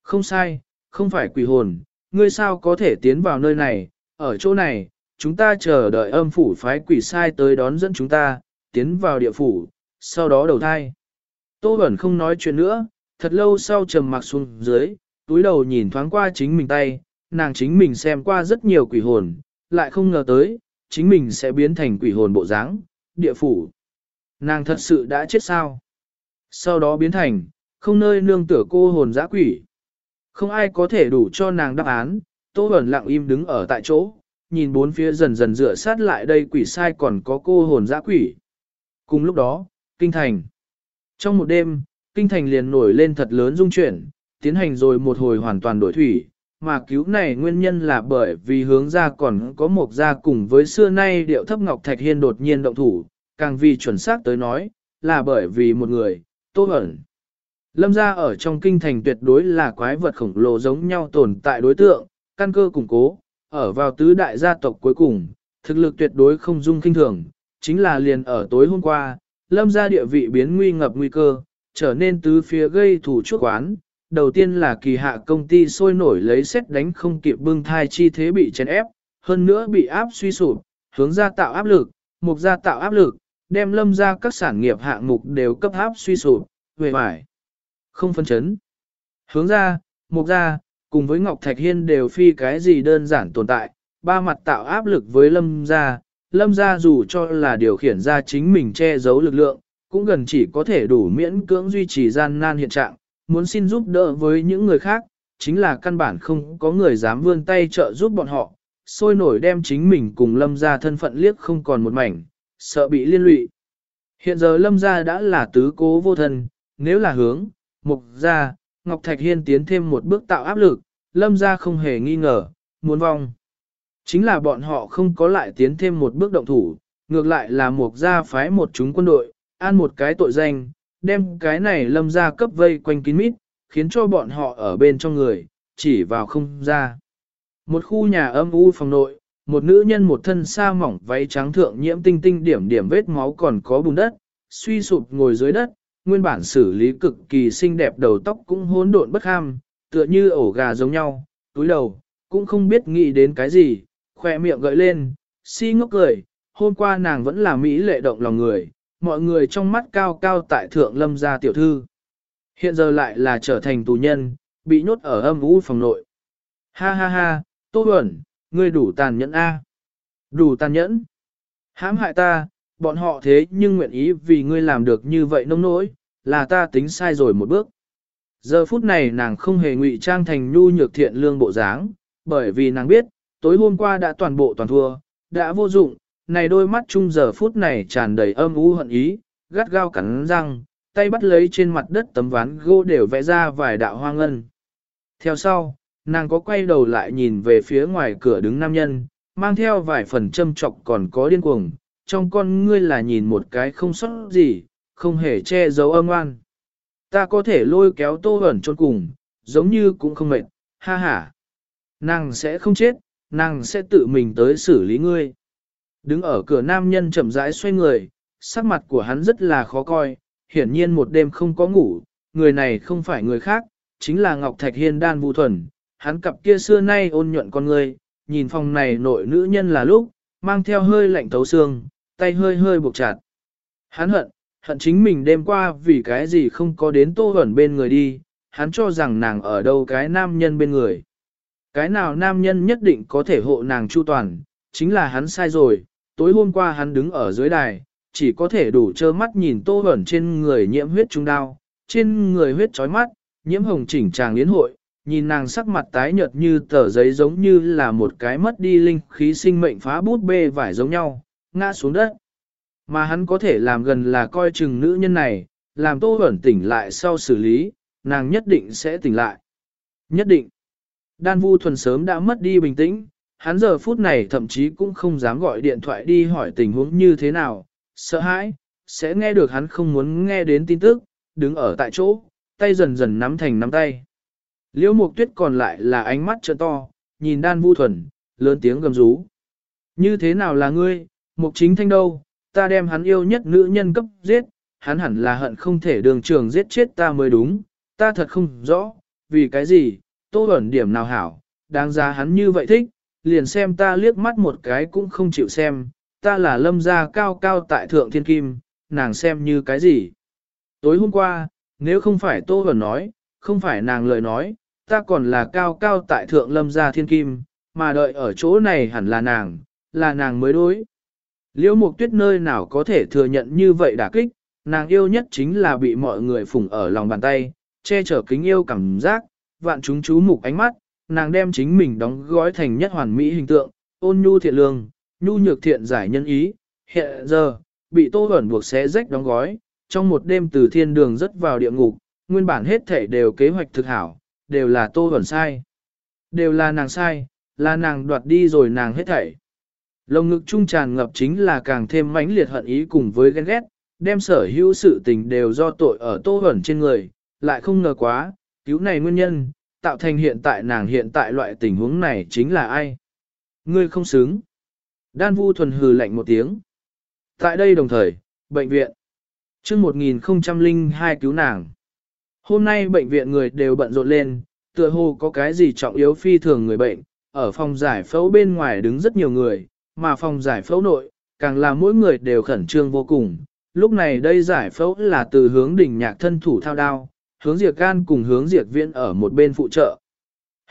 Không sai, không phải quỷ hồn, ngươi sao có thể tiến vào nơi này, ở chỗ này, chúng ta chờ đợi âm phủ phái quỷ sai tới đón dẫn chúng ta, tiến vào địa phủ, sau đó đầu thai. Tô Bẩn không nói chuyện nữa, thật lâu sau trầm mặc xuống dưới, túi đầu nhìn thoáng qua chính mình tay, nàng chính mình xem qua rất nhiều quỷ hồn, lại không ngờ tới, chính mình sẽ biến thành quỷ hồn bộ dáng, địa phủ. Nàng thật sự đã chết sao? Sau đó biến thành, không nơi nương tựa cô hồn giã quỷ. Không ai có thể đủ cho nàng đáp án, Tô Bẩn lặng im đứng ở tại chỗ, nhìn bốn phía dần dần dựa sát lại đây quỷ sai còn có cô hồn dã quỷ. Cùng lúc đó, kinh thành. Trong một đêm, kinh thành liền nổi lên thật lớn dung chuyển, tiến hành rồi một hồi hoàn toàn đổi thủy, mà cứu này nguyên nhân là bởi vì hướng ra còn có một gia cùng với xưa nay điệu thấp Ngọc Thạch Hiên đột nhiên động thủ, càng vì chuẩn xác tới nói, là bởi vì một người, Tô ẩn. Lâm gia ở trong kinh thành tuyệt đối là quái vật khổng lồ giống nhau tồn tại đối tượng, căn cơ củng cố, ở vào tứ đại gia tộc cuối cùng, thực lực tuyệt đối không dung kinh thường, chính là liền ở tối hôm qua, lâm gia địa vị biến nguy ngập nguy cơ, trở nên tứ phía gây thủ chuốc quán. Đầu tiên là kỳ hạ công ty sôi nổi lấy xét đánh không kịp bưng thai chi thế bị chèn ép, hơn nữa bị áp suy sụp, hướng ra tạo áp lực, mục ra tạo áp lực, đem lâm ra các sản nghiệp hạng mục đều cấp áp suy sụp, về vải. Không phân chấn. Hướng ra, mục ra, cùng với Ngọc Thạch Hiên đều phi cái gì đơn giản tồn tại, ba mặt tạo áp lực với lâm gia. Lâm gia dù cho là điều khiển ra chính mình che giấu lực lượng, cũng gần chỉ có thể đủ miễn cưỡng duy trì gian nan hiện trạng, muốn xin giúp đỡ với những người khác, chính là căn bản không có người dám vươn tay trợ giúp bọn họ, sôi nổi đem chính mình cùng lâm gia thân phận liếc không còn một mảnh, sợ bị liên lụy. Hiện giờ lâm gia đã là tứ cố vô thân, nếu là hướng, mục gia Ngọc Thạch Hiên tiến thêm một bước tạo áp lực, lâm ra không hề nghi ngờ, muốn vong. Chính là bọn họ không có lại tiến thêm một bước động thủ, ngược lại là một gia phái một chúng quân đội, an một cái tội danh, đem cái này lâm ra cấp vây quanh kín mít, khiến cho bọn họ ở bên trong người, chỉ vào không ra. Một khu nhà âm u phòng nội, một nữ nhân một thân sa mỏng váy trắng thượng nhiễm tinh tinh điểm điểm vết máu còn có bùn đất, suy sụp ngồi dưới đất, nguyên bản xử lý cực kỳ xinh đẹp đầu tóc cũng hỗn độn bất ham, tựa như ổ gà giống nhau, túi đầu, cũng không biết nghĩ đến cái gì, khoe miệng gợi lên, si ngốc cười, hôm qua nàng vẫn là Mỹ lệ động lòng người, mọi người trong mắt cao cao tại thượng lâm gia tiểu thư. Hiện giờ lại là trở thành tù nhân, bị nhốt ở âm u phòng nội. Ha ha ha, Tô Huẩn, ngươi đủ tàn nhẫn a, Đủ tàn nhẫn. hãm hại ta, bọn họ thế nhưng nguyện ý vì ngươi làm được như vậy nông nỗi, là ta tính sai rồi một bước. Giờ phút này nàng không hề ngụy trang thành nhu nhược thiện lương bộ dáng, bởi vì nàng biết, tối hôm qua đã toàn bộ toàn thua, đã vô dụng, này đôi mắt chung giờ phút này tràn đầy âm u hận ý, gắt gao cắn răng, tay bắt lấy trên mặt đất tấm ván gỗ đều vẽ ra vài đạo hoang ngân. Theo sau, nàng có quay đầu lại nhìn về phía ngoài cửa đứng nam nhân, mang theo vài phần châm trọc còn có điên cuồng, trong con ngươi là nhìn một cái không sót gì, không hề che giấu âm oan. Ta có thể lôi kéo tô ẩn chôn cùng, giống như cũng không mệt, ha ha. Nàng sẽ không chết, nàng sẽ tự mình tới xử lý ngươi. Đứng ở cửa nam nhân chậm rãi xoay người, sắc mặt của hắn rất là khó coi, hiển nhiên một đêm không có ngủ, người này không phải người khác, chính là Ngọc Thạch Hiên Đan Vũ Thuần, hắn cặp kia xưa nay ôn nhuận con người, nhìn phòng này nội nữ nhân là lúc, mang theo hơi lạnh thấu xương, tay hơi hơi buộc chặt. Hắn hận, hận chính mình đêm qua vì cái gì không có đến tô ẩn bên người đi, hắn cho rằng nàng ở đâu cái nam nhân bên người. Cái nào nam nhân nhất định có thể hộ nàng chu toàn, chính là hắn sai rồi, tối hôm qua hắn đứng ở dưới đài, chỉ có thể đủ trơ mắt nhìn tô ẩn trên người nhiễm huyết trung đao, trên người huyết chói mắt, nhiễm hồng chỉnh tràng liên hội, nhìn nàng sắc mặt tái nhợt như tờ giấy giống như là một cái mất đi linh khí sinh mệnh phá bút bê vải giống nhau, ngã xuống đất. Mà hắn có thể làm gần là coi chừng nữ nhân này, làm tô ẩn tỉnh lại sau xử lý, nàng nhất định sẽ tỉnh lại. Nhất định. Đan vu thuần sớm đã mất đi bình tĩnh, hắn giờ phút này thậm chí cũng không dám gọi điện thoại đi hỏi tình huống như thế nào, sợ hãi, sẽ nghe được hắn không muốn nghe đến tin tức, đứng ở tại chỗ, tay dần dần nắm thành nắm tay. Liễu mục tuyết còn lại là ánh mắt trợn to, nhìn đan vu thuần, lớn tiếng gầm rú. Như thế nào là ngươi, mục chính thanh đâu, ta đem hắn yêu nhất nữ nhân cấp giết, hắn hẳn là hận không thể đường trường giết chết ta mới đúng, ta thật không rõ, vì cái gì, tô ẩn điểm nào hảo, đáng giá hắn như vậy thích, liền xem ta liếc mắt một cái cũng không chịu xem, ta là lâm gia cao cao tại thượng thiên kim, nàng xem như cái gì. Tối hôm qua, nếu không phải tô ẩn nói, không phải nàng lời nói, ta còn là cao cao tại thượng lâm gia thiên kim, mà đợi ở chỗ này hẳn là nàng, là nàng mới đối. Liễu mục tuyết nơi nào có thể thừa nhận như vậy đả kích, nàng yêu nhất chính là bị mọi người phụng ở lòng bàn tay, che chở kính yêu cảm giác, vạn chúng chú mục ánh mắt, nàng đem chính mình đóng gói thành nhất hoàn mỹ hình tượng, ôn nhu thiện lương, nhu nhược thiện giải nhân ý, hiện giờ, bị tô ẩn buộc xé rách đóng gói, trong một đêm từ thiên đường rất vào địa ngục, nguyên bản hết thể đều kế hoạch thực hảo, đều là tô ẩn sai. Đều là nàng sai, là nàng đoạt đi rồi nàng hết thảy. Lồng ngực trung tràn ngập chính là càng thêm mãnh liệt hận ý cùng với ghen ghét, đem sở hữu sự tình đều do tội ở tô hẩn trên người, lại không ngờ quá, cứu này nguyên nhân, tạo thành hiện tại nàng hiện tại loại tình huống này chính là ai? Ngươi không xứng. Đan Vu thuần hừ lạnh một tiếng. Tại đây đồng thời, bệnh viện. chương 1002 cứu nàng. Hôm nay bệnh viện người đều bận rộn lên, tựa hồ có cái gì trọng yếu phi thường người bệnh, ở phòng giải phẫu bên ngoài đứng rất nhiều người, mà phòng giải phẫu nội, càng là mỗi người đều khẩn trương vô cùng. Lúc này đây giải phẫu là từ hướng đỉnh nhạc thân thủ thao đao, hướng diệt gan cùng hướng diệt viễn ở một bên phụ trợ.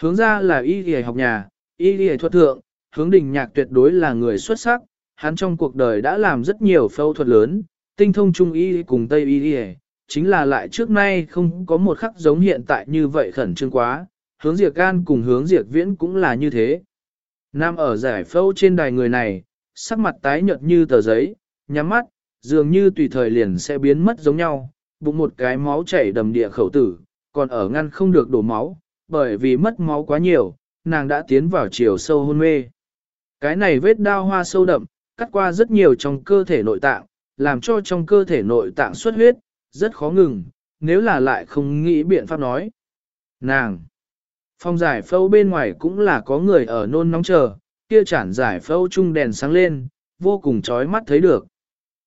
Hướng ra là y y học nhà, y y thuật thượng, hướng đỉnh nhạc tuyệt đối là người xuất sắc, hắn trong cuộc đời đã làm rất nhiều phẫu thuật lớn, tinh thông trung y cùng tây y y, chính là lại trước nay không có một khắc giống hiện tại như vậy khẩn trương quá, hướng diệt gan cùng hướng diệt viễn cũng là như thế. Nam ở giải phẫu trên đài người này, sắc mặt tái nhợt như tờ giấy, nhắm mắt, dường như tùy thời liền sẽ biến mất giống nhau, bụng một cái máu chảy đầm địa khẩu tử, còn ở ngăn không được đổ máu, bởi vì mất máu quá nhiều, nàng đã tiến vào chiều sâu hôn mê. Cái này vết đao hoa sâu đậm, cắt qua rất nhiều trong cơ thể nội tạng, làm cho trong cơ thể nội tạng xuất huyết, rất khó ngừng, nếu là lại không nghĩ biện pháp nói. Nàng! Phòng giải phẫu bên ngoài cũng là có người ở nôn nóng chờ, kia chản giải phẫu chung đèn sáng lên, vô cùng chói mắt thấy được.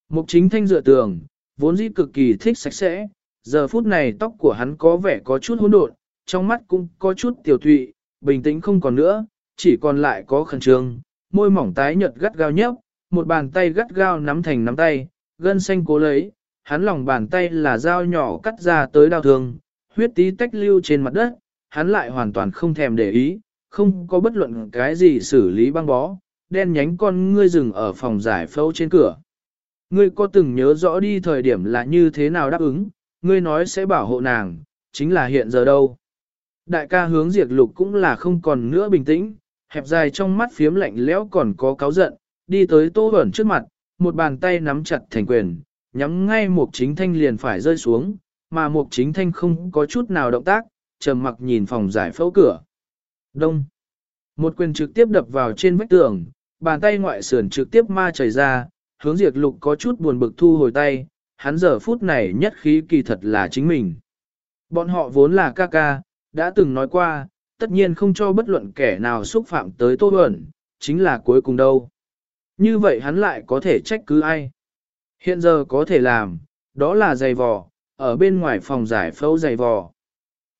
Mục chính thanh dựa tường, vốn dĩ cực kỳ thích sạch sẽ, giờ phút này tóc của hắn có vẻ có chút hỗn độn, trong mắt cũng có chút tiểu thụy, bình tĩnh không còn nữa, chỉ còn lại có khẩn trương, môi mỏng tái nhợt gắt gao nhấp, một bàn tay gắt gao nắm thành nắm tay, gân xanh cố lấy, hắn lòng bàn tay là dao nhỏ cắt ra tới đau thương, huyết tí tách lưu trên mặt đất, hắn lại hoàn toàn không thèm để ý, không có bất luận cái gì xử lý băng bó, đen nhánh con ngươi dừng ở phòng giải phẫu trên cửa. Ngươi có từng nhớ rõ đi thời điểm là như thế nào đáp ứng, ngươi nói sẽ bảo hộ nàng, chính là hiện giờ đâu. Đại ca hướng diệt lục cũng là không còn nữa bình tĩnh, hẹp dài trong mắt phiếm lạnh lẽo còn có cáo giận, đi tới tô ẩn trước mặt, một bàn tay nắm chặt thành quyền, nhắm ngay một chính thanh liền phải rơi xuống, mà một chính thanh không có chút nào động tác, trầm mặc nhìn phòng giải phẫu cửa. Đông. Một quyền trực tiếp đập vào trên vách tường, bàn tay ngoại sườn trực tiếp ma chảy ra, hướng diệt lục có chút buồn bực thu hồi tay, hắn giờ phút này nhất khí kỳ thật là chính mình. Bọn họ vốn là ca ca, đã từng nói qua, tất nhiên không cho bất luận kẻ nào xúc phạm tới Tô Huẩn, chính là cuối cùng đâu. Như vậy hắn lại có thể trách cứ ai? Hiện giờ có thể làm, đó là giày vò, ở bên ngoài phòng giải phẫu giày vò.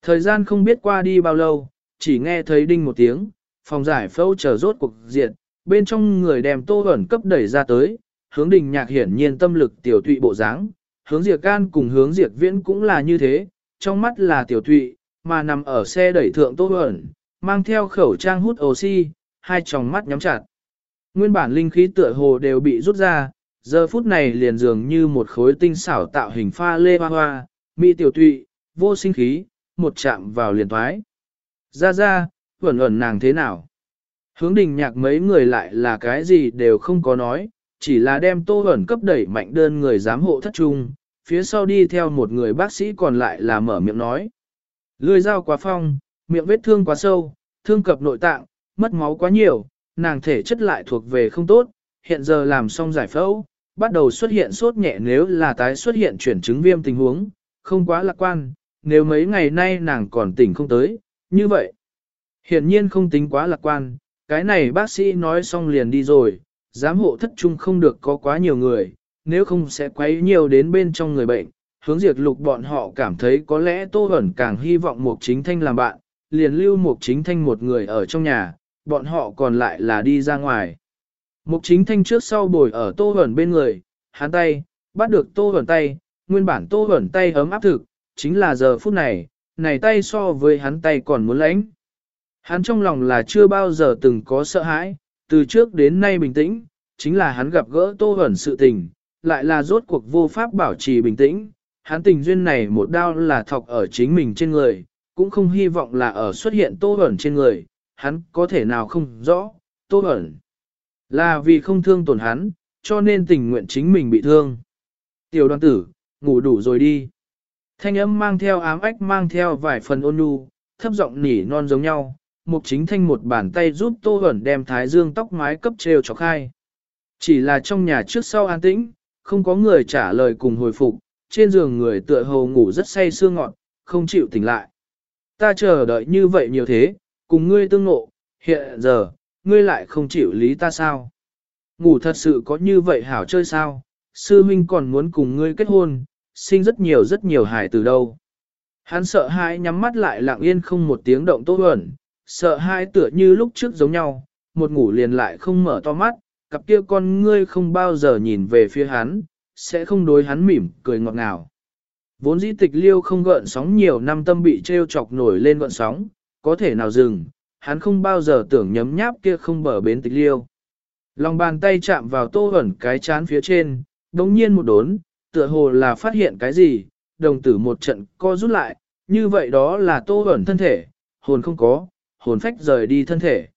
Thời gian không biết qua đi bao lâu, chỉ nghe thấy đinh một tiếng, phòng giải phẫu chờ rốt cuộc diện, bên trong người đem Tô ẩn cấp đẩy ra tới, hướng đình nhạc hiển nhiên tâm lực tiểu tụy bộ dáng, hướng diệt can cùng hướng diệt viễn cũng là như thế, trong mắt là tiểu tụy, mà nằm ở xe đẩy thượng Tô ẩn, mang theo khẩu trang hút oxy, hai tròng mắt nhắm chặt. Nguyên bản linh khí tựa hồ đều bị rút ra, giờ phút này liền dường như một khối tinh xảo tạo hình pha lê hoa hoa, mỹ tiểu tụy, vô sinh khí, một chạm vào liền thoái. Ra ra, vẩn ẩn nàng thế nào? Hướng đình nhạc mấy người lại là cái gì đều không có nói, chỉ là đem tô ẩn cấp đẩy mạnh đơn người giám hộ thất trung, phía sau đi theo một người bác sĩ còn lại là mở miệng nói. Lưỡi dao quá phong, miệng vết thương quá sâu, thương cập nội tạng, mất máu quá nhiều, nàng thể chất lại thuộc về không tốt, hiện giờ làm xong giải phẫu, bắt đầu xuất hiện sốt nhẹ nếu là tái xuất hiện chuyển chứng viêm tình huống, không quá lạc quan, nếu mấy ngày nay nàng còn tỉnh không tới, như vậy. Hiển nhiên không tính quá lạc quan, cái này bác sĩ nói xong liền đi rồi, giám hộ thất trung không được có quá nhiều người, nếu không sẽ quấy nhiều đến bên trong người bệnh, hướng diệt lục bọn họ cảm thấy có lẽ Tô Hẩn càng hy vọng Mục Chính Thanh làm bạn, liền lưu Mục Chính Thanh một người ở trong nhà, bọn họ còn lại là đi ra ngoài. Mục Chính Thanh trước sau bồi ở Tô Hẩn bên người, hắn tay, bắt được Tô Hẩn tay, nguyên bản Tô Hẩn tay ấm áp thực, chính là giờ phút này, này tay so với hắn tay còn muốn lãnh. Hắn trong lòng là chưa bao giờ từng có sợ hãi, từ trước đến nay bình tĩnh, chính là hắn gặp gỡ Tô Hẩn sự tình, lại là rốt cuộc vô pháp bảo trì bình tĩnh, hắn tình duyên này một đao là thọc ở chính mình trên người, cũng không hy vọng là ở xuất hiện tô hẩn trên người, hắn có thể nào không rõ, tô hẩn Là vì không thương tổn hắn, cho nên tình nguyện chính mình bị thương. Tiểu đoàn tử, ngủ đủ rồi đi. Thanh âm mang theo ám ách mang theo vài phần ôn nhu, thấp giọng nỉ non giống nhau. Mục chính thanh một bàn tay giúp tô ẩn đem thái dương tóc mái cấp treo cho khai. Chỉ là trong nhà trước sau an tĩnh, không có người trả lời cùng hồi phục, trên giường người tựa hồ ngủ rất say sương ngọn, không chịu tỉnh lại. Ta chờ đợi như vậy nhiều thế, cùng ngươi tương ngộ, hiện giờ, ngươi lại không chịu lý ta sao? Ngủ thật sự có như vậy hảo chơi sao? Sư huynh còn muốn cùng ngươi kết hôn, sinh rất nhiều rất nhiều hài từ đâu. Hắn sợ hãi nhắm mắt lại lặng yên không một tiếng động tốt ẩn, sợ hãi tựa như lúc trước giống nhau, một ngủ liền lại không mở to mắt, cặp kia con ngươi không bao giờ nhìn về phía hắn, sẽ không đối hắn mỉm, cười ngọt ngào. Vốn dĩ tịch liêu không gợn sóng nhiều năm tâm bị treo chọc nổi lên gợn sóng, có thể nào dừng, hắn không bao giờ tưởng nhấm nháp kia không bờ bến tịch liêu. Lòng bàn tay chạm vào tô ẩn cái chán phía trên, đống nhiên một đốn, tựa hồ là phát hiện cái gì, đồng tử một trận co rút lại, như vậy đó là tô ẩn thân thể, hồn không có, hồn phách rời đi thân thể.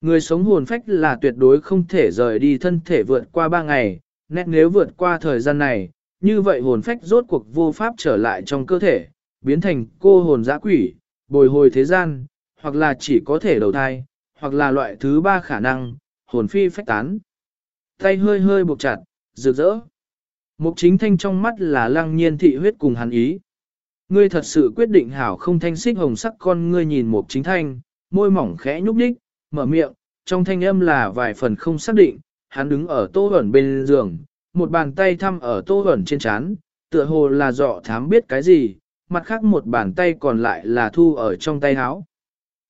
Người sống hồn phách là tuyệt đối không thể rời đi thân thể vượt qua ba ngày, nét nếu vượt qua thời gian này, như vậy hồn phách rốt cuộc vô pháp trở lại trong cơ thể, biến thành cô hồn dã quỷ, bồi hồi thế gian, hoặc là chỉ có thể đầu thai, hoặc là loại thứ ba khả năng, hồn phi phách tán. Tay hơi hơi buộc chặt, rực rỡ. Mục chính thanh trong mắt là lăng nhiên thị huyết cùng hắn ý. Ngươi thật sự quyết định hảo không thanh xích hồng sắc con ngươi nhìn mục chính thanh, môi mỏng khẽ nhúc nhích, mở miệng, trong thanh âm là vài phần không xác định, hắn đứng ở tô ẩn bên giường, một bàn tay thăm ở tô ẩn trên chán, tựa hồ là dọ thám biết cái gì, mặt khác một bàn tay còn lại là thu ở trong tay áo.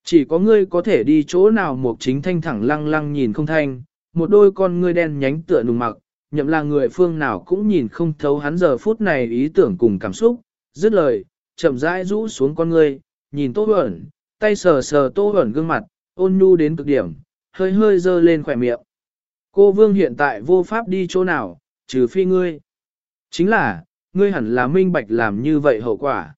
Chỉ có ngươi có thể đi chỗ nào mục chính thanh thẳng lăng lăng nhìn không thanh, một đôi con ngươi đen nhánh tựa nùng mặc, nhậm là người phương nào cũng nhìn không thấu hắn giờ phút này ý tưởng cùng cảm xúc, dứt lời, chậm rãi rũ xuống con người, nhìn tô ẩn, tay sờ sờ tô ẩn gương mặt, ôn nhu đến cực điểm, hơi hơi dơ lên khỏe miệng. Cô vương hiện tại vô pháp đi chỗ nào, trừ phi ngươi. Chính là, ngươi hẳn là minh bạch làm như vậy hậu quả.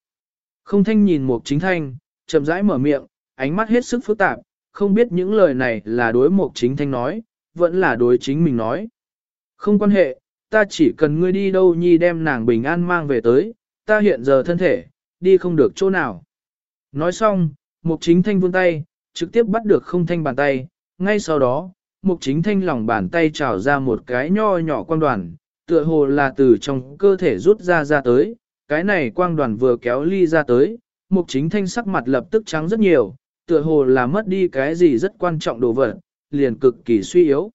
Không thanh nhìn một chính thanh, chậm rãi mở miệng, ánh mắt hết sức phức tạp, không biết những lời này là đối một chính thanh nói, vẫn là đối chính mình nói. Không quan hệ, ta chỉ cần ngươi đi đâu nhi đem nàng bình an mang về tới, ta hiện giờ thân thể, đi không được chỗ nào. Nói xong, mục chính thanh vươn tay, trực tiếp bắt được không thanh bàn tay, ngay sau đó, mục chính thanh lòng bàn tay trào ra một cái nho nhỏ quang đoàn, tựa hồ là từ trong cơ thể rút ra ra tới, cái này quang đoàn vừa kéo ly ra tới, mục chính thanh sắc mặt lập tức trắng rất nhiều, tựa hồ là mất đi cái gì rất quan trọng đồ vật, liền cực kỳ suy yếu.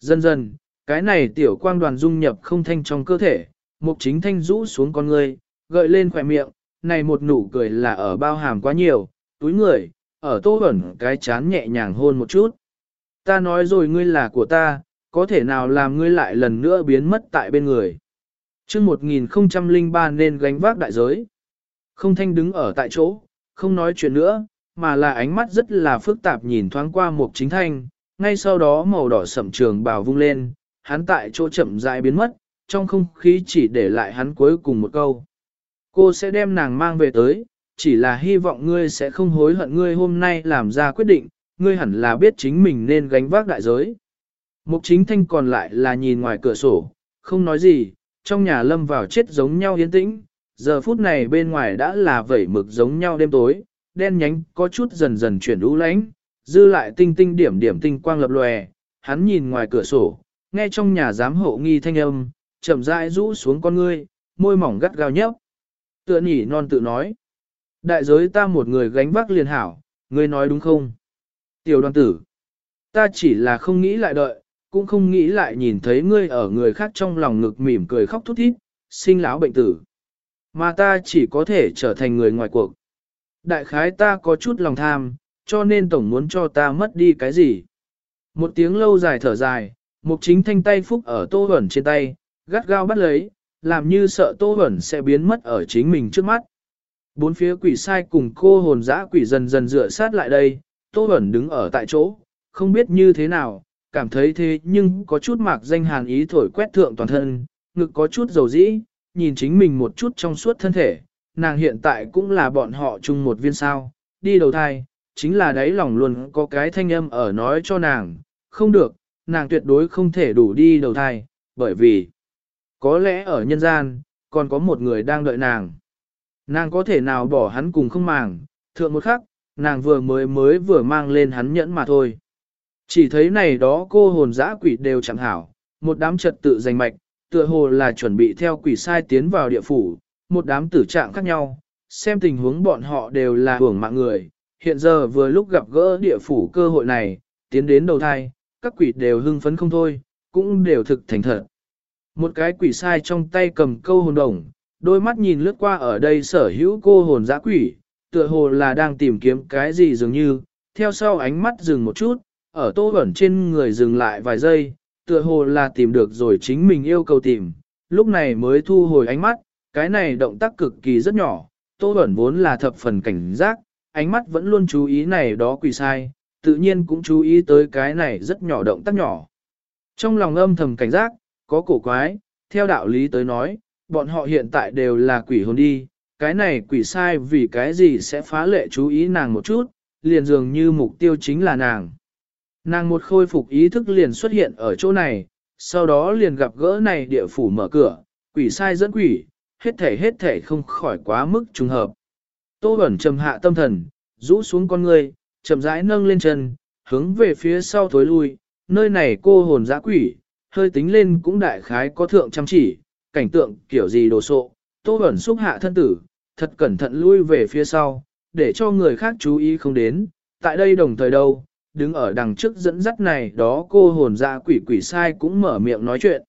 Dần dần, cái này tiểu quang đoàn dung nhập không thanh trong cơ thể, mục chính thanh rũ xuống con người, gợi lên khỏe miệng, này một nụ cười là ở bao hàm quá nhiều, túi người, ở tô ẩn cái chán nhẹ nhàng hôn một chút. Ta nói rồi ngươi là của ta, có thể nào làm ngươi lại lần nữa biến mất tại bên người. chương 1003 nên gánh vác đại giới. Không thanh đứng ở tại chỗ, không nói chuyện nữa, mà là ánh mắt rất là phức tạp nhìn thoáng qua mục chính thanh, ngay sau đó màu đỏ sậm trường bào vung lên, hắn tại chỗ chậm rãi biến mất, trong không khí chỉ để lại hắn cuối cùng một câu. Cô sẽ đem nàng mang về tới, chỉ là hy vọng ngươi sẽ không hối hận ngươi hôm nay làm ra quyết định, ngươi hẳn là biết chính mình nên gánh vác đại giới. Mục chính thanh còn lại là nhìn ngoài cửa sổ, không nói gì, trong nhà lâm vào chết giống nhau yên tĩnh, giờ phút này bên ngoài đã là vẩy mực giống nhau đêm tối, đen nhánh có chút dần dần chuyển u lánh, dư lại tinh tinh điểm điểm tinh quang lập lòe, hắn nhìn ngoài cửa sổ, nghe trong nhà giám hộ nghi thanh âm, chậm rãi rũ xuống con ngươi, môi mỏng gắt gao nhấp. Tựa nhỉ non tự nói. Đại giới ta một người gánh vác liền hảo, ngươi nói đúng không? Tiểu đoàn tử. Ta chỉ là không nghĩ lại đợi, cũng không nghĩ lại nhìn thấy ngươi ở người khác trong lòng ngực mỉm cười khóc thút thít, sinh lão bệnh tử. Mà ta chỉ có thể trở thành người ngoài cuộc. Đại khái ta có chút lòng tham, cho nên tổng muốn cho ta mất đi cái gì. Một tiếng lâu dài thở dài, mục chính thanh tay phúc ở tô ẩn trên tay, gắt gao bắt lấy, làm như sợ tô ẩn sẽ biến mất ở chính mình trước mắt. Bốn phía quỷ sai cùng cô hồn dã quỷ dần dần dựa sát lại đây, tô ẩn đứng ở tại chỗ, không biết như thế nào, cảm thấy thế nhưng có chút mạc danh hàn ý thổi quét thượng toàn thân, ngực có chút dầu dĩ, nhìn chính mình một chút trong suốt thân thể, nàng hiện tại cũng là bọn họ chung một viên sao, đi đầu thai, chính là đấy lòng luôn có cái thanh âm ở nói cho nàng, không được, nàng tuyệt đối không thể đủ đi đầu thai, bởi vì có lẽ ở nhân gian, còn có một người đang đợi nàng. Nàng có thể nào bỏ hắn cùng không màng, thượng một khắc, nàng vừa mới mới vừa mang lên hắn nhẫn mà thôi. Chỉ thấy này đó cô hồn dã quỷ đều chẳng hảo, một đám trật tự giành mạch, tựa hồ là chuẩn bị theo quỷ sai tiến vào địa phủ, một đám tử trạng khác nhau, xem tình huống bọn họ đều là hưởng mạng người. Hiện giờ vừa lúc gặp gỡ địa phủ cơ hội này, tiến đến đầu thai, các quỷ đều hưng phấn không thôi, cũng đều thực thành thật. Một cái quỷ sai trong tay cầm câu hồn đồng, đôi mắt nhìn lướt qua ở đây sở hữu cô hồn dã quỷ, tựa hồ là đang tìm kiếm cái gì dường như, theo sau ánh mắt dừng một chút, ở tô ẩn trên người dừng lại vài giây, tựa hồ là tìm được rồi chính mình yêu cầu tìm, lúc này mới thu hồi ánh mắt, cái này động tác cực kỳ rất nhỏ, tô ẩn vốn là thập phần cảnh giác, ánh mắt vẫn luôn chú ý này đó quỷ sai, tự nhiên cũng chú ý tới cái này rất nhỏ động tác nhỏ. Trong lòng âm thầm cảnh giác, có cổ quái, theo đạo lý tới nói, bọn họ hiện tại đều là quỷ hồn đi, cái này quỷ sai vì cái gì sẽ phá lệ chú ý nàng một chút, liền dường như mục tiêu chính là nàng. Nàng một khôi phục ý thức liền xuất hiện ở chỗ này, sau đó liền gặp gỡ này địa phủ mở cửa, quỷ sai dẫn quỷ, hết thể hết thể không khỏi quá mức trùng hợp. Tô Bẩn trầm hạ tâm thần, rũ xuống con người, chậm rãi nâng lên chân, hướng về phía sau thối lui, nơi này cô hồn dã quỷ, hơi tính lên cũng đại khái có thượng chăm chỉ, cảnh tượng kiểu gì đồ sộ, Tô ẩn xúc hạ thân tử, thật cẩn thận lui về phía sau, để cho người khác chú ý không đến, tại đây đồng thời đâu, đứng ở đằng trước dẫn dắt này đó cô hồn dạ quỷ quỷ sai cũng mở miệng nói chuyện.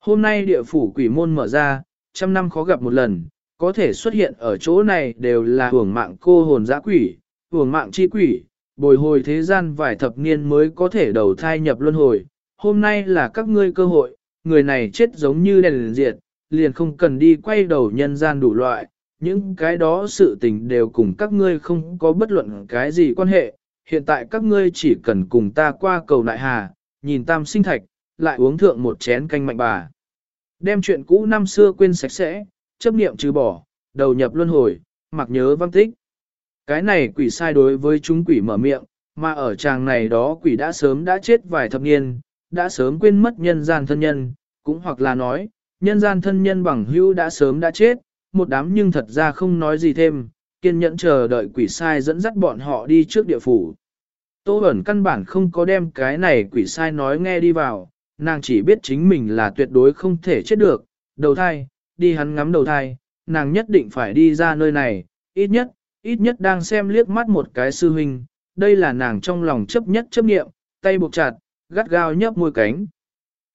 Hôm nay địa phủ quỷ môn mở ra, trăm năm khó gặp một lần, có thể xuất hiện ở chỗ này đều là hưởng mạng cô hồn dã quỷ, hưởng mạng chi quỷ, bồi hồi thế gian vài thập niên mới có thể đầu thai nhập luân hồi. Hôm nay là các ngươi cơ hội, người này chết giống như đèn liền diệt, liền không cần đi quay đầu nhân gian đủ loại, những cái đó sự tình đều cùng các ngươi không có bất luận cái gì quan hệ, hiện tại các ngươi chỉ cần cùng ta qua cầu nại hà, nhìn tam sinh thạch, lại uống thượng một chén canh mạnh bà. Đem chuyện cũ năm xưa quên sạch sẽ, chấp niệm trừ bỏ, đầu nhập luân hồi, mặc nhớ văn tích. Cái này quỷ sai đối với chúng quỷ mở miệng, mà ở tràng này đó quỷ đã sớm đã chết vài thập niên, đã sớm quên mất nhân gian thân nhân, cũng hoặc là nói, nhân gian thân nhân bằng hữu đã sớm đã chết, một đám nhưng thật ra không nói gì thêm, kiên nhẫn chờ đợi quỷ sai dẫn dắt bọn họ đi trước địa phủ. Tô ẩn căn bản không có đem cái này quỷ sai nói nghe đi vào, nàng chỉ biết chính mình là tuyệt đối không thể chết được, đầu thai, đi hắn ngắm đầu thai, nàng nhất định phải đi ra nơi này, ít nhất, ít nhất đang xem liếc mắt một cái sư huynh, đây là nàng trong lòng chấp nhất chấp niệm, tay buộc chặt, gắt gao nhấp môi cánh.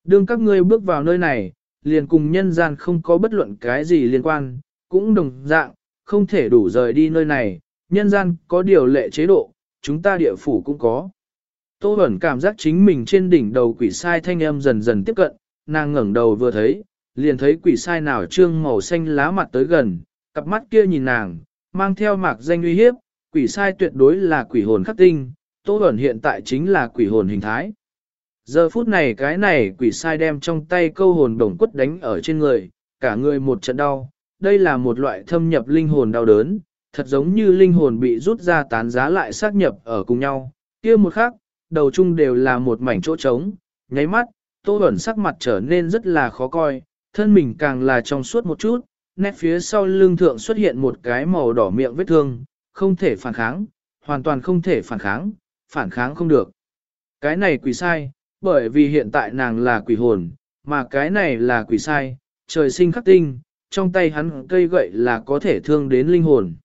Đương các ngươi bước vào nơi này, liền cùng nhân gian không có bất luận cái gì liên quan, cũng đồng dạng, không thể đủ rời đi nơi này, nhân gian có điều lệ chế độ, chúng ta địa phủ cũng có. Tô Bẩn cảm giác chính mình trên đỉnh đầu quỷ sai thanh âm dần dần tiếp cận, nàng ngẩng đầu vừa thấy, liền thấy quỷ sai nào trương màu xanh lá mặt tới gần, cặp mắt kia nhìn nàng, mang theo mạc danh uy hiếp, quỷ sai tuyệt đối là quỷ hồn khắc tinh, Tô Bẩn hiện tại chính là quỷ hồn hình thái. Giờ phút này cái này quỷ sai đem trong tay câu hồn đồng quất đánh ở trên người, cả người một trận đau, đây là một loại thâm nhập linh hồn đau đớn, thật giống như linh hồn bị rút ra tán giá lại xác nhập ở cùng nhau. kia một khắc, đầu chung đều là một mảnh chỗ trống, nháy mắt, tô ẩn sắc mặt trở nên rất là khó coi, thân mình càng là trong suốt một chút, nét phía sau lưng thượng xuất hiện một cái màu đỏ miệng vết thương, không thể phản kháng, hoàn toàn không thể phản kháng, phản kháng không được. Cái này quỷ sai, bởi vì hiện tại nàng là quỷ hồn, mà cái này là quỷ sai, trời sinh khắc tinh, trong tay hắn cây gậy là có thể thương đến linh hồn.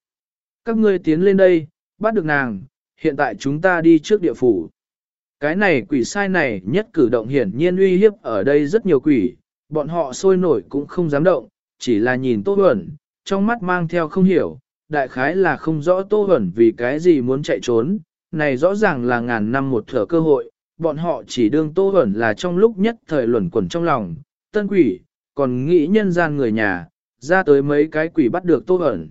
Các ngươi tiến lên đây, bắt được nàng, hiện tại chúng ta đi trước địa phủ. Cái này quỷ sai này nhất cử động hiển nhiên uy hiếp ở đây rất nhiều quỷ, bọn họ sôi nổi cũng không dám động, chỉ là nhìn Tô Huẩn, trong mắt mang theo không hiểu, đại khái là không rõ Tô Huẩn vì cái gì muốn chạy trốn, này rõ ràng là ngàn năm một thở cơ hội, bọn họ chỉ đương Tô Huẩn là trong lúc nhất thời luẩn quẩn trong lòng, tân quỷ, còn nghĩ nhân gian người nhà, ra tới mấy cái quỷ bắt được Tô Huẩn.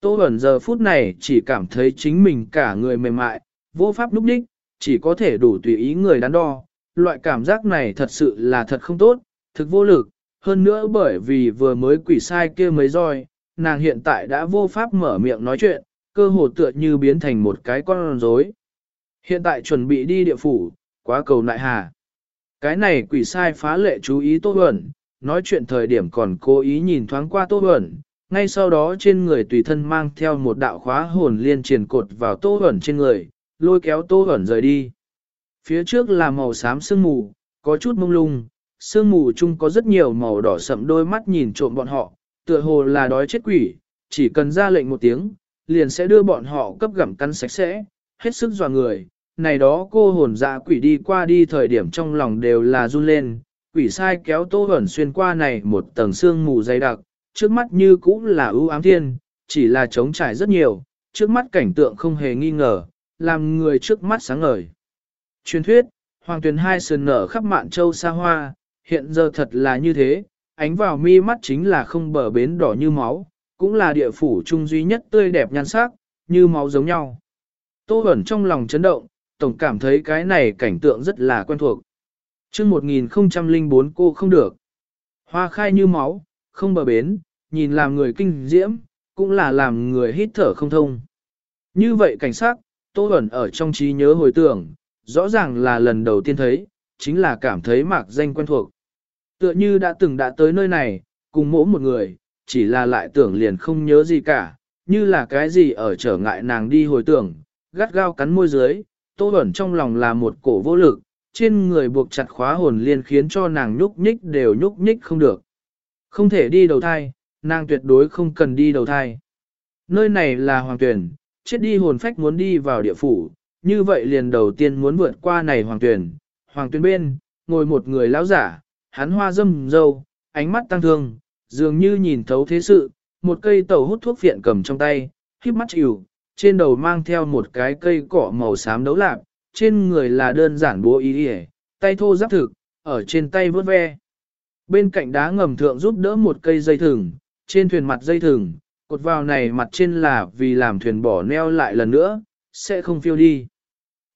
Tô Huẩn giờ phút này chỉ cảm thấy chính mình cả người mềm mại, vô pháp núp đích, chỉ có thể đủ tùy ý người đắn đo. Loại cảm giác này thật sự là thật không tốt, thực vô lực, hơn nữa bởi vì vừa mới quỷ sai kia mấy roi, nàng hiện tại đã vô pháp mở miệng nói chuyện, cơ hồ tựa như biến thành một cái con rối. Hiện tại chuẩn bị đi địa phủ, quá cầu nại hà. Cái này quỷ sai phá lệ chú ý Tô Huẩn, nói chuyện thời điểm còn cố ý nhìn thoáng qua Tô Huẩn, ngay sau đó trên người tùy thân mang theo một đạo khóa hồn liên triển cột vào Tô Huẩn trên người, lôi kéo Tô Huẩn rời đi. Phía trước là màu xám sương mù, có chút mông lung, sương mù chung có rất nhiều màu đỏ sậm đôi mắt nhìn trộm bọn họ, tựa hồ là đói chết quỷ, chỉ cần ra lệnh một tiếng, liền sẽ đưa bọn họ cấp gặm cắn sạch sẽ, hết sức dọa người. Này đó cô hồn dạ quỷ đi qua đi thời điểm trong lòng đều là run lên, quỷ sai kéo tô ẩn xuyên qua này một tầng sương mù dày đặc, trước mắt như cũng là ưu ám thiên, chỉ là trống trải rất nhiều, trước mắt cảnh tượng không hề nghi ngờ, làm người trước mắt sáng ngời. Truyền thuyết, hoàng tuyển hai sườn nở khắp mạn châu xa hoa, hiện giờ thật là như thế, ánh vào mi mắt chính là không bờ bến đỏ như máu, cũng là địa phủ trung duy nhất tươi đẹp nhan sắc, như máu giống nhau. Tô Bẩn trong lòng chấn động, tổng cảm thấy cái này cảnh tượng rất là quen thuộc. chương 1004 cô không được. Hoa khai như máu, không bờ bến, nhìn làm người kinh diễm, cũng là làm người hít thở không thông. Như vậy cảnh sát, Tô Bẩn ở trong trí nhớ hồi tưởng, rõ ràng là lần đầu tiên thấy, chính là cảm thấy mạc danh quen thuộc. Tựa như đã từng đã tới nơi này, cùng mỗi một người, chỉ là lại tưởng liền không nhớ gì cả, như là cái gì ở trở ngại nàng đi hồi tưởng, gắt gao cắn môi dưới, tô ẩn trong lòng là một cổ vô lực, trên người buộc chặt khóa hồn liên khiến cho nàng nhúc nhích đều nhúc nhích không được. Không thể đi đầu thai, nàng tuyệt đối không cần đi đầu thai. Nơi này là hoàng tuyển, chết đi hồn phách muốn đi vào địa phủ, như vậy liền đầu tiên muốn vượt qua này hoàng tuyển. Hoàng tuyển bên, ngồi một người lão giả, hắn hoa dâm dâu, ánh mắt tăng thương, dường như nhìn thấu thế sự, một cây tàu hút thuốc phiện cầm trong tay, khiếp mắt chịu, trên đầu mang theo một cái cây cỏ màu xám đấu lạc, trên người là đơn giản bố ý hề, tay thô giáp thực, ở trên tay vớt ve. Bên cạnh đá ngầm thượng giúp đỡ một cây dây thừng, trên thuyền mặt dây thừng, cột vào này mặt trên là vì làm thuyền bỏ neo lại lần nữa, sẽ không phiêu đi.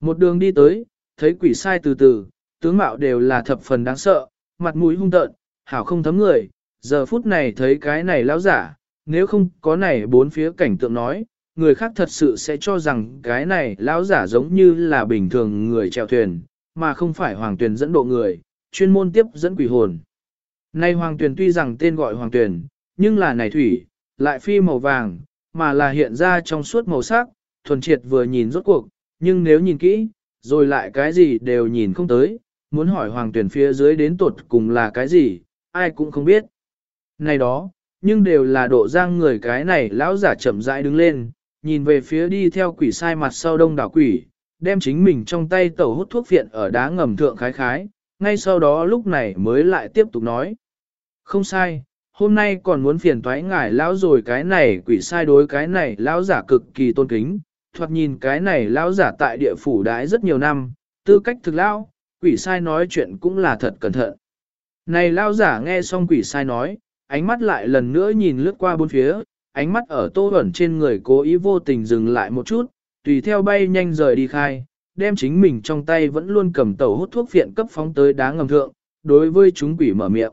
Một đường đi tới, thấy quỷ sai từ từ, tướng mạo đều là thập phần đáng sợ, mặt mũi hung tợn, hảo không thấm người, giờ phút này thấy cái này lão giả, nếu không có này bốn phía cảnh tượng nói, người khác thật sự sẽ cho rằng cái này lão giả giống như là bình thường người chèo thuyền, mà không phải hoàng tuyển dẫn độ người, chuyên môn tiếp dẫn quỷ hồn. Nay hoàng tuyển tuy rằng tên gọi hoàng tuyển, nhưng là này thủy, lại phi màu vàng, mà là hiện ra trong suốt màu sắc, thuần triệt vừa nhìn rốt cuộc, nhưng nếu nhìn kỹ, rồi lại cái gì đều nhìn không tới, muốn hỏi hoàng tuyển phía dưới đến tột cùng là cái gì, ai cũng không biết. Này đó, nhưng đều là độ giang người cái này lão giả chậm rãi đứng lên, nhìn về phía đi theo quỷ sai mặt sau đông đảo quỷ, đem chính mình trong tay tẩu hút thuốc phiện ở đá ngầm thượng khái khái, ngay sau đó lúc này mới lại tiếp tục nói. Không sai, hôm nay còn muốn phiền toái ngài lão rồi cái này quỷ sai đối cái này lão giả cực kỳ tôn kính, thoạt nhìn cái này lão giả tại địa phủ đãi rất nhiều năm, tư cách thực lão, quỷ sai nói chuyện cũng là thật cẩn thận. Này lão giả nghe xong quỷ sai nói, ánh mắt lại lần nữa nhìn lướt qua bốn phía, ánh mắt ở tô ẩn trên người cố ý vô tình dừng lại một chút, tùy theo bay nhanh rời đi khai, đem chính mình trong tay vẫn luôn cầm tàu hút thuốc phiện cấp phóng tới đá ngầm thượng, đối với chúng quỷ mở miệng.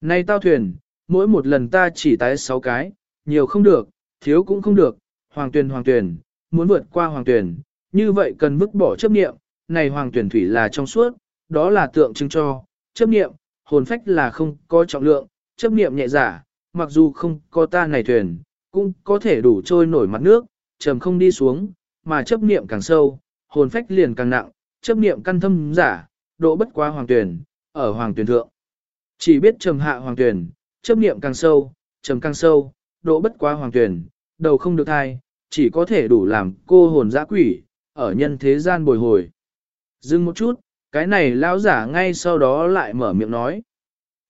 Này tao thuyền, mỗi một lần ta chỉ tái sáu cái, nhiều không được, thiếu cũng không được, hoàng tuyển hoàng tuyển, muốn vượt qua hoàng tuyển, như vậy cần vứt bỏ chấp niệm, này hoàng tuyển thủy là trong suốt, đó là tượng trưng cho, chấp niệm, hồn phách là không có trọng lượng, chấp niệm nhẹ giả, mặc dù không có ta này thuyền, cũng có thể đủ trôi nổi mặt nước, trầm không đi xuống, mà chấp niệm càng sâu, hồn phách liền càng nặng, chấp niệm căn thâm giả, độ bất quá hoàng tuyển, ở hoàng tuyển thượng. Chỉ biết trầm hạ hoàng tuyển, chấp niệm càng sâu, trầm càng sâu, độ bất quá hoàng tuyển, đầu không được thai, chỉ có thể đủ làm cô hồn dã quỷ, ở nhân thế gian bồi hồi. Dừng một chút, cái này lão giả ngay sau đó lại mở miệng nói.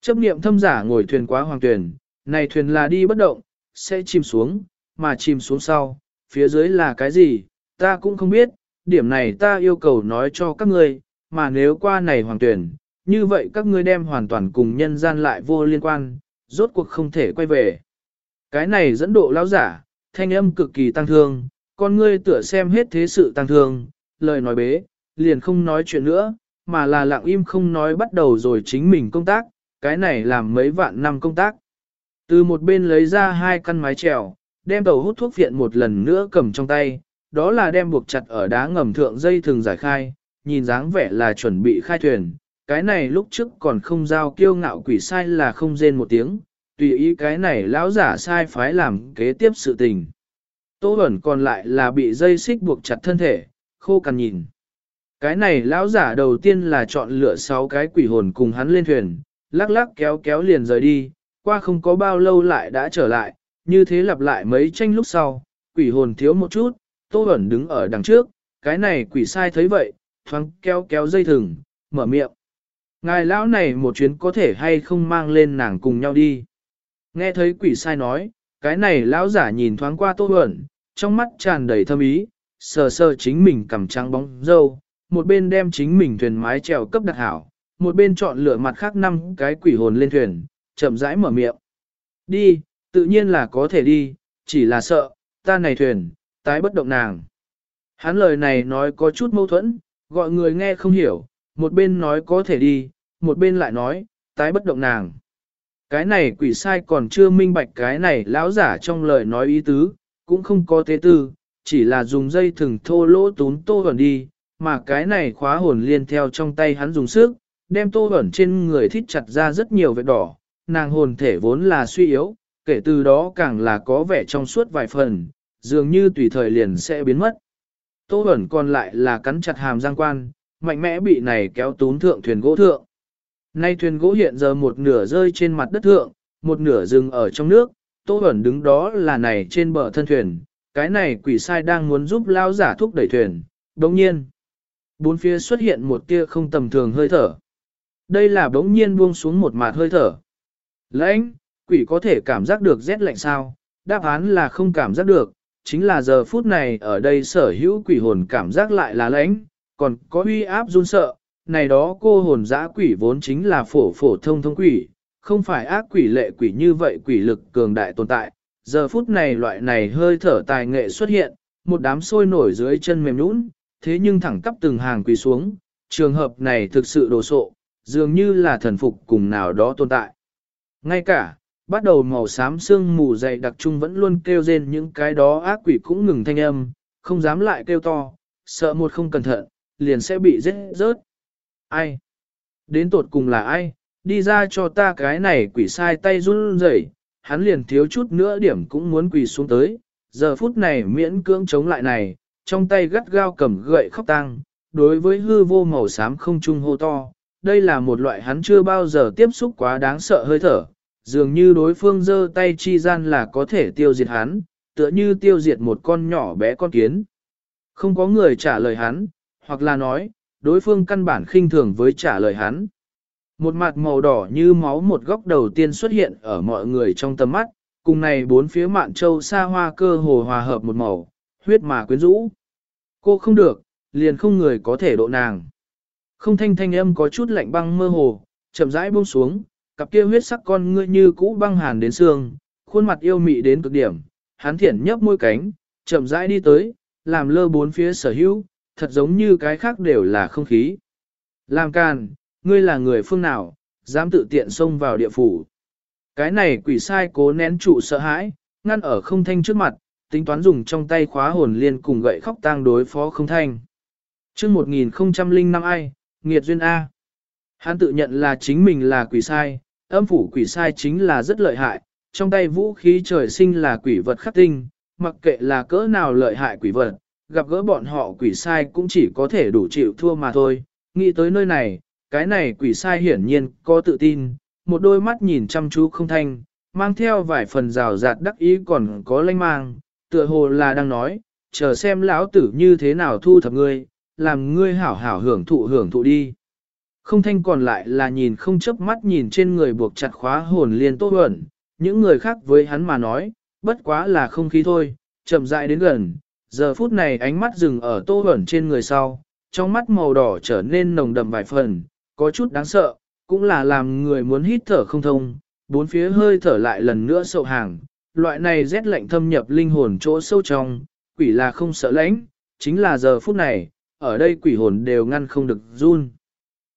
Chấp niệm thâm giả ngồi thuyền quá hoàng thuyền, này thuyền là đi bất động, sẽ chìm xuống, mà chìm xuống sau, phía dưới là cái gì, ta cũng không biết, điểm này ta yêu cầu nói cho các ngươi, mà nếu qua này hoàng tuyển, như vậy các ngươi đem hoàn toàn cùng nhân gian lại vô liên quan, rốt cuộc không thể quay về. Cái này dẫn độ lão giả, thanh âm cực kỳ tăng thương, con ngươi tựa xem hết thế sự tăng thương, lời nói bế, liền không nói chuyện nữa, mà là lặng im không nói bắt đầu rồi chính mình công tác, cái này làm mấy vạn năm công tác. Từ một bên lấy ra hai căn mái trèo, đem tàu hút thuốc viện một lần nữa cầm trong tay, đó là đem buộc chặt ở đá ngầm thượng dây thường giải khai, nhìn dáng vẻ là chuẩn bị khai thuyền. Cái này lúc trước còn không giao kiêu ngạo quỷ sai là không rên một tiếng, tùy ý cái này lão giả sai phái làm kế tiếp sự tình. Tô ẩn còn lại là bị dây xích buộc chặt thân thể, khô cằn nhìn. Cái này lão giả đầu tiên là chọn lựa sáu cái quỷ hồn cùng hắn lên thuyền, lắc lắc kéo kéo liền rời đi, qua không có bao lâu lại đã trở lại, như thế lặp lại mấy tranh lúc sau, quỷ hồn thiếu một chút, Tô Bẩn đứng ở đằng trước, cái này quỷ sai thấy vậy, thoáng kéo kéo dây thừng, mở miệng. Ngài lão này một chuyến có thể hay không mang lên nàng cùng nhau đi. Nghe thấy quỷ sai nói, cái này lão giả nhìn thoáng qua Tô Bẩn, trong mắt tràn đầy thâm ý, sờ sờ chính mình cầm trắng bóng dâu, một bên đem chính mình thuyền mái trèo cấp đặc hảo, một bên chọn lựa mặt khác năm cái quỷ hồn lên thuyền, chậm rãi mở miệng. Đi, tự nhiên là có thể đi, chỉ là sợ, ta này thuyền, tái bất động nàng. Hắn lời này nói có chút mâu thuẫn, gọi người nghe không hiểu, một bên nói có thể đi, một bên lại nói, tái bất động nàng. Cái này quỷ sai còn chưa minh bạch cái này lão giả trong lời nói ý tứ, cũng không có thế tư, chỉ là dùng dây thừng thô lỗ tún tô ẩn đi, mà cái này khóa hồn liên theo trong tay hắn dùng sức, đem tô ẩn trên người thít chặt ra rất nhiều vết đỏ, nàng hồn thể vốn là suy yếu, kể từ đó càng là có vẻ trong suốt vài phần, dường như tùy thời liền sẽ biến mất. Tô ẩn còn lại là cắn chặt hàm giang quan, mạnh mẽ bị này kéo tún thượng thuyền gỗ thượng. Nay thuyền gỗ hiện giờ một nửa rơi trên mặt đất thượng, một nửa dừng ở trong nước, Tô ẩn đứng đó là này trên bờ thân thuyền, cái này quỷ sai đang muốn giúp lao giả thúc đẩy thuyền, đồng nhiên. Bốn phía xuất hiện một tia không tầm thường hơi thở. Đây là bỗng nhiên buông xuống một mạt hơi thở. Lãnh, quỷ có thể cảm giác được rét lạnh sao? Đáp án là không cảm giác được, chính là giờ phút này ở đây sở hữu quỷ hồn cảm giác lại là lãnh, còn có uy áp run sợ. Này đó cô hồn dã quỷ vốn chính là phổ phổ thông thông quỷ, không phải ác quỷ lệ quỷ như vậy quỷ lực cường đại tồn tại. Giờ phút này loại này hơi thở tài nghệ xuất hiện, một đám sôi nổi dưới chân mềm nhũn, thế nhưng thẳng tắp từng hàng quỳ xuống, trường hợp này thực sự đồ sộ, dường như là thần phục cùng nào đó tồn tại. Ngay cả, bắt đầu màu xám xương mù dày đặc trung vẫn luôn kêu rên những cái đó ác quỷ cũng ngừng thanh âm, không dám lại kêu to, sợ một không cẩn thận, liền sẽ bị rết rớt. Ai? Đến tột cùng là ai? Đi ra cho ta cái này quỷ sai tay run rẩy, hắn liền thiếu chút nữa điểm cũng muốn quỳ xuống tới, giờ phút này miễn cưỡng chống lại này, trong tay gắt gao cầm gậy khóc tang đối với hư vô màu xám không trung hô to, đây là một loại hắn chưa bao giờ tiếp xúc quá đáng sợ hơi thở, dường như đối phương giơ tay chi gian là có thể tiêu diệt hắn, tựa như tiêu diệt một con nhỏ bé con kiến. Không có người trả lời hắn, hoặc là nói, đối phương căn bản khinh thường với trả lời hắn. Một mặt màu đỏ như máu một góc đầu tiên xuất hiện ở mọi người trong tầm mắt, cùng này bốn phía mạn châu xa hoa cơ hồ hòa hợp một màu, huyết mà quyến rũ. Cô không được, liền không người có thể độ nàng. Không thanh thanh âm có chút lạnh băng mơ hồ, chậm rãi buông xuống, cặp kia huyết sắc con ngươi như cũ băng hàn đến xương, khuôn mặt yêu mị đến cực điểm, hắn thiển nhấp môi cánh, chậm rãi đi tới, làm lơ bốn phía sở hữu, thật giống như cái khác đều là không khí. Làm càn, ngươi là người phương nào, dám tự tiện xông vào địa phủ. Cái này quỷ sai cố nén trụ sợ hãi, ngăn ở không thanh trước mặt, tính toán dùng trong tay khóa hồn liên cùng gậy khóc tang đối phó không thanh. trước 1005 ai, nghiệt duyên A. Hắn tự nhận là chính mình là quỷ sai, âm phủ quỷ sai chính là rất lợi hại, trong tay vũ khí trời sinh là quỷ vật khắc tinh, mặc kệ là cỡ nào lợi hại quỷ vật, gặp gỡ bọn họ quỷ sai cũng chỉ có thể đủ chịu thua mà thôi. Nghĩ tới nơi này, cái này quỷ sai hiển nhiên có tự tin, một đôi mắt nhìn chăm chú không thanh, mang theo vài phần rào rạt đắc ý còn có lanh mang, tựa hồ là đang nói, chờ xem lão tử như thế nào thu thập ngươi, làm ngươi hảo hảo hưởng thụ hưởng thụ đi. Không thanh còn lại là nhìn không chớp mắt nhìn trên người buộc chặt khóa hồn liên tốt ẩn, những người khác với hắn mà nói, bất quá là không khí thôi, chậm rãi đến gần, giờ phút này ánh mắt dừng ở tô ẩn trên người sau, trong mắt màu đỏ trở nên nồng đậm vài phần, có chút đáng sợ, cũng là làm người muốn hít thở không thông, bốn phía hơi thở lại lần nữa sậu hàng, loại này rét lạnh thâm nhập linh hồn chỗ sâu trong, quỷ là không sợ lãnh, chính là giờ phút này, ở đây quỷ hồn đều ngăn không được run.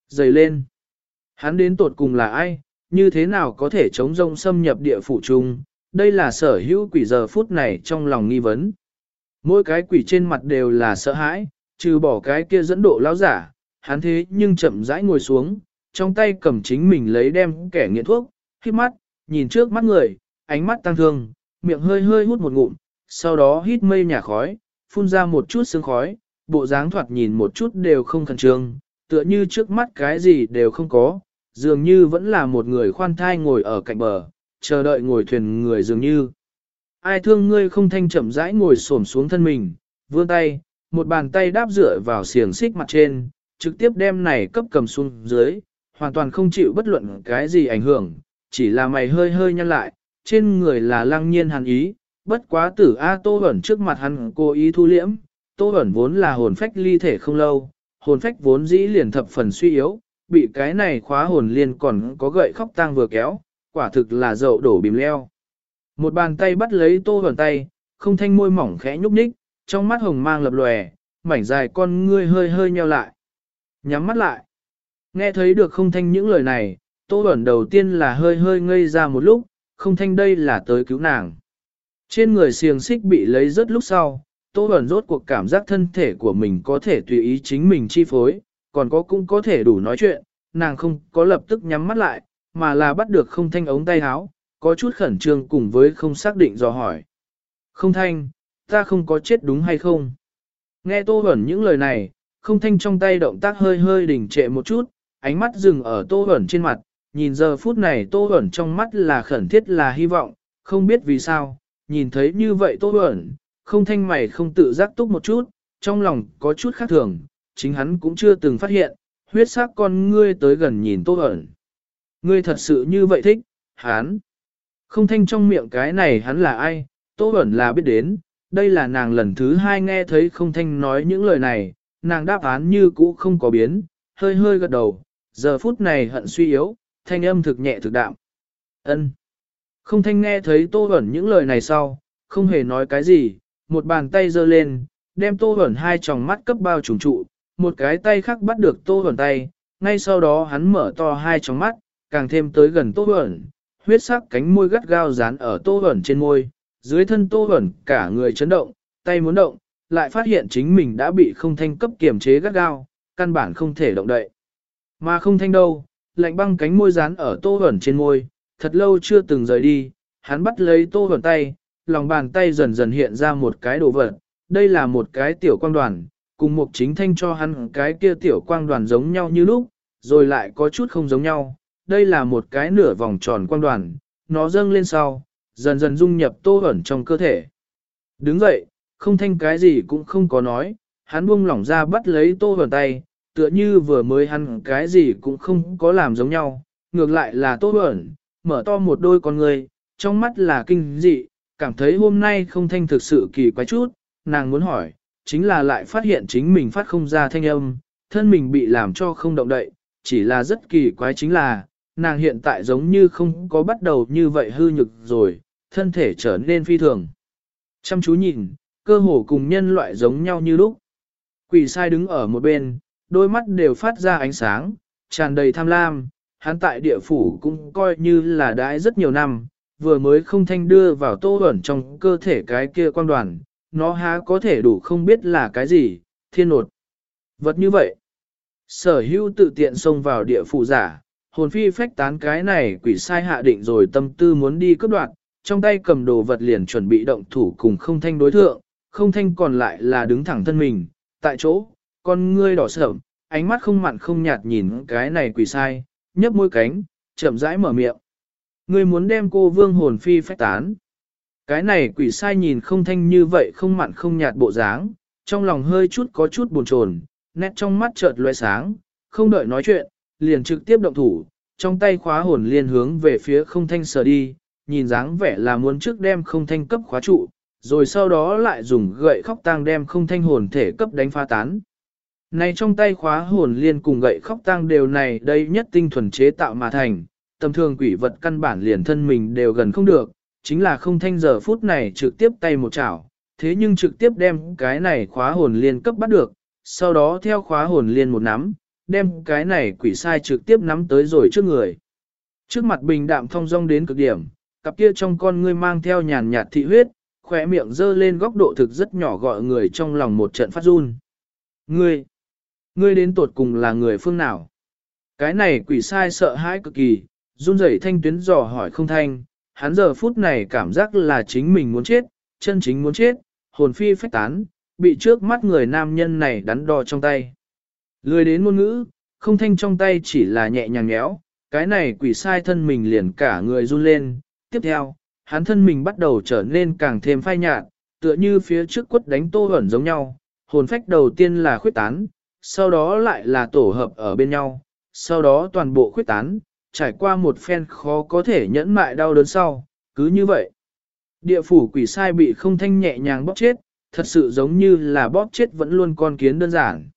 Dày lên. Hắn đến tột cùng là ai, như thế nào có thể chống rông xâm nhập địa phủ chung, đây là sở hữu quỷ giờ phút này trong lòng nghi vấn. Mỗi cái quỷ trên mặt đều là sợ hãi, trừ bỏ cái kia dẫn độ lão giả, hắn thế nhưng chậm rãi ngồi xuống, trong tay cầm chính mình lấy đem kẻ nghiện thuốc, khi mắt, nhìn trước mắt người, ánh mắt tăng thương, miệng hơi hơi hút một ngụm, sau đó hít mây nhà khói, phun ra một chút sương khói, bộ dáng thoạt nhìn một chút đều không khẩn trương, tựa như trước mắt cái gì đều không có, dường như vẫn là một người khoan thai ngồi ở cạnh bờ, chờ đợi ngồi thuyền người dường như. Ai thương ngươi không thanh chậm rãi ngồi xổm xuống thân mình, vươn tay, một bàn tay đáp dựa vào xiềng xích mặt trên, trực tiếp đem này cấp cầm xuống dưới, hoàn toàn không chịu bất luận cái gì ảnh hưởng, chỉ là mày hơi hơi nhăn lại, trên người là lăng nhiên hàn ý, bất quá tử A Tô Bẩn trước mặt hắn cố ý thu liễm, Tô Bẩn vốn là hồn phách ly thể không lâu, hồn phách vốn dĩ liền thập phần suy yếu, bị cái này khóa hồn liền còn có gậy khóc tang vừa kéo, quả thực là dậu đổ bìm leo. Một bàn tay bắt lấy Tô Bẩn tay, không thanh môi mỏng khẽ nhúc nhích, trong mắt hồng mang lập lòe, mảnh dài con ngươi hơi hơi nheo lại. Nhắm mắt lại. Nghe thấy được không thanh những lời này, Tô Bẩn đầu tiên là hơi hơi ngây ra một lúc, không thanh đây là tới cứu nàng. Trên người xiềng xích bị lấy rớt lúc sau, Tô Bẩn rốt cuộc cảm giác thân thể của mình có thể tùy ý chính mình chi phối, còn có cũng có thể đủ nói chuyện, nàng không có lập tức nhắm mắt lại, mà là bắt được không thanh ống tay áo, có chút khẩn trương cùng với không xác định dò hỏi. Không thanh, ta không có chết đúng hay không? Nghe Tô Bẩn những lời này, không thanh trong tay động tác hơi hơi đình trệ một chút, ánh mắt dừng ở Tô Bẩn trên mặt, nhìn giờ phút này Tô Huẩn trong mắt là khẩn thiết là hy vọng, không biết vì sao, nhìn thấy như vậy Tô Huẩn, không thanh mày không tự giác túc một chút, trong lòng có chút khác thường, chính hắn cũng chưa từng phát hiện, huyết sắc con ngươi tới gần nhìn Tô Huẩn. Ngươi thật sự như vậy thích, hắn. Không thanh trong miệng cái này hắn là ai, Tô Huẩn là biết đến, đây là nàng lần thứ hai nghe thấy không thanh nói những lời này, nàng đáp án như cũ không có biến, hơi hơi gật đầu, giờ phút này hận suy yếu, thanh âm thực nhẹ thực đạm. ân Không thanh nghe thấy Tô Bẩn những lời này sau, không hề nói cái gì, một bàn tay giơ lên, đem Tô Bẩn hai tròng mắt cấp bao trùng trụ, một cái tay khác bắt được Tô Bẩn tay, ngay sau đó hắn mở to hai tròng mắt, càng thêm tới gần Tô Bẩn, huyết sắc cánh môi gắt gao dán ở Tô Bẩn trên môi, dưới thân Tô Bẩn cả người chấn động, tay muốn động, lại phát hiện chính mình đã bị không thanh cấp kiềm chế gắt gao, căn bản không thể động đậy. Mà không thanh đâu, lạnh băng cánh môi dán ở Tô Bẩn trên môi, thật lâu chưa từng rời đi, hắn bắt lấy Tô Bẩn tay, lòng bàn tay dần dần hiện ra một cái đồ vật, đây là một cái tiểu quang đoàn, cùng một chính thanh cho hắn cái kia tiểu quang đoàn giống nhau như lúc, rồi lại có chút không giống nhau, đây là một cái nửa vòng tròn quang đoàn, nó dâng lên sau, dần dần dung nhập tô ẩn trong cơ thể. Đứng dậy, không thanh cái gì cũng không có nói, hắn buông lỏng ra bắt lấy tô ẩn tay, tựa như vừa mới hắn cái gì cũng không có làm giống nhau, ngược lại là tốt ẩn, mở to một đôi con người, trong mắt là kinh dị, cảm thấy hôm nay không thanh thực sự kỳ quái chút, nàng muốn hỏi, chính là lại phát hiện chính mình phát không ra thanh âm, thân mình bị làm cho không động đậy, chỉ là rất kỳ quái chính là, nàng hiện tại giống như không có bắt đầu như vậy hư nhực rồi, thân thể trở nên phi thường. Chăm chú nhìn, cơ hồ cùng nhân loại giống nhau như lúc. Quỷ sai đứng ở một bên, đôi mắt đều phát ra ánh sáng, tràn đầy tham lam, hắn tại địa phủ cũng coi như là đãi rất nhiều năm, vừa mới không thanh đưa vào tô ẩn trong cơ thể cái kia quan đoàn, nó há có thể đủ không biết là cái gì, thiên nột. Vật như vậy, sở hữu tự tiện xông vào địa phủ giả, hồn phi phách tán cái này quỷ sai hạ định rồi tâm tư muốn đi cướp đoạn, trong tay cầm đồ vật liền chuẩn bị động thủ cùng không thanh đối thượng, không thanh còn lại là đứng thẳng thân mình, tại chỗ, con ngươi đỏ sợm, ánh mắt không mặn không nhạt nhìn cái này quỷ sai, nhấp môi cánh, chậm rãi mở miệng. Ngươi muốn đem cô vương hồn phi phách tán. Cái này quỷ sai nhìn không thanh như vậy không mặn không nhạt bộ dáng, trong lòng hơi chút có chút buồn chồn, nét trong mắt chợt loe sáng, không đợi nói chuyện, liền trực tiếp động thủ, trong tay khóa hồn liền hướng về phía không thanh sờ đi, nhìn dáng vẻ là muốn trước đem không thanh cấp khóa trụ, rồi sau đó lại dùng gậy khóc tang đem không thanh hồn thể cấp đánh phá tán. Này trong tay khóa hồn liên cùng gậy khóc tang đều này đây nhất tinh thuần chế tạo mà thành, tầm thường quỷ vật căn bản liền thân mình đều gần không được, chính là không thanh giờ phút này trực tiếp tay một chảo, thế nhưng trực tiếp đem cái này khóa hồn liên cấp bắt được, sau đó theo khóa hồn liên một nắm, đem cái này quỷ sai trực tiếp nắm tới rồi trước người. Trước mặt bình đạm thông dong đến cực điểm, cặp kia trong con ngươi mang theo nhàn nhạt thị huyết, khỏe miệng dơ lên góc độ thực rất nhỏ gọi người trong lòng một trận phát run. Ngươi, ngươi đến tột cùng là người phương nào? Cái này quỷ sai sợ hãi cực kỳ, run rẩy thanh tuyến dò hỏi không thanh, hắn giờ phút này cảm giác là chính mình muốn chết, chân chính muốn chết, hồn phi phách tán, bị trước mắt người nam nhân này đắn đo trong tay. Lười đến ngôn ngữ, không thanh trong tay chỉ là nhẹ nhàng nhéo, cái này quỷ sai thân mình liền cả người run lên. Tiếp theo, hắn thân mình bắt đầu trở nên càng thêm phai nhạt, tựa như phía trước quất đánh tô ẩn giống nhau. Hồn phách đầu tiên là khuyết tán, sau đó lại là tổ hợp ở bên nhau, sau đó toàn bộ khuyết tán, trải qua một phen khó có thể nhẫn mại đau đớn sau, cứ như vậy. Địa phủ quỷ sai bị không thanh nhẹ nhàng bóp chết, thật sự giống như là bóp chết vẫn luôn con kiến đơn giản.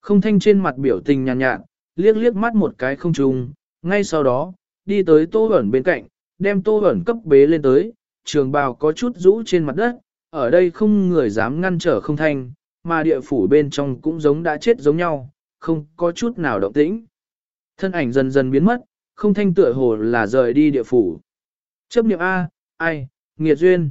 Không thanh trên mặt biểu tình nhàn nhạt, nhạt, liếc liếc mắt một cái không trùng, ngay sau đó, đi tới tô ẩn bên cạnh, đem tô ẩn cấp bế lên tới, trường bào có chút rũ trên mặt đất, ở đây không người dám ngăn trở không thanh, mà địa phủ bên trong cũng giống đã chết giống nhau, không có chút nào động tĩnh. Thân ảnh dần dần biến mất, không thanh tựa hồ là rời đi địa phủ. Chấp niệm A, ai, nghiệt duyên.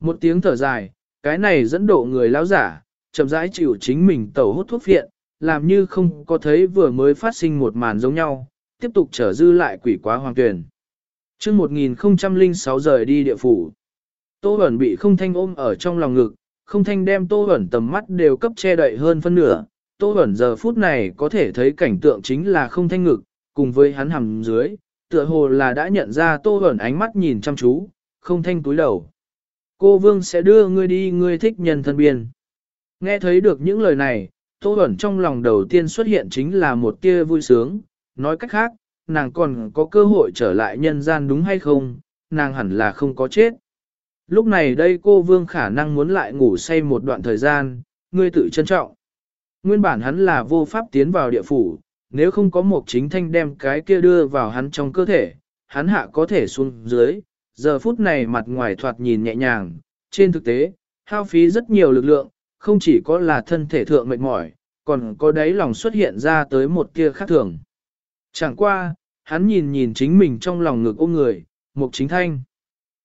Một tiếng thở dài, cái này dẫn độ người lão giả, chậm rãi chịu chính mình tẩu hút thuốc phiện, làm như không có thấy vừa mới phát sinh một màn giống nhau, tiếp tục trở dư lại quỷ quá hoàng tuyển. Trước 1006 rời đi địa phủ, Tô Bẩn bị không thanh ôm ở trong lòng ngực, không thanh đem Tô ẩn tầm mắt đều cấp che đậy hơn phân nửa. Tô ẩn giờ phút này có thể thấy cảnh tượng chính là không thanh ngực, cùng với hắn hầm dưới, tựa hồ là đã nhận ra Tô ẩn ánh mắt nhìn chăm chú, không thanh túi đầu. Cô Vương sẽ đưa ngươi đi ngươi thích nhân thân biên. Nghe thấy được những lời này, Tô Bẩn trong lòng đầu tiên xuất hiện chính là một tia vui sướng, nói cách khác, nàng còn có cơ hội trở lại nhân gian đúng hay không, nàng hẳn là không có chết. Lúc này đây cô Vương khả năng muốn lại ngủ say một đoạn thời gian, ngươi tự trân trọng. Nguyên bản hắn là vô pháp tiến vào địa phủ, nếu không có một chính thanh đem cái kia đưa vào hắn trong cơ thể, hắn hạ có thể xuống dưới, giờ phút này mặt ngoài thoạt nhìn nhẹ nhàng, trên thực tế, hao phí rất nhiều lực lượng, không chỉ có là thân thể thượng mệt mỏi, còn có đáy lòng xuất hiện ra tới một kia khác thường. Chẳng qua, hắn nhìn nhìn chính mình trong lòng ngực ôm người, Mục Chính Thanh.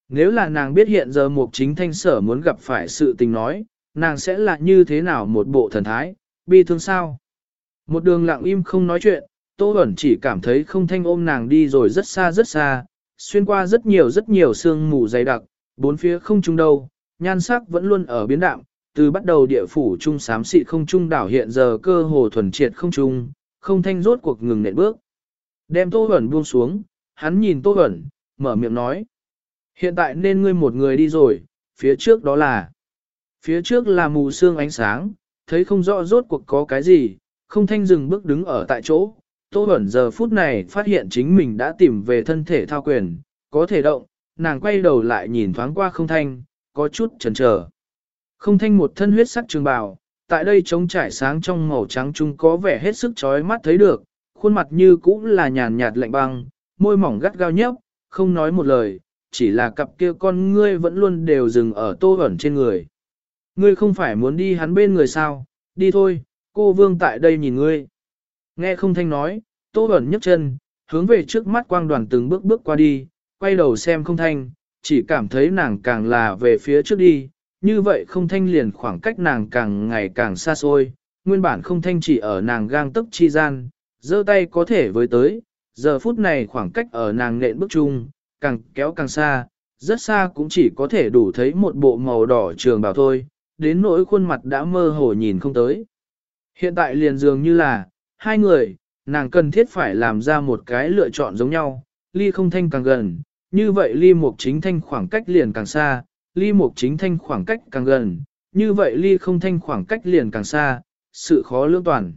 Nếu là nàng biết hiện giờ Mục Chính Thanh sở muốn gặp phải sự tình nói, nàng sẽ là như thế nào một bộ thần thái, bi thương sao? Một đường lặng im không nói chuyện, Tô Bẩn chỉ cảm thấy không thanh ôm nàng đi rồi rất xa rất xa, xuyên qua rất nhiều rất nhiều sương mù dày đặc, bốn phía không trung đâu, nhan sắc vẫn luôn ở biến đạm, từ bắt đầu địa phủ trung sám xị không trung đảo hiện giờ cơ hồ thuần triệt không trung, không thanh rốt cuộc ngừng nện bước. Đem Tô Bẩn buông xuống, hắn nhìn Tô Bẩn, mở miệng nói. Hiện tại nên ngươi một người đi rồi, phía trước đó là... Phía trước là mù sương ánh sáng, thấy không rõ rốt cuộc có cái gì, không thanh dừng bước đứng ở tại chỗ. Tô Bẩn giờ phút này phát hiện chính mình đã tìm về thân thể thao quyền, có thể động, nàng quay đầu lại nhìn thoáng qua không thanh, có chút chần chờ. Không thanh một thân huyết sắc trường bào, tại đây trống trải sáng trong màu trắng trung có vẻ hết sức chói mắt thấy được, khuôn mặt như cũ là nhàn nhạt lạnh băng, môi mỏng gắt gao nhấp, không nói một lời, chỉ là cặp kia con ngươi vẫn luôn đều dừng ở tô ẩn trên người. Ngươi không phải muốn đi hắn bên người sao, đi thôi, cô vương tại đây nhìn ngươi. Nghe không thanh nói, tô ẩn nhấc chân, hướng về trước mắt quang đoàn từng bước bước qua đi, quay đầu xem không thanh, chỉ cảm thấy nàng càng là về phía trước đi, như vậy không thanh liền khoảng cách nàng càng ngày càng xa xôi, nguyên bản không thanh chỉ ở nàng gang tấc chi gian, giơ tay có thể với tới, giờ phút này khoảng cách ở nàng nện bước chung, càng kéo càng xa, rất xa cũng chỉ có thể đủ thấy một bộ màu đỏ trường bào thôi, đến nỗi khuôn mặt đã mơ hồ nhìn không tới. Hiện tại liền dường như là, hai người, nàng cần thiết phải làm ra một cái lựa chọn giống nhau, ly không thanh càng gần, như vậy ly mục chính thanh khoảng cách liền càng xa, ly mục chính thanh khoảng cách càng gần, như vậy ly không thanh khoảng cách liền càng xa, sự khó lương toàn.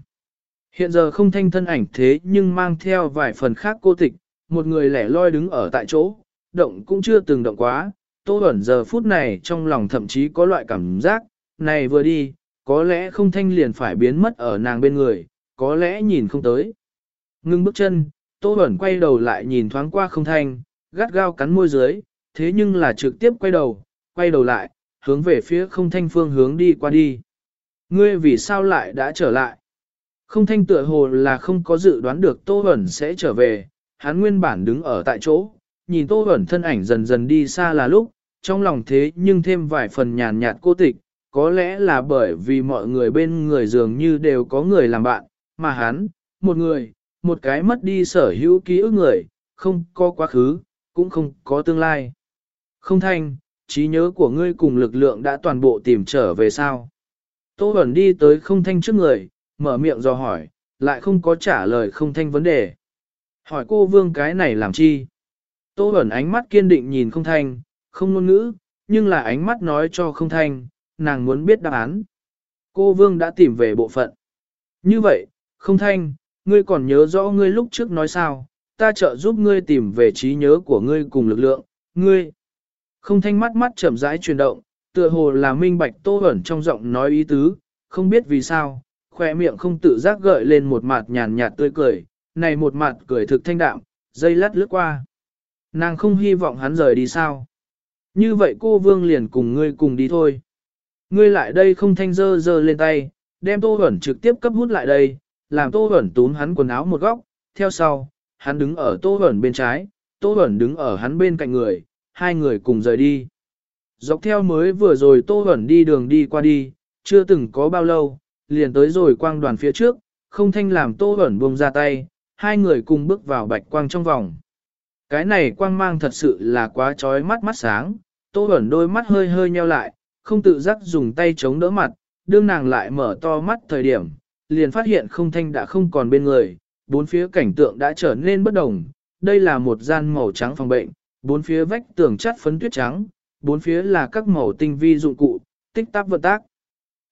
Hiện giờ không thanh thân ảnh thế nhưng mang theo vài phần khác cô tịch, một người lẻ loi đứng ở tại chỗ, động cũng chưa từng động quá, tô ẩn giờ phút này trong lòng thậm chí có loại cảm giác, này vừa đi, có lẽ không thanh liền phải biến mất ở nàng bên người, có lẽ nhìn không tới. Ngưng bước chân, tô ẩn quay đầu lại nhìn thoáng qua không thanh, gắt gao cắn môi dưới, thế nhưng là trực tiếp quay đầu, quay đầu lại, hướng về phía không thanh phương hướng đi qua đi. Ngươi vì sao lại đã trở lại? Không thanh tựa hồ là không có dự đoán được Tô Bẩn sẽ trở về, hắn nguyên bản đứng ở tại chỗ, nhìn Tô Bẩn thân ảnh dần dần đi xa là lúc, trong lòng thế nhưng thêm vài phần nhàn nhạt cô tịch, có lẽ là bởi vì mọi người bên người dường như đều có người làm bạn, mà hắn, một người, một cái mất đi sở hữu ký ức người, không có quá khứ, cũng không có tương lai. Không thanh, trí nhớ của ngươi cùng lực lượng đã toàn bộ tìm trở về sao. Tô Bẩn đi tới không thanh trước người, mở miệng do hỏi, lại không có trả lời không thanh vấn đề. Hỏi cô vương cái này làm chi? Tô ẩn ánh mắt kiên định nhìn không thanh, không ngôn ngữ, nhưng là ánh mắt nói cho không thanh, nàng muốn biết đáp án. Cô vương đã tìm về bộ phận. Như vậy, không thanh, ngươi còn nhớ rõ ngươi lúc trước nói sao, ta trợ giúp ngươi tìm về trí nhớ của ngươi cùng lực lượng, ngươi. Không thanh mắt mắt chậm rãi chuyển động, tựa hồ là minh bạch tô ẩn trong giọng nói ý tứ, không biết vì sao, khoe miệng không tự giác gợi lên một mặt nhàn nhạt tươi cười, này một mặt cười thực thanh đạm, dây lát lướt qua. Nàng không hy vọng hắn rời đi sao. Như vậy cô vương liền cùng ngươi cùng đi thôi. Ngươi lại đây không thanh dơ dơ lên tay, đem tô huẩn trực tiếp cấp hút lại đây, làm tô huẩn túm hắn quần áo một góc, theo sau, hắn đứng ở tô huẩn bên trái, tô huẩn đứng ở hắn bên cạnh người, hai người cùng rời đi. Dọc theo mới vừa rồi tô huẩn đi đường đi qua đi, chưa từng có bao lâu, liền tới rồi quang đoàn phía trước, không thanh làm tô huẩn buông ra tay, hai người cùng bước vào bạch quang trong vòng. Cái này quang mang thật sự là quá trói mắt mắt sáng, tô ẩn đôi mắt hơi hơi nheo lại, không tự giác dùng tay chống đỡ mặt, đương nàng lại mở to mắt thời điểm, liền phát hiện không thanh đã không còn bên người, bốn phía cảnh tượng đã trở nên bất đồng, đây là một gian màu trắng phòng bệnh, bốn phía vách tường chất phấn tuyết trắng, bốn phía là các màu tinh vi dụng cụ, tích tắc vận tác.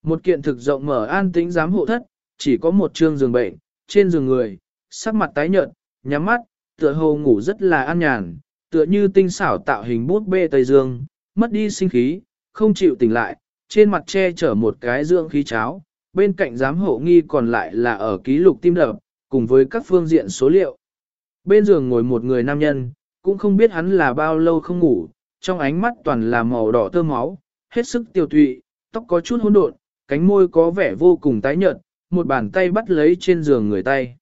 Một kiện thực rộng mở an tĩnh giám hộ thất, chỉ có một trương giường bệnh, trên giường người, sắc mặt tái nhợt, nhắm mắt, tựa hồ ngủ rất là an nhàn, tựa như tinh xảo tạo hình bút bê Tây Dương, mất đi sinh khí, không chịu tỉnh lại, trên mặt che chở một cái dưỡng khí cháo, bên cạnh giám hộ nghi còn lại là ở ký lục tim đập, cùng với các phương diện số liệu. Bên giường ngồi một người nam nhân, cũng không biết hắn là bao lâu không ngủ, trong ánh mắt toàn là màu đỏ tơ máu, hết sức tiêu tụy, tóc có chút hỗn độn, cánh môi có vẻ vô cùng tái nhợt, một bàn tay bắt lấy trên giường người tay.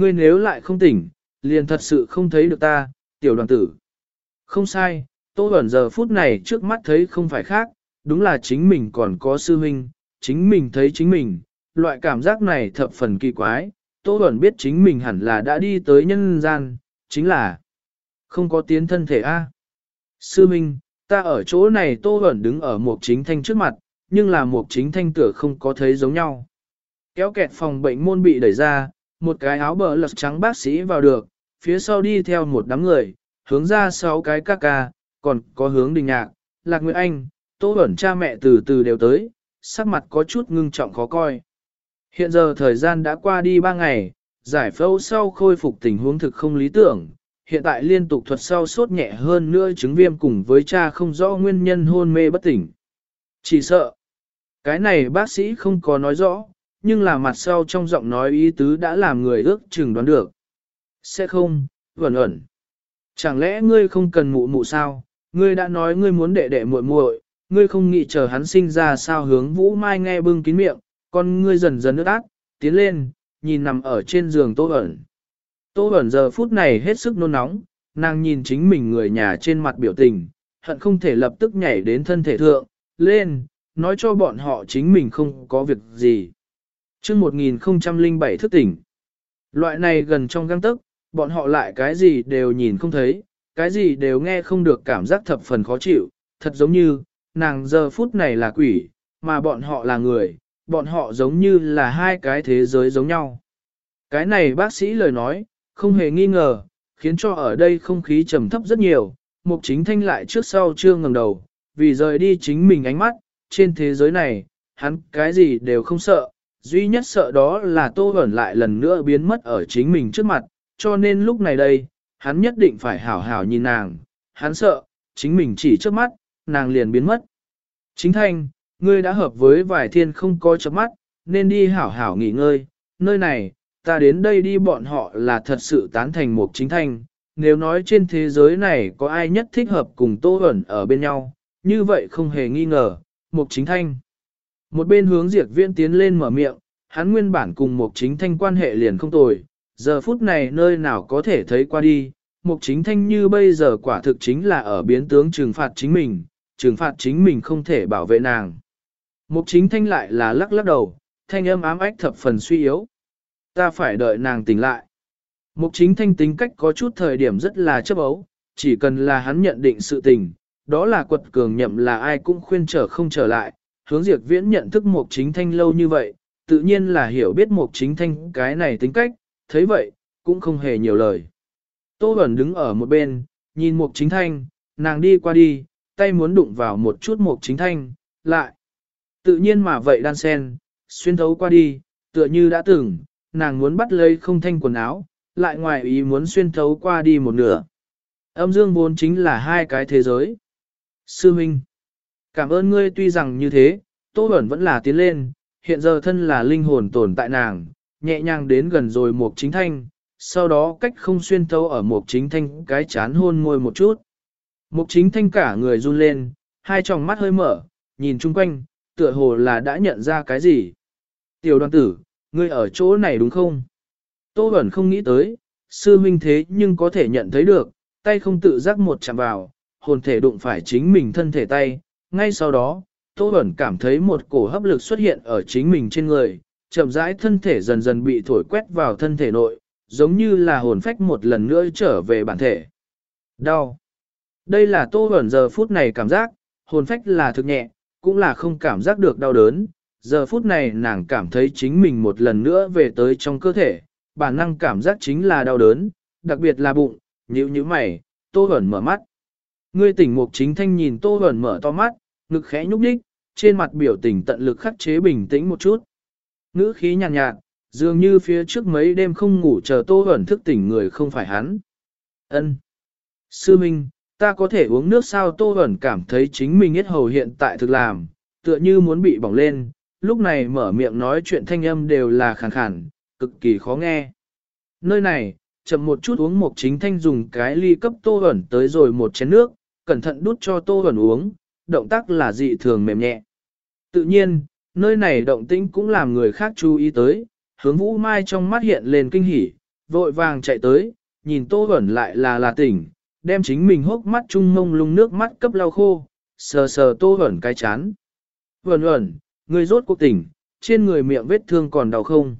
Ngươi nếu lại không tỉnh, liền thật sự không thấy được ta, tiểu đoàn tử. Không sai, Tô Bẩn giờ phút này trước mắt thấy không phải khác, đúng là chính mình còn có sư huynh, chính mình thấy chính mình, loại cảm giác này thập phần kỳ quái, Tô Bẩn biết chính mình hẳn là đã đi tới nhân gian, chính là không có tiến thân thể A. Sư Minh, ta ở chỗ này Tô Bẩn đứng ở một chính thanh trước mặt, nhưng là một chính thanh tựa không có thấy giống nhau. Kéo kẹt phòng bệnh môn bị đẩy ra, một cái áo bờ lật trắng bác sĩ vào được, phía sau đi theo một đám người, hướng ra sáu cái ca ca, còn có hướng đình nhạc, lạc nguyệt anh, Tô ẩn cha mẹ từ từ đều tới, sắc mặt có chút ngưng trọng khó coi. Hiện giờ thời gian đã qua đi 3 ngày, giải phẫu sau khôi phục tình huống thực không lý tưởng, hiện tại liên tục thuật sau sốt nhẹ hơn nữa chứng viêm cùng với cha không rõ nguyên nhân hôn mê bất tỉnh. Chỉ sợ, cái này bác sĩ không có nói rõ, nhưng là mặt sau trong giọng nói ý tứ đã làm người ước chừng đoán được. Sẽ không, vẩn ẩn. Chẳng lẽ ngươi không cần mụ mụ sao? Ngươi đã nói ngươi muốn đệ đệ muội muội, ngươi không nghĩ chờ hắn sinh ra sao hướng Vũ Mai nghe bưng kín miệng, con ngươi dần dần nước ác, tiến lên, nhìn nằm ở trên giường Tô ẩn. Tô ẩn giờ phút này hết sức nôn nóng, nàng nhìn chính mình người nhà trên mặt biểu tình, hận không thể lập tức nhảy đến thân thể thượng, lên, nói cho bọn họ chính mình không có việc gì chương 1007 thức tỉnh. Loại này gần trong găng tức, bọn họ lại cái gì đều nhìn không thấy, cái gì đều nghe không được cảm giác thập phần khó chịu, thật giống như, nàng giờ phút này là quỷ, mà bọn họ là người, bọn họ giống như là hai cái thế giới giống nhau. Cái này bác sĩ lời nói, không hề nghi ngờ, khiến cho ở đây không khí trầm thấp rất nhiều, mục chính thanh lại trước sau chưa ngẩng đầu, vì rời đi chính mình ánh mắt, trên thế giới này, hắn cái gì đều không sợ, duy nhất sợ đó là tô ẩn lại lần nữa biến mất ở chính mình trước mặt, cho nên lúc này đây, hắn nhất định phải hảo hảo nhìn nàng, hắn sợ, chính mình chỉ trước mắt, nàng liền biến mất. Chính thanh, ngươi đã hợp với vài thiên không có chớp mắt, nên đi hảo hảo nghỉ ngơi, nơi này, ta đến đây đi bọn họ là thật sự tán thành một chính thanh, nếu nói trên thế giới này có ai nhất thích hợp cùng Tô hẩn ở bên nhau, như vậy không hề nghi ngờ, mục chính thanh. Một bên hướng diệt viên tiến lên mở miệng, hắn nguyên bản cùng một chính thanh quan hệ liền không tồi, giờ phút này nơi nào có thể thấy qua đi, mục chính thanh như bây giờ quả thực chính là ở biến tướng trừng phạt chính mình, trừng phạt chính mình không thể bảo vệ nàng. Mục chính thanh lại là lắc lắc đầu, thanh âm ám ách thập phần suy yếu. Ta phải đợi nàng tỉnh lại. Mục chính thanh tính cách có chút thời điểm rất là chấp ấu, chỉ cần là hắn nhận định sự tình, đó là quật cường nhậm là ai cũng khuyên trở không trở lại. Hướng diệt viễn nhận thức mục chính thanh lâu như vậy, tự nhiên là hiểu biết mục chính thanh cái này tính cách, thấy vậy, cũng không hề nhiều lời. Tô Bẩn đứng ở một bên, nhìn mục chính thanh, nàng đi qua đi, tay muốn đụng vào một chút mục chính thanh, lại. Tự nhiên mà vậy đan sen, xuyên thấu qua đi, tựa như đã từng, nàng muốn bắt lấy không thanh quần áo, lại ngoài ý muốn xuyên thấu qua đi một nửa. Âm dương vốn chính là hai cái thế giới. Sư Minh, cảm ơn ngươi tuy rằng như thế, Tô Bẩn vẫn là tiến lên, hiện giờ thân là linh hồn tồn tại nàng, nhẹ nhàng đến gần rồi Mục chính thanh, sau đó cách không xuyên thấu ở Mục chính thanh cái chán hôn môi một chút. Mục chính thanh cả người run lên, hai tròng mắt hơi mở, nhìn chung quanh, tựa hồ là đã nhận ra cái gì. Tiểu đoàn tử, ngươi ở chỗ này đúng không? Tô Bẩn không nghĩ tới, sư huynh thế nhưng có thể nhận thấy được, tay không tự giác một chạm vào, hồn thể đụng phải chính mình thân thể tay. Ngay sau đó, Tô Bẩn cảm thấy một cổ hấp lực xuất hiện ở chính mình trên người, chậm rãi thân thể dần dần bị thổi quét vào thân thể nội, giống như là hồn phách một lần nữa trở về bản thể. Đau. Đây là Tô Bẩn giờ phút này cảm giác, hồn phách là thực nhẹ, cũng là không cảm giác được đau đớn. Giờ phút này nàng cảm thấy chính mình một lần nữa về tới trong cơ thể, bản năng cảm giác chính là đau đớn, đặc biệt là bụng, nhíu nhíu mày, Tô Bẩn mở mắt. Ngươi tỉnh mục chính thanh nhìn Tô hẩn mở to mắt, ngực khẽ nhúc nhích, trên mặt biểu tình tận lực khắc chế bình tĩnh một chút. Ngữ khí nhàn nhạt, nhạt, dường như phía trước mấy đêm không ngủ chờ Tô hẩn thức tỉnh người không phải hắn. Ân, Sư Minh, ta có thể uống nước sao Tô hẩn cảm thấy chính mình hết hầu hiện tại thực làm, tựa như muốn bị bỏng lên, lúc này mở miệng nói chuyện thanh âm đều là khàn khàn, cực kỳ khó nghe. Nơi này, chậm một chút uống một chính thanh dùng cái ly cấp tô ẩn tới rồi một chén nước, cẩn thận đút cho tô Huẩn uống, động tác là dị thường mềm nhẹ. Tự nhiên, nơi này động tĩnh cũng làm người khác chú ý tới, hướng vũ mai trong mắt hiện lên kinh hỉ, vội vàng chạy tới, nhìn tô Huẩn lại là là tỉnh, đem chính mình hốc mắt trung mông lung nước mắt cấp lau khô, sờ sờ tô Huẩn cái chán. Huẩn Huẩn, người rốt cuộc tỉnh, trên người miệng vết thương còn đau không?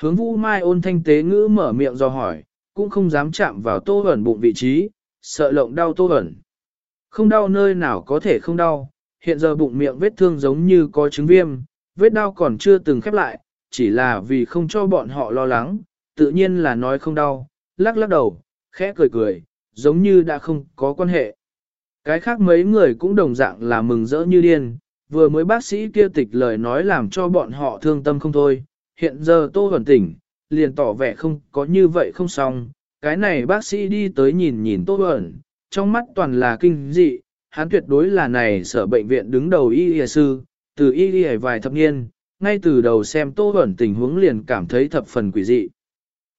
Hướng vũ mai ôn thanh tế ngữ mở miệng do hỏi, cũng không dám chạm vào tô ẩn bụng vị trí, sợ lộng đau tô ẩn. Không đau nơi nào có thể không đau, hiện giờ bụng miệng vết thương giống như có chứng viêm, vết đau còn chưa từng khép lại, chỉ là vì không cho bọn họ lo lắng, tự nhiên là nói không đau, lắc lắc đầu, khẽ cười cười, giống như đã không có quan hệ. Cái khác mấy người cũng đồng dạng là mừng rỡ như điên, vừa mới bác sĩ kia tịch lời nói làm cho bọn họ thương tâm không thôi, hiện giờ Tô hoàn tỉnh, liền tỏ vẻ không có như vậy không xong. Cái này bác sĩ đi tới nhìn nhìn Tô Huẩn, trong mắt toàn là kinh dị, hắn tuyệt đối là này sở bệnh viện đứng đầu y y sư, từ y y vài thập niên, ngay từ đầu xem Tô ẩn tình huống liền cảm thấy thập phần quỷ dị.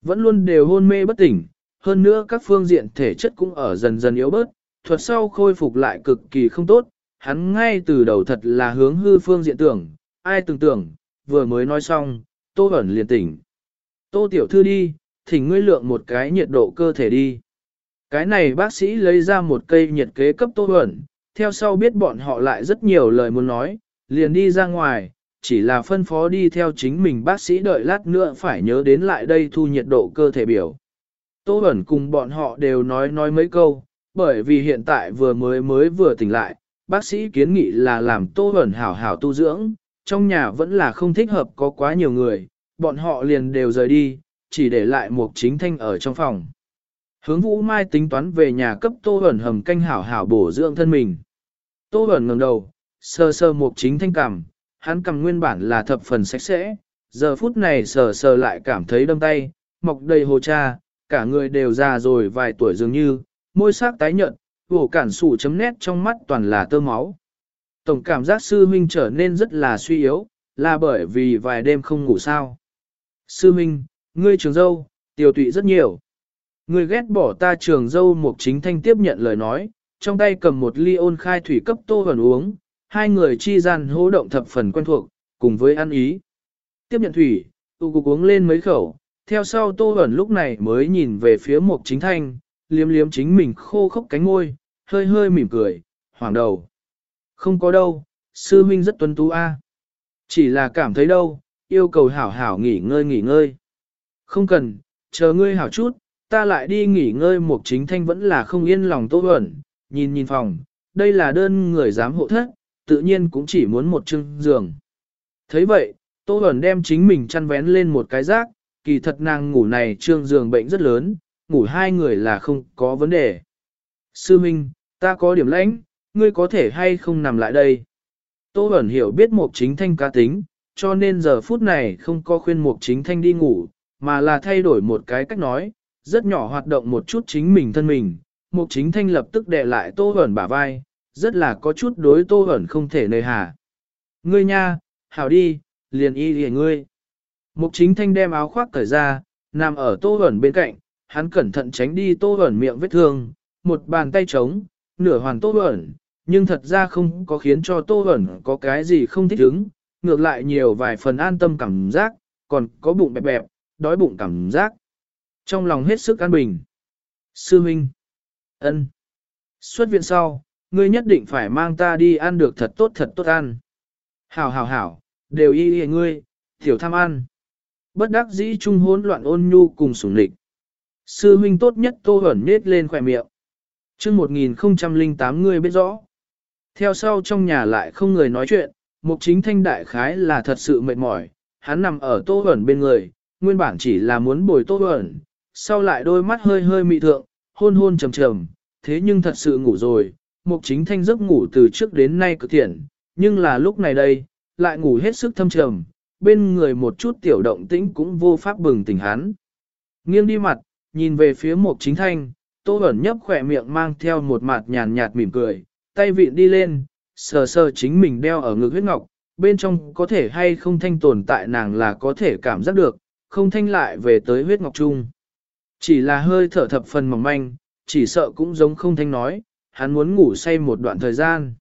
Vẫn luôn đều hôn mê bất tỉnh, hơn nữa các phương diện thể chất cũng ở dần dần yếu bớt, thuật sau khôi phục lại cực kỳ không tốt, hắn ngay từ đầu thật là hướng hư phương diện tưởng, ai tưởng tưởng, vừa mới nói xong, Tô ẩn liền tỉnh. Tô tiểu thư đi, thỉnh ngươi lượng một cái nhiệt độ cơ thể đi. Cái này bác sĩ lấy ra một cây nhiệt kế cấp Tô huẩn, theo sau biết bọn họ lại rất nhiều lời muốn nói, liền đi ra ngoài, chỉ là phân phó đi theo chính mình bác sĩ đợi lát nữa phải nhớ đến lại đây thu nhiệt độ cơ thể biểu. Tô ẩn cùng bọn họ đều nói nói mấy câu, bởi vì hiện tại vừa mới mới vừa tỉnh lại, bác sĩ kiến nghị là làm Tô ẩn hảo hảo tu dưỡng, trong nhà vẫn là không thích hợp có quá nhiều người, bọn họ liền đều rời đi, chỉ để lại một chính thanh ở trong phòng. Hướng vũ mai tính toán về nhà cấp tô ẩn hầm canh hảo hảo bổ dưỡng thân mình. Tô ẩn ngẩng đầu, sờ sờ mục chính thanh cằm, hắn cầm nguyên bản là thập phần sạch sẽ, giờ phút này sờ sờ lại cảm thấy đâm tay, mọc đầy hồ cha, cả người đều già rồi vài tuổi dường như, môi sắc tái nhợt, vổ cản sủ chấm nét trong mắt toàn là tơ máu. Tổng cảm giác sư huynh trở nên rất là suy yếu, là bởi vì vài đêm không ngủ sao. Sư huynh, ngươi trường dâu, tiểu tụy rất nhiều. Người ghét bỏ ta trường dâu một chính thanh tiếp nhận lời nói, trong tay cầm một ly ôn khai thủy cấp tô hẩn uống, hai người chi gian hô động thập phần quen thuộc, cùng với ăn ý. Tiếp nhận thủy, tu cục uống lên mấy khẩu, theo sau Tô hẩn lúc này mới nhìn về phía Mục Chính Thanh, liếm liếm chính mình khô khốc cánh môi, hơi hơi mỉm cười, hoảng đầu. Không có đâu, sư huynh rất tuân tú a. Chỉ là cảm thấy đâu, yêu cầu hảo hảo nghỉ ngơi nghỉ ngơi. Không cần, chờ ngươi hảo chút, ta lại đi nghỉ ngơi Mục Chính Thanh vẫn là không yên lòng Tô Bẩn, nhìn nhìn phòng, đây là đơn người dám hộ thất, tự nhiên cũng chỉ muốn một chưng giường. thấy vậy, Tô Bẩn đem chính mình chăn vén lên một cái rác, kỳ thật nàng ngủ này trương giường bệnh rất lớn, ngủ hai người là không có vấn đề. Sư Minh, ta có điểm lãnh, ngươi có thể hay không nằm lại đây. Tô Bẩn hiểu biết Mục Chính Thanh cá tính, cho nên giờ phút này không có khuyên Mục Chính Thanh đi ngủ, mà là thay đổi một cái cách nói, rất nhỏ hoạt động một chút chính mình thân mình. Mục Chính Thanh lập tức đè lại Tô ẩn bả vai, rất là có chút đối Tô ẩn không thể nơi hà. Ngươi nha, hảo đi, liền y lìa ngươi. Mục chính thanh đem áo khoác cởi ra, nằm ở tô ẩn bên cạnh, hắn cẩn thận tránh đi tô ẩn miệng vết thương, một bàn tay trống, nửa hoàn tô ẩn, nhưng thật ra không có khiến cho tô ẩn có cái gì không thích ứng, ngược lại nhiều vài phần an tâm cảm giác, còn có bụng bẹp bẹp, đói bụng cảm giác. Trong lòng hết sức an bình. Sư Minh. ân, Xuất viện sau, ngươi nhất định phải mang ta đi ăn được thật tốt thật tốt ăn. Hảo hảo hảo, đều y y ngươi, tiểu tham ăn. Bất đắc dĩ trung hỗn loạn ôn nhu cùng sủng lịch. Sư huynh tốt nhất tô hẩn nết lên khỏe miệng. chương 1008 ngươi biết rõ. Theo sau trong nhà lại không người nói chuyện, mục chính thanh đại khái là thật sự mệt mỏi, hắn nằm ở tô hẩn bên người, nguyên bản chỉ là muốn bồi tô hẩn, sau lại đôi mắt hơi hơi mị thượng, hôn hôn trầm trầm, thế nhưng thật sự ngủ rồi, mục chính thanh giấc ngủ từ trước đến nay cực thiện, nhưng là lúc này đây, lại ngủ hết sức thâm trầm, bên người một chút tiểu động tĩnh cũng vô pháp bừng tỉnh hắn. Nghiêng đi mặt, nhìn về phía mục chính thanh, tô ẩn nhấp khỏe miệng mang theo một mặt nhàn nhạt mỉm cười, tay vịn đi lên, sờ sờ chính mình đeo ở ngực huyết ngọc, bên trong có thể hay không thanh tồn tại nàng là có thể cảm giác được, không thanh lại về tới huyết ngọc chung. Chỉ là hơi thở thập phần mỏng manh, chỉ sợ cũng giống không thanh nói, hắn muốn ngủ say một đoạn thời gian.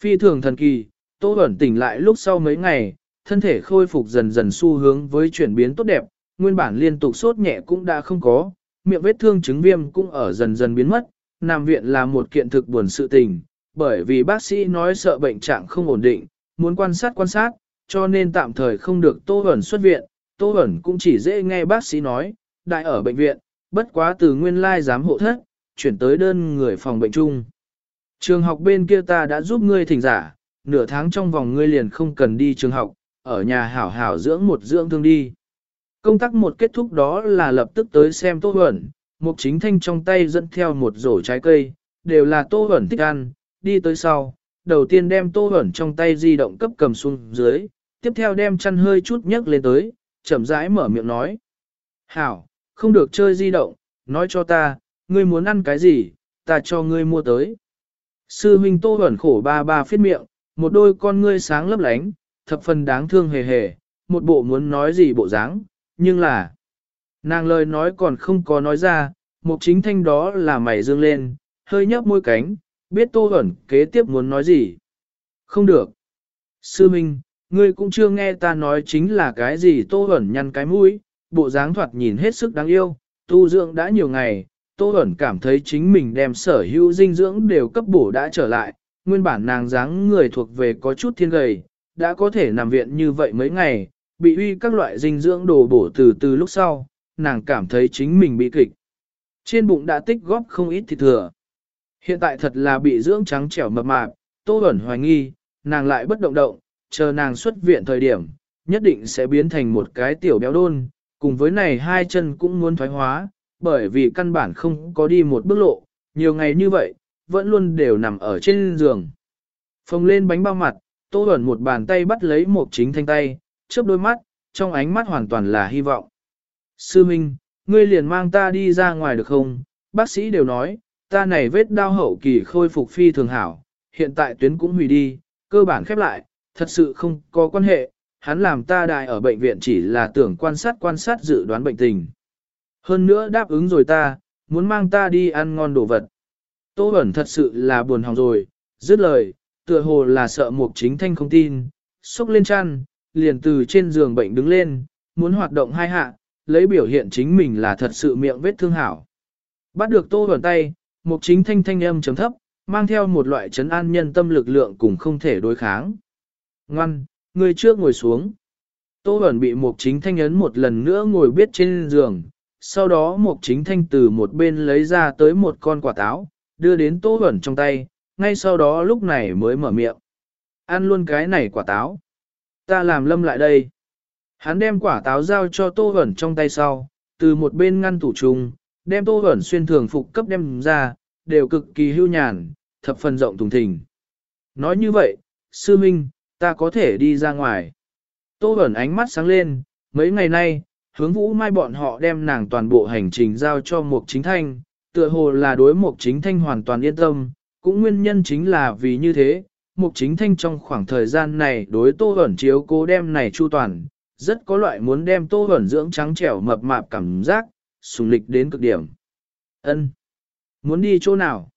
Phi thường thần kỳ, Tô Bẩn tỉnh lại lúc sau mấy ngày, thân thể khôi phục dần dần xu hướng với chuyển biến tốt đẹp, nguyên bản liên tục sốt nhẹ cũng đã không có, miệng vết thương chứng viêm cũng ở dần dần biến mất, nằm viện là một kiện thực buồn sự tình, bởi vì bác sĩ nói sợ bệnh trạng không ổn định, muốn quan sát quan sát, cho nên tạm thời không được Tô Bẩn xuất viện, Tô Bẩn cũng chỉ dễ nghe bác sĩ nói, đại ở bệnh viện, bất quá từ nguyên lai giám hộ thất, chuyển tới đơn người phòng bệnh chung. Trường học bên kia ta đã giúp ngươi thỉnh giả, nửa tháng trong vòng ngươi liền không cần đi trường học, ở nhà hảo hảo dưỡng một dưỡng thương đi. Công tác một kết thúc đó là lập tức tới xem Tô Huẩn, Mục Chính Thanh trong tay dẫn theo một rổ trái cây, đều là Tô Huẩn thích ăn, đi tới sau, đầu tiên đem Tô Huẩn trong tay di động cấp cầm xuống dưới, tiếp theo đem chăn hơi chút nhấc lên tới, chậm rãi mở miệng nói. Hảo, không được chơi di động, nói cho ta, ngươi muốn ăn cái gì, ta cho ngươi mua tới. Sư huynh Tô ẩn khổ ba ba phiết miệng, một đôi con ngươi sáng lấp lánh, thập phần đáng thương hề hề, một bộ muốn nói gì bộ dáng, nhưng là... Nàng lời nói còn không có nói ra, mục chính thanh đó là mày dương lên, hơi nhấp môi cánh, biết tô ẩn kế tiếp muốn nói gì. Không được. Sư Minh, ngươi cũng chưa nghe ta nói chính là cái gì tô ẩn nhăn cái mũi, bộ dáng thoạt nhìn hết sức đáng yêu, tu dưỡng đã nhiều ngày, tô ẩn cảm thấy chính mình đem sở hữu dinh dưỡng đều cấp bổ đã trở lại, nguyên bản nàng dáng người thuộc về có chút thiên gầy, đã có thể nằm viện như vậy mấy ngày, bị uy các loại dinh dưỡng đồ bổ từ từ lúc sau, nàng cảm thấy chính mình bị kịch. Trên bụng đã tích góp không ít thịt thừa. Hiện tại thật là bị dưỡng trắng trẻo mập mạp, tô ẩn hoài nghi, nàng lại bất động động, chờ nàng xuất viện thời điểm, nhất định sẽ biến thành một cái tiểu béo đôn, cùng với này hai chân cũng muốn thoái hóa, bởi vì căn bản không có đi một bước lộ, nhiều ngày như vậy, vẫn luôn đều nằm ở trên giường. Phồng lên bánh bao mặt, Tô Bẩn một bàn tay bắt lấy một chính thanh tay, chớp đôi mắt, trong ánh mắt hoàn toàn là hy vọng. Sư Minh, ngươi liền mang ta đi ra ngoài được không? Bác sĩ đều nói, ta này vết đau hậu kỳ khôi phục phi thường hảo, hiện tại tuyến cũng hủy đi, cơ bản khép lại, thật sự không có quan hệ, hắn làm ta đại ở bệnh viện chỉ là tưởng quan sát quan sát dự đoán bệnh tình. Hơn nữa đáp ứng rồi ta, muốn mang ta đi ăn ngon đồ vật. Tô Bẩn thật sự là buồn hỏng rồi, dứt lời, tựa hồ là sợ mục chính thanh không tin, xúc lên chăn, liền từ trên giường bệnh đứng lên, muốn hoạt động hai hạ, lấy biểu hiện chính mình là thật sự miệng vết thương hảo. Bắt được tô ẩn tay, mục chính thanh thanh âm chấm thấp, mang theo một loại chấn an nhân tâm lực lượng cùng không thể đối kháng. Ngoan, người trước ngồi xuống. Tô Bẩn bị mục chính thanh ấn một lần nữa ngồi biết trên giường, sau đó mục chính thanh từ một bên lấy ra tới một con quả táo, đưa đến tô Bẩn trong tay, ngay sau đó lúc này mới mở miệng. Ăn luôn cái này quả táo. Ta làm lâm lại đây. Hắn đem quả táo giao cho tô Bẩn trong tay sau, từ một bên ngăn tủ trùng, đem tô Bẩn xuyên thường phục cấp đem ra, đều cực kỳ hưu nhàn, thập phần rộng thùng thình. Nói như vậy, sư minh, ta có thể đi ra ngoài. Tô ẩn ánh mắt sáng lên, mấy ngày nay, hướng vũ mai bọn họ đem nàng toàn bộ hành trình giao cho Mục Chính Thanh, tựa hồ là đối Mục Chính Thanh hoàn toàn yên tâm, cũng nguyên nhân chính là vì như thế, Mục Chính Thanh trong khoảng thời gian này đối Tô ẩn chiếu cố đem này chu toàn, rất có loại muốn đem Tô ẩn dưỡng trắng trẻo mập mạp cảm giác, sùng lịch đến cực điểm. Ân, Muốn đi chỗ nào?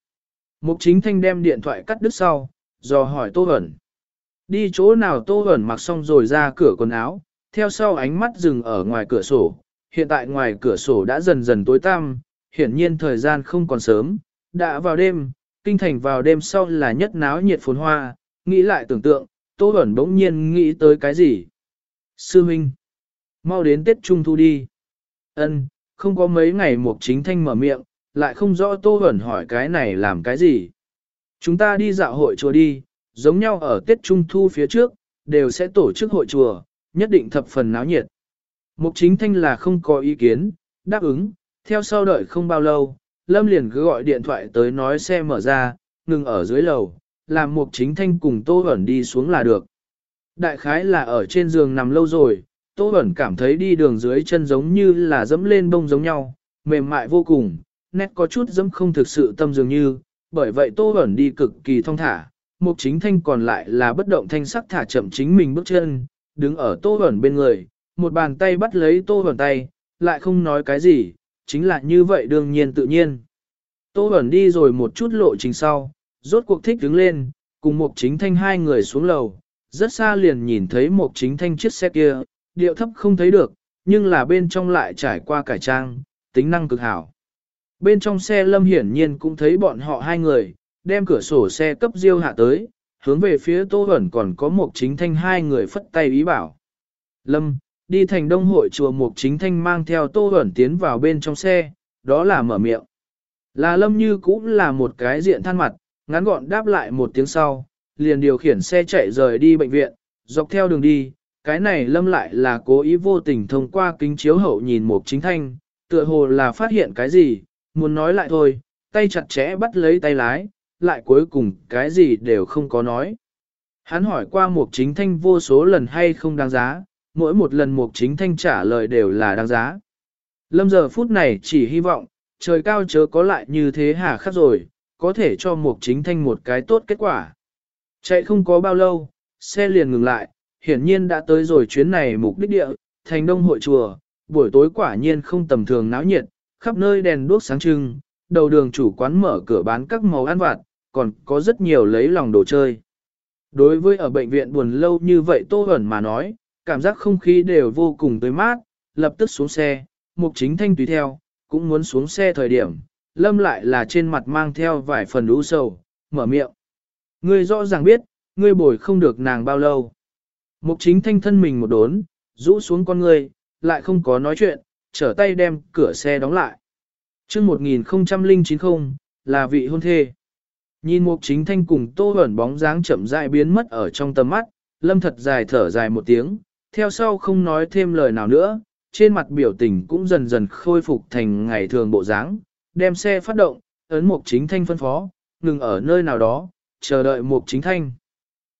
Mục Chính Thanh đem điện thoại cắt đứt sau, dò hỏi Tô ẩn. Đi chỗ nào Tô ẩn mặc xong rồi ra cửa quần áo, theo sau ánh mắt dừng ở ngoài cửa sổ, hiện tại ngoài cửa sổ đã dần dần tối tăm, hiển nhiên thời gian không còn sớm, đã vào đêm, kinh thành vào đêm sau là nhất náo nhiệt phồn hoa, nghĩ lại tưởng tượng, Tô Bẩn bỗng nhiên nghĩ tới cái gì. Sư Minh, mau đến Tết Trung Thu đi. Ân, không có mấy ngày Mục Chính Thanh mở miệng, lại không rõ Tô Bẩn hỏi cái này làm cái gì. Chúng ta đi dạo hội chùa đi, giống nhau ở Tết Trung Thu phía trước, đều sẽ tổ chức hội chùa, nhất định thập phần náo nhiệt. Mục chính thanh là không có ý kiến, đáp ứng, theo sau đợi không bao lâu, Lâm liền cứ gọi điện thoại tới nói xe mở ra, ngừng ở dưới lầu, làm mục chính thanh cùng Tô Bẩn đi xuống là được. Đại khái là ở trên giường nằm lâu rồi, Tô Bẩn cảm thấy đi đường dưới chân giống như là dẫm lên bông giống nhau, mềm mại vô cùng, nét có chút dẫm không thực sự tâm dường như, bởi vậy Tô Bẩn đi cực kỳ thong thả, mục chính thanh còn lại là bất động thanh sắc thả chậm chính mình bước chân, đứng ở tô ẩn bên người, một bàn tay bắt lấy tô ẩn tay, lại không nói cái gì, chính là như vậy đương nhiên tự nhiên. Tô ẩn đi rồi một chút lộ trình sau, rốt cuộc thích đứng lên, cùng mục chính thanh hai người xuống lầu, rất xa liền nhìn thấy mục chính thanh chiếc xe kia, điệu thấp không thấy được, nhưng là bên trong lại trải qua cải trang, tính năng cực hảo. Bên trong xe lâm hiển nhiên cũng thấy bọn họ hai người, đem cửa sổ xe cấp diêu hạ tới, hướng về phía Tô Huẩn còn có một chính thanh hai người phất tay ý bảo. Lâm, đi thành đông hội chùa Mục Chính Thanh mang theo Tô Huẩn tiến vào bên trong xe, đó là mở miệng. Là Lâm như cũng là một cái diện than mặt, ngắn gọn đáp lại một tiếng sau, liền điều khiển xe chạy rời đi bệnh viện, dọc theo đường đi, cái này Lâm lại là cố ý vô tình thông qua kính chiếu hậu nhìn Mục Chính Thanh, tựa hồ là phát hiện cái gì, muốn nói lại thôi, tay chặt chẽ bắt lấy tay lái, lại cuối cùng cái gì đều không có nói. Hắn hỏi qua Mục Chính Thanh vô số lần hay không đáng giá, mỗi một lần Mục Chính Thanh trả lời đều là đáng giá. Lâm giờ phút này chỉ hy vọng, trời cao chớ có lại như thế hà khắc rồi, có thể cho Mục Chính Thanh một cái tốt kết quả. Chạy không có bao lâu, xe liền ngừng lại, hiển nhiên đã tới rồi chuyến này mục đích địa, thành đông hội chùa, buổi tối quả nhiên không tầm thường náo nhiệt, khắp nơi đèn đuốc sáng trưng, đầu đường chủ quán mở cửa bán các màu ăn vặt, còn có rất nhiều lấy lòng đồ chơi. Đối với ở bệnh viện buồn lâu như vậy Tô Hẩn mà nói, cảm giác không khí đều vô cùng tươi mát, lập tức xuống xe, mục chính thanh tùy theo, cũng muốn xuống xe thời điểm, lâm lại là trên mặt mang theo vài phần u sầu, mở miệng. Ngươi rõ ràng biết, ngươi bồi không được nàng bao lâu. Mục chính thanh thân mình một đốn, rũ xuống con ngươi, lại không có nói chuyện, trở tay đem cửa xe đóng lại. chương 1090, là vị hôn thê. Nhìn mục chính thanh cùng tô ẩn bóng dáng chậm rãi biến mất ở trong tầm mắt, lâm thật dài thở dài một tiếng, theo sau không nói thêm lời nào nữa, trên mặt biểu tình cũng dần dần khôi phục thành ngày thường bộ dáng, đem xe phát động, ấn mục chính thanh phân phó, ngừng ở nơi nào đó, chờ đợi mục chính thanh.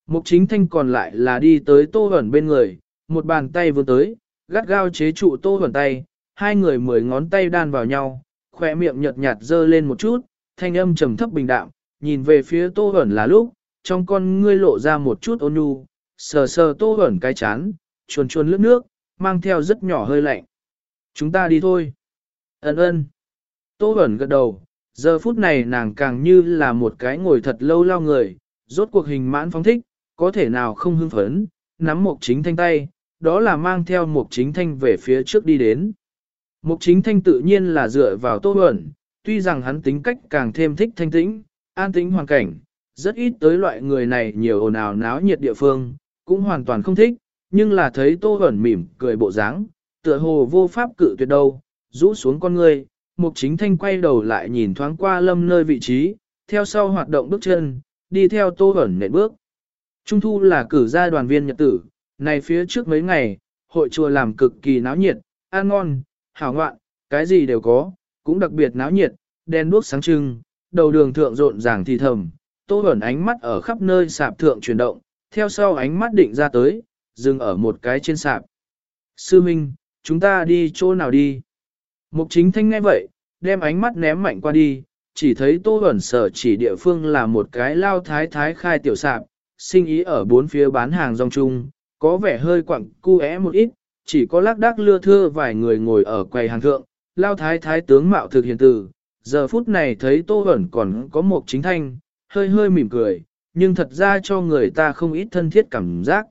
Mục chính thanh còn lại là đi tới tô ẩn bên người, một bàn tay vươn tới, gắt gao chế trụ tô ẩn tay, hai người mười ngón tay đan vào nhau, khỏe miệng nhợt nhạt dơ lên một chút, thanh âm trầm thấp bình đạm, nhìn về phía tô ẩn là lúc, trong con ngươi lộ ra một chút ôn nhu, sờ sờ tô ẩn cái chán, chuồn chuồn lướt nước, mang theo rất nhỏ hơi lạnh. Chúng ta đi thôi. Ấn ơn. Tô ẩn gật đầu, giờ phút này nàng càng như là một cái ngồi thật lâu lao người, rốt cuộc hình mãn phóng thích, có thể nào không hưng phấn, nắm một chính thanh tay, đó là mang theo một chính thanh về phía trước đi đến. Mục chính thanh tự nhiên là dựa vào tô ẩn, tuy rằng hắn tính cách càng thêm thích thanh tĩnh, an tĩnh hoàn cảnh, rất ít tới loại người này nhiều ồn ào náo nhiệt địa phương, cũng hoàn toàn không thích, nhưng là thấy tô Hoẩn mỉm cười bộ dáng, tựa hồ vô pháp cự tuyệt đâu, rũ xuống con người, mục chính thanh quay đầu lại nhìn thoáng qua lâm nơi vị trí, theo sau hoạt động bước chân, đi theo tô Hoẩn nện bước. Trung thu là cử gia đoàn viên nhật tử, này phía trước mấy ngày, hội chùa làm cực kỳ náo nhiệt, ăn ngon, hảo ngoạn, cái gì đều có, cũng đặc biệt náo nhiệt, đèn đuốc sáng trưng, đầu đường thượng rộn ràng thì thầm, tô ẩn ánh mắt ở khắp nơi sạp thượng chuyển động, theo sau ánh mắt định ra tới, dừng ở một cái trên sạp. Sư Minh, chúng ta đi chỗ nào đi? Mục chính thanh nghe vậy, đem ánh mắt ném mạnh qua đi, chỉ thấy tô ẩn sở chỉ địa phương là một cái lao thái thái khai tiểu sạp, sinh ý ở bốn phía bán hàng rong chung, có vẻ hơi quặng cu é một ít, chỉ có lác đác lưa thưa vài người ngồi ở quầy hàng thượng, lao thái thái tướng mạo thực hiện từ, giờ phút này thấy tô ẩn còn có một chính thanh, hơi hơi mỉm cười, nhưng thật ra cho người ta không ít thân thiết cảm giác.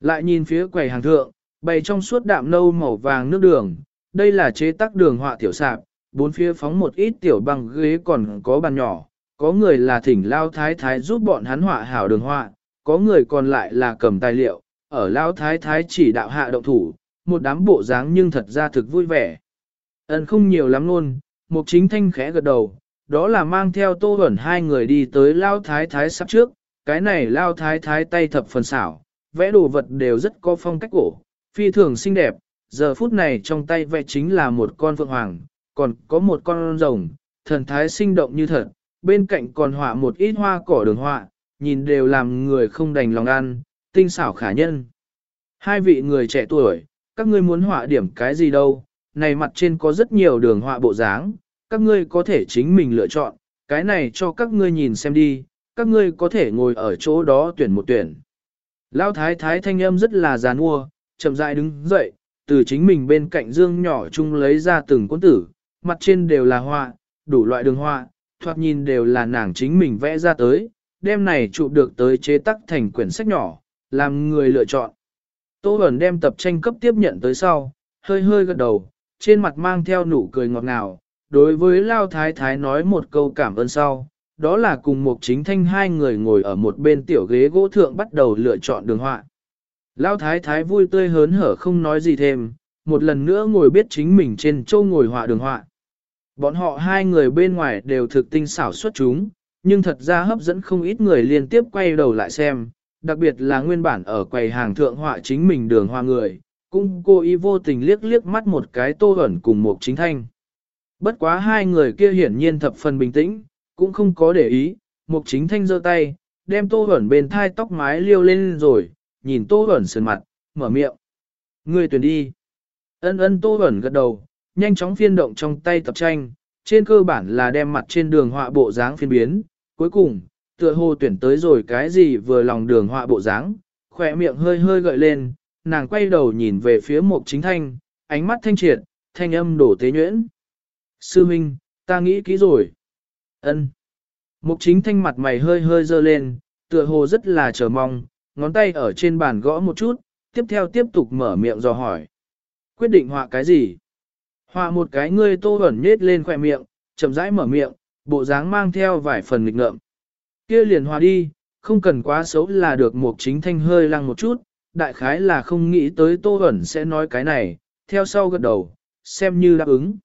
Lại nhìn phía quầy hàng thượng, bày trong suốt đạm nâu màu vàng nước đường, đây là chế tác đường họa tiểu sạp, bốn phía phóng một ít tiểu bằng ghế còn có bàn nhỏ, có người là thỉnh lao thái thái giúp bọn hắn họa hảo đường họa, có người còn lại là cầm tài liệu, ở lao thái thái chỉ đạo hạ động thủ, một đám bộ dáng nhưng thật ra thực vui vẻ. Ấn không nhiều lắm luôn, mục chính thanh khẽ gật đầu, đó là mang theo tô ẩn hai người đi tới lao thái thái sắp trước, cái này lao thái thái tay thập phần xảo, vẽ đồ vật đều rất có phong cách cổ, phi thường xinh đẹp, giờ phút này trong tay vẽ chính là một con phượng hoàng, còn có một con rồng, thần thái sinh động như thật, bên cạnh còn họa một ít hoa cỏ đường họa, nhìn đều làm người không đành lòng ăn, tinh xảo khả nhân. Hai vị người trẻ tuổi, các ngươi muốn họa điểm cái gì đâu, này mặt trên có rất nhiều đường họa bộ dáng, các ngươi có thể chính mình lựa chọn, cái này cho các ngươi nhìn xem đi, các ngươi có thể ngồi ở chỗ đó tuyển một tuyển. Lão thái thái thanh âm rất là giàn mua, chậm rãi đứng dậy, từ chính mình bên cạnh dương nhỏ chung lấy ra từng cuốn tử, mặt trên đều là họa, đủ loại đường họa, thoạt nhìn đều là nàng chính mình vẽ ra tới, đem này chụp được tới chế tác thành quyển sách nhỏ, làm người lựa chọn. Tô Bẩn đem tập tranh cấp tiếp nhận tới sau, hơi hơi gật đầu, trên mặt mang theo nụ cười ngọt ngào, đối với Lao Thái Thái nói một câu cảm ơn sau, đó là cùng một chính thanh hai người ngồi ở một bên tiểu ghế gỗ thượng bắt đầu lựa chọn đường họa. Lao Thái Thái vui tươi hớn hở không nói gì thêm, một lần nữa ngồi biết chính mình trên châu ngồi họa đường họa. Bọn họ hai người bên ngoài đều thực tinh xảo xuất chúng, nhưng thật ra hấp dẫn không ít người liên tiếp quay đầu lại xem, đặc biệt là nguyên bản ở quầy hàng thượng họa chính mình đường hoa người, cũng cô ý vô tình liếc liếc mắt một cái tô ẩn cùng một chính thanh. Bất quá hai người kia hiển nhiên thập phần bình tĩnh, cũng không có để ý, mục chính thanh giơ tay, đem tô ẩn bên thai tóc mái liêu lên rồi, nhìn tô ẩn sườn mặt, mở miệng. Người tuyển đi. Ân ân tô ẩn gật đầu, nhanh chóng phiên động trong tay tập tranh, trên cơ bản là đem mặt trên đường họa bộ dáng phiên biến, cuối cùng, tựa hồ tuyển tới rồi cái gì vừa lòng đường họa bộ dáng, khỏe miệng hơi hơi gợi lên, nàng quay đầu nhìn về phía mục chính thanh, ánh mắt thanh triệt, thanh âm đổ tế nhuyễn. Sư Minh, ta nghĩ kỹ rồi. ân Mục chính thanh mặt mày hơi hơi dơ lên, tựa hồ rất là chờ mong, ngón tay ở trên bàn gõ một chút, tiếp theo tiếp tục mở miệng dò hỏi. Quyết định họa cái gì? Họa một cái ngươi tô ẩn nhết lên khỏe miệng, chậm rãi mở miệng, bộ dáng mang theo vài phần nghịch ngợm. Kia liền hòa đi, không cần quá xấu là được Mục chính thanh hơi lăng một chút, đại khái là không nghĩ tới Tô ẩn sẽ nói cái này, theo sau gật đầu, xem như đáp ứng.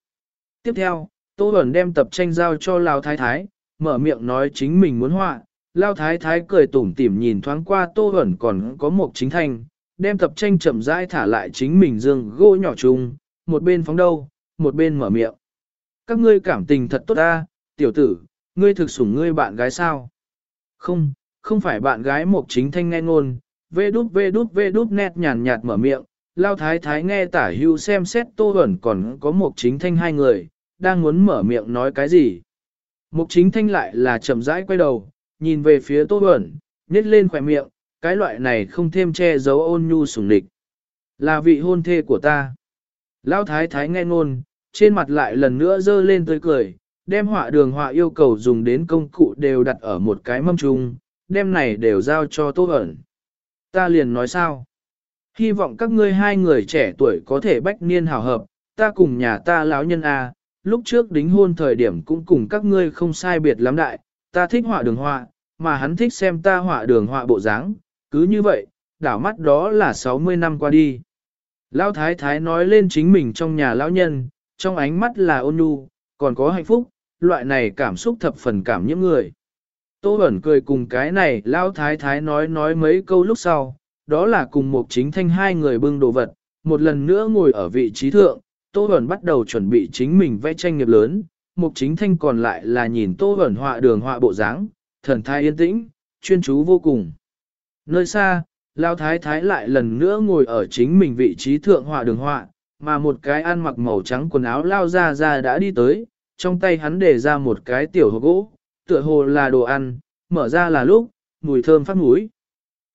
Tiếp theo, Tô Bẩn đem tập tranh giao cho Lao Thái Thái, mở miệng nói chính mình muốn họa, Lao Thái Thái cười tủm tỉm nhìn thoáng qua Tô Bẩn còn có một chính thanh, đem tập tranh chậm rãi thả lại chính mình dương gỗ nhỏ chung, một bên phóng đâu, một bên mở miệng. Các ngươi cảm tình thật tốt ta, tiểu tử, ngươi thực sủng ngươi bạn gái sao? Không, không phải bạn gái một chính thanh nghe ngôn, vê đút vê đút vê đút nét nhàn nhạt mở miệng, lao thái thái nghe tả hưu xem xét tô ẩn còn có một chính thanh hai người, đang muốn mở miệng nói cái gì. Mục chính thanh lại là chậm rãi quay đầu, nhìn về phía tô ẩn, nhét lên khỏe miệng, cái loại này không thêm che giấu ôn nhu sủng địch. Là vị hôn thê của ta. Lao thái thái nghe ngôn, trên mặt lại lần nữa dơ lên tươi cười, đem họa đường họa yêu cầu dùng đến công cụ đều đặt ở một cái mâm chung, đem này đều giao cho Tô ẩn. Ta liền nói sao? Hy vọng các ngươi hai người trẻ tuổi có thể bách niên hào hợp, ta cùng nhà ta lão nhân A, lúc trước đính hôn thời điểm cũng cùng các ngươi không sai biệt lắm đại, ta thích họa đường họa, mà hắn thích xem ta họa đường họa bộ dáng, cứ như vậy, đảo mắt đó là 60 năm qua đi. Lão thái thái nói lên chính mình trong nhà lão nhân, trong ánh mắt là ôn nhu, còn có hạnh phúc, loại này cảm xúc thập phần cảm những người. Tô Bẩn cười cùng cái này lão thái thái nói nói mấy câu lúc sau, đó là cùng một chính thanh hai người bưng đồ vật, một lần nữa ngồi ở vị trí thượng, Tô Bẩn bắt đầu chuẩn bị chính mình vẽ tranh nghiệp lớn, mục chính thanh còn lại là nhìn Tô Bẩn họa đường họa bộ dáng, thần thái yên tĩnh, chuyên chú vô cùng. Nơi xa, Lao Thái Thái lại lần nữa ngồi ở chính mình vị trí thượng họa đường họa, mà một cái ăn mặc màu trắng quần áo Lao ra ra đã đi tới, trong tay hắn để ra một cái tiểu hộp gỗ, tựa hồ là đồ ăn, mở ra là lúc, mùi thơm phát mũi.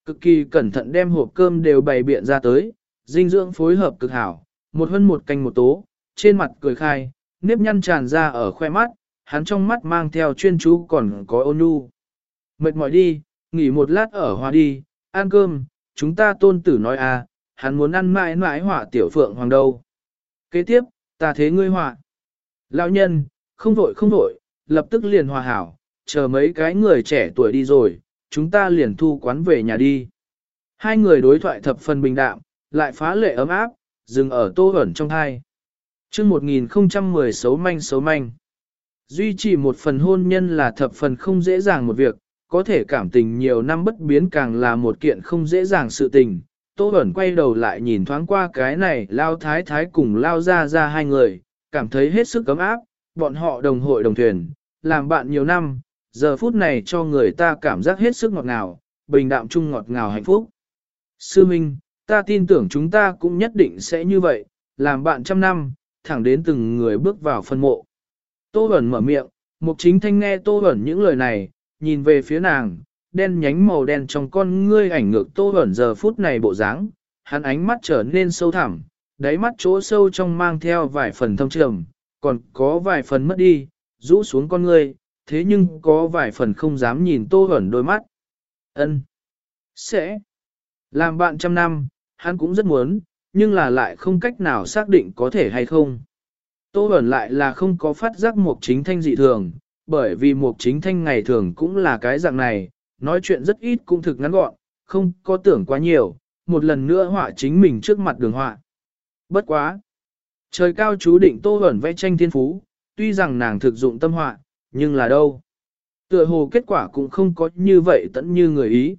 Cực kỳ cẩn thận đem hộp cơm đều bày biện ra tới, dinh dưỡng phối hợp cực hảo, một hơn một canh một tố, trên mặt cười khai, nếp nhăn tràn ra ở khoe mắt, hắn trong mắt mang theo chuyên chú còn có ôn nhu. Mệt mỏi đi, nghỉ một lát ở hoa đi, ăn cơm, chúng ta tôn tử nói à, hắn muốn ăn mãi mãi hỏa tiểu phượng hoàng đâu. Kế tiếp, ta thế ngươi hỏa. Lão nhân, không vội không vội, lập tức liền hòa hảo, chờ mấy cái người trẻ tuổi đi rồi, chúng ta liền thu quán về nhà đi. Hai người đối thoại thập phần bình đạm, lại phá lệ ấm áp, dừng ở tô ẩn trong hai. chương 1010 xấu manh xấu manh. Duy trì một phần hôn nhân là thập phần không dễ dàng một việc, có thể cảm tình nhiều năm bất biến càng là một kiện không dễ dàng sự tình. Tô ẩn quay đầu lại nhìn thoáng qua cái này lao thái thái cùng lao ra ra hai người, cảm thấy hết sức cấm áp, bọn họ đồng hội đồng thuyền, làm bạn nhiều năm, giờ phút này cho người ta cảm giác hết sức ngọt ngào, bình đạm chung ngọt ngào hạnh phúc. Sư Minh, ta tin tưởng chúng ta cũng nhất định sẽ như vậy, làm bạn trăm năm, thẳng đến từng người bước vào phân mộ. Tô Bẩn mở miệng, Mục Chính Thanh nghe Tô Bẩn những lời này, nhìn về phía nàng, đen nhánh màu đen trong con ngươi ảnh ngược Tô Bẩn giờ phút này bộ dáng, hắn ánh mắt trở nên sâu thẳm, đáy mắt chỗ sâu trong mang theo vài phần thâm trầm, còn có vài phần mất đi, rũ xuống con ngươi, thế nhưng có vài phần không dám nhìn Tô Bẩn đôi mắt. Ân, Sẽ. Làm bạn trăm năm, hắn cũng rất muốn, nhưng là lại không cách nào xác định có thể hay không. Tô Bẩn lại là không có phát giác mục chính thanh dị thường, bởi vì mục chính thanh ngày thường cũng là cái dạng này, nói chuyện rất ít cũng thực ngắn gọn, không có tưởng quá nhiều, một lần nữa họa chính mình trước mặt đường họa. Bất quá! Trời cao chú định Tô Bẩn vẽ tranh thiên phú, tuy rằng nàng thực dụng tâm họa, nhưng là đâu? Tựa hồ kết quả cũng không có như vậy tận như người ý.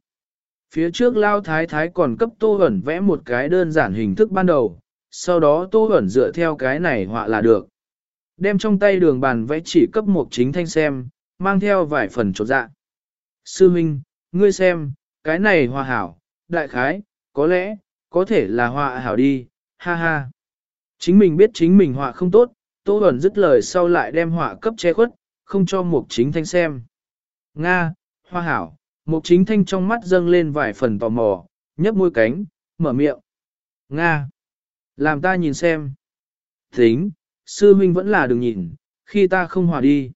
Phía trước Lao Thái Thái còn cấp Tô ẩn vẽ một cái đơn giản hình thức ban đầu, sau đó Tô ẩn dựa theo cái này họa là được. Đem trong tay đường bàn vẽ chỉ cấp một chính thanh xem, mang theo vài phần trột dạ. Sư Minh, ngươi xem, cái này hòa hảo, đại khái, có lẽ, có thể là họa hảo đi, ha ha. Chính mình biết chính mình họa không tốt, Tô Bẩn dứt lời sau lại đem họa cấp che khuất, không cho Mục Chính Thanh xem. Nga, hoa hảo, Mục Chính Thanh trong mắt dâng lên vài phần tò mò, nhấp môi cánh, mở miệng. Nga, làm ta nhìn xem. Tính, sư huynh vẫn là đừng nhìn, khi ta không hòa đi.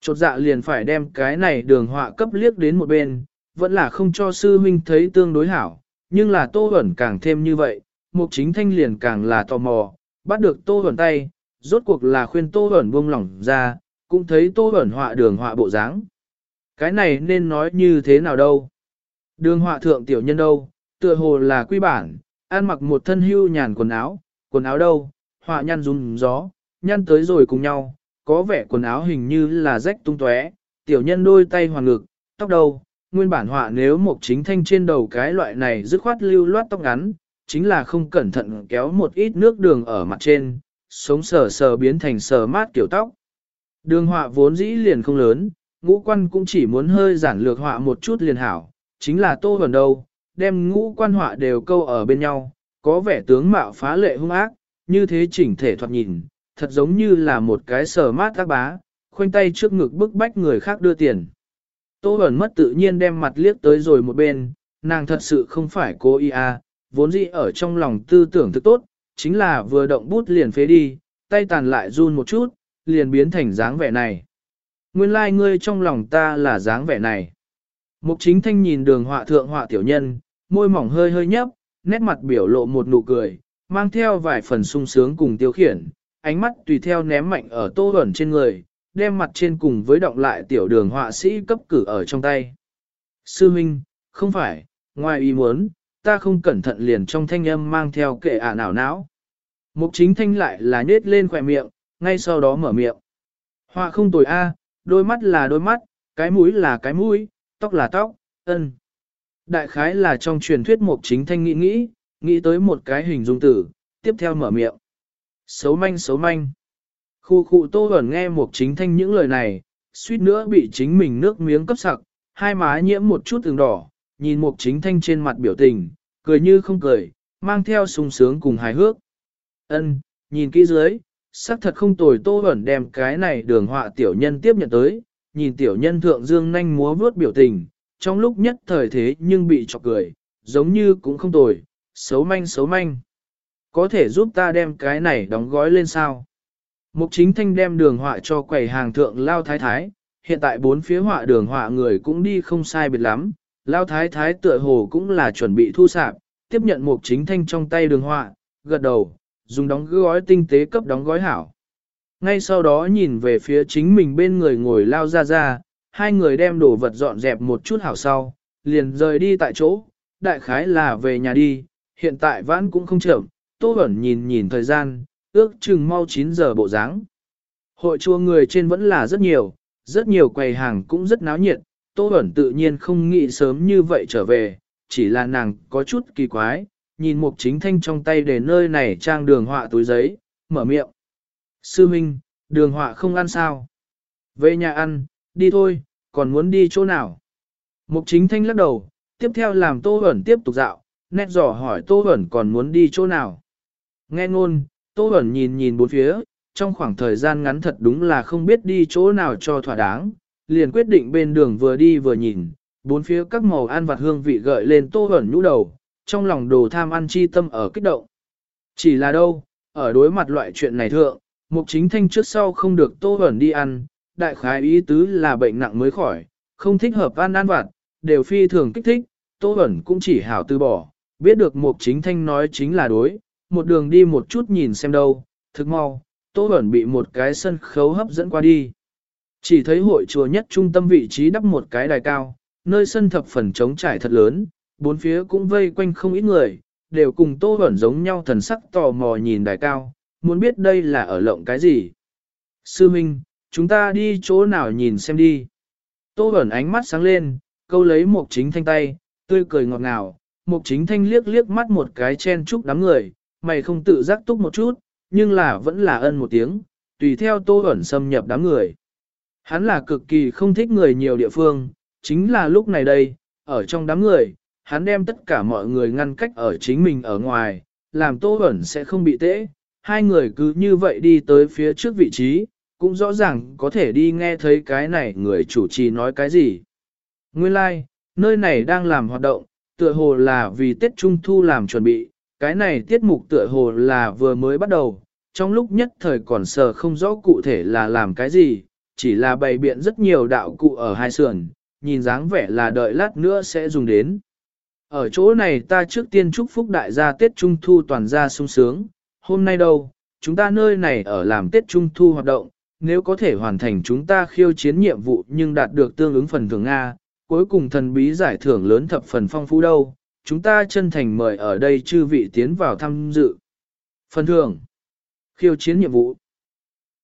Chột dạ liền phải đem cái này đường họa cấp liếc đến một bên, vẫn là không cho sư huynh thấy tương đối hảo, nhưng là tô ẩn càng thêm như vậy, mục chính thanh liền càng là tò mò, bắt được tô ẩn tay, rốt cuộc là khuyên tô ẩn buông lỏng ra, cũng thấy tô ẩn họa đường họa bộ dáng. Cái này nên nói như thế nào đâu? Đường họa thượng tiểu nhân đâu, tựa hồ là quy bản, ăn mặc một thân hưu nhàn quần áo, quần áo đâu, họa nhăn rung gió, nhăn tới rồi cùng nhau, có vẻ quần áo hình như là rách tung tóe, tiểu nhân đôi tay hoàn ngực, tóc đầu, nguyên bản họa nếu một chính thanh trên đầu cái loại này dứt khoát lưu loát tóc ngắn, chính là không cẩn thận kéo một ít nước đường ở mặt trên, sống sờ sờ biến thành sờ mát kiểu tóc. Đường họa vốn dĩ liền không lớn, ngũ quan cũng chỉ muốn hơi giản lược họa một chút liền hảo, chính là tô gần đâu, đem ngũ quan họa đều câu ở bên nhau, có vẻ tướng mạo phá lệ hung ác, như thế chỉnh thể thoạt nhìn, thật giống như là một cái sờ mát tác bá, khoanh tay trước ngực bức bách người khác đưa tiền. Tô ẩn mất tự nhiên đem mặt liếc tới rồi một bên, nàng thật sự không phải cô y à, vốn dĩ ở trong lòng tư tưởng thực tốt, chính là vừa động bút liền phế đi, tay tàn lại run một chút, liền biến thành dáng vẻ này. Nguyên lai like ngươi trong lòng ta là dáng vẻ này. Mục chính thanh nhìn đường họa thượng họa tiểu nhân, môi mỏng hơi hơi nhấp, nét mặt biểu lộ một nụ cười, mang theo vài phần sung sướng cùng tiêu khiển, ánh mắt tùy theo ném mạnh ở tô ẩn trên người, đem mặt trên cùng với động lại tiểu đường họa sĩ cấp cử ở trong tay. Sư Minh, không phải, ngoài ý muốn, ta không cẩn thận liền trong thanh âm mang theo kệ ả nào não. Mục chính thanh lại là nết lên khỏe miệng, ngay sau đó mở miệng. Họa không tồi a, đôi mắt là đôi mắt, cái mũi là cái mũi, tóc là tóc, ân. Đại khái là trong truyền thuyết mục chính thanh nghĩ nghĩ, nghĩ tới một cái hình dung tử, tiếp theo mở miệng. Xấu manh xấu manh. Khu khu tô ẩn nghe mục chính thanh những lời này, suýt nữa bị chính mình nước miếng cấp sặc, hai má nhiễm một chút từng đỏ, nhìn mục chính thanh trên mặt biểu tình, cười như không cười, mang theo sung sướng cùng hài hước. Ân, nhìn kỹ dưới, xác thật không tồi tô ẩn đem cái này đường họa tiểu nhân tiếp nhận tới, nhìn tiểu nhân thượng dương nhanh múa vướt biểu tình, trong lúc nhất thời thế nhưng bị chọc cười, giống như cũng không tồi, xấu manh xấu manh. Có thể giúp ta đem cái này đóng gói lên sao? Mục chính thanh đem đường họa cho quầy hàng thượng lao thái thái, hiện tại bốn phía họa đường họa người cũng đi không sai biệt lắm, lao thái thái tựa hồ cũng là chuẩn bị thu sạp, tiếp nhận mục chính thanh trong tay đường họa, gật đầu, dùng đóng gói tinh tế cấp đóng gói hảo. Ngay sau đó nhìn về phía chính mình bên người ngồi lao ra ra, hai người đem đồ vật dọn dẹp một chút hảo sau, liền rời đi tại chỗ, đại khái là về nhà đi, hiện tại vãn cũng không chậm, Tô Bẩn nhìn nhìn thời gian, ước chừng mau 9 giờ bộ dáng. Hội chua người trên vẫn là rất nhiều, rất nhiều quầy hàng cũng rất náo nhiệt, Tô Bẩn tự nhiên không nghĩ sớm như vậy trở về, chỉ là nàng có chút kỳ quái, nhìn mục chính thanh trong tay để nơi này trang đường họa túi giấy, mở miệng. Sư Minh, đường họa không ăn sao? Về nhà ăn, đi thôi, còn muốn đi chỗ nào? Mục chính thanh lắc đầu, tiếp theo làm Tô hẩn tiếp tục dạo, nét rõ hỏi Tô hẩn còn muốn đi chỗ nào? Nghe ngôn, Tô hẩn nhìn nhìn bốn phía, trong khoảng thời gian ngắn thật đúng là không biết đi chỗ nào cho thỏa đáng, liền quyết định bên đường vừa đi vừa nhìn, bốn phía các màu ăn vặt hương vị gợi lên Tô hẩn nhũ đầu, trong lòng đồ tham ăn chi tâm ở kích động. Chỉ là đâu, ở đối mặt loại chuyện này thượng, mục chính thanh trước sau không được Tô ẩn đi ăn, đại khái ý tứ là bệnh nặng mới khỏi, không thích hợp ăn ăn vặt, đều phi thường kích thích, Tô ẩn cũng chỉ hảo từ bỏ, biết được mục chính thanh nói chính là đối, một đường đi một chút nhìn xem đâu, thực mau, Tô ẩn bị một cái sân khấu hấp dẫn qua đi. Chỉ thấy hội chùa nhất trung tâm vị trí đắp một cái đài cao, nơi sân thập phần trống trải thật lớn, bốn phía cũng vây quanh không ít người, đều cùng Tô Bẩn giống nhau thần sắc tò mò nhìn đài cao, muốn biết đây là ở lộng cái gì. Sư Minh, chúng ta đi chỗ nào nhìn xem đi. Tô Bẩn ánh mắt sáng lên, câu lấy một chính thanh tay, tươi cười ngọt ngào, một chính thanh liếc liếc mắt một cái chen chúc đám người, mày không tự giác túc một chút, nhưng là vẫn là ân một tiếng, tùy theo tô ẩn xâm nhập đám người. Hắn là cực kỳ không thích người nhiều địa phương, chính là lúc này đây, ở trong đám người, hắn đem tất cả mọi người ngăn cách ở chính mình ở ngoài, làm tô ẩn sẽ không bị tễ. Hai người cứ như vậy đi tới phía trước vị trí, cũng rõ ràng có thể đi nghe thấy cái này người chủ trì nói cái gì. Nguyên lai, like, nơi này đang làm hoạt động, tựa hồ là vì Tết Trung Thu làm chuẩn bị, cái này tiết mục tựa hồ là vừa mới bắt đầu, trong lúc nhất thời còn sờ không rõ cụ thể là làm cái gì, chỉ là bày biện rất nhiều đạo cụ ở hai sườn, nhìn dáng vẻ là đợi lát nữa sẽ dùng đến. Ở chỗ này ta trước tiên chúc phúc đại gia Tết Trung Thu toàn gia sung sướng, hôm nay đâu, chúng ta nơi này ở làm Tết Trung Thu hoạt động, nếu có thể hoàn thành chúng ta khiêu chiến nhiệm vụ nhưng đạt được tương ứng phần thưởng Nga, cuối cùng thần bí giải thưởng lớn thập phần phong phú đâu, chúng ta chân thành mời ở đây chư vị tiến vào tham dự. Phần thưởng, khiêu chiến nhiệm vụ.